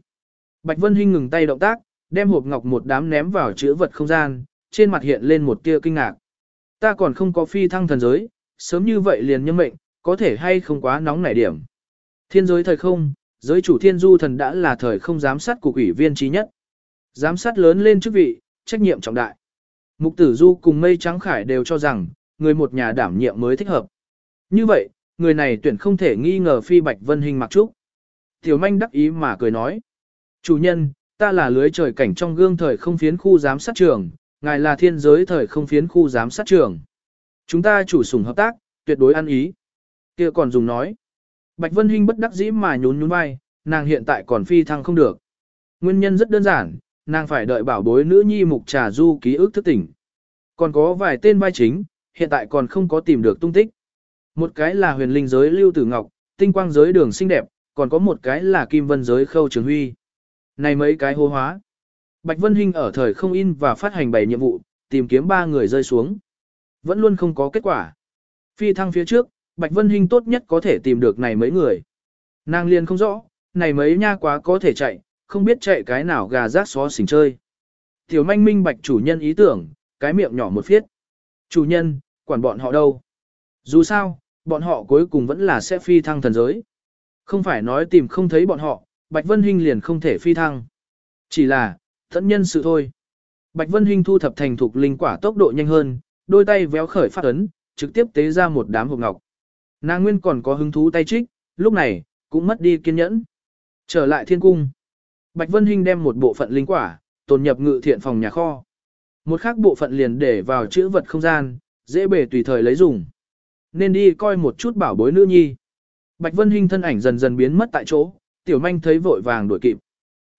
Bạch Vân Hinh ngừng tay động tác, đem hộp ngọc một đám ném vào chữ vật không gian, trên mặt hiện lên một tia kinh ngạc. Ta còn không có phi thăng thần giới, sớm như vậy liền nhâm mệnh, có thể hay không quá nóng nảy điểm. Thiên giới thời không, giới chủ thiên du thần đã là thời không giám sát của ủy viên trí nhất. Giám sát lớn lên chức vị, trách nhiệm trọng đại. Mục tử du cùng mây trắng khải đều cho rằng, người một nhà đảm nhiệm mới thích hợp. Như vậy, người này tuyển không thể nghi ngờ phi bạch vân hình mặc trúc. Tiểu manh đắc ý mà cười nói. Chủ nhân, ta là lưới trời cảnh trong gương thời không phiến khu giám sát trường, ngài là thiên giới thời không phiến khu giám sát trường. Chúng ta chủ sủng hợp tác, tuyệt đối ăn ý. kia còn dùng nói. Bạch Vân Hinh bất đắc dĩ mà nhún nhún vai, nàng hiện tại còn phi thăng không được. Nguyên nhân rất đơn giản, nàng phải đợi bảo bối nữ nhi mục trà du ký ức thức tỉnh. Còn có vài tên vai chính, hiện tại còn không có tìm được tung tích. Một cái là huyền linh giới lưu tử ngọc, tinh quang giới đường xinh đẹp, còn có một cái là kim vân giới khâu trường huy. Này mấy cái hô hóa. Bạch Vân Hinh ở thời không in và phát hành bảy nhiệm vụ, tìm kiếm ba người rơi xuống. Vẫn luôn không có kết quả. Phi thăng phía trước, Bạch Vân Hinh tốt nhất có thể tìm được này mấy người. Nàng liền không rõ, này mấy nha quá có thể chạy, không biết chạy cái nào gà rác xó xỉnh chơi. Tiểu manh minh bạch chủ nhân ý tưởng, cái miệng nhỏ một phiết. Chủ nhân, quản bọn họ đâu? Dù sao, bọn họ cuối cùng vẫn là sẽ phi thăng thần giới. Không phải nói tìm không thấy bọn họ, Bạch Vân Hinh liền không thể phi thăng. Chỉ là, thẫn nhân sự thôi. Bạch Vân Hinh thu thập thành thục linh quả tốc độ nhanh hơn, đôi tay véo khởi phát ấn, trực tiếp tế ra một đám hộp ngọc. Nàng nguyên còn có hứng thú tay trích, lúc này, cũng mất đi kiên nhẫn. Trở lại thiên cung. Bạch Vân Hinh đem một bộ phận linh quả, tồn nhập ngự thiện phòng nhà kho. Một khác bộ phận liền để vào chữ vật không gian, dễ bề tùy thời lấy dùng. Nên đi coi một chút bảo bối nữ nhi. Bạch Vân Hinh thân ảnh dần dần biến mất tại chỗ, tiểu manh thấy vội vàng đuổi kịp.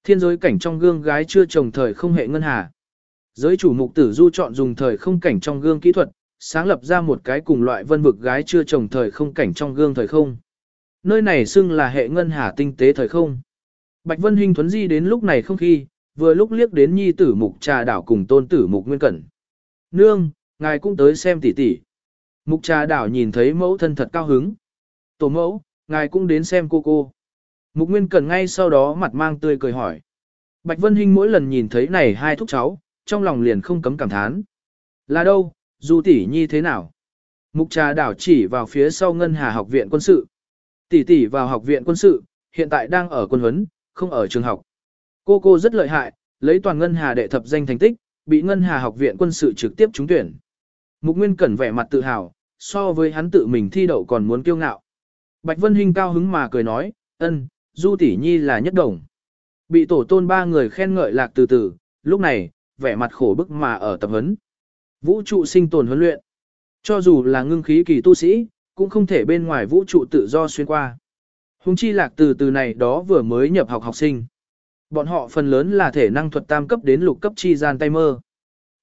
Thiên giới cảnh trong gương gái chưa trồng thời không hệ ngân hà. Giới chủ mục tử du chọn dùng thời không cảnh trong gương kỹ thuật, sáng lập ra một cái cùng loại vân vực gái chưa trồng thời không cảnh trong gương thời không. Nơi này xưng là hệ ngân hà tinh tế thời không. Bạch Vân Hinh thuấn di đến lúc này không khi, vừa lúc liếc đến nhi tử mục trà đảo cùng tôn tử mục nguyên cẩn. Nương, ngài cũng tới xem tỷ tỷ. Mục trà đảo nhìn thấy mẫu thân thật cao hứng. Tổ mẫu, ngài cũng đến xem cô cô. Mục nguyên cẩn ngay sau đó mặt mang tươi cười hỏi. Bạch Vân Hinh mỗi lần nhìn thấy này hai thúc cháu, trong lòng liền không cấm cảm thán. Là đâu, du tỷ nhi thế nào? Mục trà đảo chỉ vào phía sau ngân hà học viện quân sự. Tỷ tỷ vào học viện quân sự, hiện tại đang ở quân huấn, không ở trường học. Cô cô rất lợi hại, lấy toàn ngân hà đệ thập danh thành tích, bị ngân hà học viện quân sự trực tiếp trúng tuyển. Mục Nguyên Cẩn vẻ mặt tự hào, so với hắn tự mình thi đậu còn muốn kiêu ngạo. Bạch Vân Hinh cao hứng mà cười nói, ân, Du tỷ nhi là nhất đồng. Bị tổ tôn ba người khen ngợi lạc từ từ, lúc này, vẻ mặt khổ bức mà ở tập huấn. Vũ trụ sinh tồn huấn luyện. Cho dù là ngưng khí kỳ tu sĩ, cũng không thể bên ngoài vũ trụ tự do xuyên qua. Hùng chi lạc từ từ này đó vừa mới nhập học học sinh. Bọn họ phần lớn là thể năng thuật tam cấp đến lục cấp chi gian tay mơ.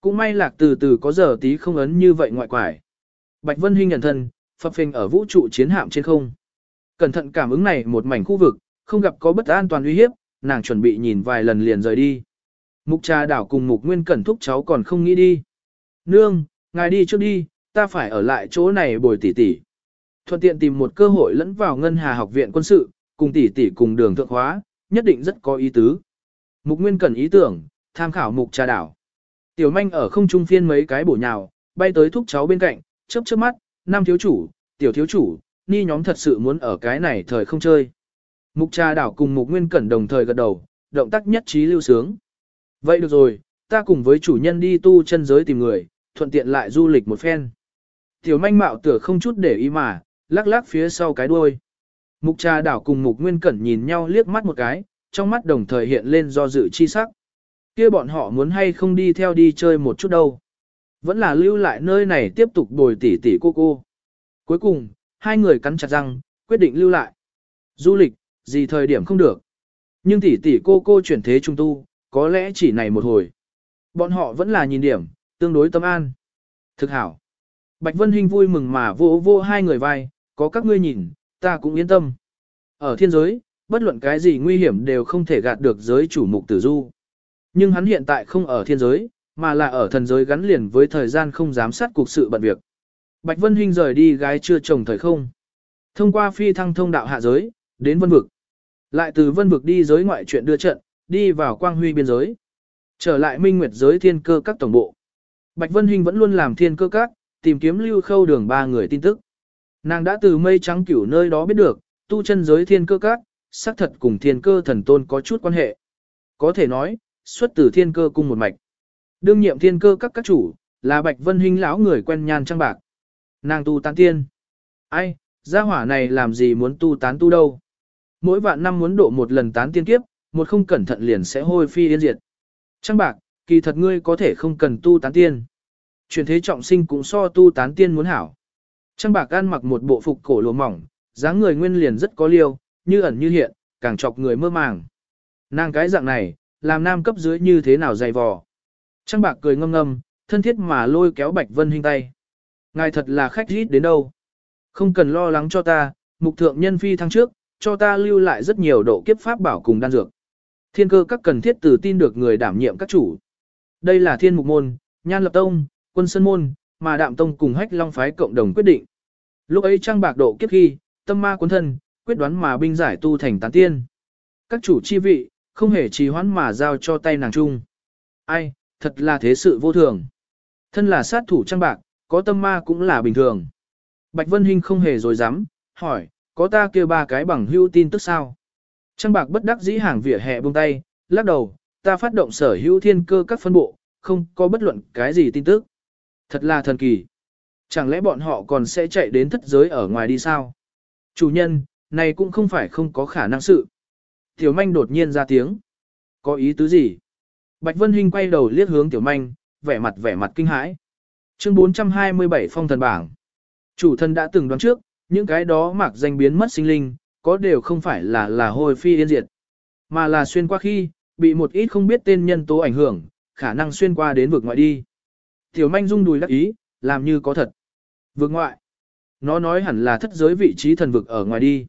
Cũng may lạc từ từ có giờ tí không ấn như vậy ngoại quải. Bạch Vân Hinh nhận thân, phập phình ở vũ trụ chiến hạm trên không. Cẩn thận cảm ứng này một mảnh khu vực, không gặp có bất an toàn uy hiếp, nàng chuẩn bị nhìn vài lần liền rời đi. Mục trà đảo cùng mục nguyên cẩn thúc cháu còn không nghĩ đi. Nương, ngài đi trước đi, ta phải ở lại chỗ này bồi tỉ tỉ. Thuận tiện tìm một cơ hội lẫn vào ngân hà học viện quân sự, cùng tỷ tỷ cùng đường thượng hóa, nhất định rất có ý tứ. Mục nguyên cẩn ý tưởng, tham khảo mục trà đảo. Tiểu manh ở không trung phiên mấy cái bổ nhào, bay tới thúc cháu bên cạnh, chớp chớp mắt, nam thiếu chủ, tiểu thiếu chủ, ni nhóm thật sự muốn ở cái này thời không chơi. Mục trà đảo cùng mục nguyên cẩn đồng thời gật đầu, động tác nhất trí lưu sướng. Vậy được rồi, ta cùng với chủ nhân đi tu chân giới tìm người, thuận tiện lại du lịch một phen. Tiểu manh mạo tựa không chút để ý mà, lắc lắc phía sau cái đuôi. Mục trà đảo cùng mục nguyên cẩn nhìn nhau liếc mắt một cái, trong mắt đồng thời hiện lên do dự chi sắc. kia bọn họ muốn hay không đi theo đi chơi một chút đâu. Vẫn là lưu lại nơi này tiếp tục bồi tỉ tỉ cô cô. Cuối cùng, hai người cắn chặt răng, quyết định lưu lại. Du lịch, gì thời điểm không được. Nhưng tỷ tỷ cô cô chuyển thế trung tu, có lẽ chỉ này một hồi. Bọn họ vẫn là nhìn điểm, tương đối tâm an. Thực hảo. Bạch Vân Hinh vui mừng mà vô vô hai người vai, có các ngươi nhìn, ta cũng yên tâm. Ở thiên giới, bất luận cái gì nguy hiểm đều không thể gạt được giới chủ mục tử du. Nhưng hắn hiện tại không ở thiên giới, mà là ở thần giới gắn liền với thời gian không giám sát cuộc sự bận việc. Bạch Vân Hinh rời đi gái chưa chồng thời không. Thông qua phi thăng thông đạo hạ giới, đến vân vực. Lại từ vân vực đi giới ngoại chuyện đưa trận, đi vào quang huy biên giới. Trở lại minh nguyệt giới thiên cơ các tổng bộ. Bạch Vân Hinh vẫn luôn làm thiên cơ các, tìm kiếm lưu khâu đường ba người tin tức. Nàng đã từ mây trắng cửu nơi đó biết được, tu chân giới thiên cơ các, xác thật cùng thiên cơ thần tôn có chút quan hệ. Có thể nói, xuất từ thiên cơ cung một mạch. Đương nhiệm thiên cơ các các chủ, là Bạch Vân Hinh lão người quen nhan trang bạc. Nàng tu tán tiên. Ai, gia hỏa này làm gì muốn tu tán tu đâu. Mỗi vạn năm muốn độ một lần tán tiên kiếp, một không cẩn thận liền sẽ hôi phi yên diệt. Trang bạc, kỳ thật ngươi có thể không cần tu tán tiên. Chuyển thế trọng sinh cũng so tu tán tiên muốn hảo. Trang bạc ăn mặc một bộ phục cổ lùa mỏng, dáng người nguyên liền rất có liêu, như ẩn như hiện, càng chọc người mơ màng. Nàng cái dạng này, làm nam cấp dưới như thế nào dày vò. Trang bạc cười ngâm ngâm, thân thiết mà lôi kéo Bạch Vân Hinh tay. Ngài thật là khách rít đến đâu. Không cần lo lắng cho ta, mục thượng nhân phi thăng trước, cho ta lưu lại rất nhiều độ kiếp pháp bảo cùng đan dược. Thiên cơ các cần thiết từ tin được người đảm nhiệm các chủ. Đây là thiên mục môn, nhan lập tông, quân sơn môn, mà đạm tông cùng hách long phái cộng đồng quyết định. Lúc ấy trang bạc độ kiếp khi, tâm ma cuốn thân, quyết đoán mà binh giải tu thành tán tiên. Các chủ chi vị, không hề trì hoãn mà giao cho tay nàng chung. Ai, thật là thế sự vô thường. Thân là sát thủ trang bạc, có tâm ma cũng là bình thường. Bạch Vân Hinh không hề dối dám, hỏi, có ta kêu ba cái bằng hưu tin tức sao? Trang bạc bất đắc dĩ hàng vỉa hè buông tay, lắc đầu, ta phát động sở hữu thiên cơ các phân bộ, không có bất luận cái gì tin tức. Thật là thần kỳ. Chẳng lẽ bọn họ còn sẽ chạy đến thất giới ở ngoài đi sao? Chủ nhân, này cũng không phải không có khả năng sự. Tiểu manh đột nhiên ra tiếng. Có ý tứ gì? Bạch Vân Hinh quay đầu liếc hướng tiểu manh, vẻ mặt vẻ mặt kinh hãi. Chương 427 phong thần bảng. Chủ thân đã từng đoán trước, những cái đó mặc danh biến mất sinh linh, có đều không phải là là hồi phi yên diệt, mà là xuyên qua khi, bị một ít không biết tên nhân tố ảnh hưởng, khả năng xuyên qua đến vực ngoại đi. Tiểu manh rung đùi đắc ý, làm như có thật. Vực ngoại. Nó nói hẳn là thất giới vị trí thần vực ở ngoài đi.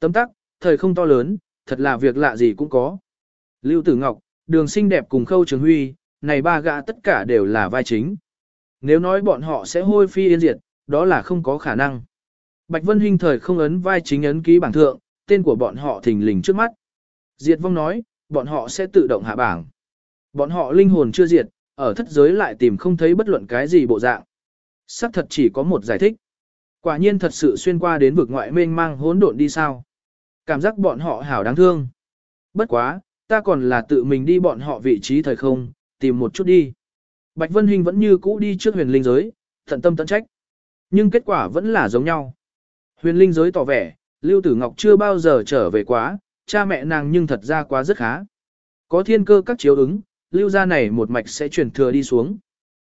Tấm tắc, thời không to lớn, thật là việc lạ gì cũng có. Lưu Tử Ngọc, đường sinh đẹp cùng khâu trường huy, này ba gã tất cả đều là vai chính. Nếu nói bọn họ sẽ hôi phi yên diệt, đó là không có khả năng. Bạch Vân Hinh thời không ấn vai chính ấn ký bảng thượng, tên của bọn họ thình lình trước mắt. Diệt vong nói, bọn họ sẽ tự động hạ bảng. Bọn họ linh hồn chưa diệt, ở thất giới lại tìm không thấy bất luận cái gì bộ dạng xác thật chỉ có một giải thích. Quả nhiên thật sự xuyên qua đến vực ngoại mênh mang hỗn độn đi sao. Cảm giác bọn họ hảo đáng thương. Bất quá, ta còn là tự mình đi bọn họ vị trí thời không, tìm một chút đi. Bạch Vân Hinh vẫn như cũ đi trước huyền linh giới, tận tâm tận trách. Nhưng kết quả vẫn là giống nhau. Huyền linh giới tỏ vẻ, Lưu Tử Ngọc chưa bao giờ trở về quá, cha mẹ nàng nhưng thật ra quá rất khá. Có thiên cơ các chiếu ứng, lưu gia này một mạch sẽ chuyển thừa đi xuống.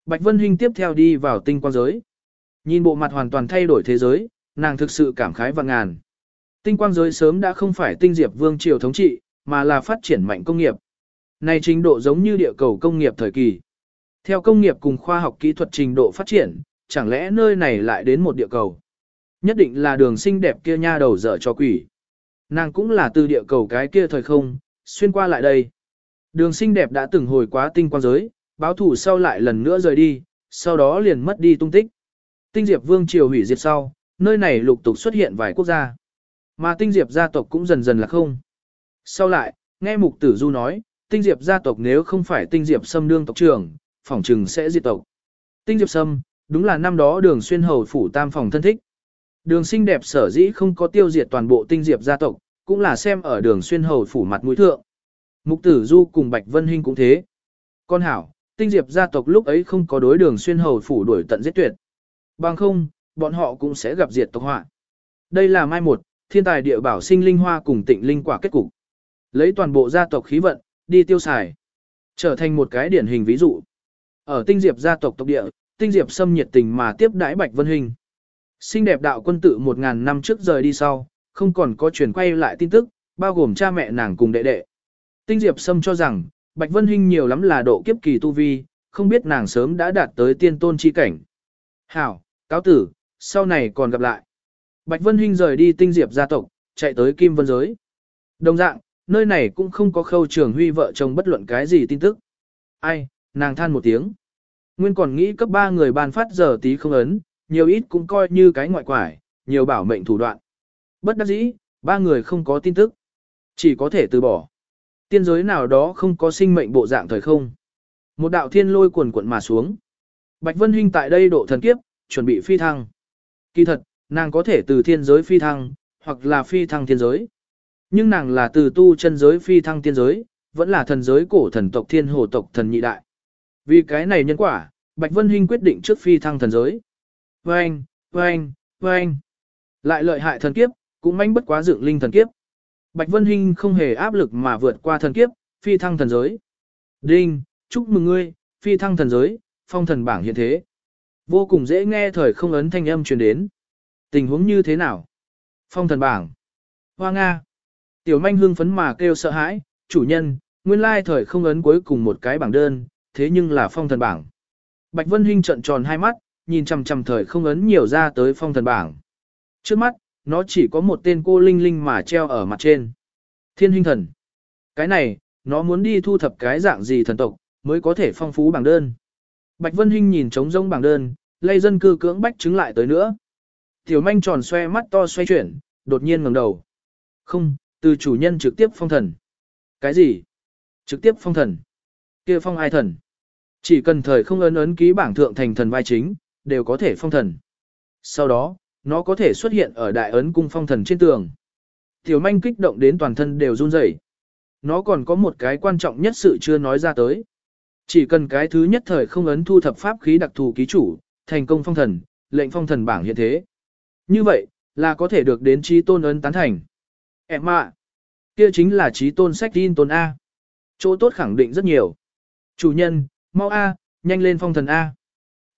Bạch Vân Hinh tiếp theo đi vào tinh quang giới. Nhìn bộ mặt hoàn toàn thay đổi thế giới, nàng thực sự cảm khái và ngàn. Tinh quang giới sớm đã không phải tinh diệp vương triều thống trị, mà là phát triển mạnh công nghiệp. Này trình độ giống như địa cầu công nghiệp thời kỳ. Theo công nghiệp cùng khoa học kỹ thuật trình độ phát triển, chẳng lẽ nơi này lại đến một địa cầu. Nhất định là đường sinh đẹp kia nha đầu dở cho quỷ. Nàng cũng là từ địa cầu cái kia thời không, xuyên qua lại đây. Đường sinh đẹp đã từng hồi quá tinh quang giới, báo thủ sau lại lần nữa rời đi, sau đó liền mất đi tung tích. Tinh diệp vương triều hủy diệt sau, nơi này lục tục xuất hiện vài quốc gia. Mà tinh diệp gia tộc cũng dần dần là không. Sau lại, nghe mục tử du nói, tinh diệp gia tộc nếu không phải tinh diệp xâm đương tộc trưởng, phỏng trừng sẽ diệt tộc. Tinh diệp xâm, đúng là năm đó đường xuyên hầu phủ tam phòng thân thích. Đường sinh đẹp sở dĩ không có tiêu diệt toàn bộ tinh diệp gia tộc, cũng là xem ở đường xuyên hầu phủ mặt mũi thượng. Mục tử du cùng Bạch Vân Hinh cũng thế. Con hảo, tinh diệp gia tộc lúc ấy không có đối đường xuyên hầu phủ đuổi tận giết tuyệt. Bằng không, bọn họ cũng sẽ gặp diệt tộc họa. Đây là mai một, thiên tài địa bảo sinh linh hoa cùng tịnh linh quả kết cục. Lấy toàn bộ gia tộc khí vận, đi tiêu xài. Trở thành một cái điển hình ví dụ. Ở tinh diệp gia tộc tộc địa, tinh diệp xâm nhiệt tình mà tiếp đãi Bạch Vân Hình. Xinh đẹp đạo quân tự một ngàn năm trước rời đi sau, không còn có chuyển quay lại tin tức, bao gồm cha mẹ nàng cùng đệ đệ. Tinh diệp xâm cho rằng, Bạch Vân Hinh nhiều lắm là độ kiếp kỳ tu vi, không biết nàng sớm đã đạt tới tiên tôn chi cảnh. Hảo, cáo tử, sau này còn gặp lại. Bạch Vân Hinh rời đi tinh diệp gia tộc, chạy tới Kim Vân Giới. Đồng dạng, nơi này cũng không có khâu trường huy vợ chồng bất luận cái gì tin tức. Ai, nàng than một tiếng. Nguyên còn nghĩ cấp ba người ban phát giờ tí không ấn, nhiều ít cũng coi như cái ngoại quải, nhiều bảo mệnh thủ đoạn. Bất đắc dĩ, ba người không có tin tức. Chỉ có thể từ bỏ. Tiên giới nào đó không có sinh mệnh bộ dạng thời không. Một đạo thiên lôi cuồn cuộn mà xuống. Bạch Vân Hinh tại đây độ thần kiếp, chuẩn bị phi thăng. Kỳ thật, nàng có thể từ thiên giới phi thăng, hoặc là phi thăng thiên giới. Nhưng nàng là từ tu chân giới phi thăng thiên giới, vẫn là thần giới cổ thần tộc thiên hồ tộc thần nhị đại. Vì cái này nhân quả, Bạch Vân Hinh quyết định trước phi thăng thần giới. Vâng, vâng, vâng. Lại lợi hại thần kiếp, cũng manh bất quá dựng linh thần kiếp. Bạch Vân Hinh không hề áp lực mà vượt qua thần kiếp, phi thăng thần giới. Đinh, chúc mừng ngươi, phi thăng thần giới, phong thần bảng hiện thế. Vô cùng dễ nghe thời không ấn thanh âm truyền đến. Tình huống như thế nào? Phong thần bảng. Hoa Nga. Tiểu manh hương phấn mà kêu sợ hãi, chủ nhân, nguyên lai thời không ấn cuối cùng một cái bảng đơn, thế nhưng là phong thần bảng. Bạch Vân Hinh trận tròn hai mắt, nhìn chằm chằm thời không ấn nhiều ra tới phong thần bảng. Trước mắt, nó chỉ có một tên cô linh linh mà treo ở mặt trên. Thiên huynh thần. Cái này, nó muốn đi thu thập cái dạng gì thần tộc, mới có thể phong phú bảng đơn. Bạch Vân Hinh nhìn trống rông bảng đơn, lây dân cư cưỡng bách chứng lại tới nữa. Tiểu manh tròn xoe mắt to xoay chuyển, đột nhiên ngẩng đầu. Không, từ chủ nhân trực tiếp phong thần. Cái gì? Trực tiếp phong thần. kia phong ai thần? Chỉ cần thời không ấn ấn ký bảng thượng thành thần vai chính, đều có thể phong thần. Sau đó, nó có thể xuất hiện ở đại ấn cung phong thần trên tường. Tiểu manh kích động đến toàn thân đều run rẩy. Nó còn có một cái quan trọng nhất sự chưa nói ra tới. Chỉ cần cái thứ nhất thời không ấn thu thập pháp khí đặc thù ký chủ, thành công phong thần, lệnh phong thần bảng hiện thế. Như vậy, là có thể được đến trí tôn ấn tán thành. Em ạ, kia chính là trí tôn sách tin tôn A. Chỗ tốt khẳng định rất nhiều. Chủ nhân, mau A, nhanh lên phong thần A.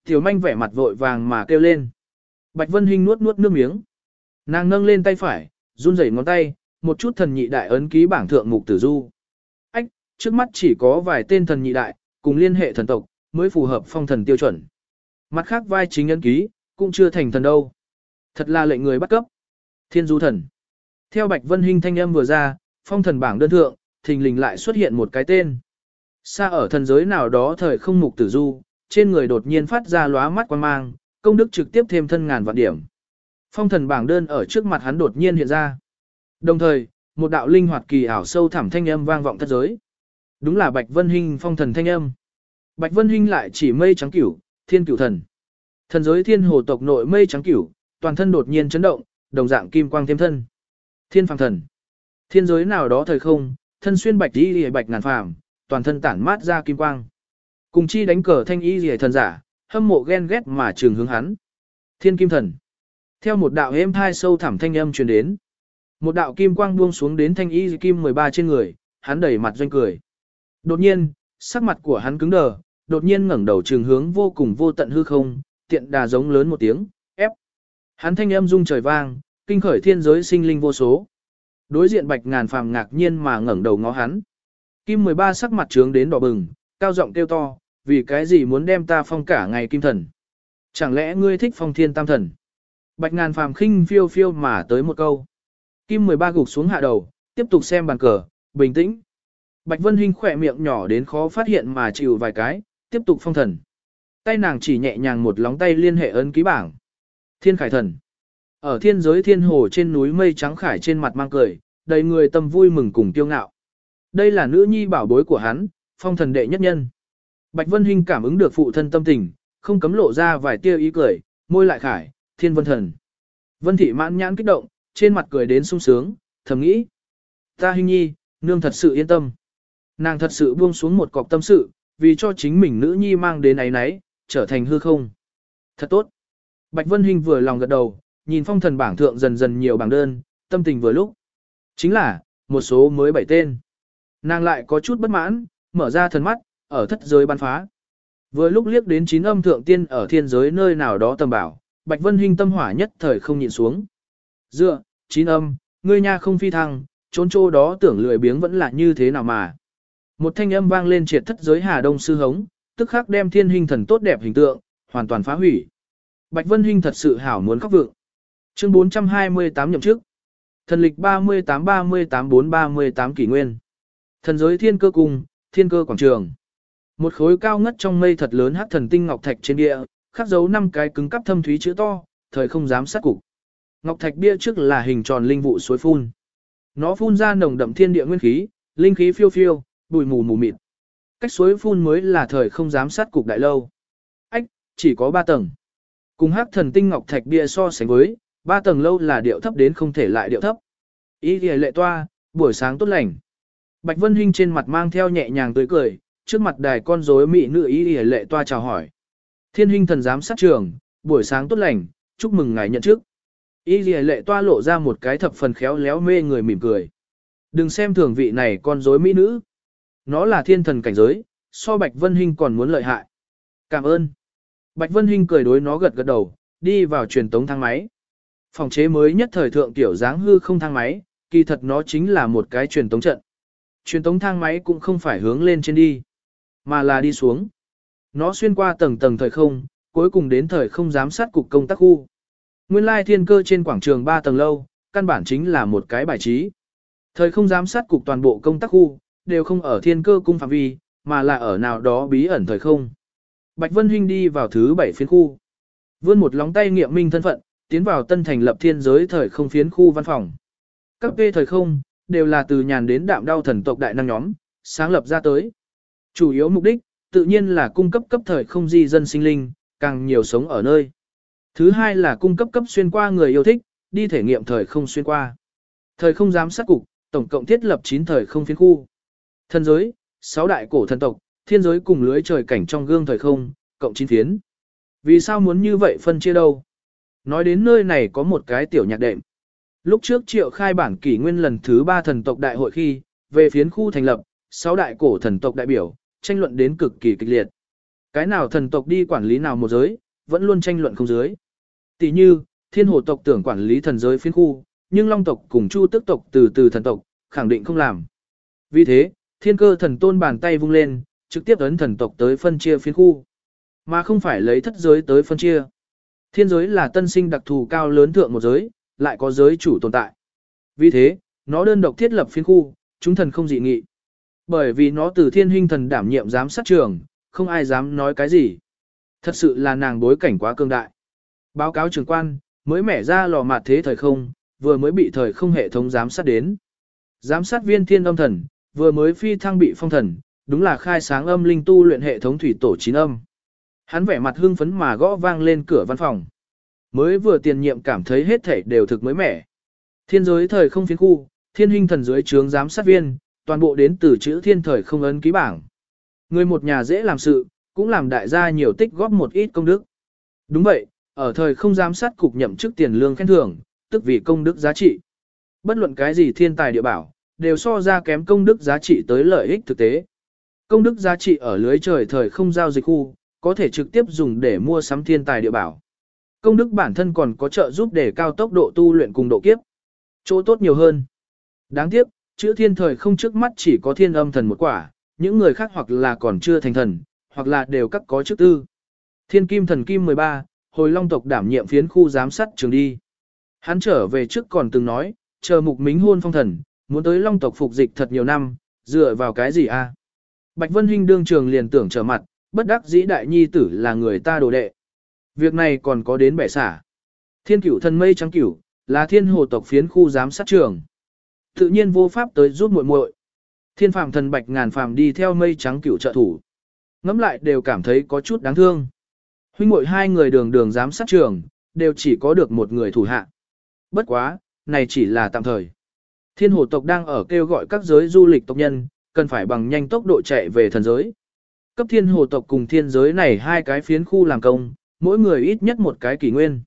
Tiểu manh vẻ mặt vội vàng mà kêu lên. Bạch Vân Hinh nuốt nuốt nước miếng. Nàng nâng lên tay phải, run rẩy ngón tay, một chút thần nhị đại ấn ký bảng thượng mục tử du. Ách, trước mắt chỉ có vài tên thần nhị đại, cùng liên hệ thần tộc, mới phù hợp phong thần tiêu chuẩn. Mặt khác vai chính ấn ký, cũng chưa thành thần đâu. Thật là lệnh người bắt cấp. Thiên du thần. Theo Bạch Vân Hinh thanh âm vừa ra, phong thần bảng đơn thượng, thình lình lại xuất hiện một cái tên. Xa ở thần giới nào đó thời không mục tử du, trên người đột nhiên phát ra lóa mắt quan mang, công đức trực tiếp thêm thân ngàn vạn điểm. Phong thần bảng đơn ở trước mặt hắn đột nhiên hiện ra. Đồng thời, một đạo linh hoạt kỳ ảo sâu thẳm thanh âm vang vọng thất giới. Đúng là Bạch Vân Hinh phong thần thanh âm. Bạch Vân Hinh lại chỉ mây trắng cửu, thiên cửu thần. Thần giới thiên hồ tộc nội mây trắng cửu, toàn thân đột nhiên chấn động, đồng dạng kim quang thêm thân. Thiên phàm thần. Thiên giới nào đó thời không, thân xuyên bạch y liễu bạch ngàn phàm, toàn thân tản mát ra kim quang. Cùng chi đánh cờ thanh y liễu thần giả, hâm mộ ghen ghét mà trường hướng hắn. Thiên kim thần. Theo một đạo êm thai sâu thẳm thanh âm truyền đến. Một đạo kim quang buông xuống đến thanh y kim 13 trên người, hắn đẩy mặt doanh cười. Đột nhiên, sắc mặt của hắn cứng đờ, đột nhiên ngẩng đầu trường hướng vô cùng vô tận hư không, tiện đà giống lớn một tiếng, ép. Hắn thanh âm rung trời vang, kinh khởi thiên giới sinh linh vô số. Đối diện bạch ngàn phàm ngạc nhiên mà ngẩng đầu ngó hắn. Kim 13 sắc mặt trướng đến đỏ bừng, cao giọng kêu to, vì cái gì muốn đem ta phong cả ngày kim thần? Chẳng lẽ ngươi thích phong thiên tam thần? Bạch ngàn phàm khinh phiêu phiêu mà tới một câu. Kim 13 gục xuống hạ đầu, tiếp tục xem bàn cờ, bình tĩnh. Bạch Vân Hinh khỏe miệng nhỏ đến khó phát hiện mà chịu vài cái, tiếp tục phong thần. Tay nàng chỉ nhẹ nhàng một lóng tay liên hệ ấn ký bảng. Thiên Khải Thần. Ở thiên giới thiên hồ trên núi mây trắng khải trên mặt mang cười, đầy người tâm vui mừng cùng tiêu ngạo. Đây là nữ nhi bảo bối của hắn, phong thần đệ nhất nhân. Bạch Vân Hinh cảm ứng được phụ thân tâm tình, không cấm lộ ra vài tia ý cười, môi lại khải, thiên vân thần. Vân thị mãn nhãn kích động, trên mặt cười đến sung sướng, thầm nghĩ. Ta Hinh nhi, nương thật sự yên tâm. Nàng thật sự buông xuống một cọc tâm sự, vì cho chính mình nữ nhi mang đến ấy nấy, trở thành hư không. Thật tốt. Bạch Vân Hinh vừa lòng gật đầu, nhìn phong thần bảng thượng dần dần nhiều bảng đơn, tâm tình vừa lúc. Chính là, một số mới bảy tên. Nàng lại có chút bất mãn, mở ra thần mắt, ở thất giới bắn phá. Vừa lúc liếc đến chín âm thượng tiên ở thiên giới nơi nào đó tầm bảo, Bạch Vân Hinh tâm hỏa nhất thời không nhịn xuống. Dựa, chín âm, ngươi nha không phi thăng, trốn chỗ đó tưởng lười biếng vẫn là như thế nào mà. Một thanh âm vang lên triệt thất giới Hà Đông sư hống, tức khắc đem thiên hình thần tốt đẹp hình tượng, hoàn toàn phá hủy. Bạch Vân Hinh thật sự hảo muốn khóc vượng. Chương 428 nhậm chức. Thần lịch 38-38-4-38 kỷ nguyên. Thần giới thiên cơ cung, thiên cơ quảng trường. Một khối cao ngất trong mây thật lớn hắc thần tinh ngọc thạch trên địa, khắc dấu năm cái cứng cắp thâm thúy chữ to, thời không dám sát cục. Ngọc thạch bia trước là hình tròn linh vụ suối phun. Nó phun ra nồng đậm thiên địa nguyên khí, linh khí phiêu phiêu, bụi mù mù mịt. Cách suối phun mới là thời không dám sát cục đại lâu. Ách, chỉ có ba tầng. Cùng hắc thần tinh ngọc thạch bia so sánh với, ba tầng lâu là điệu thấp đến không thể lại điệu thấp. Ý thì lệ toa, buổi sáng tốt lành. Bạch Vân Hinh trên mặt mang theo nhẹ nhàng tươi cười, trước mặt đài con rối mỹ nữ ý y lệ toa chào hỏi. Thiên huynh thần giám sát trường, buổi sáng tốt lành, chúc mừng ngài nhận chức. Y y lệ toa lộ ra một cái thập phần khéo léo mê người mỉm cười. Đừng xem thường vị này con rối mỹ nữ. Nó là thiên thần cảnh giới, so Bạch Vân Hinh còn muốn lợi hại. Cảm ơn. Bạch Vân Hinh cười đối nó gật gật đầu, đi vào truyền tống thang máy. Phòng chế mới nhất thời thượng tiểu dáng hư không thang máy, kỳ thật nó chính là một cái truyền tống trận. Truyền tống thang máy cũng không phải hướng lên trên đi, mà là đi xuống. Nó xuyên qua tầng tầng thời không, cuối cùng đến thời không giám sát cục công tác khu. Nguyên lai thiên cơ trên quảng trường 3 tầng lâu, căn bản chính là một cái bài trí. Thời không giám sát cục toàn bộ công tác khu, đều không ở thiên cơ cung phạm vi, mà là ở nào đó bí ẩn thời không. Bạch Vân Hinh đi vào thứ bảy phiến khu. Vươn một lóng tay nghiệm minh thân phận, tiến vào tân thành lập thiên giới thời không phiến khu văn phòng. Các phê thời không, đều là từ nhàn đến đạm đau thần tộc đại năng nhóm, sáng lập ra tới. Chủ yếu mục đích, tự nhiên là cung cấp cấp thời không di dân sinh linh, càng nhiều sống ở nơi. Thứ hai là cung cấp cấp xuyên qua người yêu thích, đi thể nghiệm thời không xuyên qua. Thời không giám sát cục, tổng cộng thiết lập 9 thời không phiến khu. Thần giới, 6 đại cổ thần tộc, thiên giới cùng lưới trời cảnh trong gương thời không, cộng 9 phiến. Vì sao muốn như vậy phân chia đâu? Nói đến nơi này có một cái tiểu nhạc đệm. Lúc trước triệu khai bản kỷ nguyên lần thứ 3 thần tộc đại hội khi, về phiến khu thành lập, 6 đại cổ thần tộc đại biểu, tranh luận đến cực kỳ kịch liệt. Cái nào thần tộc đi quản lý nào một giới, vẫn luôn tranh luận không dưới. Tỷ như, thiên hồ tộc tưởng quản lý thần giới phiến khu, nhưng long tộc cùng chu tức tộc từ từ thần tộc, khẳng định không làm. Vì thế, thiên cơ thần tôn bàn tay vung lên, trực tiếp ấn thần tộc tới phân chia phiến khu, mà không phải lấy thất giới tới phân chia. Thiên giới là tân sinh đặc thù cao lớn thượng một giới, lại có giới chủ tồn tại. Vì thế, nó đơn độc thiết lập phiến khu, chúng thần không dị nghị. Bởi vì nó từ thiên huynh thần đảm nhiệm giám sát trường, không ai dám nói cái gì. Thật sự là nàng bối cảnh quá cương đại. Báo cáo trưởng quan, mới mẻ ra lò mặt thế thời không, vừa mới bị thời không hệ thống giám sát đến. Giám sát viên thiên âm thần, vừa mới phi thăng bị phong thần, đúng là khai sáng âm linh tu luyện hệ thống thủy tổ chín âm. Hắn vẻ mặt hưng phấn mà gõ vang lên cửa văn phòng. Mới vừa tiền nhiệm cảm thấy hết thảy đều thực mới mẻ. Thiên giới thời không phiến khu, thiên hình thần dưới trướng giám sát viên, toàn bộ đến từ chữ thiên thời không ấn ký bảng. Người một nhà dễ làm sự, cũng làm đại gia nhiều tích góp một ít công đức. Đúng vậy, ở thời không giám sát cục nhậm chức tiền lương khen thưởng, tức vì công đức giá trị. Bất luận cái gì thiên tài địa bảo, đều so ra kém công đức giá trị tới lợi ích thực tế. Công đức giá trị ở lưới trời thời không giao dịch khu, có thể trực tiếp dùng để mua sắm thiên tài địa bảo. Công đức bản thân còn có trợ giúp để cao tốc độ tu luyện cùng độ kiếp. Chỗ tốt nhiều hơn. Đáng tiếc, chữ thiên thời không trước mắt chỉ có thiên âm thần một quả, những người khác hoặc là còn chưa thành thần, hoặc là đều các có chức tư. Thiên kim thần kim 13, hồi long tộc đảm nhiệm phiến khu giám sát trường đi. Hắn trở về trước còn từng nói, chờ mục mính hôn phong thần, muốn tới long tộc phục dịch thật nhiều năm, dựa vào cái gì a? Bạch Vân Hinh đương trường liền tưởng trở mặt, bất đắc dĩ đại nhi tử là người ta đồ đệ. Việc này còn có đến bẻ xả. Thiên cửu thần mây trắng cửu, là thiên hồ tộc phiến khu giám sát trường. Tự nhiên vô pháp tới giúp muội muội. Thiên phàm thần bạch ngàn phàm đi theo mây trắng cửu trợ thủ. Ngắm lại đều cảm thấy có chút đáng thương. Huynh muội hai người đường đường giám sát trường, đều chỉ có được một người thủ hạ. Bất quá, này chỉ là tạm thời. Thiên hồ tộc đang ở kêu gọi các giới du lịch tộc nhân, cần phải bằng nhanh tốc độ chạy về thần giới. Cấp thiên hồ tộc cùng thiên giới này hai cái phiến khu làm công, mỗi người ít nhất một cái kỷ nguyên.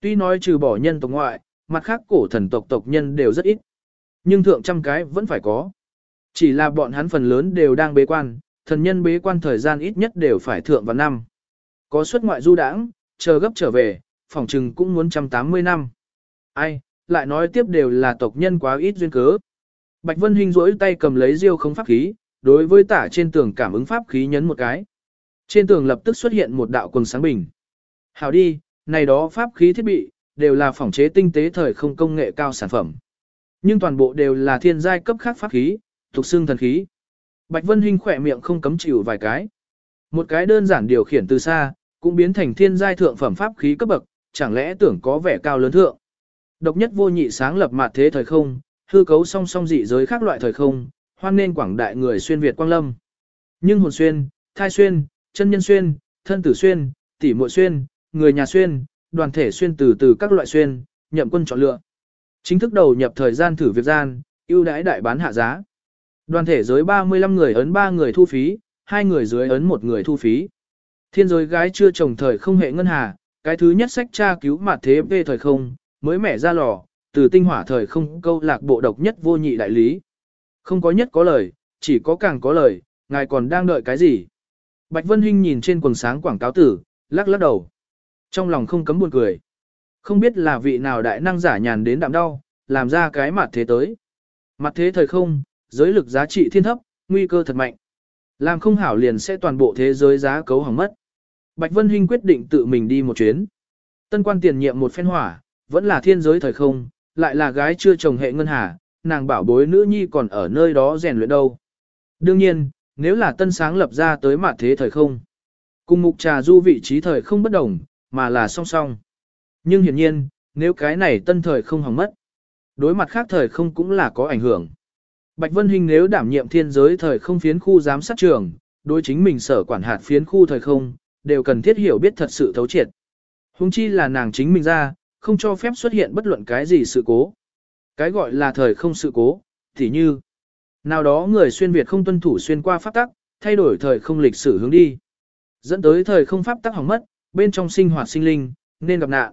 Tuy nói trừ bỏ nhân tộc ngoại, mặt khác cổ thần tộc tộc nhân đều rất ít. Nhưng thượng trăm cái vẫn phải có. Chỉ là bọn hắn phần lớn đều đang bế quan, thần nhân bế quan thời gian ít nhất đều phải thượng vào năm. Có xuất ngoại du đãng, chờ gấp trở về, phòng trừng cũng muốn 180 năm. Ai, lại nói tiếp đều là tộc nhân quá ít duyên cớ. Bạch Vân Hinh rỗi tay cầm lấy diêu không pháp khí, đối với tả trên tường cảm ứng pháp khí nhấn một cái. Trên tường lập tức xuất hiện một đạo quần sáng bình. Hào đi, này đó pháp khí thiết bị, đều là phỏng chế tinh tế thời không công nghệ cao sản phẩm. Nhưng toàn bộ đều là thiên giai cấp khác pháp khí, thuộc xương thần khí. Bạch Vân Hinh khỏe miệng không cấm chịu vài cái. Một cái đơn giản điều khiển từ xa, cũng biến thành thiên giai thượng phẩm pháp khí cấp bậc, chẳng lẽ tưởng có vẻ cao lớn thượng. Độc nhất vô nhị sáng lập mặt thế thời không, hư cấu song song dị giới khác loại thời không, hoan nên quảng đại người xuyên Việt quang lâm. Nhưng hồn xuyên, thai xuyên, chân nhân xuyên, thân tử xuyên, tỷ muội xuyên, người nhà xuyên, đoàn thể xuyên từ từ các loại xuyên, nhậm quân chọn lựa. Chính thức đầu nhập thời gian thử việc gian, ưu đãi đại bán hạ giá. Đoàn thể giới 35 người ấn 3 người thu phí, hai người dưới ấn một người thu phí. Thiên giới gái chưa trồng thời không hệ ngân hà, cái thứ nhất sách tra cứu mặt thế về thời không, mới mẻ ra lò, từ tinh hỏa thời không câu lạc bộ độc nhất vô nhị đại lý. Không có nhất có lời, chỉ có càng có lời, ngài còn đang đợi cái gì? Bạch Vân Hinh nhìn trên quần sáng quảng cáo tử, lắc lắc đầu. Trong lòng không cấm buồn cười. Không biết là vị nào đại năng giả nhàn đến đạm đau, làm ra cái mặt thế tới. Mặt thế thời không, giới lực giá trị thiên thấp, nguy cơ thật mạnh. Làm không hảo liền sẽ toàn bộ thế giới giá cấu hỏng mất. Bạch Vân Hinh quyết định tự mình đi một chuyến. Tân quan tiền nhiệm một phen hỏa, vẫn là thiên giới thời không, lại là gái chưa chồng hệ ngân hà, nàng bảo bối nữ nhi còn ở nơi đó rèn luyện đâu. Đương nhiên, nếu là tân sáng lập ra tới mặt thế thời không, cùng mục trà du vị trí thời không bất đồng, mà là song song. Nhưng hiển nhiên, nếu cái này tân thời không hỏng mất, đối mặt khác thời không cũng là có ảnh hưởng. Bạch Vân Hình nếu đảm nhiệm thiên giới thời không phiến khu giám sát trường, đối chính mình sở quản hạt phiến khu thời không, đều cần thiết hiểu biết thật sự thấu triệt. Hùng chi là nàng chính mình ra, không cho phép xuất hiện bất luận cái gì sự cố. Cái gọi là thời không sự cố, thì như nào đó người xuyên Việt không tuân thủ xuyên qua pháp tắc, thay đổi thời không lịch sử hướng đi. Dẫn tới thời không pháp tắc hỏng mất, bên trong sinh hoạt sinh linh, nên gặp nạn.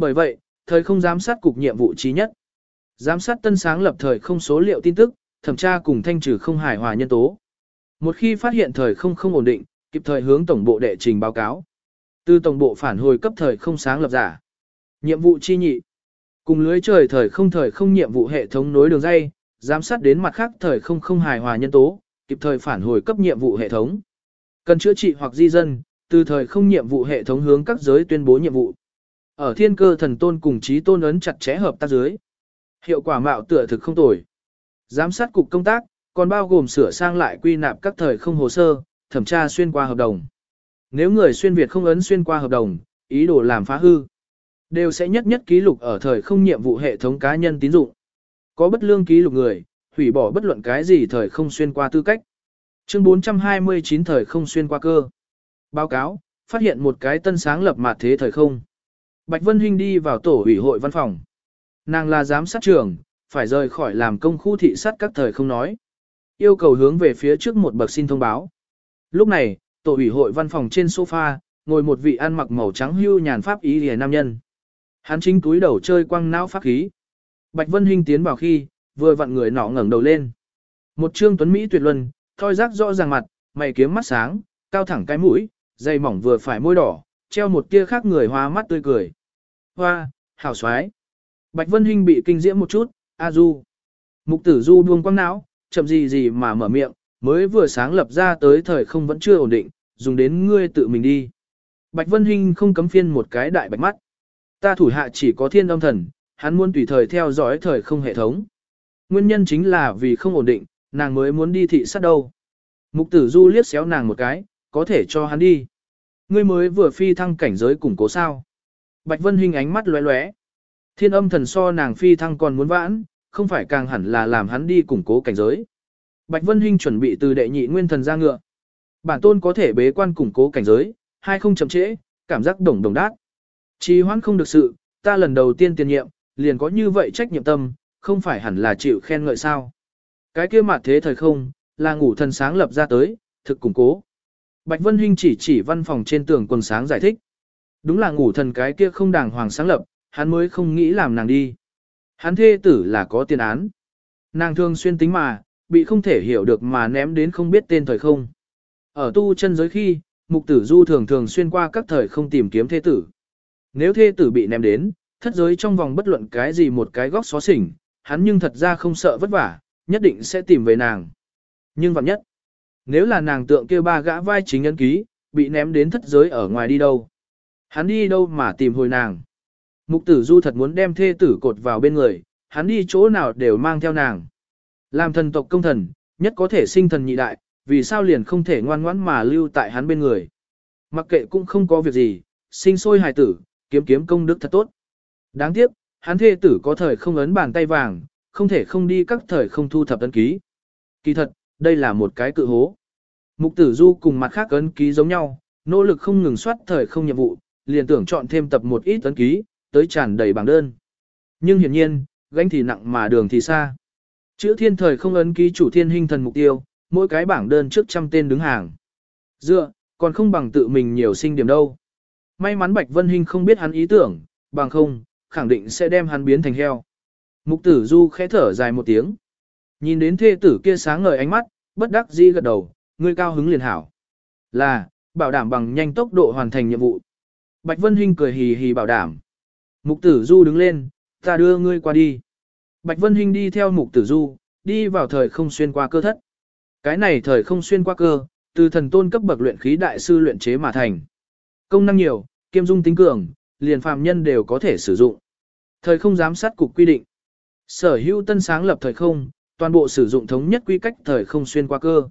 Bởi vậy, thời không giám sát cục nhiệm vụ trí nhất. Giám sát tân sáng lập thời không số liệu tin tức, thẩm tra cùng thanh trừ không hài hòa nhân tố. Một khi phát hiện thời không không ổn định, kịp thời hướng tổng bộ đệ trình báo cáo. Từ tổng bộ phản hồi cấp thời không sáng lập giả. Nhiệm vụ chi nhị. Cùng lưới trời thời không thời không nhiệm vụ hệ thống nối đường dây, giám sát đến mặt khác thời không không hài hòa nhân tố, kịp thời phản hồi cấp nhiệm vụ hệ thống. Cần chữa trị hoặc di dân, từ thời không nhiệm vụ hệ thống hướng các giới tuyên bố nhiệm vụ. Ở thiên cơ thần tôn cùng trí tôn ấn chặt chẽ hợp tác dưới. Hiệu quả mạo tựa thực không tồi. Giám sát cục công tác, còn bao gồm sửa sang lại quy nạp các thời không hồ sơ, thẩm tra xuyên qua hợp đồng. Nếu người xuyên Việt không ấn xuyên qua hợp đồng, ý đồ làm phá hư, đều sẽ nhất nhất ký lục ở thời không nhiệm vụ hệ thống cá nhân tín dụng. Có bất lương ký lục người, hủy bỏ bất luận cái gì thời không xuyên qua tư cách. Chương 429 thời không xuyên qua cơ. Báo cáo, phát hiện một cái tân sáng lập mạt thế thời không. Bạch Vân Hinh đi vào tổ ủy hội văn phòng. Nàng là giám sát trưởng, phải rời khỏi làm công khu thị sát các thời không nói. Yêu cầu hướng về phía trước một bậc xin thông báo. Lúc này, tổ ủy hội văn phòng trên sofa, ngồi một vị ăn mặc màu trắng hưu nhàn pháp ý lìa nam nhân. Hắn chính túi đầu chơi quăng não pháp khí. Bạch Vân Hinh tiến vào khi, vừa vặn người nọ ngẩng đầu lên. Một trương tuấn Mỹ tuyệt luân, thoi rác rõ ràng mặt, mày kiếm mắt sáng, cao thẳng cái mũi, dây mỏng vừa phải môi đỏ, treo một tia khác người hoa mắt tươi cười. Hoa, hảo xoái. Bạch Vân Hinh bị kinh diễm một chút, A Du. Mục tử Du buông quăng não, chậm gì gì mà mở miệng, mới vừa sáng lập ra tới thời không vẫn chưa ổn định, dùng đến ngươi tự mình đi. Bạch Vân Hinh không cấm phiên một cái đại bạch mắt. Ta thủ hạ chỉ có thiên âm thần, hắn muốn tùy thời theo dõi thời không hệ thống. Nguyên nhân chính là vì không ổn định, nàng mới muốn đi thị sát đâu. Mục tử du liếc xéo nàng một cái, có thể cho hắn đi. Ngươi mới vừa phi thăng cảnh giới củng cố sao. Bạch Vân Hinh ánh mắt lóe lóe. Thiên âm thần so nàng phi thăng còn muốn vãn, không phải càng hẳn là làm hắn đi củng cố cảnh giới. Bạch Vân Hinh chuẩn bị từ đệ nhị nguyên thần ra ngựa. Bản tôn có thể bế quan củng cố cảnh giới, hai không chậm trễ, cảm giác đồng đồng đát. Trì hoãn không được sự, ta lần đầu tiên tiền nhiệm, liền có như vậy trách nhiệm tâm, không phải hẳn là chịu khen ngợi sao. Cái kia mặt thế thời không, là ngủ thần sáng lập ra tới, thực củng cố. Bạch Vân Hinh chỉ chỉ văn phòng trên tường quần sáng giải thích. Đúng là ngủ thần cái kia không đàng hoàng sáng lập, hắn mới không nghĩ làm nàng đi. Hắn thê tử là có tiền án. Nàng thường xuyên tính mà, bị không thể hiểu được mà ném đến không biết tên thời không. Ở tu chân giới khi, mục tử du thường thường xuyên qua các thời không tìm kiếm thê tử. Nếu thê tử bị ném đến, thất giới trong vòng bất luận cái gì một cái góc xó xỉnh, hắn nhưng thật ra không sợ vất vả, nhất định sẽ tìm về nàng. Nhưng vặn nhất, nếu là nàng tượng kia ba gã vai chính nhân ký, bị ném đến thất giới ở ngoài đi đâu. Hắn đi đâu mà tìm hồi nàng. Mục tử du thật muốn đem thê tử cột vào bên người, hắn đi chỗ nào đều mang theo nàng. Làm thần tộc công thần, nhất có thể sinh thần nhị đại, vì sao liền không thể ngoan ngoãn mà lưu tại hắn bên người. Mặc kệ cũng không có việc gì, sinh sôi hài tử, kiếm kiếm công đức thật tốt. Đáng tiếc, hắn thê tử có thời không ấn bàn tay vàng, không thể không đi các thời không thu thập ấn ký. Kỳ thật, đây là một cái cự hố. Mục tử du cùng mặt khác ấn ký giống nhau, nỗ lực không ngừng soát thời không nhiệm vụ, liền tưởng chọn thêm tập một ít tấn ký, tới tràn đầy bảng đơn. Nhưng hiển nhiên, gánh thì nặng mà đường thì xa. Chữ thiên thời không ấn ký chủ thiên hình thần mục tiêu, mỗi cái bảng đơn trước trăm tên đứng hàng. Dựa, còn không bằng tự mình nhiều sinh điểm đâu. May mắn Bạch Vân Hinh không biết hắn ý tưởng, bằng không, khẳng định sẽ đem hắn biến thành heo. Mục tử du khẽ thở dài một tiếng. Nhìn đến thê tử kia sáng ngời ánh mắt, bất đắc dĩ gật đầu, ngươi cao hứng liền hảo. Là, bảo đảm bằng nhanh tốc độ hoàn thành nhiệm vụ. Bạch Vân Hinh cười hì hì bảo đảm. Mục tử du đứng lên, ta đưa ngươi qua đi. Bạch Vân Hinh đi theo mục tử du, đi vào thời không xuyên qua cơ thất. Cái này thời không xuyên qua cơ, từ thần tôn cấp bậc luyện khí đại sư luyện chế mà thành. Công năng nhiều, kiêm dung tính cường, liền phàm nhân đều có thể sử dụng. Thời không giám sát cục quy định. Sở hữu tân sáng lập thời không, toàn bộ sử dụng thống nhất quy cách thời không xuyên qua cơ.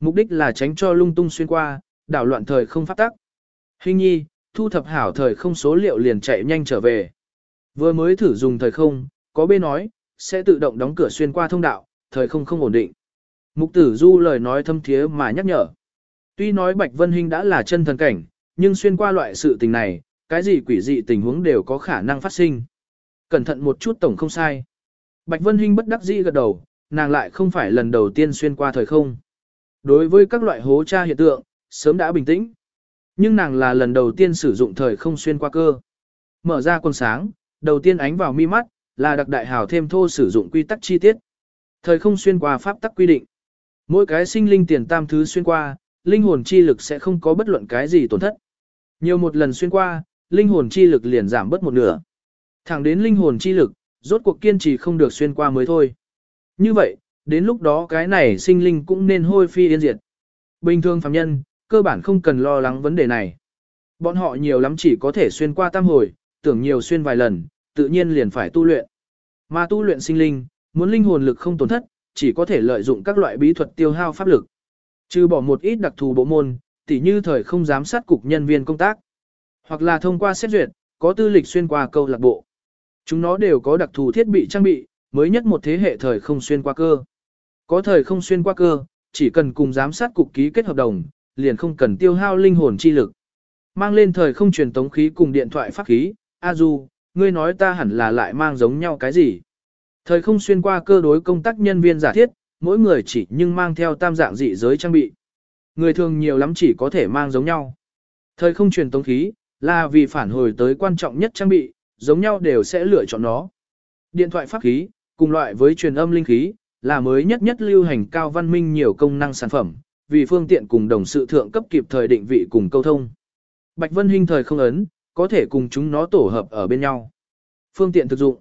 Mục đích là tránh cho lung tung xuyên qua, đảo loạn thời không phát tắc. Hình nhi, thu thập hảo thời không số liệu liền chạy nhanh trở về. Vừa mới thử dùng thời không, có bên nói, sẽ tự động đóng cửa xuyên qua thông đạo, thời không không ổn định. Mục tử du lời nói thâm thiế mà nhắc nhở. Tuy nói Bạch Vân Hinh đã là chân thần cảnh, nhưng xuyên qua loại sự tình này, cái gì quỷ dị tình huống đều có khả năng phát sinh. Cẩn thận một chút tổng không sai. Bạch Vân Hinh bất đắc dĩ gật đầu, nàng lại không phải lần đầu tiên xuyên qua thời không. Đối với các loại hố tra hiện tượng, sớm đã bình tĩnh. Nhưng nàng là lần đầu tiên sử dụng thời không xuyên qua cơ. Mở ra quần sáng, đầu tiên ánh vào mi mắt, là đặc đại hào thêm thô sử dụng quy tắc chi tiết. Thời không xuyên qua pháp tắc quy định. Mỗi cái sinh linh tiền tam thứ xuyên qua, linh hồn chi lực sẽ không có bất luận cái gì tổn thất. Nhiều một lần xuyên qua, linh hồn chi lực liền giảm bớt một nửa. Thẳng đến linh hồn chi lực, rốt cuộc kiên trì không được xuyên qua mới thôi. Như vậy, đến lúc đó cái này sinh linh cũng nên hôi phi yên diệt. Bình thường phàm nhân, cơ bản không cần lo lắng vấn đề này. Bọn họ nhiều lắm chỉ có thể xuyên qua tam hồi, tưởng nhiều xuyên vài lần, tự nhiên liền phải tu luyện. Mà tu luyện sinh linh, muốn linh hồn lực không tổn thất, chỉ có thể lợi dụng các loại bí thuật tiêu hao pháp lực. Trừ bỏ một ít đặc thù bộ môn, tỉ như thời không giám sát cục nhân viên công tác, hoặc là thông qua xét duyệt, có tư lịch xuyên qua câu lạc bộ. Chúng nó đều có đặc thù thiết bị trang bị, mới nhất một thế hệ thời không xuyên qua cơ. Có thời không xuyên qua cơ, chỉ cần cùng giám sát cục ký kết hợp đồng, liền không cần tiêu hao linh hồn chi lực. Mang lên thời không truyền tống khí cùng điện thoại pháp khí, A Du, ngươi nói ta hẳn là lại mang giống nhau cái gì? Thời không xuyên qua cơ đối công tác nhân viên giả thiết, mỗi người chỉ nhưng mang theo tam dạng dị giới trang bị. Người thường nhiều lắm chỉ có thể mang giống nhau. Thời không truyền tống khí, là vì phản hồi tới quan trọng nhất trang bị, giống nhau đều sẽ lựa chọn nó. Điện thoại pháp khí, cùng loại với truyền âm linh khí, là mới nhất nhất lưu hành cao văn minh nhiều công năng sản phẩm, vì phương tiện cùng đồng sự thượng cấp kịp thời định vị cùng câu thông. Bạch Vân Hinh thời không ấn, có thể cùng chúng nó tổ hợp ở bên nhau. Phương tiện thực dụng.